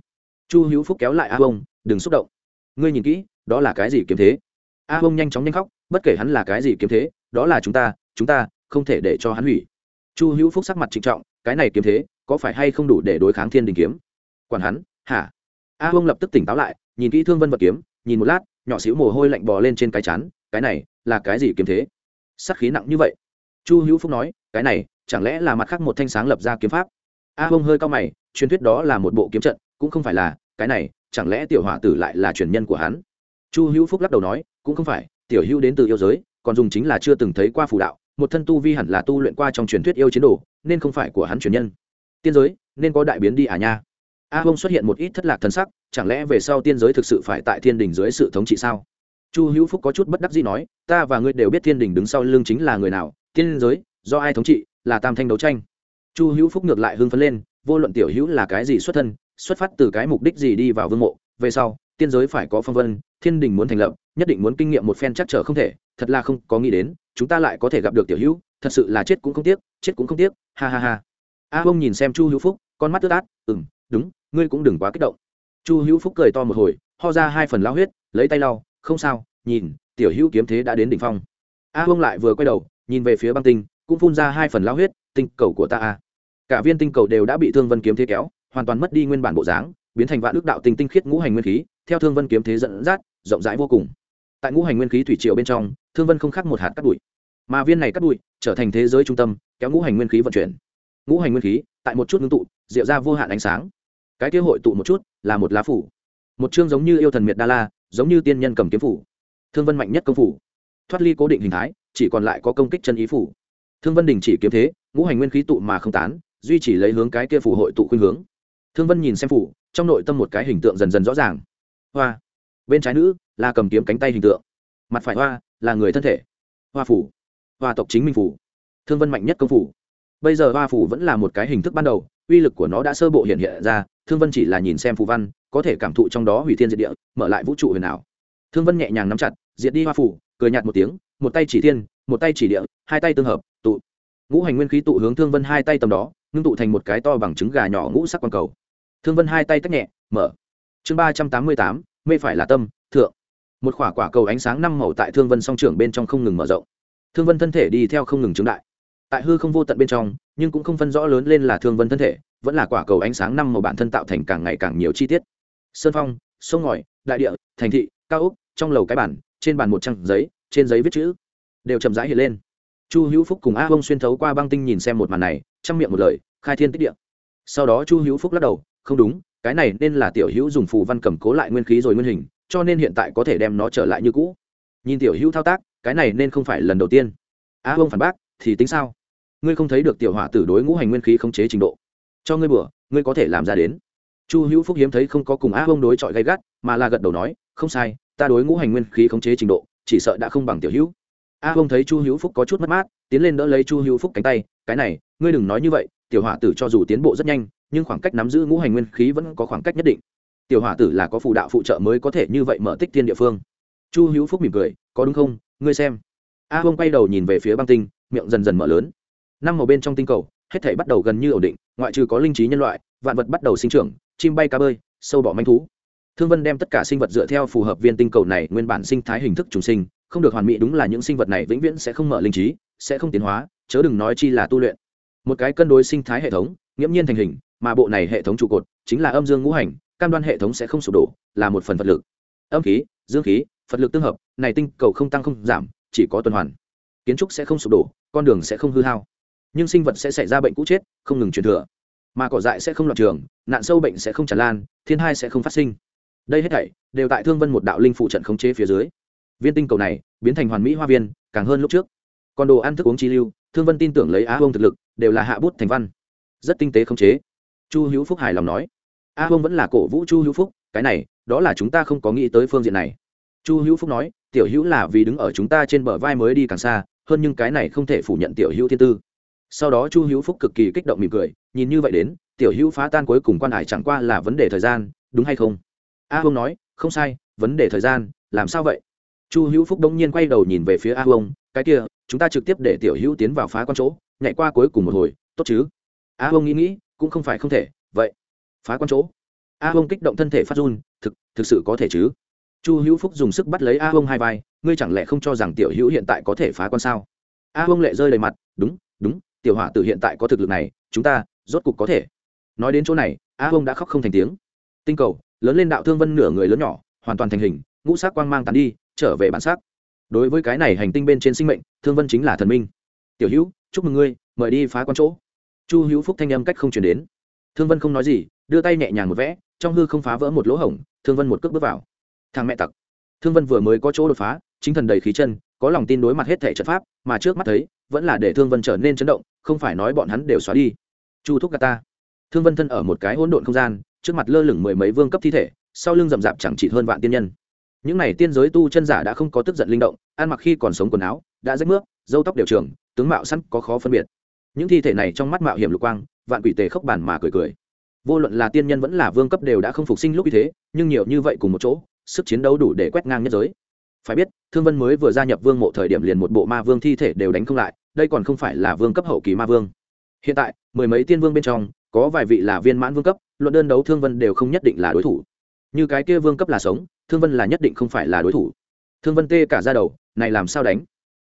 Chu hữu phúc kéo lại a bông đừng xúc động. Ngươi nhìn kỹ, đó là cái gì kiếm thế? A bông nhanh chóng nhanh khóc, bất kể hắn là cái gì kiếm thế, đó là chúng ta chúng ta, không thể để cho hắn hủy. Chu hữu phúc sắc mặt trịnh trọng, cái này kiếm thế, có phải hay không đủ để đối kháng thiên đình kiếm? Quản hắn, hả? A bông lập tức tỉnh táo lại nhìn kỹ thương vân vật kiếm, nhìn một lát, nhỏ xíu mồ hôi lạnh bò lên trên cái chán, cái này là cái gì kiếm thế? Sắc khí nặng như vậy. Chu hữu phúc nói, cái này chẳng lẽ là mặt khác một thanh sáng lập ra kiếm pháp? A bông hơi cao mày, truyền thuyết đó là một bộ kiếm trận, cũng không phải là, cái này chẳng lẽ tiểu hỏa tử lại là truyền nhân của hắn? Chu hữu phúc lắc đầu nói, cũng không phải, tiểu hữu đến từ yêu giới, còn dùng chính là chưa từng thấy qua phù đạo, một thân tu vi hẳn là tu luyện qua trong truyền thuyết yêu chiến đồ, nên không phải của hắn truyền nhân. Tiên giới, nên có đại biến đi à nha. A bông xuất hiện một ít thất lạc thân sắc chẳng lẽ về sau tiên giới thực sự phải tại thiên đình dưới sự thống trị sao? Chu hữu phúc có chút bất đắc gì nói, ta và ngươi đều biết thiên đình đứng sau lưng chính là người nào tiên giới, do ai thống trị, là tam thanh đấu tranh. Chu hữu phúc ngược lại hưng phấn lên, vô luận tiểu hữu là cái gì xuất thân, xuất phát từ cái mục đích gì đi vào vương mộ, về sau, tiên giới phải có phong vân, thiên đình muốn thành lập, nhất định muốn kinh nghiệm một phen chắc trở không thể, thật là không có nghĩ đến, chúng ta lại có thể gặp được tiểu hữu, thật sự là chết cũng không tiếc, chết cũng không tiếc, ha ha ha. A bông nhìn xem chu hữu phúc, con mắt tức át ừ m đúng, ngươi cũng đừng quá kích động chu hữu phúc cười to một hồi, ho ra hai phần lao huyết, lấy tay lau, không sao, nhìn, tiểu hữu kiếm thế đã đến đỉnh phong. A bông lại vừa quay đầu, nhìn về phía băng tinh, cũng phun ra hai phần lao huyết, tinh cầu của ta a cả viên tinh cầu đều đã bị thương vân kiếm thế kéo, hoàn toàn mất đi nguyên bản bộ dáng, biến thành vạn ước đạo tinh tinh khiết ngũ hành nguyên khí, theo thương vân kiếm thế dẫn dắt, rộng rãi vô cùng. Tại ngũ hành nguyên khí thủy triều bên trong, thương vân không khác một hạt cắt bụi. Mà viên này cắt bụi trở thành thế giới trung tâm, kéo ngũ hành nguyên khí vận chuyển. Ngũ hành nguyên khí tại một chút ngưng tụ diệu ra vô hạn ánh sáng cái kia hội tụ một chút là một lá phủ. Một chương giống như yêu thần miệt đa la, giống như tiên nhân cầm kiếm phủ. Thương vân mạnh nhất công phủ. Thoát ly cố định hình thái, chỉ còn lại có công kích chân ý phủ. Thương vân đình chỉ kiếm thế, ngũ hành nguyên khí tụ mà không tán, duy chỉ lấy hướng cái kia phủ hội tụ khuyên hướng. Thương vân nhìn xem phủ, trong nội tâm một cái hình tượng dần dần rõ ràng. Hoa. Bên trái nữ là cầm kiếm cánh tay hình tượng. Mặt phải hoa là người thân thể. Hoa phủ. Hoa tộc chính minh phủ. Thương vân mạnh nhất công phủ. Bây giờ hoa phủ vẫn là một cái hình thức ban đầu uy lực của nó đã sơ bộ hiện hiện ra, thương vân chỉ là nhìn xem phù văn, có thể cảm thụ trong đó hủy thiên diệt địa, mở lại vũ trụ huyền ảo. Thương vân nhẹ nhàng nắm chặt, diệt đi hoa phủ, cười nhạt một tiếng, một tay chỉ thiên, một tay chỉ địa, hai tay tương hợp, tụ. Ngũ hành nguyên khí tụ hướng thương vân hai tay tầm đó, ngưng tụ thành một cái to bằng trứng gà nhỏ ngũ sắc quang cầu. Thương vân hai tay tách nhẹ, mở. Chương ba trăm tám mươi tám, mê phải là tâm, thượng. Một quả quả cầu ánh sáng năm màu tại thương vân song trưởng bên trong không ngừng mở rộng. Thương vân thân thể đi theo không ngừng chứng đại tại hư không vô tận bên trong, nhưng cũng không phân rõ lớn lên là thương vân thân thể, vẫn là quả cầu ánh sáng năm màu bản thân tạo thành càng ngày càng nhiều chi tiết. Sơn phong, sông ngòi, đại địa, thành thị, cao úc trong lầu cái bản, trên bàn một trang giấy, trên giấy viết chữ. Đều chậm rãi hiện lên. Chu hữu phúc cùng a bông xuyên thấu qua băng tinh nhìn xem một màn này chăm miệng một lời, khai thiên tích địa. Sau đó chu hữu phúc lắc đầu, không đúng, cái này nên là tiểu hữu dùng phù văn cầm cố lại nguyên khí rồi nguyên hình, cho nên hiện tại có thể đem nó trở lại như cũ. Nhìn tiểu hữu thao tác, cái này nên không phải lần đầu tiên. A bông phản bác thì tính sao? Ngươi không thấy được tiểu hỏa tử đối ngũ hành nguyên khí khống chế trình độ. Cho ngươi bữa ngươi có thể làm ra đến. Chu hữu phúc hiếm thấy không có cùng a bông đối chọi gay gắt, mà là gật đầu nói, không sai, ta đối ngũ hành nguyên khí khống chế trình độ, chỉ sợ đã không bằng tiểu hữu. A bông thấy chu hữu phúc có chút mất mát, tiến lên đỡ lấy chu hữu phúc cánh tay, cái này, ngươi đừng nói như vậy, tiểu hỏa tử cho dù tiến bộ rất nhanh, nhưng khoảng cách nắm giữ ngũ hành nguyên khí vẫn có khoảng cách nhất định. Tiểu hỏa tử là có phụ đạo phụ trợ mới có thể như vậy mở tích tiên địa phương. Chu hữu phúc mỉm cười, có đúng không? Ngươi xem. A bông quay đầu nhìn về phía băng tinh miệng dần dần mở lớn. Năm màu bên trong tinh cầu, hết thể bắt đầu gần như ổn định, ngoại trừ có linh trí nhân loại, vạn vật bắt đầu sinh trưởng, chim bay cá bơi, sâu bọ manh thú. Thương vân đem tất cả sinh vật dựa theo phù hợp viên tinh cầu này nguyên bản sinh thái hình thức trùng sinh, không được hoàn mỹ đúng là những sinh vật này vĩnh viễn sẽ không mở linh trí, sẽ không tiến hóa, chớ đừng nói chi là tu luyện. Một cái cân đối sinh thái hệ thống, nghiễm nhiên thành hình, mà bộ này hệ thống trụ cột chính là âm dương ngũ hành, cam đoan hệ thống sẽ không sụp đổ, là một phần vật lực. Âm khí, dương khí phật lực tương hợp, này tinh cầu không tăng không giảm, chỉ có tuần hoàn kiến trúc sẽ không sụp đổ, con đường sẽ không hư hao. Nhưng sinh vật sẽ xảy ra bệnh cũ chết, không ngừng truyền thừa. Mà cỏ dại sẽ không loạn trường, nạn sâu bệnh sẽ không tràn lan, thiên hai sẽ không phát sinh. Đây hết thảy đều tại thương vân một đạo linh phụ trận khống chế phía dưới. Viên tinh cầu này biến thành hoàn mỹ hoa viên, càng hơn lúc trước. Còn đồ ăn thức uống chi lưu, thương vân tin tưởng lấy á bông thực lực, đều là hạ bút thành văn. Rất tinh tế khống chế. Chu hữu phúc hài lòng nói. A bông vẫn là cổ vũ chu hữu phúc, cái này, đó là chúng ta không có nghĩ tới phương diện này. Chu hữu phúc nói, tiểu hữu là vì đứng ở chúng ta trên bờ vai mới đi càng xa hơn nhưng cái này không thể phủ nhận tiểu hữu thiên tư. Sau đó chu hữu phúc cực kỳ kích động mỉm cười, nhìn như vậy đến, tiểu hữu phá tan cuối cùng quan hải chẳng qua là vấn đề thời gian, đúng hay không? A hông nói, không sai, vấn đề thời gian, làm sao vậy? Chu hữu phúc đông nhiên quay đầu nhìn về phía a hông cái kia, chúng ta trực tiếp để tiểu hữu tiến vào phá quan chỗ, nhảy qua cuối cùng một hồi, tốt chứ? A hông nghĩ nghĩ, cũng không phải không thể, vậy, phá quan chỗ. A hông kích động thân thể phát run, thực thực sự có thể chứ? Chu hữu phúc dùng sức bắt lấy a hông hai vai, ngươi chẳng lẽ không cho rằng tiểu hữu hiện tại có thể phá quan sao? A hông lệ rơi đầy mặt, đúng đúng, tiểu hỏa tử hiện tại có thực lực này, chúng ta rốt cục có thể. Nói đến chỗ này, a hông đã khóc không thành tiếng. Tinh cầu, lớn lên đạo thương vân nửa người lớn nhỏ, hoàn toàn thành hình, ngũ sắc quang mang tàn đi, trở về bản sắc. Đối với cái này hành tinh bên trên sinh mệnh, thương vân chính là thần minh. Tiểu hữu, chúc mừng ngươi, mời đi phá quan chỗ. Chu hữu phúc thanh âm cách không chuyển đến. Thương vân không nói gì, đưa tay nhẹ nhàng một vẽ, trong hư không phá vỡ một lỗ hổng, thương vân một cước bước vào thằng mẹ tặc. Thương vân vừa mới có chỗ đột phá, chính thần đầy khí chân, có lòng tin đối mặt hết thể trận pháp, mà trước mắt thấy, vẫn là để thương vân trở nên chấn động, không phải nói bọn hắn đều xóa đi. Chu thúc gà ta. Thương vân thân ở một cái hỗn độn không gian, trước mặt lơ lửng mười mấy vương cấp thi thể, sau lưng rậm rạp chẳng chỉ hơn vạn tiên nhân. Những n à y tiên giới tu chân giả đã không có tức giận linh động, ăn mặc khi còn sống quần áo, đã rách nước dâu tóc đều trường, tướng mạo sẵn có khó phân biệt. Những thi thể này trong mắt mạo hiểm lục quang, vạn quỷ tề khóc bản mà cười cười. Vô luận là tiên nhân vẫn là vương cấp đều đã không phục sinh lúc như thế, nhưng nhiều như vậy cùng một chỗ sức chiến đấu đủ để quét ngang nhất giới. Phải biết, thương vân mới vừa gia nhập vương mộ thời điểm liền một bộ ma vương thi thể đều đánh không lại, đây còn không phải là vương cấp hậu kỳ ma vương. Hiện tại, mười mấy tiên vương bên trong, có vài vị là viên mãn vương cấp, luận đơn đấu thương vân đều không nhất định là đối thủ. Như cái kia vương cấp là sống, thương vân là nhất định không phải là đối thủ. Thương vân tê cả ra đầu, này làm sao đánh?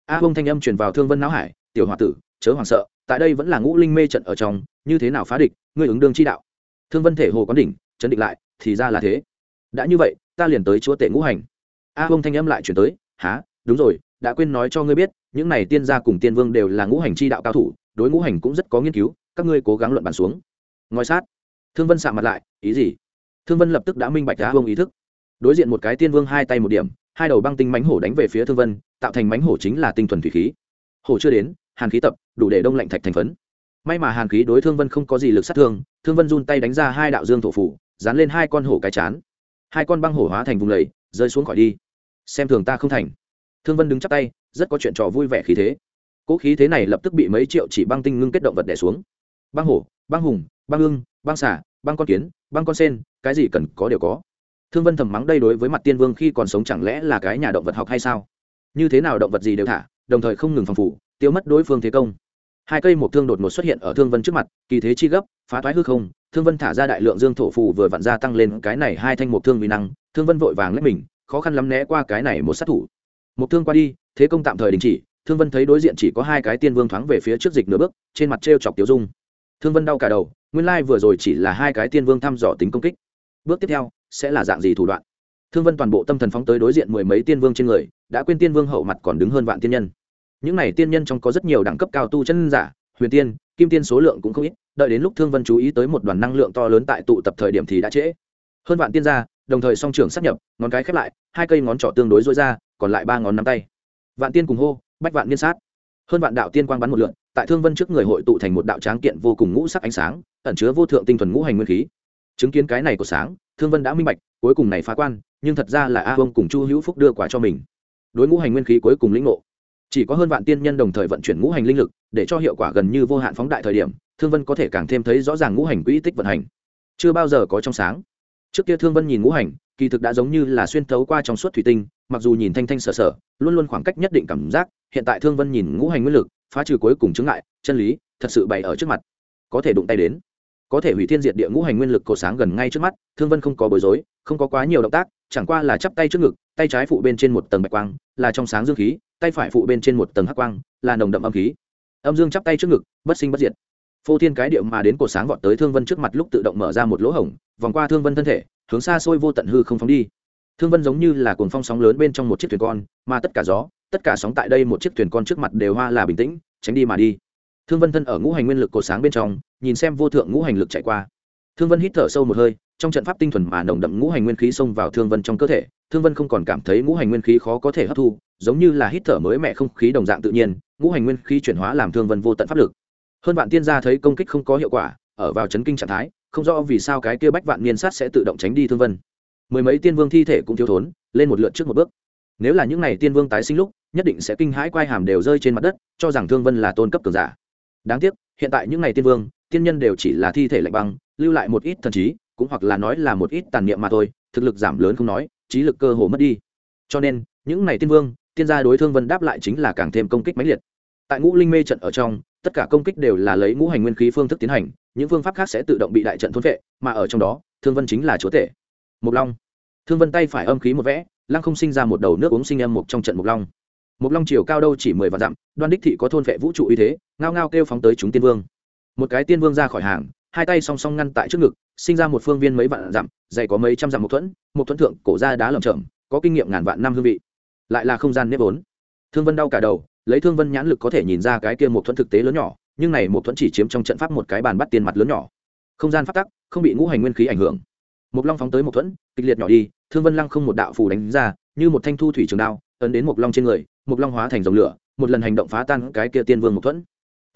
A bông thanh âm truyền vào thương vân não hải, tiểu h o a tử, chớ hoảng sợ, tại đây vẫn là ngũ linh mê trận ở trong, như thế nào phá địch, ngươi ứng đương chi đạo. Thương vân thể hồ quán đỉnh, chấn định lại, thì ra là thế đã như vậy, ta liền tới chúa tể ngũ hành. A bông thanh âm lại chuyển tới há đúng rồi, đã quên nói cho ngươi biết, những này tiên gia cùng tiên vương đều là ngũ hành chi đạo cao thủ, đối ngũ hành cũng rất có nghiên cứu, các ngươi cố gắng luận bàn xuống. Ngoi sát. Thương vân sạ mặt lại, ý gì? Thương vân lập tức đã minh bạch a bông ý thức. Đối diện một cái tiên vương hai tay một điểm, hai đầu băng tinh mánh hổ đánh về phía thương vân, tạo thành mánh hổ chính là tinh thuần thủy khí. Hổ chưa đến, hàn khí tập, đủ để đông lạnh thạch thành phấn. May mà hàn khí đối thương vân không có gì lực sát thương thương vân run tay đánh ra hai đạo dương thổ phủ, dán lên hai con hổ cái chán hai con băng hổ hóa thành vùng lầy, rơi xuống khỏi đi. Xem thường ta không thành. Thương vân đứng chắp tay, rất có chuyện trò vui vẻ khí thế. Cỗ khí thế này lập tức bị mấy triệu chỉ băng tinh ngưng kết động vật đẻ xuống. Băng hổ, băng hùng, băng ưng, băng xả băng con kiến, băng con sen, cái gì cần có đều có. Thương vân thầm mắng đây đối với mặt tiên vương khi còn sống chẳng lẽ là cái nhà động vật học hay sao? Như thế nào động vật gì đều thả, đồng thời không ngừng phòng phủ tiêu mất đối phương thế công hai cây một thương đột ngột xuất hiện ở thương vân trước mặt, kỳ thế chi gấp, phá toái hư không, thương vân thả ra đại lượng dương thổ phù vừa vặn ra tăng lên cái này hai thanh một thương vi năng, thương vân vội vàng lấy mình, khó khăn lắm né qua cái này một sát thủ. Một thương qua đi, thế công tạm thời đình chỉ, thương vân thấy đối diện chỉ có hai cái tiên vương thoáng về phía trước dịch nửa bước, trên mặt t r e o chọc tiêu dung. Thương vân đau cả đầu, nguyên lai vừa rồi chỉ là hai cái tiên vương thăm dò tính công kích. Bước tiếp theo, sẽ là dạng gì thủ đoạn? Thương vân toàn bộ tâm thần phóng tới đối diện mười mấy tiên vương trên người, đã quên tiên vương hậu mặt còn đứng hơn vạn tiên nhân những này tiên nhân trong có rất nhiều đẳng cấp cao tu chân giả, huyền tiên, kim tiên số lượng cũng không ít, đợi đến lúc thương vân chú ý tới một đoàn năng lượng to lớn tại tụ tập thời điểm thì đã trễ. Hơn vạn tiên gia, đồng thời song trưởng sát nhập, ngón cái khép lại, hai cây ngón trỏ tương đối dối ra, còn lại ba ngón nắm tay. Vạn tiên cùng hô, bách vạn niên sát. Hơn vạn đạo tiên quang bắn một lượn, tại thương vân trước người hội tụ thành một đạo tráng kiện vô cùng ngũ sắc ánh sáng, ẩn chứa vô thượng tinh thuần ngũ hành nguyên khí. Chứng kiến cái này của sáng, thương vân đã minh bạch, cuối cùng này phá quan, nhưng thật ra là a Vương cùng chu hữu phúc đưa quả cho mình. Đối ngũ hành nguyên khí cuối cùng lĩnh ngộ chỉ có hơn vạn tiên nhân đồng thời vận chuyển ngũ hành linh lực, để cho hiệu quả gần như vô hạn phóng đại thời điểm, thương vân có thể càng thêm thấy rõ ràng ngũ hành quỹ tích vận hành. Chưa bao giờ có trong sáng. Trước kia thương vân nhìn ngũ hành, kỳ thực đã giống như là xuyên thấu qua trong suốt thủy tinh, mặc dù nhìn thanh thanh sở sở, luôn luôn khoảng cách nhất định cảm giác, hiện tại thương vân nhìn ngũ hành nguyên lực, phá trừ cuối cùng chứng lại chân lý, thật sự bày ở trước mặt. Có thể đụng tay đến, có thể hủy thiên diệt địa ngũ hành nguyên lực cổ sáng gần ngay trước mắt, thương vân không có bối rối, không có quá nhiều động tác chẳng qua là chắp tay trước ngực, tay trái phụ bên trên một tầng bạch quang, là trong sáng dương khí, tay phải phụ bên trên một tầng hắc quang, là nồng đậm âm khí. Âm dương chắp tay trước ngực, bất sinh bất diệt. Phô thiên cái điệu mà đến cổ sáng vọt tới thương vân trước mặt lúc tự động mở ra một lỗ hổng, vòng qua thương vân thân thể, hướng xa xôi vô tận hư không phóng đi. Thương vân giống như là cuồng phong sóng lớn bên trong một chiếc thuyền con, mà tất cả gió, tất cả sóng tại đây một chiếc thuyền con trước mặt đều hoa là bình tĩnh, tránh đi mà đi. Thương vân thân ở ngũ hành nguyên lực cổ sáng bên trong, nhìn xem vô thượng ngũ hành lực chạy qua thương vân hít thở sâu một hơi, trong trận pháp tinh thuần mà nồng đậm ngũ hành nguyên khí xông vào thương vân trong cơ thể, thương vân không còn cảm thấy ngũ hành nguyên khí khó có thể hấp thu, giống như là hít thở mới mẹ không khí đồng dạng tự nhiên, ngũ hành nguyên khí chuyển hóa làm thương vân vô tận pháp lực. Hơn vạn tiên gia thấy công kích không có hiệu quả, ở vào chấn kinh trạng thái, không rõ vì sao cái kia bách vạn niên sát sẽ tự động tránh đi thương vân. Mười mấy tiên vương thi thể cũng thiếu thốn, lên một lượt trước một bước. Nếu là những n à y tiên vương tái sinh lúc, nhất định sẽ kinh hãi quai hàm đều rơi trên mặt đất, cho rằng thương vân là tôn cấp cường giả. Đáng tiếc, hiện tại những n à y tiên vương, tiên nhân đều chỉ là thi thể lạnh băng lưu lại một ít thần trí, cũng hoặc là nói là một ít tàn niệm mà thôi, thực lực giảm lớn không nói, trí lực cơ hồ mất đi. Cho nên, những n à y tiên vương, tiên gia đối thương vân đáp lại chính là càng thêm công kích mãnh liệt. Tại ngũ linh mê trận ở trong, tất cả công kích đều là lấy ngũ hành nguyên khí phương thức tiến hành, những phương pháp khác sẽ tự động bị đại trận thôn vệ mà ở trong đó, thương vân chính là chúa tể. Mục long. Thương vân tay phải âm khí một vẽ, lăng không sinh ra một đầu nước uống sinh âm mục trong trận mục long. Mục long chiều cao đâu chỉ mười vạn dặm, đoan đích thị có thôn vệ vũ trụ uy thế, ngao ngao kêu phóng tới chúng tiên vương. Một cái tiên vương ra khỏi hàng hai tay song song ngăn tại trước ngực, sinh ra một phương viên mấy vạn dặm, dày có mấy trăm dặm một thuẫn một thuẫn thượng cổ ra đá lởm chởm, có kinh nghiệm ngàn vạn năm hương vị. Lại là không gian nếp vốn. Thương vân đau cả đầu, lấy thương vân nhãn lực có thể nhìn ra cái kia một thuẫn thực tế lớn nhỏ, nhưng này một thuẫn chỉ chiếm trong trận pháp một cái bàn bắt tiền mặt lớn nhỏ. Không gian phát tắc, không bị ngũ hành nguyên khí ảnh hưởng. Một long phóng tới một thuẫn, kịch liệt nhỏ đi, thương vân lăng không một đạo phù đánh ra, như một thanh thu thủy trường đao, ấn đến một long trên người một long hóa thành dòng lửa, một lần hành động phá tan cái kia tiên vương một thuẫn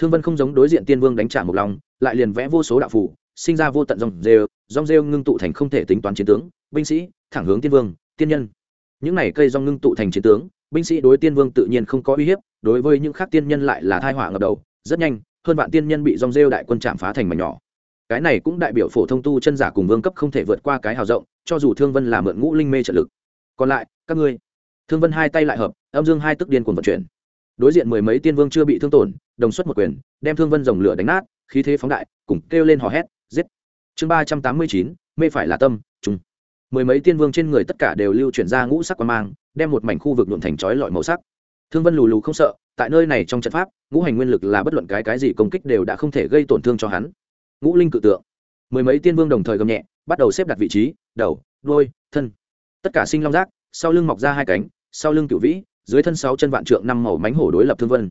thương vân không giống đối diện tiên vương đánh trả một lòng, lại liền vẽ vô số đạo phù sinh ra vô tận dòng rêu dòng rêu ngưng tụ thành không thể tính toán chiến tướng binh sĩ thẳng hướng tiên vương tiên nhân. Những này cây dòng ngưng tụ thành chiến tướng binh sĩ đối tiên vương tự nhiên không có uy hiếp đối với những khác tiên nhân lại là thai họa ngập đầu rất nhanh hơn vạn tiên nhân bị dòng rêu đại quân chạm phá thành mảnh nhỏ. Cái này cũng đại biểu phổ thông tu chân giả cùng vương cấp không thể vượt qua cái hào rộng cho dù thương vân là mượn ngũ linh mê trợ lực. Còn lại các ngươi. Thương vân hai tay lại hợp âm dương hai tức điên cuồng vận chuyển đối diện mười mấy tiên vương chưa bị thương tổn, đồng xuất một quyền, đem thương vân dòng lửa đánh nát, khí thế phóng đại, cùng kêu lên hò hét, giết. Chương ba trăm tám mươi chín, mê phải là tâm trung mười mấy tiên vương trên người tất cả đều lưu chuyển ra ngũ sắc quan mang, đem một mảnh khu vực nhuộn thành chói lọi màu sắc. Thương vân lù lù không sợ, tại nơi này trong trận pháp, ngũ hành nguyên lực là bất luận cái cái gì công kích đều đã không thể gây tổn thương cho hắn. Ngũ linh cự tượng. Mười mấy tiên vương đồng thời gầm nhẹ, bắt đầu xếp đặt vị trí, đầu đôi thân. Tất cả sinh long giác sau lưng mọc ra hai cánh, sau lưng cựu vĩ dưới thân sáu chân vạn trượng năm màu mánh hổ đối lập thương vân.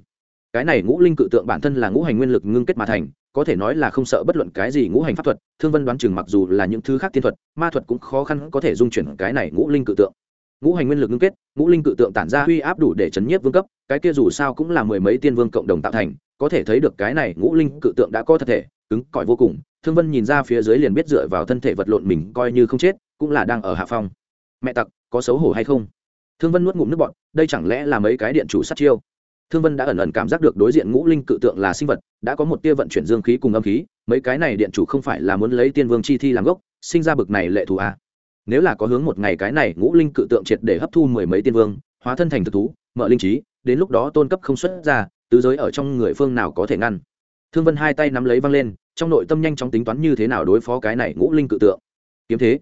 Cái này ngũ linh cự tượng bản thân là ngũ hành nguyên lực ngưng kết mà thành, có thể nói là không sợ bất luận cái gì ngũ hành pháp thuật, thương vân đoán chừng mặc dù là những thứ khác tiên thuật, ma thuật cũng khó khăn có thể dung chuyển cái này ngũ linh cự tượng. Ngũ hành nguyên lực ngưng kết, ngũ linh cự tượng tản ra uy áp đủ để chấn nhiếp vương cấp, cái kia dù sao cũng là mười mấy tiên vương cộng đồng tạo thành, có thể thấy được cái này ngũ linh cự tượng đã có thật thể, cứng cỏi vô cùng, thương vân nhìn ra phía dưới liền biết dựa vào thân thể vật lộn mình coi như không chết, cũng là đang ở hạ phong. Mẹ tặc, có xấu hổ hay không? Thương vân nuốt ngụm nước bọn đây chẳng lẽ là mấy cái điện chủ sát chiêu? Thương vân đã ẩn ẩn cảm giác được đối diện ngũ linh cự tượng là sinh vật, đã có một tia vận chuyển dương khí cùng âm khí, mấy cái này điện chủ không phải là muốn lấy tiên vương chi thi làm gốc, sinh ra bực này lệ thù à. nếu là có hướng một ngày cái này ngũ linh cự tượng triệt để hấp thu mười mấy tiên vương, hóa thân thành thực thú, mở linh trí, đến lúc đó tôn cấp không xuất ra, tứ giới ở trong người phương nào có thể ngăn? Thương vân hai tay nắm lấy văng lên, trong nội tâm nhanh chóng tính toán như thế nào đối phó cái này ngũ linh cự tượng. Kiếm thế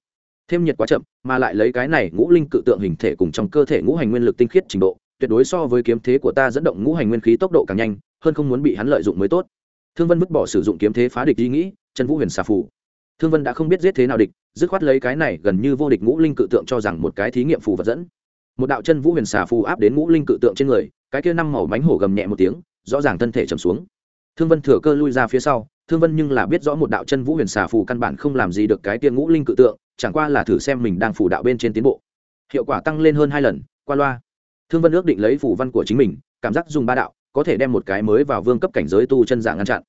thêm nhiệt quá chậm, mà lại lấy cái này ngũ linh cự tượng hình thể cùng trong cơ thể ngũ hành nguyên lực tinh khiết trình độ, tuyệt đối so với kiếm thế của ta dẫn động ngũ hành nguyên khí tốc độ càng nhanh, hơn không muốn bị hắn lợi dụng mới tốt. Thương vân vứt bỏ sử dụng kiếm thế phá địch ý nghĩ chân vũ huyền xà phù. Thương vân đã không biết giết thế nào địch, dứt khoát lấy cái này gần như vô địch ngũ linh cự tượng cho rằng một cái thí nghiệm phù vật dẫn. Một đạo chân vũ huyền xà phù áp đến ngũ linh cự tượng trên người, cái kia năm màu bánh hổ gầm nhẹ một tiếng, rõ ràng thân thể trầm xuống. Thương vân thừa cơ lui ra phía sau thương vân nhưng là biết rõ một đạo chân vũ huyền xà phù căn bản không làm gì được cái tiên ngũ linh cự tượng, chẳng qua là thử xem mình đang phủ đạo bên trên tiến bộ. Hiệu quả tăng lên hơn hai lần, qua loa. Thương vân ước định lấy phủ văn của chính mình, cảm giác dùng ba đạo, có thể đem một cái mới vào vương cấp cảnh giới tu chân giả ngăn chặn.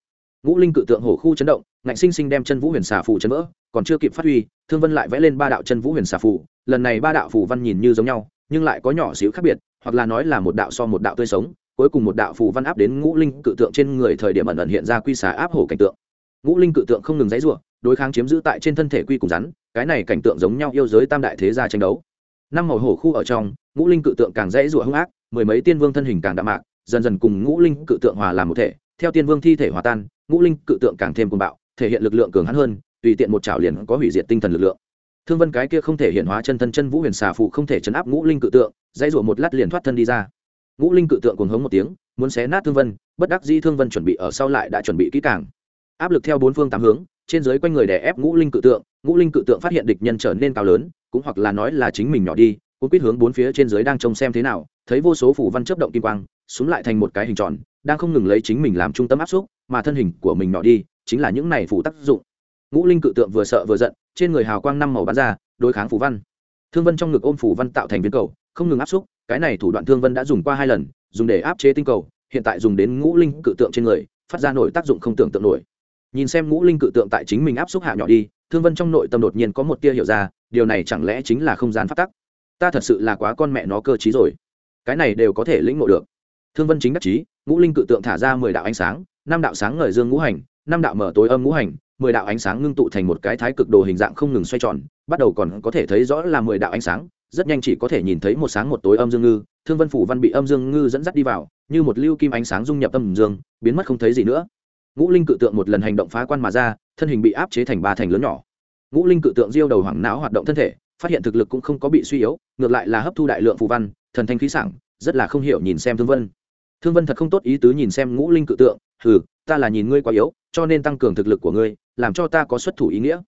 Ngũ linh cự tượng hổ khu chấn động, ngạnh sinh sinh đem chân vũ huyền xà phù chấn vỡ, còn chưa kịp phát huy, thương vân lại vẽ lên ba đạo chân vũ huyền xà phù, lần này ba đạo phù văn nhìn như giống nhau, nhưng lại có nhỏ xíu khác biệt, hoặc là nói là một đạo so một đạo tươi sống cuối cùng một đạo phù văn áp đến ngũ linh cự tượng trên người thời điểm ẩn ẩn hiện ra quy xà áp hổ cảnh tượng. Ngũ linh cự tượng không ngừng dãy rủa, đối kháng chiếm giữ tại trên thân thể quy cùng rắn, cái này cảnh tượng giống nhau yêu giới tam đại thế gia tranh đấu. Năm màu hổ khu ở trong, ngũ linh cự tượng càng dãy rủa hung ác, mười mấy tiên vương thân hình càng đạm mạc, dần dần cùng ngũ linh cự tượng hòa làm một thể, theo tiên vương thi thể hòa tan, ngũ linh cự tượng càng thêm cuồng bạo, thể hiện lực lượng cường hắn hơn, tùy tiện một chảo liền có hủy diệt tinh thần lực lượng. Thương vân cái kia không thể hiện hóa chân thân chân vũ huyền xà phụ không thể chấn áp ngũ linh cự tượng, dãy rủa một lát liền thoát thân đi ra ngũ linh cự tượng cuồng hống một tiếng, muốn xé nát thương vân, bất đắc di thương vân chuẩn bị ở sau lại đã chuẩn bị kỹ càng. Áp lực theo bốn phương tám hướng, trên dưới quanh người đè ép ngũ linh cự tượng, ngũ linh cự tượng phát hiện địch nhân trở nên cao lớn, cũng hoặc là nói là chính mình nhỏ đi cũng quyết hướng bốn phía trên dưới đang trông xem thế nào, thấy vô số phủ văn chấp động kim quang xuống lại thành một cái hình tròn, đang không ngừng lấy chính mình làm trung tâm áp xúc, mà thân hình của mình nhỏ đi, chính là những này phủ tác dụng. Ngũ linh cự tượng vừa sợ vừa giận, trên người hào quang năm màu bắn ra, đối kháng phủ văn. Thương vân trong ngực ôm phủ văn tạo thành viên cầu không ngừng áp xúc, cái này thủ đoạn thương vân đã dùng qua hai lần, dùng để áp chế tinh cầu, hiện tại dùng đến ngũ linh cự tượng trên người, phát ra nổi tác dụng không tưởng tượng nổi. Nhìn xem ngũ linh cự tượng tại chính mình áp xúc hạ nhỏ đi, thương vân trong nội tâm đột nhiên có một tia hiểu ra, điều này chẳng lẽ chính là không gian phát tắc? Ta thật sự là quá con mẹ nó cơ t rồi. Cái này đều có thể lĩnh ngộ được. Thương vân chính đắc chí, ngũ linh cự tượng thả ra mười đạo ánh sáng, năm đạo sáng ngời dương ngũ hành, năm đạo mở tối âm ngũ hành, mười đạo ánh sáng ngưng tụ thành một cái thái cực đồ hình dạng không ngừng xoay tròn, bắt đầu còn có thể thấy rõ là mười đạo ánh sáng rất nhanh chỉ có thể nhìn thấy một sáng một tối âm dương ngư, thương vân phủ văn bị âm dương ngư dẫn dắt đi vào, như một lưu kim ánh sáng dung nhập âm dương, biến mất không thấy gì nữa. Ngũ linh cự tượng một lần hành động phá quan mà ra, thân hình bị áp chế thành ba thành lớn nhỏ. Ngũ linh cự tượng diêu đầu hoảng não hoạt động thân thể, phát hiện thực lực cũng không có bị suy yếu, ngược lại là hấp thu đại lượng phù văn, thần thanh khí sảng, rất là không hiểu nhìn xem thương vân. Thương vân thật không tốt ý tứ nhìn xem ngũ linh cự tượng, hừ, ta là nhìn ngươi quá yếu, cho nên tăng cường thực lực của ngươi, làm cho ta có xuất thủ ý nghĩa.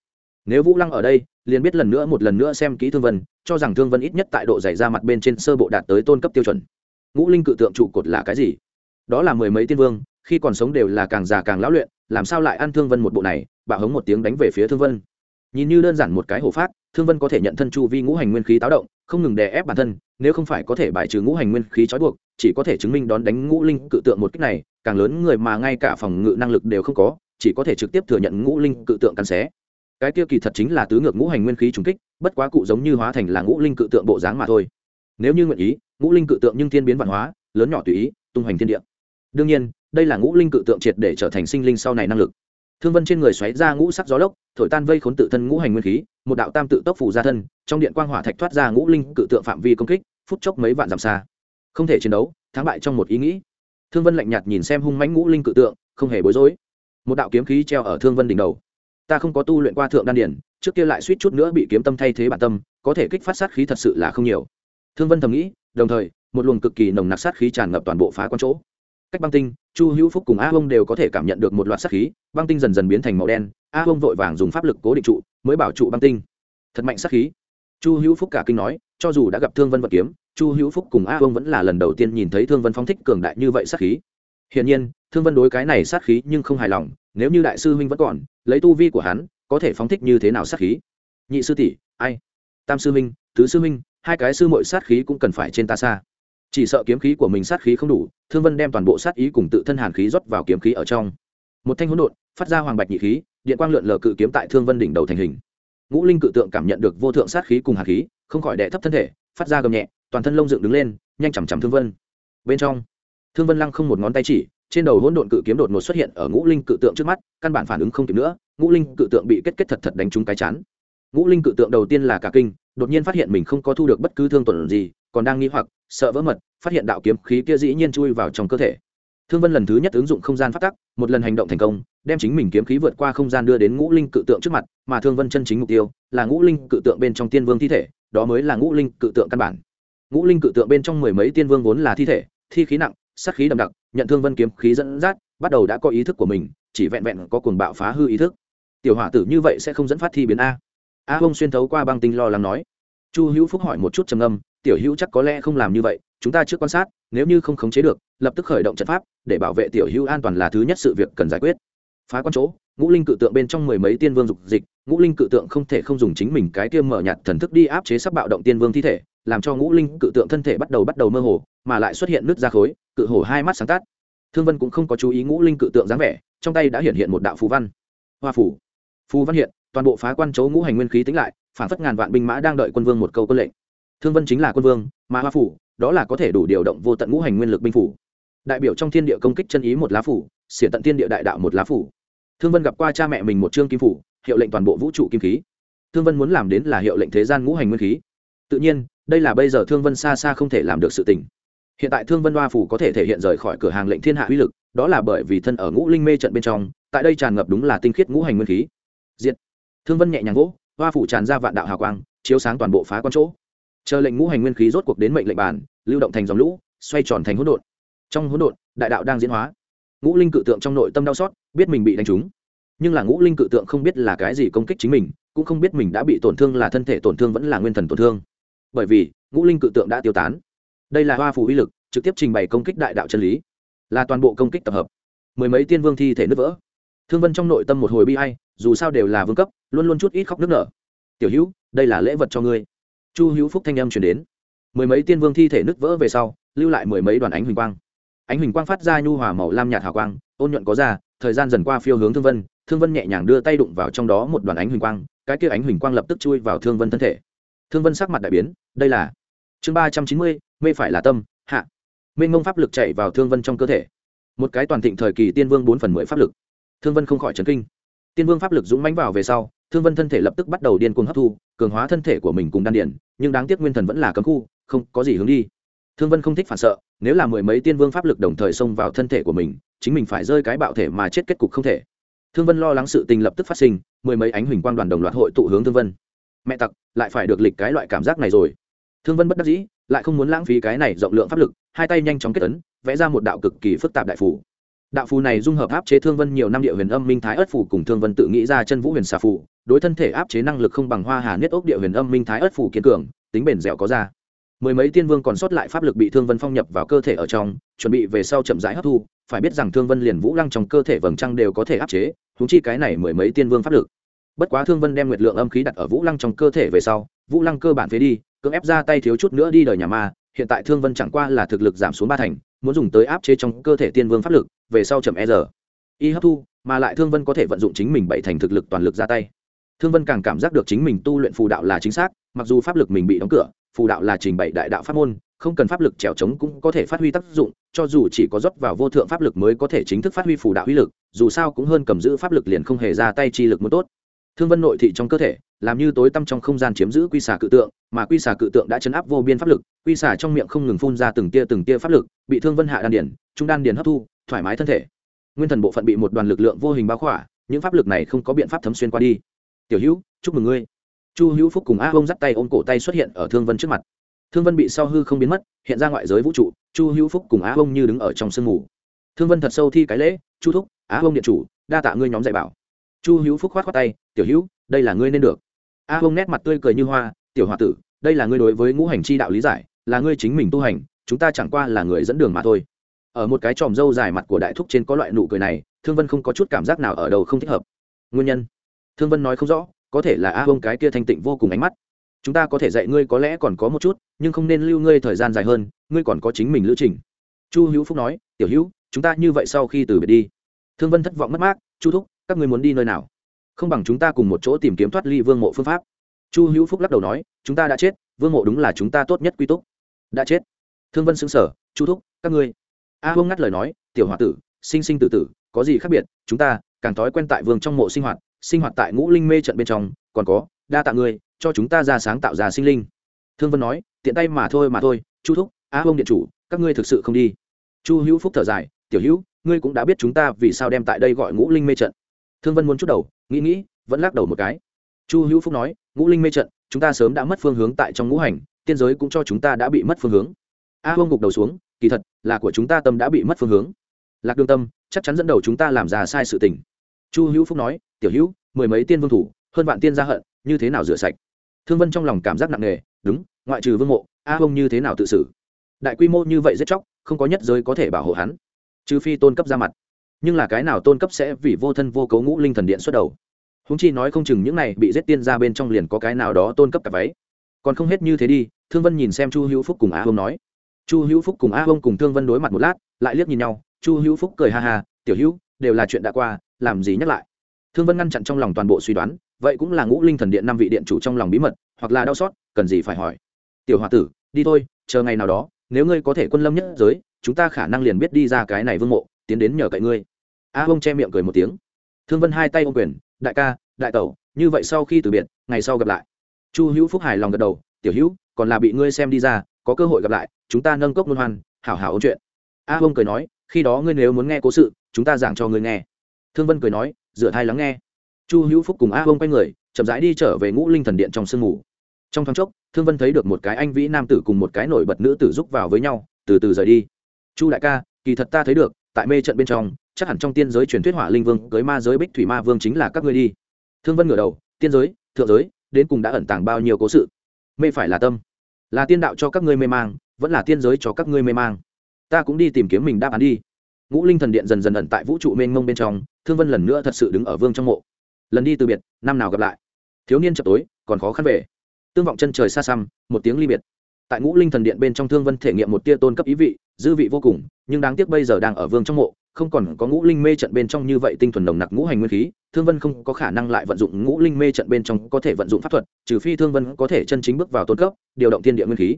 Nếu vũ lăng ở đây, liền biết lần nữa một lần nữa xem kỹ thương vân cho rằng thương vân ít nhất tại độ dày ra mặt bên trên sơ bộ đạt tới tôn cấp tiêu chuẩn. Ngũ linh cự tượng trụ cột là cái gì? Đó là mười mấy tiên vương, khi còn sống đều là càng già càng lão luyện, làm sao lại ăn thương vân một bộ này? Bạo hống một tiếng đánh về phía thương vân. Nhìn như đơn giản một cái hổ phát thương vân có thể nhận thân chu vi ngũ hành nguyên khí táo động, không ngừng đè ép bản thân, nếu không phải có thể bài trừ ngũ hành nguyên khí trói buộc, chỉ có thể chứng minh đón đánh ngũ linh cự tượng một cách này, càng lớn người mà ngay cả phòng ngự năng lực đều không có, chỉ có thể trực tiếp thừa nhận ngũ linh cự tượng cắn xé. Cái tiêu kỳ thật chính là tứ ngược ngũ hành nguyên khí trùng kích bất quá cụ giống như hóa thành là ngũ linh cự tượng bộ dáng mà thôi. Nếu như nguyện ý, ngũ linh cự tượng nhưng thiên biến văn hóa, lớn nhỏ tùy ý, tung hoành thiên địa. Đương nhiên, đây là ngũ linh cự tượng triệt để trở thành sinh linh sau này năng lực. Thương vân trên người xoáy ra ngũ sắc gió lốc, thổi tan vây khốn tự thân ngũ hành nguyên khí, một đạo tam tự tốc phủ ra thân, trong điện quang hỏa thạch thoát ra ngũ linh cự tượng phạm vi công kích, phút chốc mấy vạn dặm xa. Không thể chiến đấu, thắng bại trong một ý nghĩ. Thương vân lạnh nhạt nhìn xem hung mãnh ngũ linh cự tượng, không hề bối rối. Một đạo kiếm khí treo ở thương vân đỉnh đầu. Ta không có tu luyện qua thượng đan điển trước kia lại suýt chút nữa bị kiếm tâm thay thế bản tâm, có thể kích phát sát khí thật sự là không nhiều. Thương vân thầm nghĩ, đồng thời, một luồng cực kỳ nồng nặc sát khí tràn ngập toàn bộ phá quan chỗ. Cách băng tinh, chu hữu phúc cùng a bông đều có thể cảm nhận được một loạt sát khí, băng tinh dần dần biến thành màu đen, a bông vội vàng dùng pháp lực cố định trụ, mới bảo trụ băng tinh. Thật mạnh sát khí. Chu hữu phúc cả kinh nói, cho dù đã gặp thương vân vật kiếm, chu hữu phúc cùng a bông vẫn là lần đầu tiên nhìn thấy thương vân phong thích cường đại như vậy sát khí. Hiển nhiên, thương vân đối cái này sát khí nhưng không hài lòng, nếu như đại sư huynh vẫn còn, lấy tu vi của hắn có thể phóng thích như thế nào sát khí? Nhị sư tỷ, ai? Tam sư minh tứ sư minh hai cái sư mội sát khí cũng cần phải trên ta xa. Chỉ sợ kiếm khí của mình sát khí không đủ, thương vân đem toàn bộ sát ý cùng tự thân hàn khí rót vào kiếm khí ở trong. Một thanh hỗn độn, phát ra hoàng bạch nhị khí, điện quang lượn lờ cự kiếm tại thương vân đỉnh đầu thành hình. Ngũ linh cự tượng cảm nhận được vô thượng sát khí cùng hàn khí, không khỏi đẻ thấp thân thể, phát ra gầm nhẹ, toàn thân lông dựng đứng lên, nhanh chằm chằm thương vân. Bên trong, thương vân lăng không một ngón tay chỉ trên đầu hỗn độn cự kiếm đột ngột xuất hiện ở ngũ linh cự tượng trước mắt, căn bản phản ứng không kịp nữa, ngũ linh cự tượng bị kết kết thật thật đánh trúng cái chán. Ngũ linh cự tượng đầu tiên là cả kinh, đột nhiên phát hiện mình không có thu được bất cứ thương tổn gì, còn đang nghi hoặc, sợ vỡ mật, phát hiện đạo kiếm khí kia dĩ nhiên chui vào trong cơ thể. Thương vân lần thứ nhất ứng dụng không gian phát tắc, một lần hành động thành công, đem chính mình kiếm khí vượt qua không gian đưa đến ngũ linh cự tượng trước mặt, mà thương vân chân chính mục tiêu là ngũ linh cự tượng bên trong tiên vương thi thể, đó mới là ngũ linh cự tượng căn bản. Ngũ linh cự tượng bên trong mười mấy tiên vương vốn là thi thể, thi khí nặng sát khí đậm đặc, nhận thương vân kiếm khí dẫn dắt, bắt đầu đã có ý thức của mình, chỉ vẹn vẹn có cuồng bạo phá hư ý thức. Tiểu hỏa tử như vậy sẽ không dẫn phát thi biến a. A bông xuyên thấu qua băng tinh lo lắng nói. Chu hữu phúc hỏi một chút trầm âm tiểu hữu chắc có lẽ không làm như vậy, chúng ta trước quan sát, nếu như không khống chế được, lập tức khởi động trận pháp, để bảo vệ tiểu hữu an toàn là thứ nhất sự việc cần giải quyết. Phá quan chỗ, ngũ linh cự tượng bên trong mười mấy tiên vương dục dịch, ngũ linh cự tượng không thể không dùng chính mình cái kia mở nhạt thần thức đi áp chế sắp bạo động tiên vương thi thể, làm cho ngũ linh cự tượng thân thể bắt đầu bắt đầu mơ hồ, mà lại xuất hiện nước ra khối cự hổ hai mắt sáng tát thương vân cũng không có chú ý ngũ linh cự tượng dáng vẻ, trong tay đã hiện hiện một đạo phù văn. Hoa phủ phù văn hiện, toàn bộ phá quan chấu ngũ hành nguyên khí tính lại, phản phất ngàn vạn binh mã đang đợi quân vương một câu quân lệnh. Thương vân chính là quân vương, mà hoa phủ đó là có thể đủ điều động vô tận ngũ hành nguyên lực binh phủ đại biểu trong thiên địa công kích chân ý một lá phủ xiển tận thiên địa đại đạo một lá phủ thương vân gặp qua cha mẹ mình một chương kim phủ hiệu lệnh toàn bộ vũ trụ kim khí. Thương vân muốn làm đến là hiệu lệnh thế gian ngũ hành nguyên khí. Tự nhiên, đây là bây giờ thương vân xa xa không thể làm được sự tình hiện tại thương vân hoa phủ có thể thể hiện rời khỏi cửa hàng lệnh thiên hạ uy lực, đó là bởi vì thân ở ngũ linh mê trận bên trong, tại đây tràn ngập đúng là tinh khiết ngũ hành nguyên khí. Diện thương vân nhẹ nhàng gỗ hoa phủ tràn ra vạn đạo hào quang, chiếu sáng toàn bộ phá con chỗ. Chờ lệnh ngũ hành nguyên khí rốt cuộc đến mệnh lệnh bản lưu động thành dòng lũ, xoay tròn thành hỗn độn. Trong hỗn độn, đại đạo đang diễn hóa. Ngũ linh cự tượng trong nội tâm đau xót, biết mình bị đánh trúng. Nhưng là ngũ linh cự tượng không biết là cái gì công kích chính mình, cũng không biết mình đã bị tổn thương là thân thể tổn thương vẫn là nguyên thần tổn thương. Bởi vì, ngũ linh cự tượng đã tiêu tán đây là hoa phù uy lực, trực tiếp trình bày công kích đại đạo chân lý. Là toàn bộ công kích tập hợp. Mười mấy tiên vương thi thể nứt vỡ. Thương vân trong nội tâm một hồi bi hay dù sao đều là vương cấp, luôn luôn chút ít khóc nước nở. Tiểu hữu, đây là lễ vật cho ngươi. Chu hữu phúc thanh âm chuyển đến. Mười mấy tiên vương thi thể nứt vỡ về sau, lưu lại mười mấy đoàn ánh huỳnh quang. Ánh huỳnh quang phát ra nhu hòa màu lam nhạt hào quang, ôn nhuận có ra, thời gian dần qua phiêu hướng thương vân thương vân nhẹ nhàng đưa tay đụng vào trong đó một đoàn ánh huỳnh quang, cái kia ánh huỳnh quang lập tức chui vào thương vân thân thể. Thương vân sắc mặt đại biến, đây là chương ba trăm chín mươi mê phải là tâm, hạ. Mênh mông pháp lực chạy vào thương vân trong cơ thể. Một cái toàn thịnh thời kỳ tiên vương bốn phần mười pháp lực. Thương vân không khỏi trấn kinh. Tiên vương pháp lực dũng mánh vào về sau, thương vân thân thể lập tức bắt đầu điên cuồng hấp thu, cường hóa thân thể của mình cùng đan điển, nhưng đáng tiếc nguyên thần vẫn là cấm khu, không có gì hướng đi. Thương vân không thích phản sợ, nếu là mười mấy tiên vương pháp lực đồng thời xông vào thân thể của mình, chính mình phải rơi cái bạo thể mà chết kết cục không thể. Thương vân lo lắng sự tình lập tức phát sinh, mười mấy ánh huỳnh quang đoàn đồng loạt hội tụ hướng thương vân. Mẹ tặc, lại phải được lịch cái loại cảm giác này rồi. Thương vân bất đắc dĩ lại không muốn lãng phí cái này rộng lượng pháp lực, hai tay nhanh chóng kết ấn, vẽ ra một đạo cực kỳ phức tạp đại phủ đạo phù này dung hợp áp chế thương vân nhiều năm địa huyền âm minh thái ất phủ cùng thương vân tự nghĩ ra chân vũ huyền xà phù, đối thân thể áp chế năng lực không bằng hoa hà niết ốc địa huyền âm minh thái ất phủ kiên cường, tính bền dẻo có ra. Mười mấy tiên vương còn sót lại pháp lực bị thương vân phong nhập vào cơ thể ở trong, chuẩn bị về sau chậm rãi hấp thu, phải biết rằng thương vân liền vũ lăng trong cơ thể vầng trăng đều có thể áp chế húng chi cái này mười mấy tiên vương pháp lực. Bất quá thương vân đem nguyệt lượng âm khí đặt ở vũ lăng trong cơ thể về sau, vũ lăng cơ bản phế đi cưỡng ép ra tay thiếu chút nữa đi đời nhà ma, hiện tại thương vân chẳng qua là thực lực giảm xuống ba thành, muốn dùng tới áp chế trong cơ thể tiên vương pháp lực, về sau chậm e giờ. Y hấp thu, mà lại thương vân có thể vận dụng chính mình bảy thành thực lực toàn lực ra tay. Thương vân càng cảm giác được chính mình tu luyện phù đạo là chính xác, mặc dù pháp lực mình bị đóng cửa, phù đạo là trình bày đại đạo pháp môn, không cần pháp lực trèo trống cũng có thể phát huy tác dụng, cho dù chỉ có rót vào vô thượng pháp lực mới có thể chính thức phát huy phù đạo uy lực, dù sao cũng hơn cầm giữ pháp lực liền không hề ra tay chi lực muốn tốt thương vân nội thị trong cơ thể, làm như tối tăm trong không gian chiếm giữ quy xà cự tượng, mà quy xà cự tượng đã chấn áp vô biên pháp lực, quy xà trong miệng không ngừng phun ra từng tia từng tia pháp lực, bị thương vân hạ đan điển trung đan điển hấp thu, thoải mái thân thể. Nguyên thần bộ phận bị một đoàn lực lượng vô hình bao khỏa, những pháp lực này không có biện pháp thấm xuyên qua đi. Tiểu hữu, chúc mừng ngươi. Chu hữu phúc cùng a bông dắt tay ôm cổ tay xuất hiện ở thương vân trước mặt. Thương vân bị sau hư không biến mất, hiện ra ngoại giới vũ trụ, chu hữu phúc cùng a bông như đứng ở trong sương mù. Thương vân thật sâu thi cái lễ, chu thúc á bông điện chủ, đa tạ ngươi nhóm dạy bảo chu hữu phúc khoát khoát tay, tiểu hữu, đây là ngươi nên được. A bông nét mặt tươi cười như hoa, tiểu h tử, đây là ngươi đối với ngũ hành chi đạo lý giải, là ngươi chính mình tu hành, chúng ta chẳng qua là người dẫn đường mà thôi. Ở một cái tròm râu dài mặt của đại thúc trên có loại nụ cười này, thương vân không có chút cảm giác nào ở đầu không thích hợp. Nguyên nhân? Thương vân nói không rõ, có thể là a bông cái kia thanh tịnh vô cùng ánh mắt. Chúng ta có thể dạy ngươi có lẽ còn có một chút, nhưng không nên lưu ngươi thời gian dài hơn, ngươi còn có chính mình lữ trình. Chu hữu phúc nói, tiểu hữu, chúng ta như vậy sau khi từ biệt đi. Thương vân thất vọng mất mát, chu thúc các ngươi muốn đi nơi nào? Không bằng chúng ta cùng một chỗ tìm kiếm thoát ly vương mộ phương pháp. Chu hữu phúc lắc đầu nói, chúng ta đã chết, vương mộ đúng là chúng ta tốt nhất quy túc. Đã chết. Thương vân xứng sở chu thúc, các ngươi. A hông ngắt lời nói, tiểu h o a tử, sinh sinh tử tử, có gì khác biệt? Chúng ta càng thói quen tại vương trong mộ sinh hoạt sinh hoạt tại ngũ linh mê trận bên trong, còn có, đa tạ ngươi, cho chúng ta ra sáng tạo ra sinh linh. Thương vân nói, tiện tay mà thôi mà thôi, chu thúc, a hông điện chủ, các ngươi thực sự không đi. Chu hữu phúc thở dài, tiểu hữu, ngươi cũng đã biết chúng ta vì sao đem tại đây gọi ngũ linh mê trận thương vân muốn chút đầu, nghĩ nghĩ, vẫn lắc đầu một cái. Chu hữu phúc nói, ngũ linh mê trận, chúng ta sớm đã mất phương hướng tại trong ngũ hành, tiên giới cũng cho chúng ta đã bị mất phương hướng. A hông gục đầu xuống, kỳ thật, là của chúng ta tâm đã bị mất phương hướng. Lạc đương tâm, chắc chắn dẫn đầu chúng ta làm ra sai sự tình. Chu hữu phúc nói, tiểu hữu, mười mấy tiên vương thủ, hơn vạn tiên gia hận, như thế nào rửa sạch? Thương vân trong lòng cảm giác nặng nề, đúng, ngoại trừ vương mộ, a hông như thế nào tự xử? Đại quy mô như vậy giết chóc, không có nhất giới có thể bảo hộ hắn, trừ phi tôn cấp ra mặt nhưng là cái nào tôn cấp sẽ vì vô thân vô cấu ngũ linh thần điện xuất đầu. Húng chi nói không chừng những này bị giết tiên ra bên trong liền có cái nào đó tôn cấp cả váy. Còn không hết như thế đi, thương vân nhìn xem chu hữu phúc cùng a hông nói. Chu hữu phúc cùng a hông cùng thương vân đối mặt một lát, lại liếc nhìn nhau, chu hữu phúc cười ha ha, tiểu hữu, đều là chuyện đã qua, làm gì nhắc lại? Thương vân ngăn chặn trong lòng toàn bộ suy đoán, vậy cũng là ngũ linh thần điện năm vị điện chủ trong lòng bí mật, hoặc là đau xót, cần gì phải hỏi. Tiểu h o a tử, đi thôi, chờ ngày nào đó, nếu ngươi có thể quân lâm nhất giới, chúng ta khả năng liền biết đi ra cái này vương mộ, tiến đến nhờ cậy ngươi a bông che miệng cười một tiếng. Thương vân hai tay ô quyền, đại ca, đại tẩu, như vậy sau khi từ biệt, ngày sau gặp lại. Chu hữu phúc hài lòng gật đầu, tiểu hữu, còn là bị ngươi xem đi ra, có cơ hội gặp lại, chúng ta nâng cốc luân hoan, hảo hảo ôn chuyện. A bông cười nói, khi đó ngươi nếu muốn nghe cố sự, chúng ta giảng cho ngươi nghe. Thương vân cười nói dựa thai lắng nghe. Chu hữu phúc cùng a bông quay người, chậm rãi đi trở về ngũ linh thần điện trong sương mù. Trong thoáng chốc, thương vân thấy được một cái anh vĩ nam tử cùng một cái nổi bật nữ tử giúp vào với nhau, từ từ rời đi. Chu đại ca, kỳ thật ta thấy được, tại mê trận bên trong chắc hẳn trong tiên giới truyền thuyết hỏa linh vương, cưới ma giới bích thủy ma vương chính là các ngươi đi. Thương vân ngửa đầu, tiên giới, thượng giới, đến cùng đã ẩn tàng bao nhiêu cố sự? Mê phải là tâm. Là tiên đạo cho các ngươi mê mang, vẫn là tiên giới cho các ngươi mê mang? Ta cũng đi tìm kiếm mình đáp án đi. Ngũ linh thần điện dần dần ẩn tại vũ trụ mênh mông bên trong, thương vân lần nữa thật sự đứng ở vương trong mộ. Lần đi từ biệt, năm nào gặp lại. Thiếu niên chập tối, còn khó khăn về. Tương vọng chân trời xa xăm, một tiếng ly biệt. Tại ngũ linh thần điện bên trong thương vân thể nghiệm một tia tôn cấp ý vị, dư vị vô cùng, nhưng đáng tiếc bây giờ đang ở vương trong mộ không còn có ngũ linh mê trận bên trong như vậy tinh thuần nồng nặc ngũ hành nguyên khí, thương vân không có khả năng lại vận dụng ngũ linh mê trận bên trong có thể vận dụng pháp thuật, trừ phi thương vân có thể chân chính bước vào tôn cấp, điều động thiên địa nguyên khí.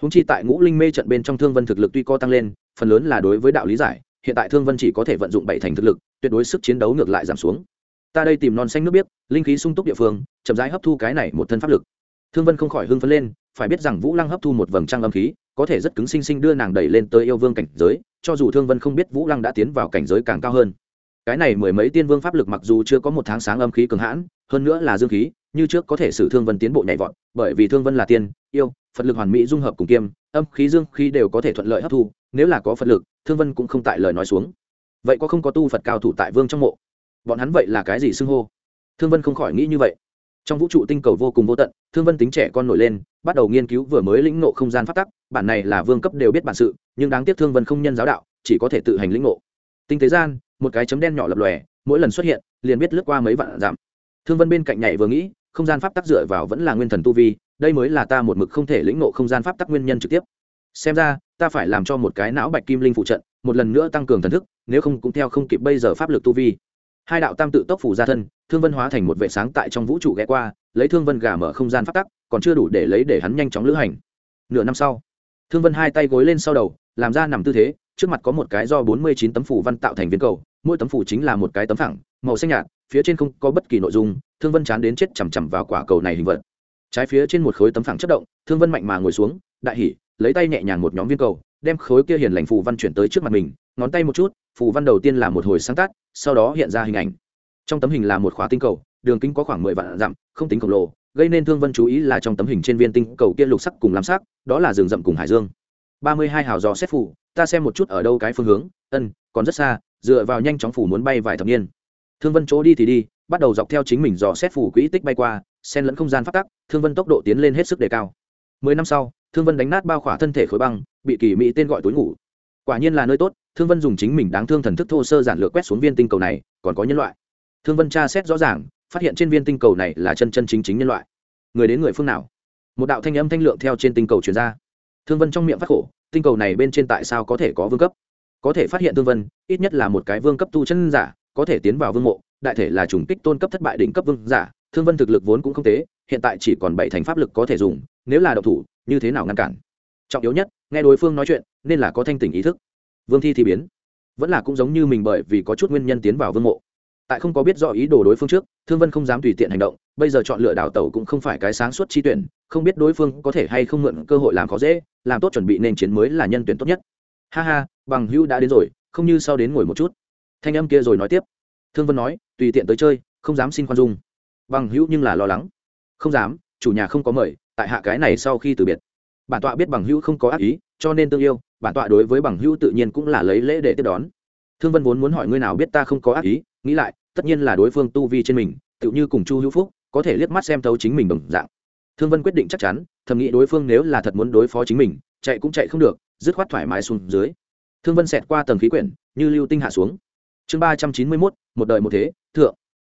Húng chi tại ngũ linh mê trận bên trong thương vân thực lực tuy co tăng lên, phần lớn là đối với đạo lý giải, hiện tại thương vân chỉ có thể vận dụng bảy thành thực lực, tuyệt đối sức chiến đấu ngược lại giảm xuống. Ta đây tìm non xanh nước biếc linh khí sung túc địa phương, chậm rãi hấp thu cái này một thân pháp lực. Thương vân không khỏi hưng phấn lên, phải biết rằng vũ lăng hấp thu một vầng trăng âm khí có thể rất cứng sinh sinh đưa nàng đẩy lên tới yêu vương cảnh giới, cho dù thương vân không biết vũ lăng đã tiến vào cảnh giới càng cao hơn. Cái này mười mấy tiên vương pháp lực mặc dù chưa có một tháng sáng âm khí cường hãn, hơn nữa là dương khí, như trước có thể xử thương vân tiến bộ nhảy vọt, bởi vì thương vân là tiên, yêu, phật lực hoàn mỹ dung hợp cùng kiêm, âm khí dương khí đều có thể thuận lợi hấp thu, nếu là có phật lực, thương vân cũng không tại lời nói xuống. Vậy có không có tu phật cao thủ tại vương trong mộ? Bọn hắn vậy là cái gì xưng hô? Thương vân không khỏi nghĩ như vậy trong vũ trụ tinh cầu vô cùng vô tận, thương vân tính trẻ con nổi lên, bắt đầu nghiên cứu vừa mới lĩnh ngộ không gian phát tắc, bản này là vương cấp đều biết bản sự, nhưng đáng tiếc thương vân không nhân giáo đạo, chỉ có thể tự hành lĩnh ngộ. Tinh tế gian, một cái chấm đen nhỏ lập lòe, mỗi lần xuất hiện, liền biết lướt qua mấy vạn giảm thương vân bên cạnh nhảy vừa nghĩ, không gian pháp tắc dựa vào vẫn là nguyên thần tu vi, đây mới là ta một mực không thể lĩnh ngộ không gian pháp tắc nguyên nhân trực tiếp. Xem ra, ta phải làm cho một cái não bạch kim linh phụ trận, một lần nữa tăng cường thần thức, nếu không cũng theo không kịp bây giờ pháp lực tu vi. Hai đạo tam tự tốc phủ ra thân thương vân hóa thành một vệ sáng tại trong vũ trụ ghé qua, lấy thương vân gà mở không gian phát tắc, còn chưa đủ để lấy để hắn nhanh chóng lữ hành. Nửa năm sau, thương vân hai tay gối lên sau đầu, làm ra nằm tư thế, trước mặt có một cái do bốn mươi chín tấm phủ văn tạo thành viên cầu, mỗi tấm phủ chính là một cái tấm phẳng, màu xanh nhạt, phía trên không có bất kỳ nội dung, thương vân chán đến chết chằm chằm vào quả cầu này hình vật. Trái phía trên một khối tấm phẳng chất động, thương vân mạnh mà ngồi xuống, đại hỉ, lấy tay nhẹ nhàng một nhóm viên cầu, đem khối kia hiền lành phù văn chuyển tới trước mặt mình, ngón tay một chút, phù văn đầu tiên là một hồi sáng tác, sau đó hiện ra hình ảnh trong tấm hình là một khóa tinh cầu, đường kính có khoảng mười vạn dặm, không tính khổng lồ, gây nên thương vân chú ý là trong tấm hình trên viên tinh cầu kia lục sắc cùng lam sắc, đó là rừng rậm cùng hải dương. Ba mươi hai hào dò xét phủ, ta xem một chút ở đâu cái phương hướng, ân, còn rất xa, dựa vào nhanh chóng phủ muốn bay vài thập niên. Thương vân chỗ đi thì đi, bắt đầu dọc theo chính mình dò xét phủ quỹ tích bay qua, xen lẫn không gian phát tắc, thương vân tốc độ tiến lên hết sức đề cao. Mười năm sau, thương vân đánh nát bao khỏa thân thể khối băng, bị kỳ mỹ tên gọi túi ngủ. Quả nhiên là nơi tốt, thương vân dùng chính mình đáng thương thần thức thô sơ giản lược quét xuống viên tinh cầu này, còn có nhân loại thương vân tra xét rõ ràng, phát hiện trên viên tinh cầu này là chân chân chính chính nhân loại. Người đến người phương nào? Một đạo thanh âm thanh lượng theo trên tinh cầu chuyển ra. Thương vân trong miệng phát khổ, tinh cầu này bên trên tại sao có thể có vương cấp? Có thể phát hiện thương vân, ít nhất là một cái vương cấp tu chân giả, có thể tiến vào vương mộ, đại thể là chủng kích tôn cấp thất bại đỉnh cấp vương giả. Thương vân thực lực vốn cũng không tế, hiện tại chỉ còn bảy thành pháp lực có thể dùng, nếu là độc thủ, như thế nào ngăn cản? Trọng yếu nhất, nghe đối phương nói chuyện, nên là có thanh tỉnh ý thức. Vương thi thì biến. Vẫn là cũng giống như mình bởi vì có chút nguyên nhân tiến vào vương mộ tại không có biết rõ ý đồ đối phương trước, thương vân không dám tùy tiện hành động, bây giờ chọn lựa đào tẩu cũng không phải cái sáng suốt chi tuyển, không biết đối phương có thể hay không mượn cơ hội làm khó dễ, làm tốt chuẩn bị nên chiến mới là nhân tuyển tốt nhất. Ha ha, bằng hữu đã đến rồi, không như sau đến ngồi một chút. Thanh âm kia rồi nói tiếp. Thương vân nói, tùy tiện tới chơi, không dám xin khoan dung. Bằng hữu nhưng là lo lắng. Không dám, chủ nhà không có mời, tại hạ cái này sau khi từ biệt. Bản tọa biết bằng hữu không có ác ý, cho nên tương yêu, bản tọa đối với bằng hữu tự nhiên cũng là lấy lễ để tiếp đón. Thương vân vốn muốn hỏi ngươi nào biết ta không có ác ý, nghĩ lại tất nhiên là đối phương tu vi trên mình tự như cùng chu hữu phúc, có thể liếc mắt xem thấu chính mình đồng dạng. Thương vân quyết định chắc chắn, thầm nghĩ đối phương nếu là thật muốn đối phó chính mình, chạy cũng chạy không được, dứt khoát thoải mái xuống dưới. Thương vân xẹt qua tầng khí quyển, như lưu tinh hạ xuống. Chương ba trăm chín mươi mốt, một đời một thế, thượng.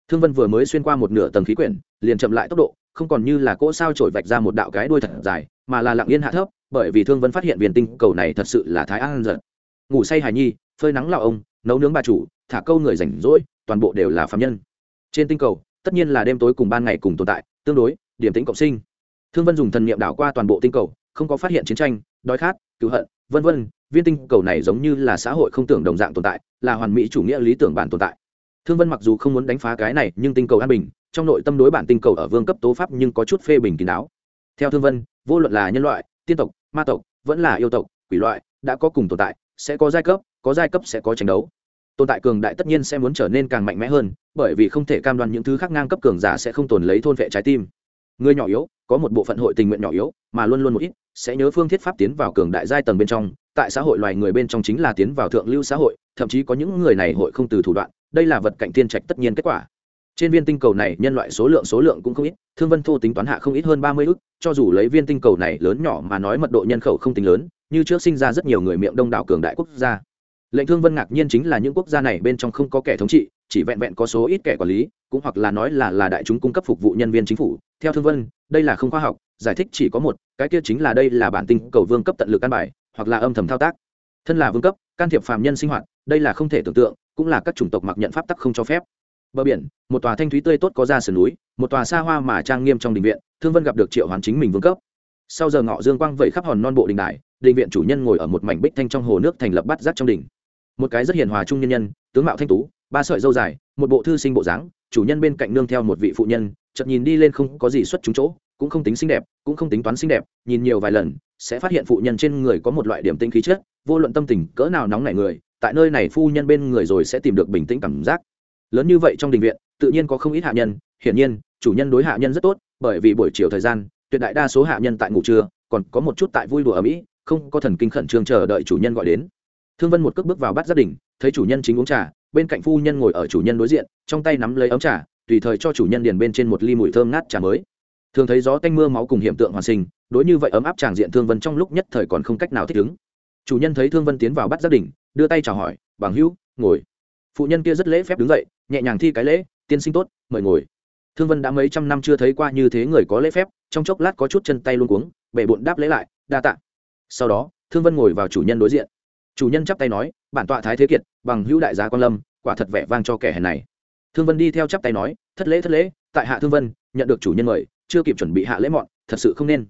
Thương vân vừa mới xuyên qua một nửa tầng khí quyển, liền chậm lại tốc độ, không còn như là cỗ sao trổi vạch ra một đạo cái đuôi thật dài, mà là lặng yên hạ thấp, bởi vì thương vân phát hiện viên tinh cầu này thật sự là thái an giật. Ngủ say hài nhi, phơi nắng lạo ông, nấu nướng bà chủ, thả câu người rảnh rỗi toàn bộ đều là phạm nhân. Trên tinh cầu, tất nhiên là đêm tối cùng ban ngày cùng tồn tại, tương đối, điểm tính cộng sinh. Thương vân dùng thần niệm đảo qua toàn bộ tinh cầu, không có phát hiện chiến tranh, đói khát, cứu hận, vân vân, viên tinh cầu này giống như là xã hội không tưởng đồng dạng tồn tại, là hoàn mỹ chủ nghĩa lý tưởng bản tồn tại. Thương vân mặc dù không muốn đánh phá cái này, nhưng tinh cầu an bình, trong nội tâm đối bản tinh cầu ở vương cấp tố pháp nhưng có chút phê bình kín đáo. Theo thương vân, vô luận là nhân loại, tiên tộc, ma tộc, vẫn là yêu tộc, quỷ loại, đã có cùng tồn tại, sẽ có giai cấp, có giai cấp sẽ có tranh đấu tồn tại cường đại tất nhiên sẽ muốn trở nên càng mạnh mẽ hơn, bởi vì không thể cam đoan những thứ khác ngang cấp cường giả sẽ không tồn lấy thôn vệ trái tim. Người nhỏ yếu, có một bộ phận hội tình nguyện nhỏ yếu, mà luôn luôn một ít, sẽ nhớ phương thiết pháp tiến vào cường đại giai tầng bên trong. Tại xã hội loài người bên trong chính là tiến vào thượng lưu xã hội, thậm chí có những người này hội không từ thủ đoạn, đây là vật cạnh thiên trạch tất nhiên kết quả. Trên viên tinh cầu này, nhân loại số lượng số lượng cũng không ít, thương vân thô tính toán hạ không ít hơn ba mươi ước cho dù lấy viên tinh cầu này lớn nhỏ mà nói mật độ nhân khẩu không tính lớn, như trước sinh ra rất nhiều người miệng đông đảo cường đại quốc gia lệnh thương vân ngạc nhiên chính là những quốc gia này bên trong không có kẻ thống trị, chỉ vẹn vẹn có số ít kẻ quản lý, cũng hoặc là nói là là đại chúng cung cấp phục vụ nhân viên chính phủ. Theo thương vân, đây là không khoa học, giải thích chỉ có một, cái kia chính là đây là bản tinh cầu vương cấp tận lực căn bài, hoặc là âm thầm thao tác. Thân là vương cấp, can thiệp phạm nhân sinh hoạt, đây là không thể tưởng tượng, cũng là các chủng tộc mặc nhận pháp tắc không cho phép. Bờ biển, một tòa thanh thúy tươi tốt có ra sườn núi, một tòa xa hoa mà trang nghiêm trong đình viện, thương vân gặp được triệu hoàn chính mình vương cấp. Sau giờ ngọ dương quang vẩy khắp hòn non bộ đình đài, đình viện chủ nhân ngồi ở một mảnh bích thanh trong hồ nước thành lập bắt rác trong đình một cái rất hiền hòa trung nhân nhân, tướng mạo thanh tú, ba sợi dâu dài, một bộ thư sinh bộ dáng, chủ nhân bên cạnh nương theo một vị phụ nhân, chợt nhìn đi lên không có gì xuất chúng chỗ, cũng không tính xinh đẹp, cũng không tính toán xinh đẹp, nhìn nhiều vài lần, sẽ phát hiện phụ nhân trên người có một loại điểm tinh khí chất, vô luận tâm tình cỡ nào nóng nảy người, tại nơi này phu nhân bên người rồi sẽ tìm được bình tĩnh cảm giác. Lớn như vậy trong đình viện, tự nhiên có không ít hạ nhân, hiển nhiên, chủ nhân đối hạ nhân rất tốt, bởi vì buổi chiều thời gian, tuyệt đại đa số hạ nhân tại ngủ trưa, còn có một chút tại vui đùa ở mỹ, không có thần kinh khẩn trương chờ đợi chủ nhân gọi đến thương vân một cước bước vào bắt gia đình thấy chủ nhân chính uống trà, bên cạnh phu nhân ngồi ở chủ nhân đối diện, trong tay nắm lấy ấm trà, tùy thời cho chủ nhân điền bên trên một ly mùi thơm ngát trà mới. Thường thấy gió tanh mưa máu cùng hiện tượng hoàn sinh, đối như vậy ấm áp tràng diện thương vân trong lúc nhất thời còn không cách nào thích ứng. Chủ nhân thấy thương vân tiến vào bắt gia đình đưa tay chào hỏi, bằng hữu, ngồi. Phụ nhân kia rất lễ phép đứng dậy, nhẹ nhàng thi cái lễ, tiên sinh tốt, mời ngồi. Thương vân đã mấy trăm năm chưa thấy qua như thế người có lễ phép, trong chốc lát có chút chân tay luôn cuống bệ bụng đáp lễ lại, đa tạ. Sau đó, thương vân ngồi vào chủ nhân đối diện chủ nhân chắp tay nói, bản tọa thái thế kiệt, bằng hữu đại gia quan lâm, quả thật vẻ vang cho kẻ hèn này. Thương vân đi theo chắp tay nói, thất lễ thất lễ, tại hạ thương vân, nhận được chủ nhân mời, chưa kịp chuẩn bị hạ lễ mọn, thật sự không nên.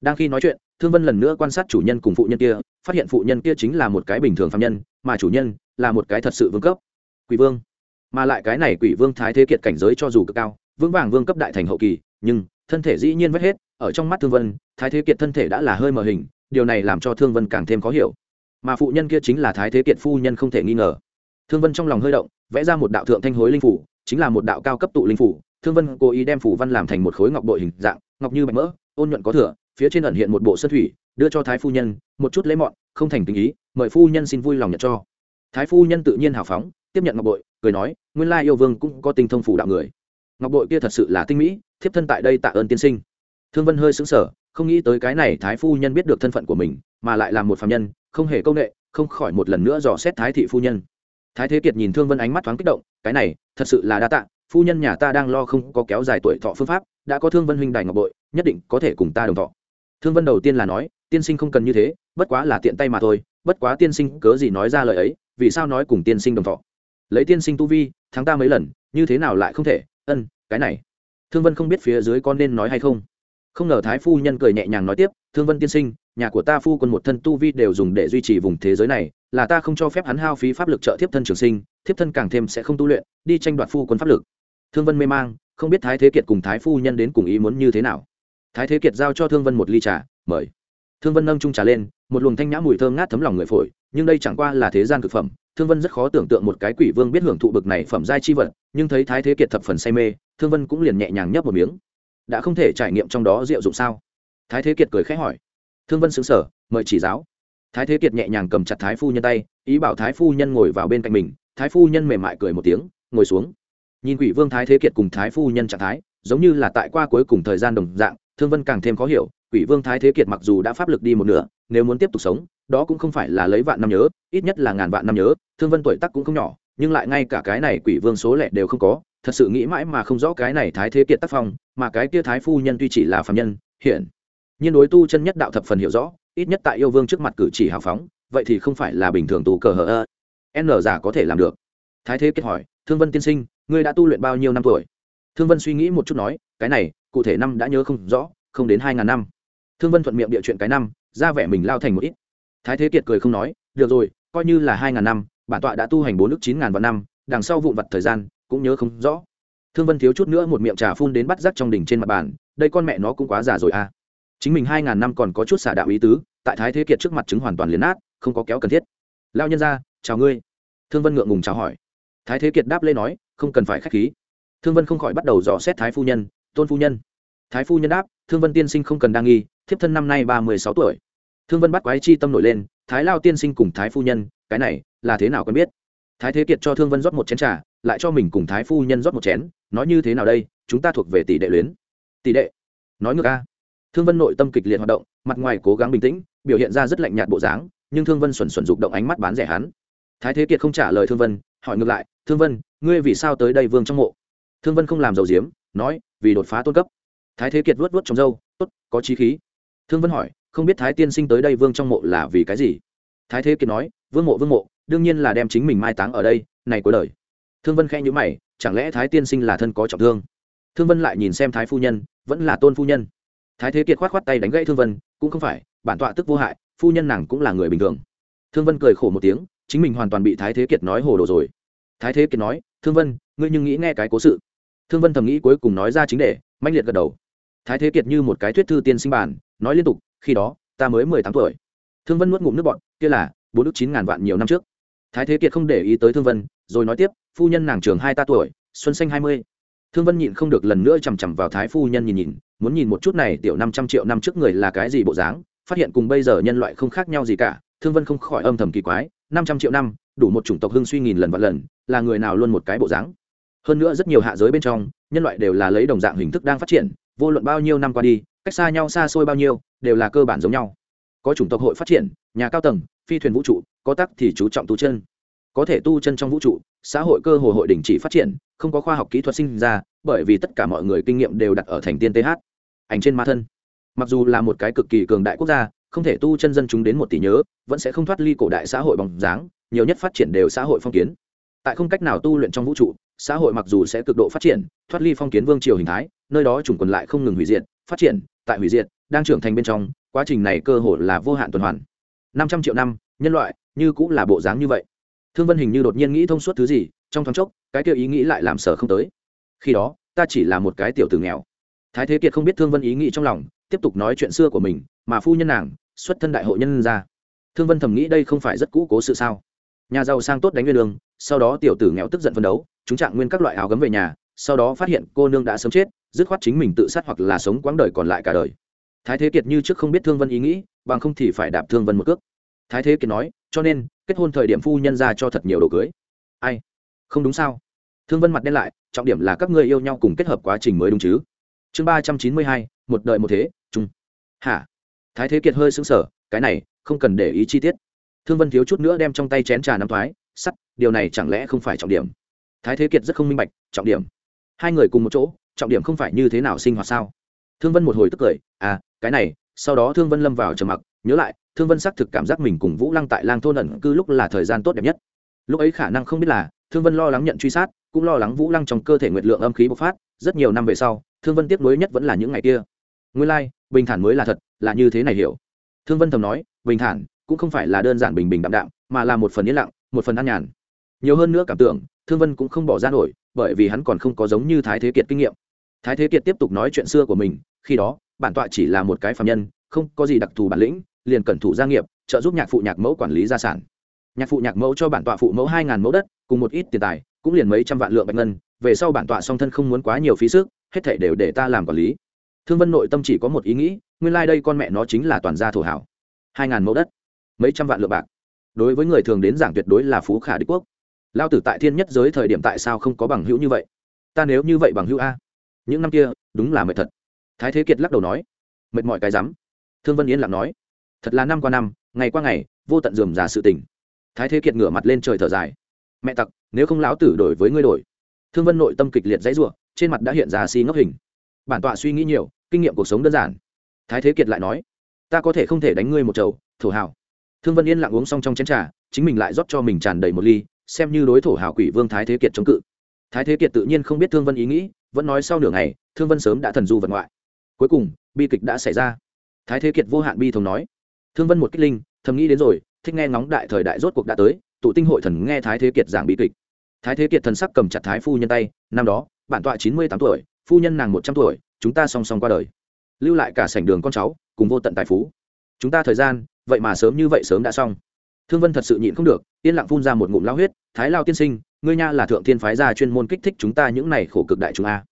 Đang khi nói chuyện, thương vân lần nữa quan sát chủ nhân cùng phụ nhân kia, phát hiện phụ nhân kia chính là một cái bình thường phạm nhân, mà chủ nhân là một cái thật sự vương cấp, quỷ vương. Mà lại cái này quỷ vương thái thế kiệt cảnh giới cho dù cực cao, vững vàng vương cấp đại thành hậu kỳ, nhưng thân thể dĩ nhiên vết hết, ở trong mắt thương vân, thái thế kiệt thân thể đã là hơi mờ hình, điều này làm cho thương vân càng thêm khó hiểu mà phụ nhân kia chính là thái thế kiệt phu nhân không thể nghi ngờ. Thương vân trong lòng hơi động, vẽ ra một đạo thượng thanh hối linh phủ, chính là một đạo cao cấp tụ linh phủ. Thương vân cố ý đem phủ văn làm thành một khối ngọc bội hình dạng, ngọc như bạch mỡ, ôn nhuận có thừa, phía trên ẩn hiện một bộ sơn thủy, đưa cho thái phu nhân, một chút lễ mọn, không thành tình ý, mời phu nhân xin vui lòng nhận cho. Thái phu nhân tự nhiên hào phóng, tiếp nhận ngọc bội, cười nói, nguyên lai yêu vương cũng có tinh thông phủ đạo người. Ngọc bội kia thật sự là tinh mỹ, thiếp thân tại đây tạ ơn tiên sinh. Thương vân hơi xứng sở không nghĩ tới cái này thái phu nhân biết được thân phận của mình, mà lại là một phạm nhân, không hề công nghệ không khỏi một lần nữa dò xét thái thị phu nhân. Thái thế kiệt nhìn thương vân ánh mắt thoáng kích động, cái này, thật sự là đa tạ, phu nhân nhà ta đang lo không có kéo dài tuổi thọ phương pháp, đã có thương vân huynh đài ngọc bội, nhất định có thể cùng ta đồng thọ. Thương vân đầu tiên là nói, tiên sinh không cần như thế, bất quá là tiện tay mà thôi, bất quá tiên sinh cớ gì nói ra lời ấy, vì sao nói cùng tiên sinh đồng thọ? Lấy tiên sinh tu vi, thắng ta mấy lần, như thế nào lại không thể? Ân, cái này. Thương vân không biết phía dưới con nên nói hay không không ngờ thái phu nhân cười nhẹ nhàng nói tiếp, thương vân tiên sinh, nhà của ta phu quân một thân tu vi đều dùng để duy trì vùng thế giới này, là ta không cho phép hắn hao phí pháp lực trợ thiếp thân trường sinh, thiếp thân càng thêm sẽ không tu luyện, đi tranh đoạt phu quân pháp lực. Thương vân mê mang, không biết thái thế kiệt cùng thái phu nhân đến cùng ý muốn như thế nào. Thái thế kiệt giao cho thương vân một ly trà, mời. Thương vân nâng trung trà lên, một luồng thanh nhã mùi thơm ngát thấm lòng người phổi, nhưng đây chẳng qua là thế gian thực phẩm. Thương vân rất khó tưởng tượng một cái quỷ vương biết hưởng thụ bực này phẩm giai chi vật, nhưng thấy thái thế kiệt thập phần say mê, thương vân cũng liền nhẹ nhàng nhấp một miếng đã không thể trải nghiệm trong đó rượu dụng sao? Thái thế kiệt cười khẽ hỏi. Thương vân xứng sở mời chỉ giáo. Thái thế kiệt nhẹ nhàng cầm chặt thái phu nhân tay, ý bảo thái phu nhân ngồi vào bên cạnh mình. Thái phu nhân mềm mại cười một tiếng, ngồi xuống. Nhìn quỷ vương thái thế kiệt cùng thái phu nhân trạng thái, giống như là tại qua cuối cùng thời gian đồng dạng, thương vân càng thêm khó hiểu, quỷ vương thái thế kiệt mặc dù đã pháp lực đi một nửa, nếu muốn tiếp tục sống, đó cũng không phải là lấy vạn năm nhớ, ít nhất là ngàn vạn năm nhớ, thương vân tuổi tắc cũng không nhỏ, nhưng lại ngay cả cái này quỷ vương số lẻ đều không có thật sự nghĩ mãi mà không rõ cái này thái thế kiệt tác phong, mà cái kia thái phu nhân tuy chỉ là phạm nhân, hiện nhiên đối tu chân nhất đạo thập phần hiểu rõ, ít nhất tại yêu vương trước mặt cử chỉ hào phóng, vậy thì không phải là bình thường tù cờ hờ ơ. N giả có thể làm được. Thái thế kiệt hỏi, thương vân tiên sinh, ngươi đã tu luyện bao nhiêu năm tuổi? Thương vân suy nghĩ một chút nói, cái này, cụ thể năm đã nhớ không rõ, không đến hai ngàn năm. Thương vân thuận miệng địa chuyện cái năm, ra vẻ mình lao thành một ít. Thái thế kiệt cười không nói, được rồi, coi như là hai ngàn năm, bản tọa đã tu hành bốn ước chín ngàn vạn năm, đằng sau vụn vặt thời gian cũng nhớ không rõ. Thương vân thiếu chút nữa một miệng trà phun đến bắt rắc trong đỉnh trên mặt bàn, đây con mẹ nó cũng quá già rồi à. Chính mình hai ngàn năm còn có chút xả đạo ý tứ, tại thái thế kiệt trước mặt chứng hoàn toàn liền nát, không có kéo cần thiết. Lao nhân ra chào ngươi. Thương vân ngượng ngùng chào hỏi. Thái thế kiệt đáp lê nói, không cần phải k h á c h khí. Thương vân không khỏi bắt đầu dò xét thái phu nhân, tôn phu nhân. Thái phu nhân đáp, thương vân tiên sinh không cần đa nghi, thiếp thân năm nay ba mươi sáu tuổi. Thương vân bắt quái chi tâm nổi lên, thái lao tiên sinh cùng thái phu nhân, cái này là thế nào quen biết? Thái thế kiệt cho thương vân rót một chén t r à lại cho mình cùng thái phu nhân rót một chén, nói như thế nào đây, chúng ta thuộc về tỷ đệ luyến. Tỷ đệ, nói ngược a. Thương vân nội tâm kịch liệt hoạt động, mặt ngoài cố gắng bình tĩnh, biểu hiện ra rất lạnh nhạt bộ dáng, nhưng thương vân xuẩn xuẩn dục động ánh mắt bán rẻ hắn. Thái thế kiệt không trả lời thương vân, hỏi ngược lại, thương vân, ngươi vì sao tới đây vương trong mộ? Thương vân không làm dầu diếm, nói, vì đột phá tôn cấp. Thái thế kiệt vuốt vuốt trong dâu tốt, có trí khí. Thương vân hỏi, không biết thái tiên sinh tới đây vương trong mộ là vì cái gì? Thái thế kiệt nói, vương mộ vương mộ, đương nhiên là đem chính mình mai táng ở đây, này cuối đời thương vân khẽ nhữ mày, chẳng lẽ thái tiên sinh là thân có trọng thương? Thương vân lại nhìn xem thái phu nhân, vẫn là tôn phu nhân. Thái thế kiệt k h o á t khoát tay đánh gãy thương vân, cũng không phải, bản tọa tức vô hại, phu nhân nàng cũng là người bình thường. Thương vân cười khổ một tiếng, chính mình hoàn toàn bị thái thế kiệt nói hồ đồ rồi. Thái thế kiệt nói, thương vân, ngươi nhưng nghĩ nghe cái cố sự. Thương vân thầm nghĩ cuối cùng nói ra chính để manh liệt gật đầu. Thái thế kiệt như một cái thuyết thư tiên sinh bản, nói liên tục, khi đó, ta mới mười tám tuổi. Thương vân nuốt ngụm nước bọn kia là, bốn đức chín ngàn vạn nhiều năm trước. Thái thế kiệt không để ý tới thương vân, rồi nói tiếp phu nhân nàng trường hai ta tuổi, xuân xanh hai mươi. Thương vân nhịn không được lần nữa chằm chằm vào thái phu nhân nhìn nhìn, muốn nhìn một chút này tiểu năm trăm triệu năm trước người là cái gì bộ dáng, phát hiện cùng bây giờ nhân loại không khác nhau gì cả, thương vân không khỏi âm thầm kỳ quái, năm trăm triệu năm, đủ một chủng tộc hưng suy nghìn lần và lần, là người nào luôn một cái bộ dáng? Hơn nữa rất nhiều hạ giới bên trong, nhân loại đều là lấy đồng dạng hình thức đang phát triển, vô luận bao nhiêu năm qua đi, cách xa nhau xa xôi bao nhiêu, đều là cơ bản giống nhau. Có chủng tộc hội phát triển, nhà cao tầng, phi thuyền vũ trụ, có tắc thì chú trọng tu chân có thể tu chân trong vũ trụ, xã hội cơ hồ hội đình chỉ phát triển, không có khoa học kỹ thuật sinh ra, bởi vì tất cả mọi người kinh nghiệm đều đặt ở thành tiên th ảnh trên ma thân. Mặc dù là một cái cực kỳ cường đại quốc gia, không thể tu chân dân chúng đến một tỷ nhớ, vẫn sẽ không thoát ly cổ đại xã hội bằng dáng, nhiều nhất phát triển đều xã hội phong kiến. Tại không cách nào tu luyện trong vũ trụ, xã hội mặc dù sẽ cực độ phát triển, thoát ly phong kiến vương triều hình thái, nơi đó chủng quần lại không ngừng hủy diệt, phát triển, tại hủy diệt, đang trưởng thành bên trong, quá trình này cơ hồ là vô hạn tuần hoàn. Năm trăm triệu năm, nhân loại, như cũng là bộ dáng như vậy thương vân hình như đột nhiên nghĩ thông suốt thứ gì, trong thoáng chốc, cái kia ý nghĩ lại làm sở không tới. Khi đó, ta chỉ là một cái tiểu tử nghèo. Thái thế kiệt không biết thương vân ý nghĩ trong lòng, tiếp tục nói chuyện xưa của mình, mà phu nhân nàng, xuất thân đại hội nhân ra thương vân thầm nghĩ đây không phải rất cũ cố sự sao? Nhà giàu sang tốt đánh nguyên lương, sau đó tiểu tử nghèo tức giận phân đấu, chúng trạng nguyên các loại áo gấm về nhà, sau đó phát hiện cô nương đã sớm chết, dứt khoát chính mình tự sát hoặc là sống quãng đời còn lại cả đời. Thái thế kiệt như trước không biết thương vân ý nghĩ, bằng không thì phải đạp thương vân một cước. Thái thế kiệt nói, cho nên kết hôn thời điểm phu nhân ra cho thật nhiều đồ cưới. Ai? Không đúng sao? Thương vân mặt đen lại, trọng điểm là các ngươi yêu nhau cùng kết hợp quá trình mới đúng chứ. Chương ba trăm chín mươi hai, một đời một thế, chung. Hả? Thái thế kiệt hơi xứng sở cái này, không cần để ý chi tiết. Thương vân thiếu chút nữa đem trong tay chén trà nắm thoái, sắt, điều này chẳng lẽ không phải trọng điểm? Thái thế kiệt rất không minh bạch, trọng điểm. Hai người cùng một chỗ, trọng điểm không phải như thế nào sinh hoạt sao? Thương vân một hồi tức cười à cái này, sau đó thương vân lâm vào trầm mặc, nhớ lại thương vân xác thực cảm giác mình cùng vũ lăng tại lang thôn ẩn cư lúc là thời gian tốt đẹp nhất. Lúc ấy khả năng không biết là thương vân lo lắng nhận truy sát cũng lo lắng vũ lăng trong cơ thể nguyệt lượng âm khí bộc phát rất nhiều năm về sau thương vân tiếp nối nhất vẫn là những ngày kia. Nguyên lai、like, bình thản mới là thật là như thế này hiểu. Thương vân thầm nói bình thản cũng không phải là đơn giản bình bình đạm đạm mà là một phần yên lặng một phần an nhàn. Nhiều hơn nữa cảm tưởng thương vân cũng không bỏ ra nổi bởi vì hắn còn không có giống như thái thế kiệt kinh nghiệm. Thái thế kiệt tiếp tục nói chuyện xưa của mình khi đó bản tọa chỉ là một cái phạm nhân không có gì đặc thù bản lĩnh liền cẩn thủ gia nghiệp, trợ giúp nhạc phụ nhạc mẫu quản lý gia sản. Nhạc phụ nhạc mẫu cho bản tọa phụ mẫu hai ngàn mẫu đất, cùng một ít tiền tài, cũng liền mấy trăm vạn lượng bạch ngân, về sau bản tọa song thân không muốn quá nhiều phí sức, hết thể đều để ta làm quản lý. Thương vân nội tâm chỉ có một ý nghĩ, nguyên lai、like、đây con mẹ nó chính là toàn gia thổ hảo. Hai ngàn mẫu đất, mấy trăm vạn lượng bạc. Đối với người thường đến giảng tuyệt đối là phú khả đế quốc. Lao tử tại thiên nhất giới thời điểm tại sao không có bằng hữu như vậy? Ta nếu như vậy bằng hữu a? Những năm kia, đúng là mệt thật. Thái thế kiệt lắc đầu nói, mệt mỏi cái rắm. Thương vân yên lặng nói thật là năm qua năm, ngày qua ngày, vô tận dườm già sự tình. Thái thế kiệt ngửa mặt lên trời thở dài. Mẹ tặc, nếu không lão tử đổi với ngươi đổi. Thương vân nội tâm kịch liệt dãy ruộng trên mặt đã hiện ra xi ngốc hình. Bản tọa suy nghĩ nhiều, kinh nghiệm cuộc sống đơn giản. Thái thế kiệt lại nói, ta có thể không thể đánh ngươi một chầu, thổ hào. Thương vân yên lặng uống xong trong chén trà, chính mình lại rót cho mình tràn đầy một ly, xem như đối thổ hào quỷ vương thái thế kiệt chống cự. Thái thế kiệt tự nhiên không biết thương vân ý nghĩ, vẫn nói sau nửa ngày, thương vân sớm đã thần du vật ngoại. Cuối cùng, bi kịch đã xảy ra. Thái thế kiệt vô hạn bi thống nói thương vân một kích linh, thầm nghĩ đến rồi, thích nghe ngóng đại thời đại rốt cuộc đã tới, tụ tinh hội thần nghe thái thế kiệt giảng bi kịch. Thái thế kiệt thần sắc cầm chặt thái phu nhân tay, năm đó, bản tọa chín mươi tám tuổi, phu nhân nàng một trăm tuổi, chúng ta song song qua đời. Lưu lại cả sảnh đường con cháu, cùng vô tận tài phú. Chúng ta thời gian, vậy mà sớm như vậy sớm đã xong. Thương vân thật sự nhịn không được, yên lặng phun ra một ngụm lao huyết, thái lao tiên sinh, ngươi nha là thượng thiên phái gia chuyên môn kích thích chúng ta những này khổ cực đại chúng a.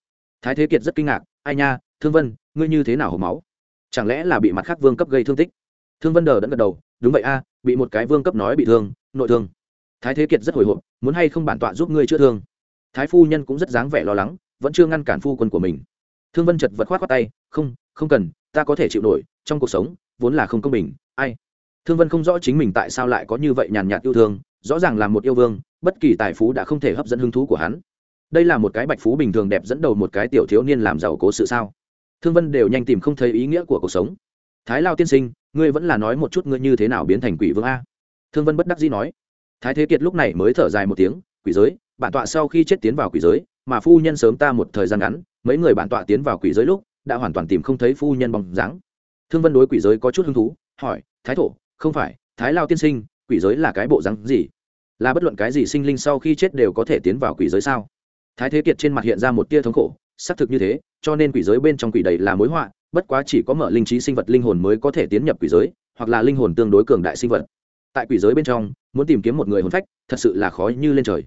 Thái thế kiệt rất kinh ngạc, ai nha, thương vân, ngươi như thế nào hổ máu? Chẳng lẽ là bị mặt khác vương cấp gây thương tích? Thương vân đờ đẫn gật đầu, đúng vậy a, bị một cái vương cấp nói bị thương, nội thương. Thái thế kiệt rất hồi hộp, muốn hay không bản tọa giúp ngươi chữa thương? Thái phu nhân cũng rất dáng vẻ lo lắng, vẫn chưa ngăn cản phu quân của mình. Thương vân chật vật khoát khoát tay, không không cần, ta có thể chịu nổi, trong cuộc sống, vốn là không công bình, ai? Thương vân không rõ chính mình tại sao lại có như vậy nhàn nhạt yêu thương, rõ ràng là một yêu vương, bất kỳ tài phú đã không thể hấp dẫn hứng thú của hắn. Đây là một cái bạch phú bình thường đẹp dẫn đầu một cái tiểu thiếu niên làm giàu cố sự sao? Thương vân đều nhanh tìm không thấy ý nghĩa của cuộc sống. Thái lao tiên sinh ngươi vẫn là nói một chút ngươi như thế nào biến thành quỷ vương a? Thương vân bất đắc dĩ nói. Thái thế kiệt lúc này mới thở dài một tiếng, quỷ giới, bản tọa sau khi chết tiến vào quỷ giới, mà phu nhân sớm ta một thời gian ngắn, mấy người bản tọa tiến vào quỷ giới lúc, đã hoàn toàn tìm không thấy phu nhân bóng dáng. Thương vân đối quỷ giới có chút hứng thú, hỏi, thái thổ, không phải, thái lao tiên sinh, quỷ giới là cái bộ dáng gì? Là bất luận cái gì sinh linh sau khi chết đều có thể tiến vào quỷ giới sao? Thái thế kiệt trên mặt hiện ra một tia thống khổ, xác thực như thế, cho nên quỷ giới bên trong quỷ đầy là mối họa bất quá chỉ có mở linh trí sinh vật linh hồn mới có thể tiến nhập quỷ giới, hoặc là linh hồn tương đối cường đại sinh vật. Tại quỷ giới bên trong, muốn tìm kiếm một người hồn phách, thật sự là khó như lên trời.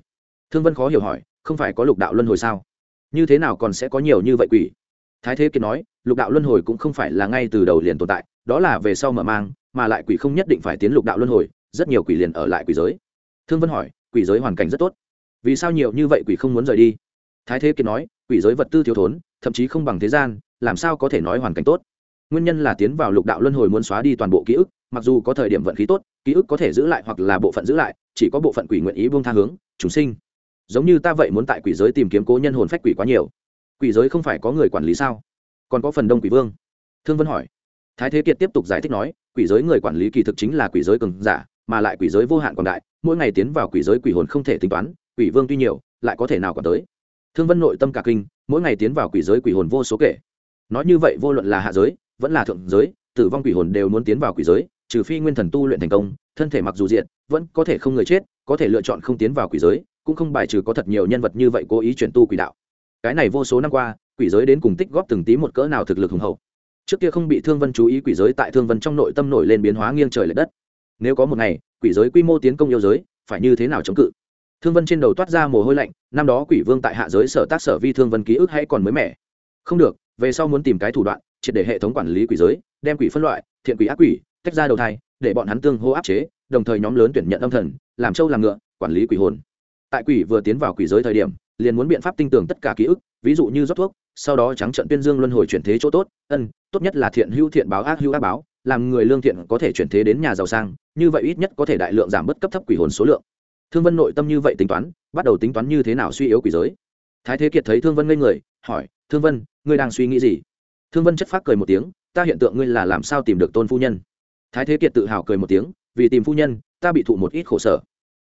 Thương vân khó hiểu hỏi, không phải có lục đạo luân hồi sao? Như thế nào còn sẽ có nhiều như vậy quỷ? Thái thế kiệt nói, lục đạo luân hồi cũng không phải là ngay từ đầu liền tồn tại, đó là về sau mở mang, mà lại quỷ không nhất định phải tiến lục đạo luân hồi, rất nhiều quỷ liền ở lại quỷ giới. Thương vân hỏi, quỷ giới hoàn cảnh rất tốt. Vì sao nhiều như vậy quỷ không muốn rời đi? Thái thế kiệt nói quỷ giới vật tư thiếu thốn, thậm chí không bằng thế gian, làm sao có thể nói hoàn cảnh tốt? Nguyên nhân là tiến vào lục đạo luân hồi muốn xóa đi toàn bộ ký ức, mặc dù có thời điểm vận khí tốt, ký ức có thể giữ lại hoặc là bộ phận giữ lại, chỉ có bộ phận quỷ nguyện ý buông tha hướng, chúng sinh. Giống như ta vậy muốn tại quỷ giới tìm kiếm cố nhân hồn phách quỷ quá nhiều. Quỷ giới không phải có người quản lý sao? Còn có phần đông quỷ vương. Thương vân hỏi. Thái thế kiệt tiếp tục giải thích nói, quỷ giới người quản lý kỳ thực chính là quỷ giới cường giả, mà lại quỷ giới vô hạn còn đại, mỗi ngày tiến vào quỷ giới quỷ hồn không thể tính toán, quỷ vương tuy nhiều, lại có thể nào còn tới? Thương vân nội tâm cả kinh, mỗi ngày tiến vào quỷ giới quỷ hồn vô số kể. Nói như vậy vô luận là hạ giới, vẫn là thượng giới, tử vong quỷ hồn đều muốn tiến vào quỷ giới, trừ phi nguyên thần tu luyện thành công, thân thể mặc dù diện vẫn có thể không người chết, có thể lựa chọn không tiến vào quỷ giới, cũng không bài trừ có thật nhiều nhân vật như vậy cố ý chuyển tu quỷ đạo. Cái này vô số năm qua, quỷ giới đến cùng tích góp từng tí một cỡ nào thực lực hùng hậu. Trước kia không bị thương vân chú ý quỷ giới tại thương vân trong nội tâm nổi lên biến hóa nghiêng trời l ệ đất. Nếu có một ngày, quỷ giới quy mô tiến công yêu giới, phải như thế nào chống cự? Thương vân trên đầu toát ra mồ hôi lạnh, năm đó quỷ vương tại hạ giới sở tác sở vi thương vân ký ức hay còn mới mẻ. Không được, về sau muốn tìm cái thủ đoạn, triệt để hệ thống quản lý quỷ giới, đem quỷ phân loại, thiện quỷ ác quỷ, tách ra đầu thai, để bọn hắn tương hô áp chế, đồng thời nhóm lớn tuyển nhận âm thần, làm trâu làm ngựa, quản lý quỷ hồn. Tại quỷ vừa tiến vào quỷ giới thời điểm, liền muốn biện pháp tinh tường tất cả ký ức, ví dụ như rót thuốc, sau đó trắng trận tuyên dương luân hồi chuyển thế chỗ tốt, ân, tốt nhất là thiện hữu thiện báo ác hữu ác báo, làm người lương thiện có thể chuyển thế đến nhà giàu sang, như vậy ít nhất có thể đại lượng giảm bớt cấp thấp quỷ hồn số lượng thương vân nội tâm như vậy tính toán, bắt đầu tính toán như thế nào suy yếu quỷ giới. Thái thế kiệt thấy thương vân ngây người, hỏi, thương vân, ngươi đang suy nghĩ gì? Thương vân chất phác cười một tiếng, ta hiện tượng ngươi là làm sao tìm được tôn phu nhân? Thái thế kiệt tự hào cười một tiếng, vì tìm phu nhân, ta bị thụ một ít khổ sở.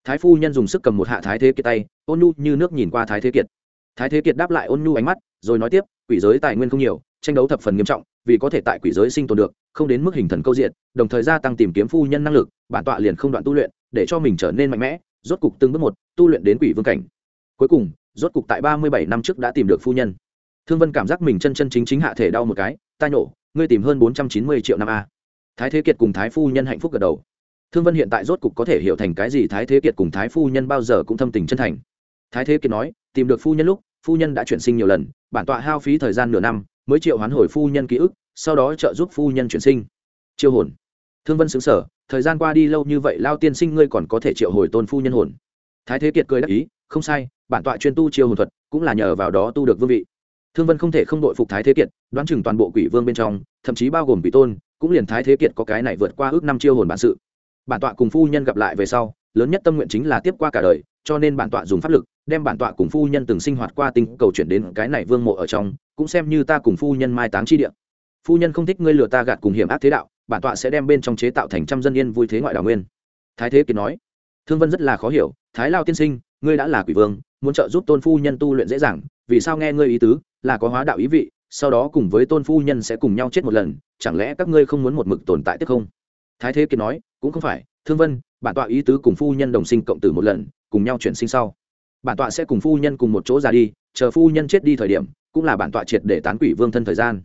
Thái phu nhân dùng sức cầm một hạ thái thế kiệt tay, ôn nhu như nước nhìn qua thái thế kiệt. Thái thế kiệt đáp lại ôn nhu ánh mắt, rồi nói tiếp, quỷ giới tài nguyên không nhiều, tranh đấu thập phần nghiêm trọng, vì có thể tại quỷ giới sinh tồn được, không đến mức hình thần câu diện, đồng thời gia tăng tìm kiếm phu nhân năng lực, bản tọa liền không đoạn tu luyện, để cho mình trở nên mạnh mẽ rốt cục từng bước một tu luyện đến quỷ vương cảnh. Cuối cùng, rốt cục tại ba mươi bảy năm trước đã tìm được phu nhân. Thương vân cảm giác mình chân chân chính chính hạ thể đau một cái, ta nhổ, ngươi tìm hơn bốn trăm chín mươi triệu năm a. Thái thế kiệt cùng thái phu nhân hạnh phúc gật đầu. Thương vân hiện tại rốt cục có thể hiểu thành cái gì thái thế kiệt cùng thái phu nhân bao giờ cũng thâm tình chân thành. Thái thế kiệt nói, tìm được phu nhân lúc, phu nhân đã chuyển sinh nhiều lần, bản tọa hao phí thời gian nửa năm mới triệu hoán hồi phu nhân ký ức, sau đó trợ giúp phu nhân chuyển sinh. Chiêu hồn thương vân xứng sở thời gian qua đi lâu như vậy lao tiên sinh ngươi còn có thể triệu hồi tôn phu nhân hồn. Thái thế kiệt cười đắc ý, không sai, bản tọa chuyên tu chiêu hồn thuật, cũng là nhờ vào đó tu được vương vị. Thương vân không thể không đội phục thái thế kiệt, đoán chừng toàn bộ quỷ vương bên trong, thậm chí bao gồm quỷ tôn, cũng liền thái thế kiệt có cái này vượt qua ước năm chiêu hồn bản sự. Bản tọa cùng phu nhân gặp lại về sau, lớn nhất tâm nguyện chính là tiếp qua cả đời, cho nên bản tọa dùng pháp lực, đem bản tọa cùng phu nhân từng sinh hoạt qua tình cầu chuyển đến cái này vương mộ ở trong, cũng xem như ta cùng phu nhân mai táng chi địa. Phu nhân không thích ngươi lừa ta gạt cùng hiểm ác thế đạo bản tọa sẽ đem bên trong chế tạo thành trăm dân yên vui thế ngoại đảo nguyên. Thái thế kiệt nói, thương vân rất là khó hiểu, thái lao tiên sinh, ngươi đã là quỷ vương, muốn trợ giúp tôn phu nhân tu luyện dễ dàng, vì sao nghe ngươi ý tứ, là có hóa đạo ý vị, sau đó cùng với tôn phu nhân sẽ cùng nhau chết một lần, chẳng lẽ các ngươi không muốn một mực tồn tại tiếp không? Thái thế kiệt nói, cũng không phải, thương vân, bản tọa ý tứ cùng phu nhân đồng sinh cộng tử một lần, cùng nhau chuyển sinh sau. Bản tọa sẽ cùng phu nhân cùng một chỗ ra đi, chờ phu nhân chết đi thời điểm, cũng là bản tọa triệt để tán quỷ vương thân thời gian.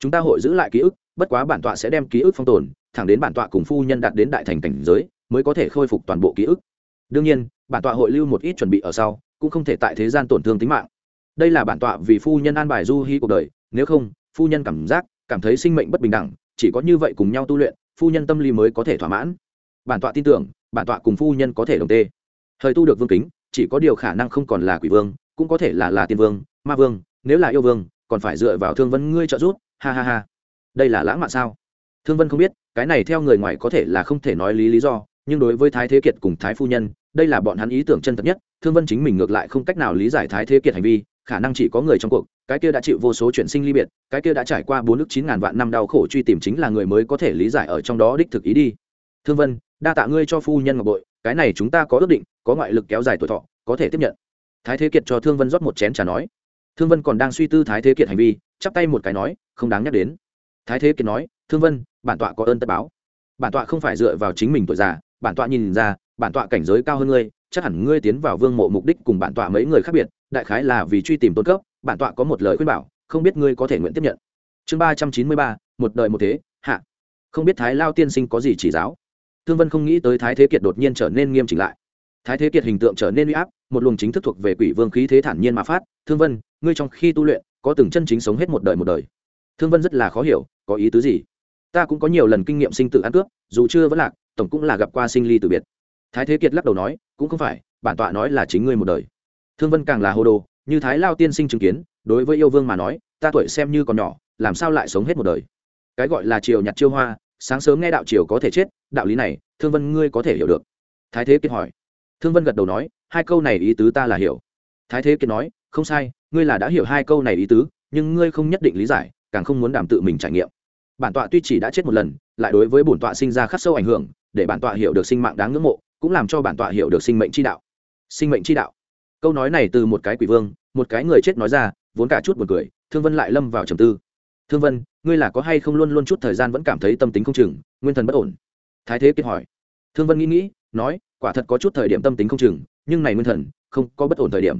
Chúng ta hội giữ lại ký ức bất quá bản tọa sẽ đem ký ức phong tồn, thẳng đến bản tọa cùng phu nhân đạt đến đại thành cảnh giới, mới có thể khôi phục toàn bộ ký ức. Đương nhiên, bản tọa hội lưu một ít chuẩn bị ở sau, cũng không thể tại thế gian tổn thương tính mạng. Đây là bản tọa vì phu nhân an bài du hy cuộc đời, nếu không, phu nhân cảm giác, cảm thấy sinh mệnh bất bình đẳng, chỉ có như vậy cùng nhau tu luyện, phu nhân tâm lý mới có thể thỏa mãn. Bản tọa tin tưởng, bản tọa cùng phu nhân có thể đồng tê. Thời tu được vương kính, chỉ có điều khả năng không còn là quỷ vương, cũng có thể là là tiên vương, ma vương, nếu là yêu vương, còn phải dựa vào thương vân ngươi trợ giúp, ha ha ha đây là lãng mạn sao? Thương vân không biết, cái này theo người ngoài có thể là không thể nói lý lý do, nhưng đối với thái thế kiệt cùng thái phu nhân, đây là bọn hắn ý tưởng chân thật nhất. Thương vân chính mình ngược lại không cách nào lý giải thái thế kiệt hành vi, khả năng chỉ có người trong cuộc, cái kia đã chịu vô số chuyện sinh ly biệt, cái kia đã trải qua bốn nước chín ngàn vạn năm đau khổ truy tìm chính là người mới có thể lý giải ở trong đó đích thực ý đi. Thương vân, đa tạ ngươi cho phu nhân ngọc bội, cái này chúng ta có ước định, có ngoại lực kéo dài tuổi thọ, có thể tiếp nhận. Thái thế kiệt cho thương vân rót một chén trà nói. Thương vân còn đang suy tư thái thế kiệt hành vi, chắp tay một cái nói, không đáng nhắc đến thái thế kiệt nói, thương vân, bản tọa có ơn tất báo. Bản tọa không phải dựa vào chính mình tuổi già, bản tọa nhìn ra, bản tọa cảnh giới cao hơn ngươi, chắc hẳn ngươi tiến vào vương mộ mục đích cùng bản tọa mấy người khác biệt, đại khái là vì truy tìm tôn cấp, bản tọa có một lời khuyên bảo, không biết ngươi có thể nguyện tiếp nhận. Chương ba trăm chín mươi ba, một đời một thế, hạ. Không biết thái lao tiên sinh có gì chỉ giáo? Thương vân không nghĩ tới thái thế kiệt đột nhiên trở nên nghiêm chỉnh lại. Thái thế kiệt hình tượng trở nên uy áp, một luồng chính thức thuộc về quỷ vương khí thế thản nhiên mà phát. Thương vân, ngươi trong khi tu luyện, có từng chân chính sống hết một đời một đời. Thương vân rất là khó hiểu có ý tứ gì? Ta cũng có nhiều lần kinh nghiệm sinh tử ăn cướp, dù chưa vẫn lạc, tổng cũng là gặp qua sinh ly từ biệt. Thái thế kiệt lắc đầu nói, cũng không phải, bản tọa nói là chính ngươi một đời. Thương vân càng là hồ đồ, như thái lao tiên sinh chứng kiến, đối với yêu vương mà nói, ta tuổi xem như còn nhỏ, làm sao lại sống hết một đời? Cái gọi là chiều nhặt chiêu hoa, sáng sớm nghe đạo chiều có thể chết, đạo lý này, thương vân ngươi có thể hiểu được. Thái thế kiệt hỏi. Thương vân gật đầu nói, hai câu này ý tứ ta là hiểu. Thái thế kiệt nói, không sai, ngươi là đã hiểu hai câu này ý tứ, nhưng ngươi không nhất định lý giải càng không muốn đảm tự mình trải nghiệm. Bản tọa tuy chỉ đã chết một lần, lại đối với bổn tọa sinh ra khắc sâu ảnh hưởng, để bản tọa hiểu được sinh mạng đáng ngưỡng mộ, cũng làm cho bản tọa hiểu được sinh mệnh chi đạo. Sinh mệnh chi đạo. Câu nói này từ một cái quỷ vương, một cái người chết nói ra, vốn cả chút buồn cười, thương vân lại lâm vào trầm tư. Thương vân, ngươi là có hay không luôn luôn chút thời gian vẫn cảm thấy tâm tính không chừng, nguyên thần bất ổn? Thái thế kiệt hỏi. Thương vân nghĩ nghĩ, nói, quả thật có chút thời điểm tâm tính không chừng, nhưng này nguyên thần, không có bất ổn thời điểm.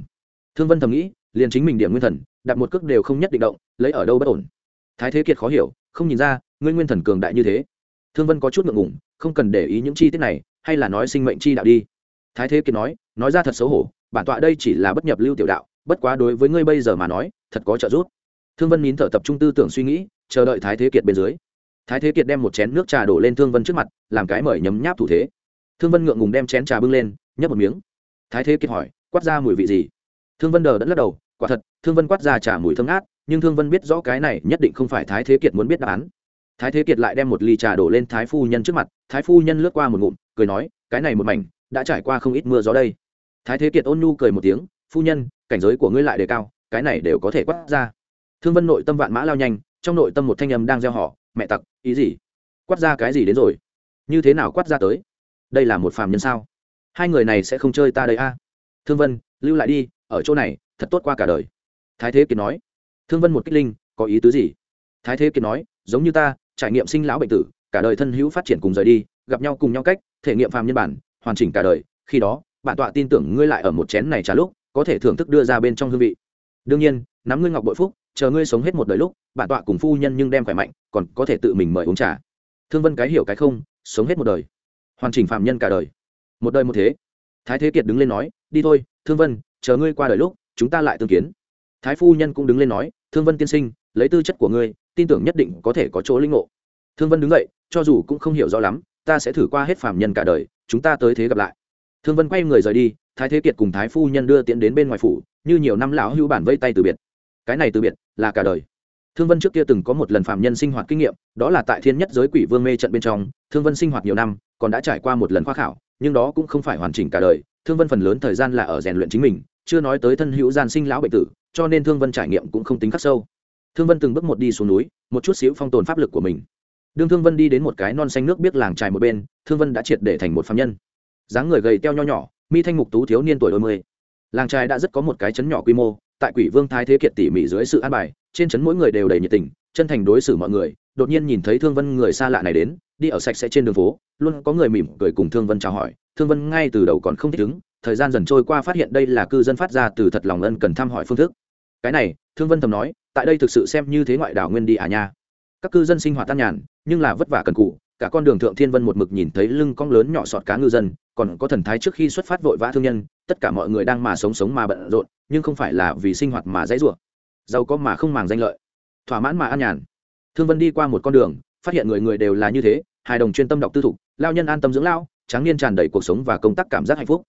Thương vân thầm nghĩ, liền chính mình điểm nguyên thần, đặt một cước đều không nhất định động, lấy ở đâu bất ổn? Thái thế kiệt khó hiểu, không nhìn ra, ngươi nguyên thần cường đại như thế. Thương vân có chút ngượng ngùng, không cần để ý những chi tiết này, hay là nói sinh mệnh chi đạo đi. Thái thế kiệt nói nói ra thật xấu hổ, bản tọa đây chỉ là bất nhập lưu tiểu đạo, bất quá đối với ngươi bây giờ mà nói, thật có trợ giúp. Thương vân nín thở tập trung tư tưởng suy nghĩ, chờ đợi thái thế kiệt bên dưới. Thái thế kiệt đem một chén nước trà đổ lên thương vân trước mặt, làm cái mời nhấm nháp thủ thế. Thương vân ngượng ngùng đem chén trà bưng lên, nhấp một miếng. Thái thế kiệt hỏi, quát ra mùi vị gì? Thương vân đờ đẫn lắc đầu, quả thật, thương vân quát ra trà mùi thơm ngát nhưng thương vân biết rõ cái này nhất định không phải thái thế kiệt muốn biết đáp án. Thái thế kiệt lại đem một ly trà đổ lên thái phu nhân trước mặt, thái phu nhân lướt qua một ngụm, cười nói, cái này một mảnh, đã trải qua không ít mưa gió đây. Thái thế kiệt ôn nhu cười một tiếng, phu nhân, cảnh giới của ngươi lại đề cao, cái này đều có thể quát ra. Thương vân nội tâm vạn mã lao nhanh, trong nội tâm một thanh âm đang gieo họ mẹ tặc, ý gì? Quát ra cái gì đến rồi? Như thế nào quát ra tới? Đây là một phàm nhân sao? Hai người này sẽ không chơi ta đây a. À? thương vân, lưu lại đi, ở chỗ này, thật tốt qua cả đời. Thái thế kiệt nói thương vân một kích linh, có ý tứ gì? Thái thế kiệt nói, giống như ta, trải nghiệm sinh lão bệnh tử, cả đời thân hữu phát triển cùng rời đi, gặp nhau cùng nhau cách, thể nghiệm phàm nhân bản, hoàn chỉnh cả đời, khi đó, bản tọa tin tưởng ngươi lại ở một chén này trả lúc, có thể thưởng thức đưa ra bên trong hương vị. Đương nhiên, nắm ngươi ngọc bội phúc, chờ ngươi sống hết một đời lúc, bản tọa cùng phu nhân nhưng đem khỏe mạnh, còn có thể tự mình mời uống trà. Thương vân cái hiểu cái không, sống hết một đời, hoàn chỉnh phạm nhân cả đời. Một đời một thế. Thái thế kiệt đứng lên nói, đi thôi, thương vân, chờ ngươi qua đời lúc, chúng ta lại tương kiến thái phu nhân cũng đứng lên nói, thương vân tiên sinh, lấy tư chất của ngươi, tin tưởng nhất định có thể có chỗ linh ngộ. Thương vân đứng dậy, cho dù cũng không hiểu rõ lắm, ta sẽ thử qua hết phạm nhân cả đời, chúng ta tới thế gặp lại. Thương vân quay người rời đi, thái thế kiệt cùng thái phu nhân đưa tiễn đến bên ngoài phủ, như nhiều năm lão hữu bản vây tay từ biệt. Cái này từ biệt là cả đời. Thương vân trước kia từng có một lần phạm nhân sinh hoạt kinh nghiệm, đó là tại thiên nhất giới quỷ vương mê trận bên trong, thương vân sinh hoạt nhiều năm, còn đã trải qua một lần khoa khảo, nhưng đó cũng không phải hoàn chỉnh cả đời. Thương vân phần lớn thời gian là ở rèn luyện chính mình, chưa nói tới thân hữu gian sinh lão bệnh tử cho nên thương vân trải nghiệm cũng không tính khắc sâu. Thương vân từng bước một đi xuống núi, một chút xíu phong tồn pháp lực của mình. Đương thương vân đi đến một cái non xanh nước biết làng trài một bên, thương vân đã triệt để thành một phạm nhân. Dáng người gầy teo nho nhỏ, mi thanh mục tú thiếu niên tuổi đôi mươi. Làng trài đã rất có một cái chấn nhỏ quy mô, tại quỷ vương thái thế kiệt tỉ mỉ dưới sự an bài, trên chấn mỗi người đều đầy nhiệt tình, chân thành đối xử mọi người, đột nhiên nhìn thấy thương vân người xa lạ này đến, đi ở sạch sẽ trên đường phố, luôn có người mỉm cười cùng thương vân chào hỏi. Thương vân ngay từ đầu còn không thích ứng thời gian dần trôi qua phát hiện đây là cư dân phát ra từ thật lòng ân cần thăm hỏi phương thức cái này, thương vân thầm nói, tại đây thực sự xem như thế ngoại đảo nguyên đi à nha. Các cư dân sinh hoạt tan nhàn, nhưng là vất vả cần cụ cả con đường thượng thiên vân một mực nhìn thấy lưng cong lớn nhỏ sọt cá ngư dân, còn có thần thái trước khi xuất phát vội vã thương nhân, tất cả mọi người đang mà sống sống mà bận rộn, nhưng không phải là vì sinh hoạt mà dãy rủa. Giàu có mà không màng danh lợi. Thỏa mãn mà an nhàn. Thương vân đi qua một con đường, phát hiện người người đều là như thế, hài đồng chuyên tâm đọc tư thục, lao nhân an tâm dưỡng lao, tráng niên tràn đầy cuộc sống và công tác cảm giác hạnh phúc.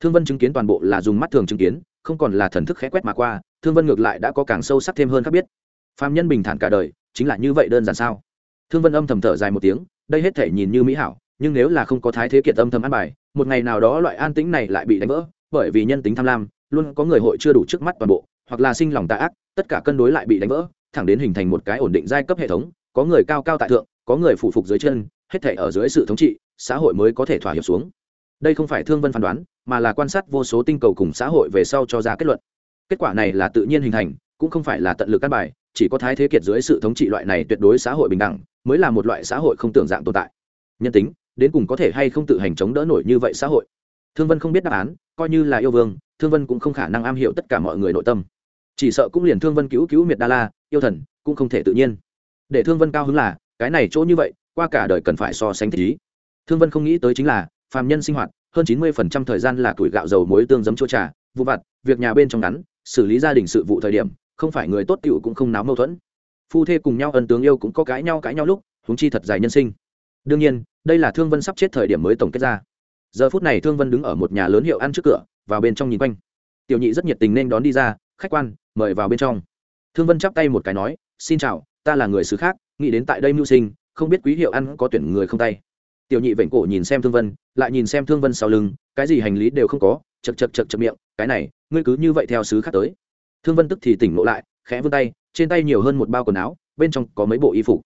Thương vân chứng kiến toàn bộ là dùng mắt thường chứng kiến, không còn là thần thức khẽ quét mà qua thương vân ngược lại đã có càng sâu sắc thêm hơn khác biết. Phạm nhân bình thản cả đời, chính là như vậy đơn giản sao? Thương vân âm thầm thở dài một tiếng, đây hết thể nhìn như mỹ hảo, nhưng nếu là không có thái thế kiệt âm thầm ăn bài, một ngày nào đó loại an tĩnh này lại bị đánh vỡ, bởi vì nhân tính tham lam, luôn có người hội chưa đủ trước mắt toàn bộ, hoặc là sinh lòng tà ác, tất cả cân đối lại bị đánh vỡ, thẳng đến hình thành một cái ổn định giai cấp hệ thống, có người cao cao tại thượng, có người phụ phục dưới chân, hết thể ở dưới sự thống trị, xã hội mới có thể thỏa hiệp xuống. Đây không phải thương vân phán đoán, mà là quan sát vô số tinh cầu cùng xã hội về sau cho ra kết luận kết quả này là tự nhiên hình thành, cũng không phải là tận lực căn bài, chỉ có thái thế kiệt dưới sự thống trị loại này tuyệt đối xã hội bình đẳng, mới là một loại xã hội không tưởng dạng tồn tại. Nhân tính, đến cùng có thể hay không tự hành chống đỡ nổi như vậy xã hội? Thương vân không biết đáp án, coi như là yêu vương, thương vân cũng không khả năng am hiểu tất cả mọi người nội tâm. Chỉ sợ cũng liền thương vân cứu cứu miệt đa la, yêu thần, cũng không thể tự nhiên. Để thương vân cao hứng là, cái này chỗ như vậy, qua cả đời cần phải so sánh thích ý. Thương vân không nghĩ tới chính là, phàm nhân sinh hoạt, hơn chín mươi thời gian là tuổi gạo dầu muối tương giấm chua trà, vụ vặt, việc nhà bên trong ngắn xử lý gia đình sự vụ thời điểm, không phải người tốt tựu cũng không náo mâu thuẫn. Phu thê cùng nhau ân tướng yêu cũng có cãi nhau cãi nhau lúc húng chi thật dài nhân sinh. Đương nhiên, đây là thương vân sắp chết thời điểm mới tổng kết ra. Giờ phút này thương vân đứng ở một nhà lớn hiệu ăn trước cửa, vào bên trong nhìn quanh. Tiểu nhị rất nhiệt tình nên đón đi ra, khách quan, mời vào bên trong. Thương vân chắp tay một cái nói, xin chào, ta là người xứ khác, nghĩ đến tại đây mưu sinh, không biết quý hiệu ăn có tuyển người không tay. Tiểu nhị vệnh cổ nhìn xem thương vân, lại nhìn xem thương vân sau lưng, cái gì hành lý đều không có, chật chật chật chật miệng, cái này ngươi cứ như vậy theo sứ khác tới. Thương vân tức thì tỉnh ngộ lại, khẽ vươn tay, trên tay nhiều hơn một bao quần áo, bên trong có mấy bộ y phục.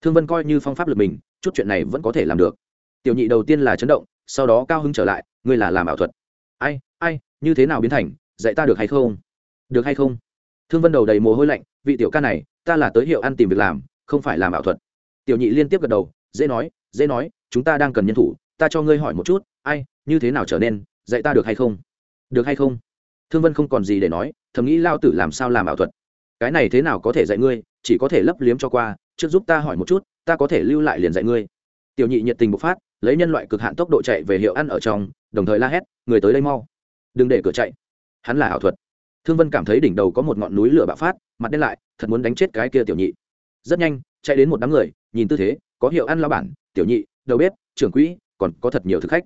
Thương vân coi như phong pháp lực mình, chút chuyện này vẫn có thể làm được. Tiểu nhị đầu tiên là chấn động, sau đó cao hứng trở lại, ngươi là làm ảo thuật. Ai ai, như thế nào biến thành, dạy ta được hay không? Được hay không? Thương vân đầu đầy mồ hôi lạnh, vị tiểu ca này, ta là tới hiệu ăn tìm việc làm, không phải làm ảo thuật. Tiểu nhị liên tiếp gật đầu, dễ nói dễ nói, chúng ta đang cần nhân thủ, ta cho ngươi hỏi một chút, ai, như thế nào trở nên, dạy ta được hay không? Được hay không? Thương vân không còn gì để nói, thầm nghĩ lao tử làm sao làm ảo thuật. Cái này thế nào có thể dạy ngươi, chỉ có thể lấp liếm cho qua, trước giúp ta hỏi một chút, ta có thể lưu lại liền dạy ngươi. Tiểu nhị nhiệt tình bộc phát, lấy nhân loại cực hạn tốc độ chạy về hiệu ăn ở trong, đồng thời la hét, người tới đây mau. Đừng để cửa chạy. Hắn là ảo thuật. Thương vân cảm thấy đỉnh đầu có một ngọn núi lửa bạo phát, mặt đen lại, thật muốn đánh chết cái kia tiểu nhị. Rất nhanh, chạy đến một đám người, nhìn tư thế, có hiệu ăn lao bản, tiểu nhị, đầu bếp, trưởng quỹ, còn có thật nhiều thực khách.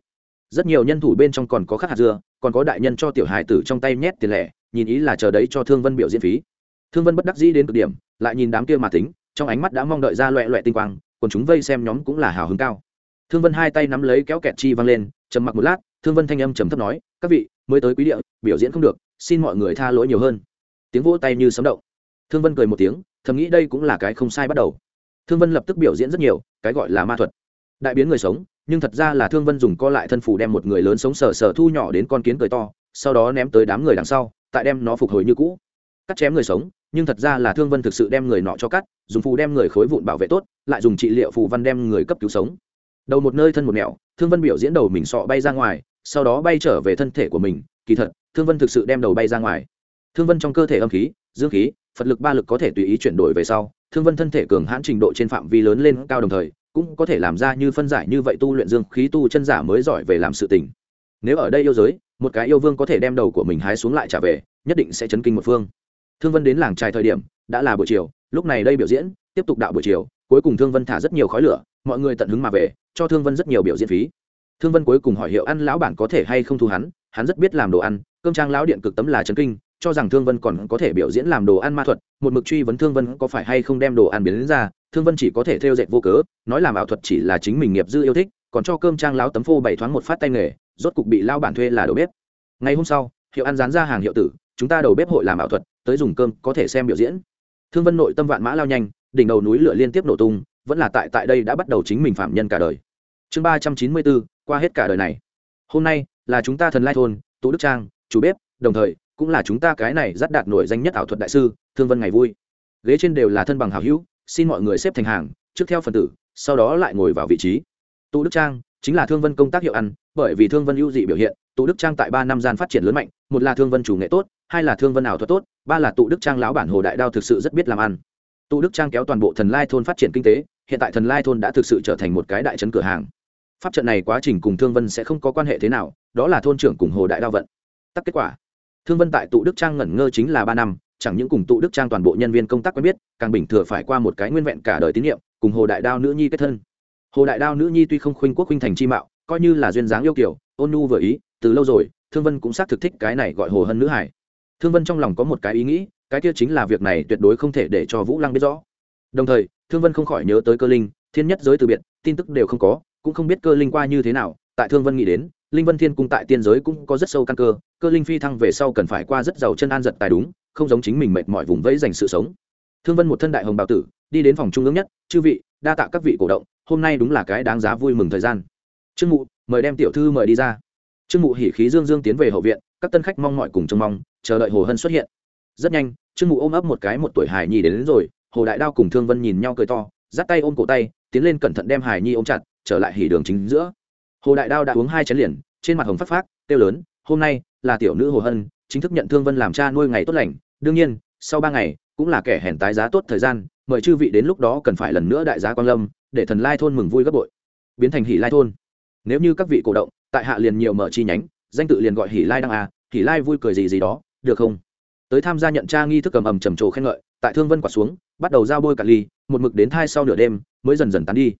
Rất nhiều nhân thủ bên trong còn có khắc hạt dưa còn có đại nhân cho tiểu hài tử trong tay nhét tiền lẻ, nhìn ý là chờ đấy cho thương vân biểu diễn phí. Thương vân bất đắc dĩ đến cực điểm, lại nhìn đám kia mà tính, trong ánh mắt đã mong đợi ra loẹ loẹ tinh quang, còn chúng vây xem nhóm cũng là hào hứng cao. Thương vân hai tay nắm lấy kéo kẹt chi văng lên, trầm mặc một lát, thương vân thanh âm trầm thấp nói, các vị, mới tới quý địa, biểu diễn không được, xin mọi người tha lỗi nhiều hơn. Tiếng vỗ tay như sấm động. Thương vân cười một tiếng, thầm nghĩ đây cũng là cái không sai bắt đầu. Thương vân lập tức biểu diễn rất nhiều, cái gọi là ma thuật. Đại biến người sống nhưng thật ra là thương vân dùng co lại thân phủ đem một người lớn sống sờ sờ thu nhỏ đến con kiến cười to, sau đó ném tới đám người đằng sau, tại đem nó phục hồi như cũ. Cắt chém người sống, nhưng thật ra là thương vân thực sự đem người nọ cho cắt, dùng phù đem người khối vụn bảo vệ tốt, lại dùng trị liệu phù văn đem người cấp cứu sống. Đầu một nơi thân một mẹo thương vân biểu diễn đầu mình sọ bay ra ngoài, sau đó bay trở về thân thể của mình, kỳ thật, thương vân thực sự đem đầu bay ra ngoài. Thương vân trong cơ thể âm khí, dương khí, phật lực ba lực có thể tùy ý chuyển đổi về sau, thương vân thân thể cường hãn trình độ trên phạm vi lớn lên cao đồng thời cũng có thể làm ra như phân giải như vậy tu luyện dương khí tu chân giả mới giỏi về làm sự tình. Nếu ở đây yêu giới, một cái yêu vương có thể đem đầu của mình hái xuống lại trả về, nhất định sẽ chấn kinh một phương. Thương vân đến làng trài thời điểm, đã là buổi chiều, lúc này đây biểu diễn, tiếp tục đạo buổi chiều, cuối cùng thương vân thả rất nhiều khói lửa, mọi người tận hứng mà về, cho thương vân rất nhiều biểu diễn phí. Thương vân cuối cùng hỏi hiệu ăn lão bản có thể hay không thu hắn hắn rất biết làm đồ ăn, cơm trang lão điện cực tấm là chấn kinh, cho rằng thương vân còn có thể biểu diễn làm đồ ăn ma thuật, một mực truy vấn thương vân có phải hay không đem đồ ăn biến đến ra thương vân chỉ có thể theo dệt vô cớ, nói làm ảo thuật chỉ là chính mình nghiệp dư yêu thích, còn cho cơm trang láo tấm phô bày thoáng một phát tay nghề, rốt cục bị lao bản thuê là đầu bếp. Ngày hôm sau, hiệu ăn dán ra hàng hiệu tử, chúng ta đầu bếp hội làm ảo thuật, tới dùng cơm, có thể xem biểu diễn. Thương vân nội tâm vạn mã lao nhanh, đỉnh đầu núi lửa liên tiếp nổ tung, vẫn là tại tại đây đã bắt đầu chính mình phạm nhân cả đời. Chương ba trăm chín mươi bốn, qua hết cả đời này. Hôm nay, là chúng ta thần lai thôn tú đức trang, chủ bếp, đồng thời, cũng là chúng ta cái này rất đạt nổi danh nhất ảo thuật đại sư, thương vân ngày vui. Ghế trên đều là thân bằng hào hữu xin mọi người xếp thành hàng, trước theo phần tử, sau đó lại ngồi vào vị trí. Tụ đức trang chính là thương vân công tác hiệu ăn, bởi vì thương vân ưu dị biểu hiện, tụ đức trang tại ba năm gian phát triển lớn mạnh, một là thương vân chủ nghệ tốt, hai là thương vân ảo thuật tốt, ba là tụ đức trang lão bản hồ đại đao thực sự rất biết làm ăn. Tụ đức trang kéo toàn bộ thần lai thôn phát triển kinh tế, hiện tại thần lai thôn đã thực sự trở thành một cái đại trấn cửa hàng. Pháp trận này quá trình cùng thương vân sẽ không có quan hệ thế nào, đó là thôn trưởng cùng hồ đại đao vận. Tắc kết quả, thương vân tại tụ đức trang ngẩn ngơ chính là ba năm chẳng những cùng tụ đức trang toàn bộ nhân viên công tác quen biết, càng bình thừa phải qua một cái nguyên vẹn cả đời tín nhiệm, cùng hồ đại đao nữ nhi kết thân. Hồ đại đao nữ nhi tuy không khuynh quốc khuynh thành chi mạo, coi như là duyên dáng yêu kiểu ôn nhu vừa ý, từ lâu rồi, thương vân cũng xác thực thích cái này gọi hồ hân nữ hải thương vân trong lòng có một cái ý nghĩ, cái kia chính là việc này tuyệt đối không thể để cho vũ lăng biết rõ. Đồng thời, thương vân không khỏi nhớ tới cơ linh, thiên nhất giới từ biệt, tin tức đều không có, cũng không biết cơ linh qua như thế nào, tại thương vân nghĩ đến, linh vân thiên cung tại tiên giới cũng có rất sâu căn cơ cơ linh phi thăng về sau cần phải qua rất giàu chân an giật tài đúng không giống chính mình mệt mỏi vùng vẫy dành sự sống. Thương vân một thân đại hồng bào tử đi đến phòng trung ương nhất chư vị đa tạ các vị cổ động hôm nay đúng là cái đáng giá vui mừng thời gian. Trương mụ mời đem tiểu thư mời đi ra. Trương mụ hỉ khí dương dương tiến về hậu viện các tân khách mong mọi cùng trông mong chờ đợi hồ hân xuất hiện. Rất nhanh trương mụ ôm ấp một cái một tuổi hải nhi đến, đến rồi hồ đại đao cùng thương vân nhìn nhau cười to dắt tay ôm cổ tay tiến lên cẩn thận đem hải nhi ôm chặt trở lại hỉ đường chính giữa. Hồ đại đao đã uống hai chén liền trên mặt hồng phát phát tiêu lớn hôm nay là tiểu nữ hồ hân chính thức nhận thương vân làm cha nuôi ngày tốt lành đương nhiên, sau ba ngày, cũng là kẻ hèn tái giá tốt thời gian, mời chư vị đến lúc đó cần phải lần nữa đại giá quan lâm, để thần lai thôn mừng vui gấp bội. Biến thành hỷ lai thôn. Nếu như các vị cổ động, tại hạ liền nhiều mở chi nhánh, danh tự liền gọi hỷ lai đăng à hỷ lai vui cười gì gì đó, được không? Tới tham gia nhận tra nghi thức cầm ầm trầm trồ khen ngợi, tại thương vân quả xuống, bắt đầu giao bôi cả ly, một mực đến thai sau nửa đêm, mới dần dần tán đi.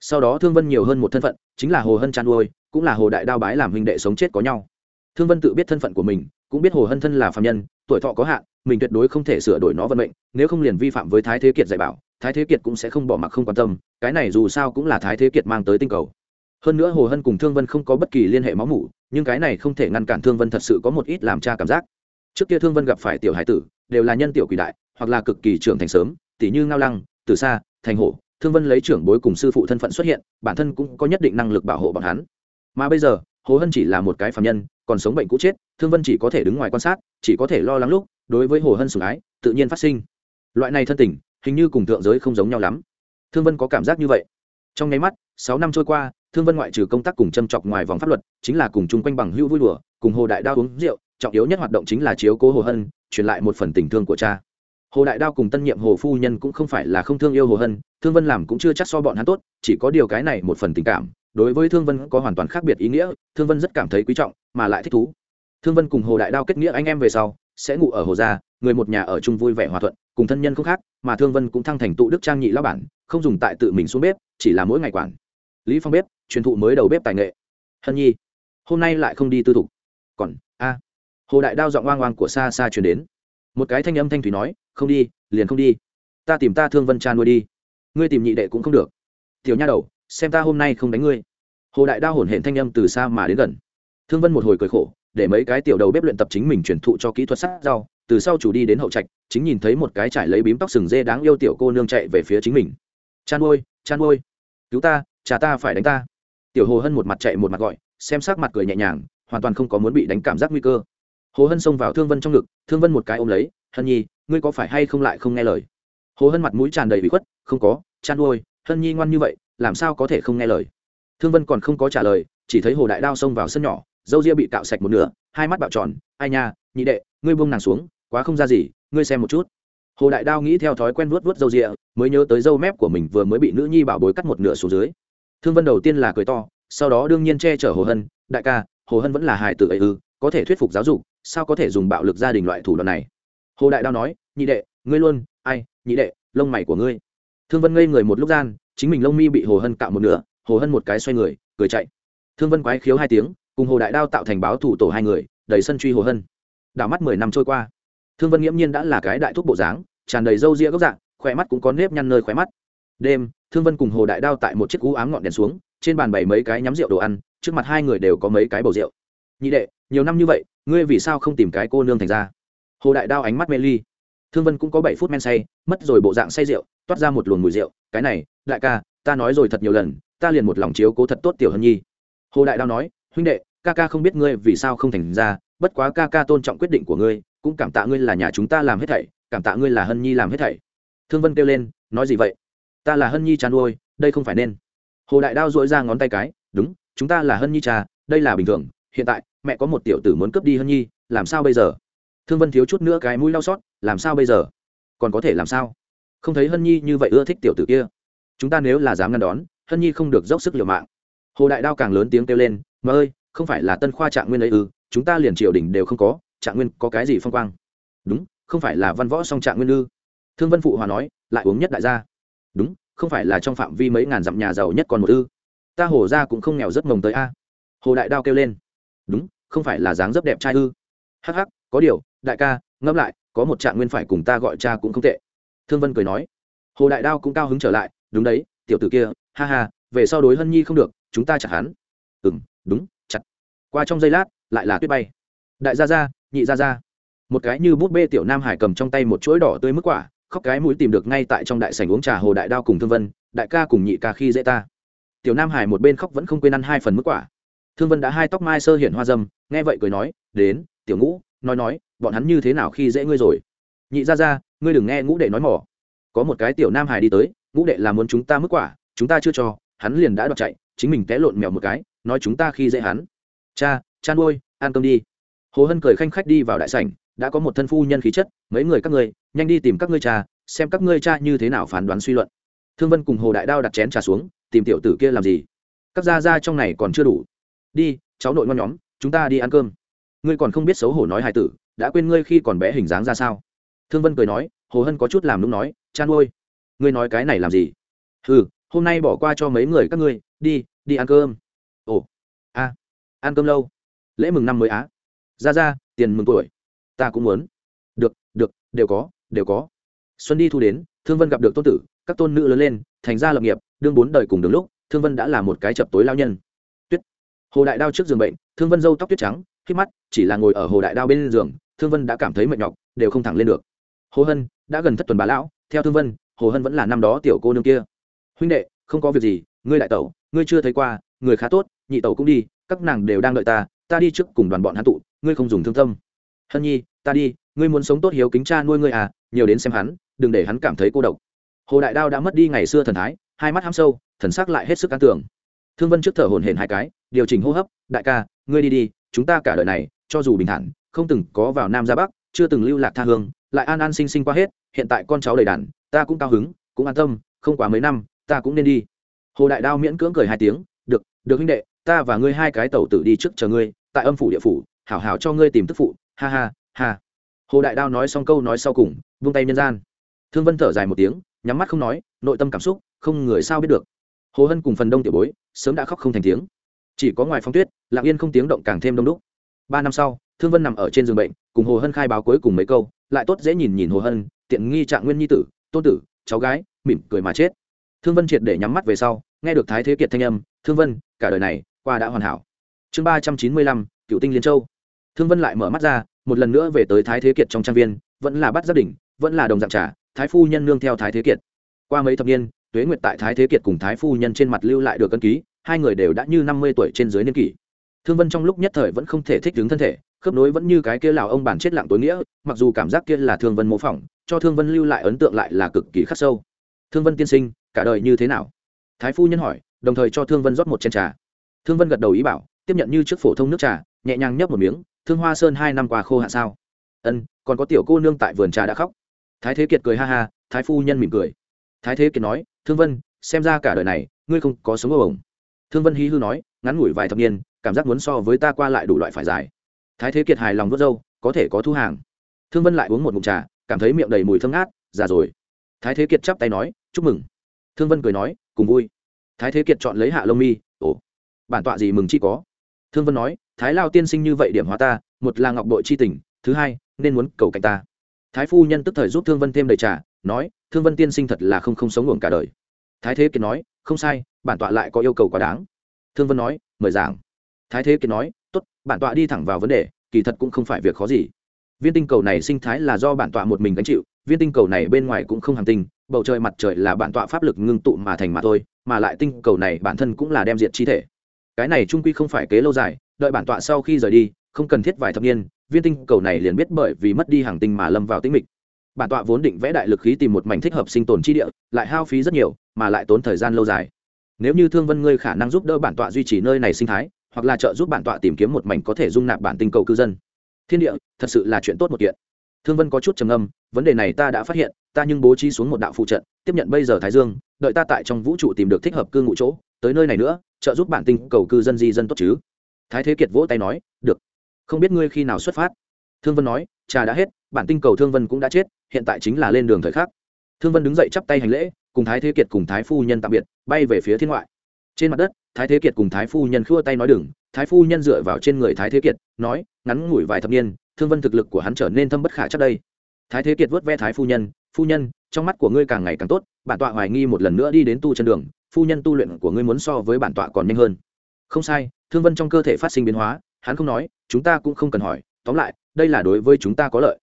Sau đó thương vân nhiều hơn một thân phận, chính là hồ hân chăn nuôi cũng là hồ đại đao bái làm huynh đệ sống chết có nhau. Thương vân tự biết thân phận của mình cũng biết hồ hân thân là phạm nhân, tuổi thọ có hạn, mình tuyệt đối không thể sửa đổi nó vận mệnh, nếu không liền vi phạm với thái thế kiệt dạy bảo, thái thế kiệt cũng sẽ không bỏ mặc không quan tâm, cái này dù sao cũng là thái thế kiệt mang tới tinh cầu. Hơn nữa hồ hân cùng thương vân không có bất kỳ liên hệ máu mủ, nhưng cái này không thể ngăn cản thương vân thật sự có một ít làm cha cảm giác. Trước kia thương vân gặp phải tiểu hải tử, đều là nhân tiểu quỷ đại, hoặc là cực kỳ trưởng thành sớm tỷ như ngao lăng, từ xa thành hổ, thương vân lấy trưởng bối cùng sư phụ thân phận xuất hiện, bản thân cũng có nhất định năng lực bảo hộ bọn hắn. Mà bây giờ hồ hân chỉ là một cái phạm nhân, còn sống bệnh cũ chết, thương vân chỉ có thể đứng ngoài quan sát, chỉ có thể lo lắng lúc đối với hồ hân sủng ái, tự nhiên phát sinh. Loại này thân tình, hình như cùng thượng giới không giống nhau lắm. Thương vân có cảm giác như vậy. Trong nháy mắt, sáu năm trôi qua, thương vân ngoại trừ công tác cùng châm chọc ngoài vòng pháp luật, chính là cùng chung quanh bằng hữu vui đùa, cùng hồ đại đao uống rượu, trọng yếu nhất hoạt động chính là chiếu cố hồ hân, truyền lại một phần tình thương của cha. Hồ đại đao cùng tân nhiệm hồ phu nhân cũng không phải là không thương yêu hồ hân, thương vân làm cũng chưa chắc so bọn hắn tốt, chỉ có điều cái này một phần tình cảm đối với thương vân có hoàn toàn khác biệt ý nghĩa, thương vân rất cảm thấy quý trọng, mà lại thích thú. Thương vân cùng hồ đại đao kết nghĩa anh em về sau, sẽ ngủ ở hồ gia, người một nhà ở chung vui vẻ hòa thuận, cùng thân nhân không khác, mà thương vân cũng thăng thành tụ đức trang nhị lao bản, không dùng tại tự mình xuống bếp, chỉ là mỗi ngày quản. Lý phong bếp, truyền thụ mới đầu bếp tài nghệ. Hân nhi, hôm nay lại không đi tư thục. Còn, a. Hồ đại đao giọng oang oang của xa xa truyền đến. Một cái thanh âm thanh thủy nói, không đi, liền không đi. Ta tìm ta thương vân cha nuôi đi. Ngươi tìm nhị đệ cũng không được. Tiểu nha đầu xem ta hôm nay không đánh ngươi. Hồ đại đao hổn hển thanh âm từ xa mà đến gần. Thương vân một hồi cười khổ, để mấy cái tiểu đầu bếp luyện tập chính mình truyền thụ cho kỹ thuật sát rau, từ sau chủ đi đến hậu trạch, chính nhìn thấy một cái trải lấy bím tóc sừng dê đáng yêu tiểu cô nương chạy về phía chính mình. Chan ôi chan ôi, cứu ta, cha ta phải đánh ta. Tiểu hồ hân một mặt chạy một mặt gọi, xem sắc mặt cười nhẹ nhàng, hoàn toàn không có muốn bị đánh cảm giác nguy cơ. Hồ hân xông vào thương vân trong ngực, thương vân một cái ôm lấy, hân nhi, ngươi có phải hay không lại không nghe lời? Hồ hân mặt mũi tràn đầy bị khuất, không có, chan ôi, hân nhi ngoan như vậy làm sao có thể không nghe lời? Thương vân còn không có trả lời, chỉ thấy hồ đại đao xông vào sân nhỏ, dâu ria bị cạo sạch một nửa, hai mắt bạo tròn, ai nha, nhị đệ, ngươi buông nàng xuống, quá không ra gì, ngươi xem một chút. Hồ đại đao nghĩ theo thói quen vuốt vuốt dâu ria, mới nhớ tới dâu mép của mình vừa mới bị nữ nhi bảo bối cắt một nửa xuống dưới. Thương vân đầu tiên là cười to, sau đó đương nhiên che chở hồ hân, đại ca, hồ hân vẫn là hài tử ấy ư, có thể thuyết phục giáo dục, sao có thể dùng bạo lực gia đình loại thủ đoạn này? Hồ đại đao nói, nhị đệ, ngươi luôn, ai, nhị đệ, lông mày của ngươi. Thương vân ngây người một lúc gian chính mình lông mi bị hồ hân cạo một nửa, hồ hân một cái xoay người, cười chạy. Thương vân quái khiếu hai tiếng, cùng hồ đại đao tạo thành báo thủ tổ hai người, đầy sân truy hồ hân. Đảo mắt mười năm trôi qua. Thương vân nghiễm nhiên đã là cái đại thúc bộ dáng, tràn đầy râu ria gốc dạng, khỏe mắt cũng có nếp nhăn nơi khóe mắt. Đêm, thương vân cùng hồ đại đao tại một chiếc cú ám ngọn đèn xuống, trên bàn bày mấy cái nhắm rượu đồ ăn, trước mặt hai người đều có mấy cái bầu rượu. Nhị đệ, nhiều năm như vậy, ngươi vì sao không tìm cái cô nương thành ra? Hồ đại đao ánh mắt mê ly thương vân cũng có bảy phút men say, mất rồi bộ dạng say rượu, toát ra một luồng mùi rượu. Cái này, đại ca, ta nói rồi thật nhiều lần, ta liền một lòng chiếu cố thật tốt tiểu hân nhi. Hồ đại đao nói, huynh đệ, ca ca không biết ngươi vì sao không thành ra, bất quá ca ca tôn trọng quyết định của ngươi, cũng cảm tạ ngươi là nhà chúng ta làm hết thảy, cảm tạ ngươi là hân nhi làm hết thảy. Thương vân kêu lên, nói gì vậy? Ta là hân nhi chăn nuôi, đây không phải nên. Hồ đại đao dội ra ngón tay cái, đúng, chúng ta là hân nhi cha, đây là bình thường, hiện tại, mẹ có một tiểu tử muốn cướp đi hân nhi, làm sao bây giờ? Thương vân thiếu chút nữa cái mũi đau xót, làm sao bây giờ? Còn có thể làm sao? Không thấy hân nhi như vậy ưa thích tiểu tử kia. Chúng ta nếu là dám ngăn đón, hân nhi không được dốc sức liều mạng. Hồ đại đao càng lớn tiếng kêu lên, mà ơi, không phải là tân khoa trạng nguyên ấy ư? Chúng ta liền triều đình đều không có, trạng nguyên có cái gì phong quang? Đúng, không phải là văn võ song trạng nguyên ư? Thương vân phụ hòa nói, lại uống nhất đại gia. Đúng, không phải là trong phạm vi mấy ngàn dặm nhà giàu nhất còn một ư? Ta hồ ra cũng không nghèo rất mồng tới a. Hồ đại đao kêu lên, đúng, không phải là dáng dấp đẹp trai ư? Hắc hắc, có điều đại ca, ngẫm lại, có một trạng nguyên phải cùng ta gọi cha cũng không tệ. Thương vân cười nói. Hồ đại đao cũng cao hứng trở lại, đúng đấy, tiểu tử kia, ha ha, về sau đối hân nhi không được, chúng ta chặt hắn. Ừ m đúng, chặt. Qua trong giây lát, lại là tuyết bay. Đại gia gia, nhị gia gia. Một cái như bút bê tiểu nam hải cầm trong tay một chuỗi đỏ tươi mức quả, khóc cái mũi tìm được ngay tại trong đại sảnh uống trà hồ đại đao cùng thương vân, đại ca cùng nhị ca khi dễ ta. Tiểu nam hải một bên khóc vẫn không quên ăn hai phần mức quả. Thương vân đã hai tóc mai sơ hiện hoa dâm, nghe vậy cười nói, đến, tiểu ngũ, nói nói bọn hắn như thế nào khi dễ ngươi rồi? Nhị ra ra ngươi đừng nghe ngũ đệ nói mỏ. Có một cái tiểu nam hải đi tới, ngũ đệ là muốn chúng ta mức quả, chúng ta chưa cho, hắn liền đã đọc chạy, chính mình té lộn mèo một cái, nói chúng ta khi dễ hắn. Cha chan nuôi, ăn cơm đi. Hồ hân cười khanh khách đi vào đại sảnh, đã có một thân phu nhân khí chất, mấy người các ngươi, nhanh đi tìm các ngươi cha, xem các ngươi cha như thế nào phán đoán suy luận. Thương vân cùng hồ đại đao đặt chén trà xuống, tìm tiểu tử kia làm gì? Các gia gia trong này còn chưa đủ. Đi, cháu nội ngon nhóm, chúng ta đi ăn cơm. Ngươi còn không biết xấu hổ nói hài tử đã quên ngươi khi còn bé hình dáng ra sao? Thương vân cười nói, hồ hân có chút làm đúng nói, chan ôi, ngươi nói cái này làm gì? Ừ hôm nay bỏ qua cho mấy người các ngươi, đi đi ăn cơm. Ồ, a, ăn cơm lâu. Lễ mừng năm mới á. Ra ra, tiền mừng tuổi. Ta cũng muốn. Được được, đều có đều có. Xuân đi thu đến, thương vân gặp được tôn tử, các tôn nữ lớn lên, thành ra lập nghiệp, đương bốn đời cùng đứng lúc, thương vân đã là một cái chập tối lao nhân. Tuyết. Hồ đại đao trước giường bệnh, thương vân dâu tóc tuyết trắng khi mắt, chỉ là ngồi ở hồ đại đao bên giường, thương vân đã cảm thấy mệt nhọc, đều không thẳng lên được. Hồ hân, đã gần thất tuần bà lão, theo thương vân, hồ hân vẫn là năm đó tiểu cô nương kia. Huynh đệ, không có việc gì, ngươi đại tẩu, ngươi chưa thấy qua, người khá tốt, nhị tẩu cũng đi, các nàng đều đang đợi ta ta đi trước cùng đoàn bọn hắn tụ, ngươi không dùng thương tâm. Hân nhi, ta đi, ngươi muốn sống tốt hiếu kính cha nuôi ngươi à nhiều đến xem hắn, đừng để hắn cảm thấy cô độc. Hồ đại đao đã mất đi ngày xưa thần thái, hai mắt ham sâu, thần sắc lại hết sức an tưởng thương vân trước thở hổn hển hai cái, điều chỉnh hô hấp, đại ca ngươi đi đi, chúng ta cả đời này, cho dù bình thản, không từng có vào nam ra bắc, chưa từng lưu lạc tha hương, lại an an sinh sinh qua hết, hiện tại con cháu đầy đàn, ta cũng cao hứng, cũng an tâm, không quá mấy năm, ta cũng nên đi. Hồ đại đao miễn cưỡng cười hai tiếng, được được huynh đệ, ta và ngươi hai cái tẩu tử đi trước chờ ngươi, tại âm phủ địa phủ, hảo hảo cho ngươi tìm tức phụ, ha ha ha. Hồ đại đao nói xong câu nói sau cùng, vung tay nhân gian. Thương vân thở dài một tiếng, nhắm mắt không nói, nội tâm cảm xúc, không người sao biết được. Hồ hân cùng phần đông tiểu bối, sớm đã khóc không thành tiếng chỉ có ngoài phong tuyết lạng yên không tiếng động càng thêm đông đúc. Ba năm sau, thương vân nằm ở trên giường bệnh, cùng hồ hân khai báo cuối cùng mấy câu, lại tốt dễ nhìn nhìn hồ hân, tiện nghi trạng nguyên nhi tử, tôn tử, cháu gái, mỉm cười mà chết. Thương vân triệt để nhắm mắt về sau, nghe được thái thế kiệt thanh âm, thương vân, cả đời này, qua đã hoàn hảo. Chương ba trăm chín mươi lăm, cựu tinh liên châu. Thương vân lại mở mắt ra, một lần nữa về tới thái thế kiệt trong trang viên, vẫn là bắt gia đình vẫn là đồng dạng trả thái phu nhân nương theo thái thế kiệt. Qua mấy thập niên, tuế nguyệt tại thái thế kiệt cùng thái phu nhân trên mặt lưu lại được cân ký hai người đều đã như năm mươi tuổi trên dưới niên kỷ. Thương vân trong lúc nhất thời vẫn không thể thích ứng thân thể, khớp nối vẫn như cái kia lào ông bản chết lặng tối nghĩa, mặc dù cảm giác kia là thương vân mô phỏng, cho thương vân lưu lại ấn tượng lại là cực kỳ khắc sâu. Thương vân tiên sinh, cả đời như thế nào? Thái phu nhân hỏi, đồng thời cho thương vân rót một chén trà. Thương vân gật đầu ý bảo, tiếp nhận như trước phổ thông nước trà, nhẹ nhàng nhấp một miếng, thương hoa sơn hai năm qua khô hạn sao? Ân, còn có tiểu cô nương tại vườn trà đã khóc. Thái thế kiệt cười ha ha, thái phu nhân mỉm cười. Thái thế kiệt nói, thương vân, xem ra cả đời này, ngươi không có sống ở ổng thương vân hí hư nói, ngắn ngủi vài thập niên, cảm giác muốn so với ta qua lại đủ loại phải dài. Thái thế kiệt hài lòng vớt râu, có thể có thu hàng. Thương vân lại uống một mụn trà, cảm thấy miệng đầy mùi thơm ngát, già rồi. Thái thế kiệt chắp tay nói, chúc mừng. Thương vân cười nói, cùng vui. Thái thế kiệt chọn lấy hạ lông mi, ồ, bản tọa gì mừng chi có? Thương vân nói, thái lao tiên sinh như vậy điểm hóa ta, một là ngọc bội chi tình, thứ hai, nên muốn cầu cạnh ta. Thái phu nhân tức thời giúp thương vân thêm đầy trà, nói, thương vân tiên sinh thật là không không sống ngủ cả đời. Thái thế kiệt nói không sai, bản tọa lại có yêu cầu quá đáng. Thương vân nói, mời giảng. Thái thế kiệt nói, tốt, bản tọa đi thẳng vào vấn đề, kỳ thật cũng không phải việc khó gì. Viên tinh cầu này sinh thái là do bản tọa một mình gánh chịu, viên tinh cầu này bên ngoài cũng không hàng tinh, bầu trời mặt trời là bản tọa pháp lực ngưng tụ mà thành mà thôi, mà lại tinh cầu này bản thân cũng là đem diệt chi thể. Cái này trung quy không phải kế lâu dài, đợi bản tọa sau khi rời đi, không cần thiết vài thập niên, viên tinh cầu này liền biết bởi vì mất đi hàng tinh mà lâm vào tĩnh mịch bản tọa vốn định vẽ đại lực khí tìm một mảnh thích hợp sinh tồn chi địa, lại hao phí rất nhiều, mà lại tốn thời gian lâu dài. Nếu như thương vân ngươi khả năng giúp đỡ bản tọa duy trì nơi này sinh thái, hoặc là trợ giúp bản tọa tìm kiếm một mảnh có thể dung nạp bản tinh cầu cư dân. Thiên địa, thật sự là chuyện tốt một kiện. Thương vân có chút trầm âm vấn đề này ta đã phát hiện, ta nhưng bố trí xuống một đạo phụ trận, tiếp nhận bây giờ thái dương, đợi ta tại trong vũ trụ tìm được thích hợp cư ngụ chỗ, tới nơi này nữa, trợ giúp bản tinh cầu cư dân di dân tốt chứ. Thái thế kiệt vỗ tay nói, được. Không biết ngươi khi nào xuất phát? Thương vân nói, trà đã hết bản tinh cầu thương vân cũng đã chết, hiện tại chính là lên đường thời khắc. Thương vân đứng dậy chắp tay hành lễ, cùng thái thế kiệt cùng thái phu nhân tạm biệt, bay về phía thiên ngoại. Trên mặt đất, thái thế kiệt cùng thái phu nhân khua tay nói đừng, thái phu nhân dựa vào trên người thái thế kiệt, nói, ngắn ngủi vài thập niên, thương vân thực lực của hắn trở nên thâm bất khả chắc đây. Thái thế kiệt vớt ve thái phu nhân phu nhân, trong mắt của ngươi càng ngày càng tốt, bản tọa hoài nghi một lần nữa đi đến tu chân đường, phu nhân tu luyện của ngươi muốn so với bản tọa còn nhanh hơn. Không sai, thương vân trong cơ thể phát sinh biến hóa, hắn không nói, chúng ta cũng không cần hỏi, tóm lại, đây là đối với chúng ta có lợi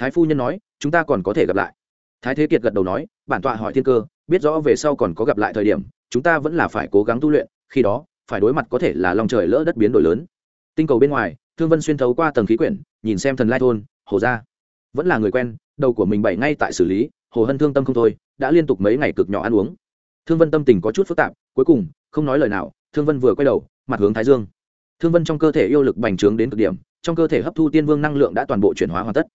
thái phu nhân nói, chúng ta còn có thể gặp lại. Thái thế kiệt gật đầu nói, bản tọa hỏi thiên cơ, biết rõ về sau còn có gặp lại thời điểm, chúng ta vẫn là phải cố gắng tu luyện, khi đó, phải đối mặt có thể là lòng trời lỡ đất biến đổi lớn. Tinh cầu bên ngoài, thương vân xuyên thấu qua tầng khí quyển, nhìn xem thần lai thôn, hồ gia. Vẫn là người quen, đầu của mình bảy ngay tại xử lý, hồ hân thương tâm không thôi, đã liên tục mấy ngày cực nhỏ ăn uống. Thương vân tâm tình có chút phức tạp, cuối cùng, không nói lời nào, thương vân vừa quay đầu, mặt hướng thái dương. Thương vân trong cơ thể yêu lực bành trướng đến cực điểm, trong cơ thể hấp thu tiên vương năng lượng đã toàn bộ chuyển hóa hoàn tất.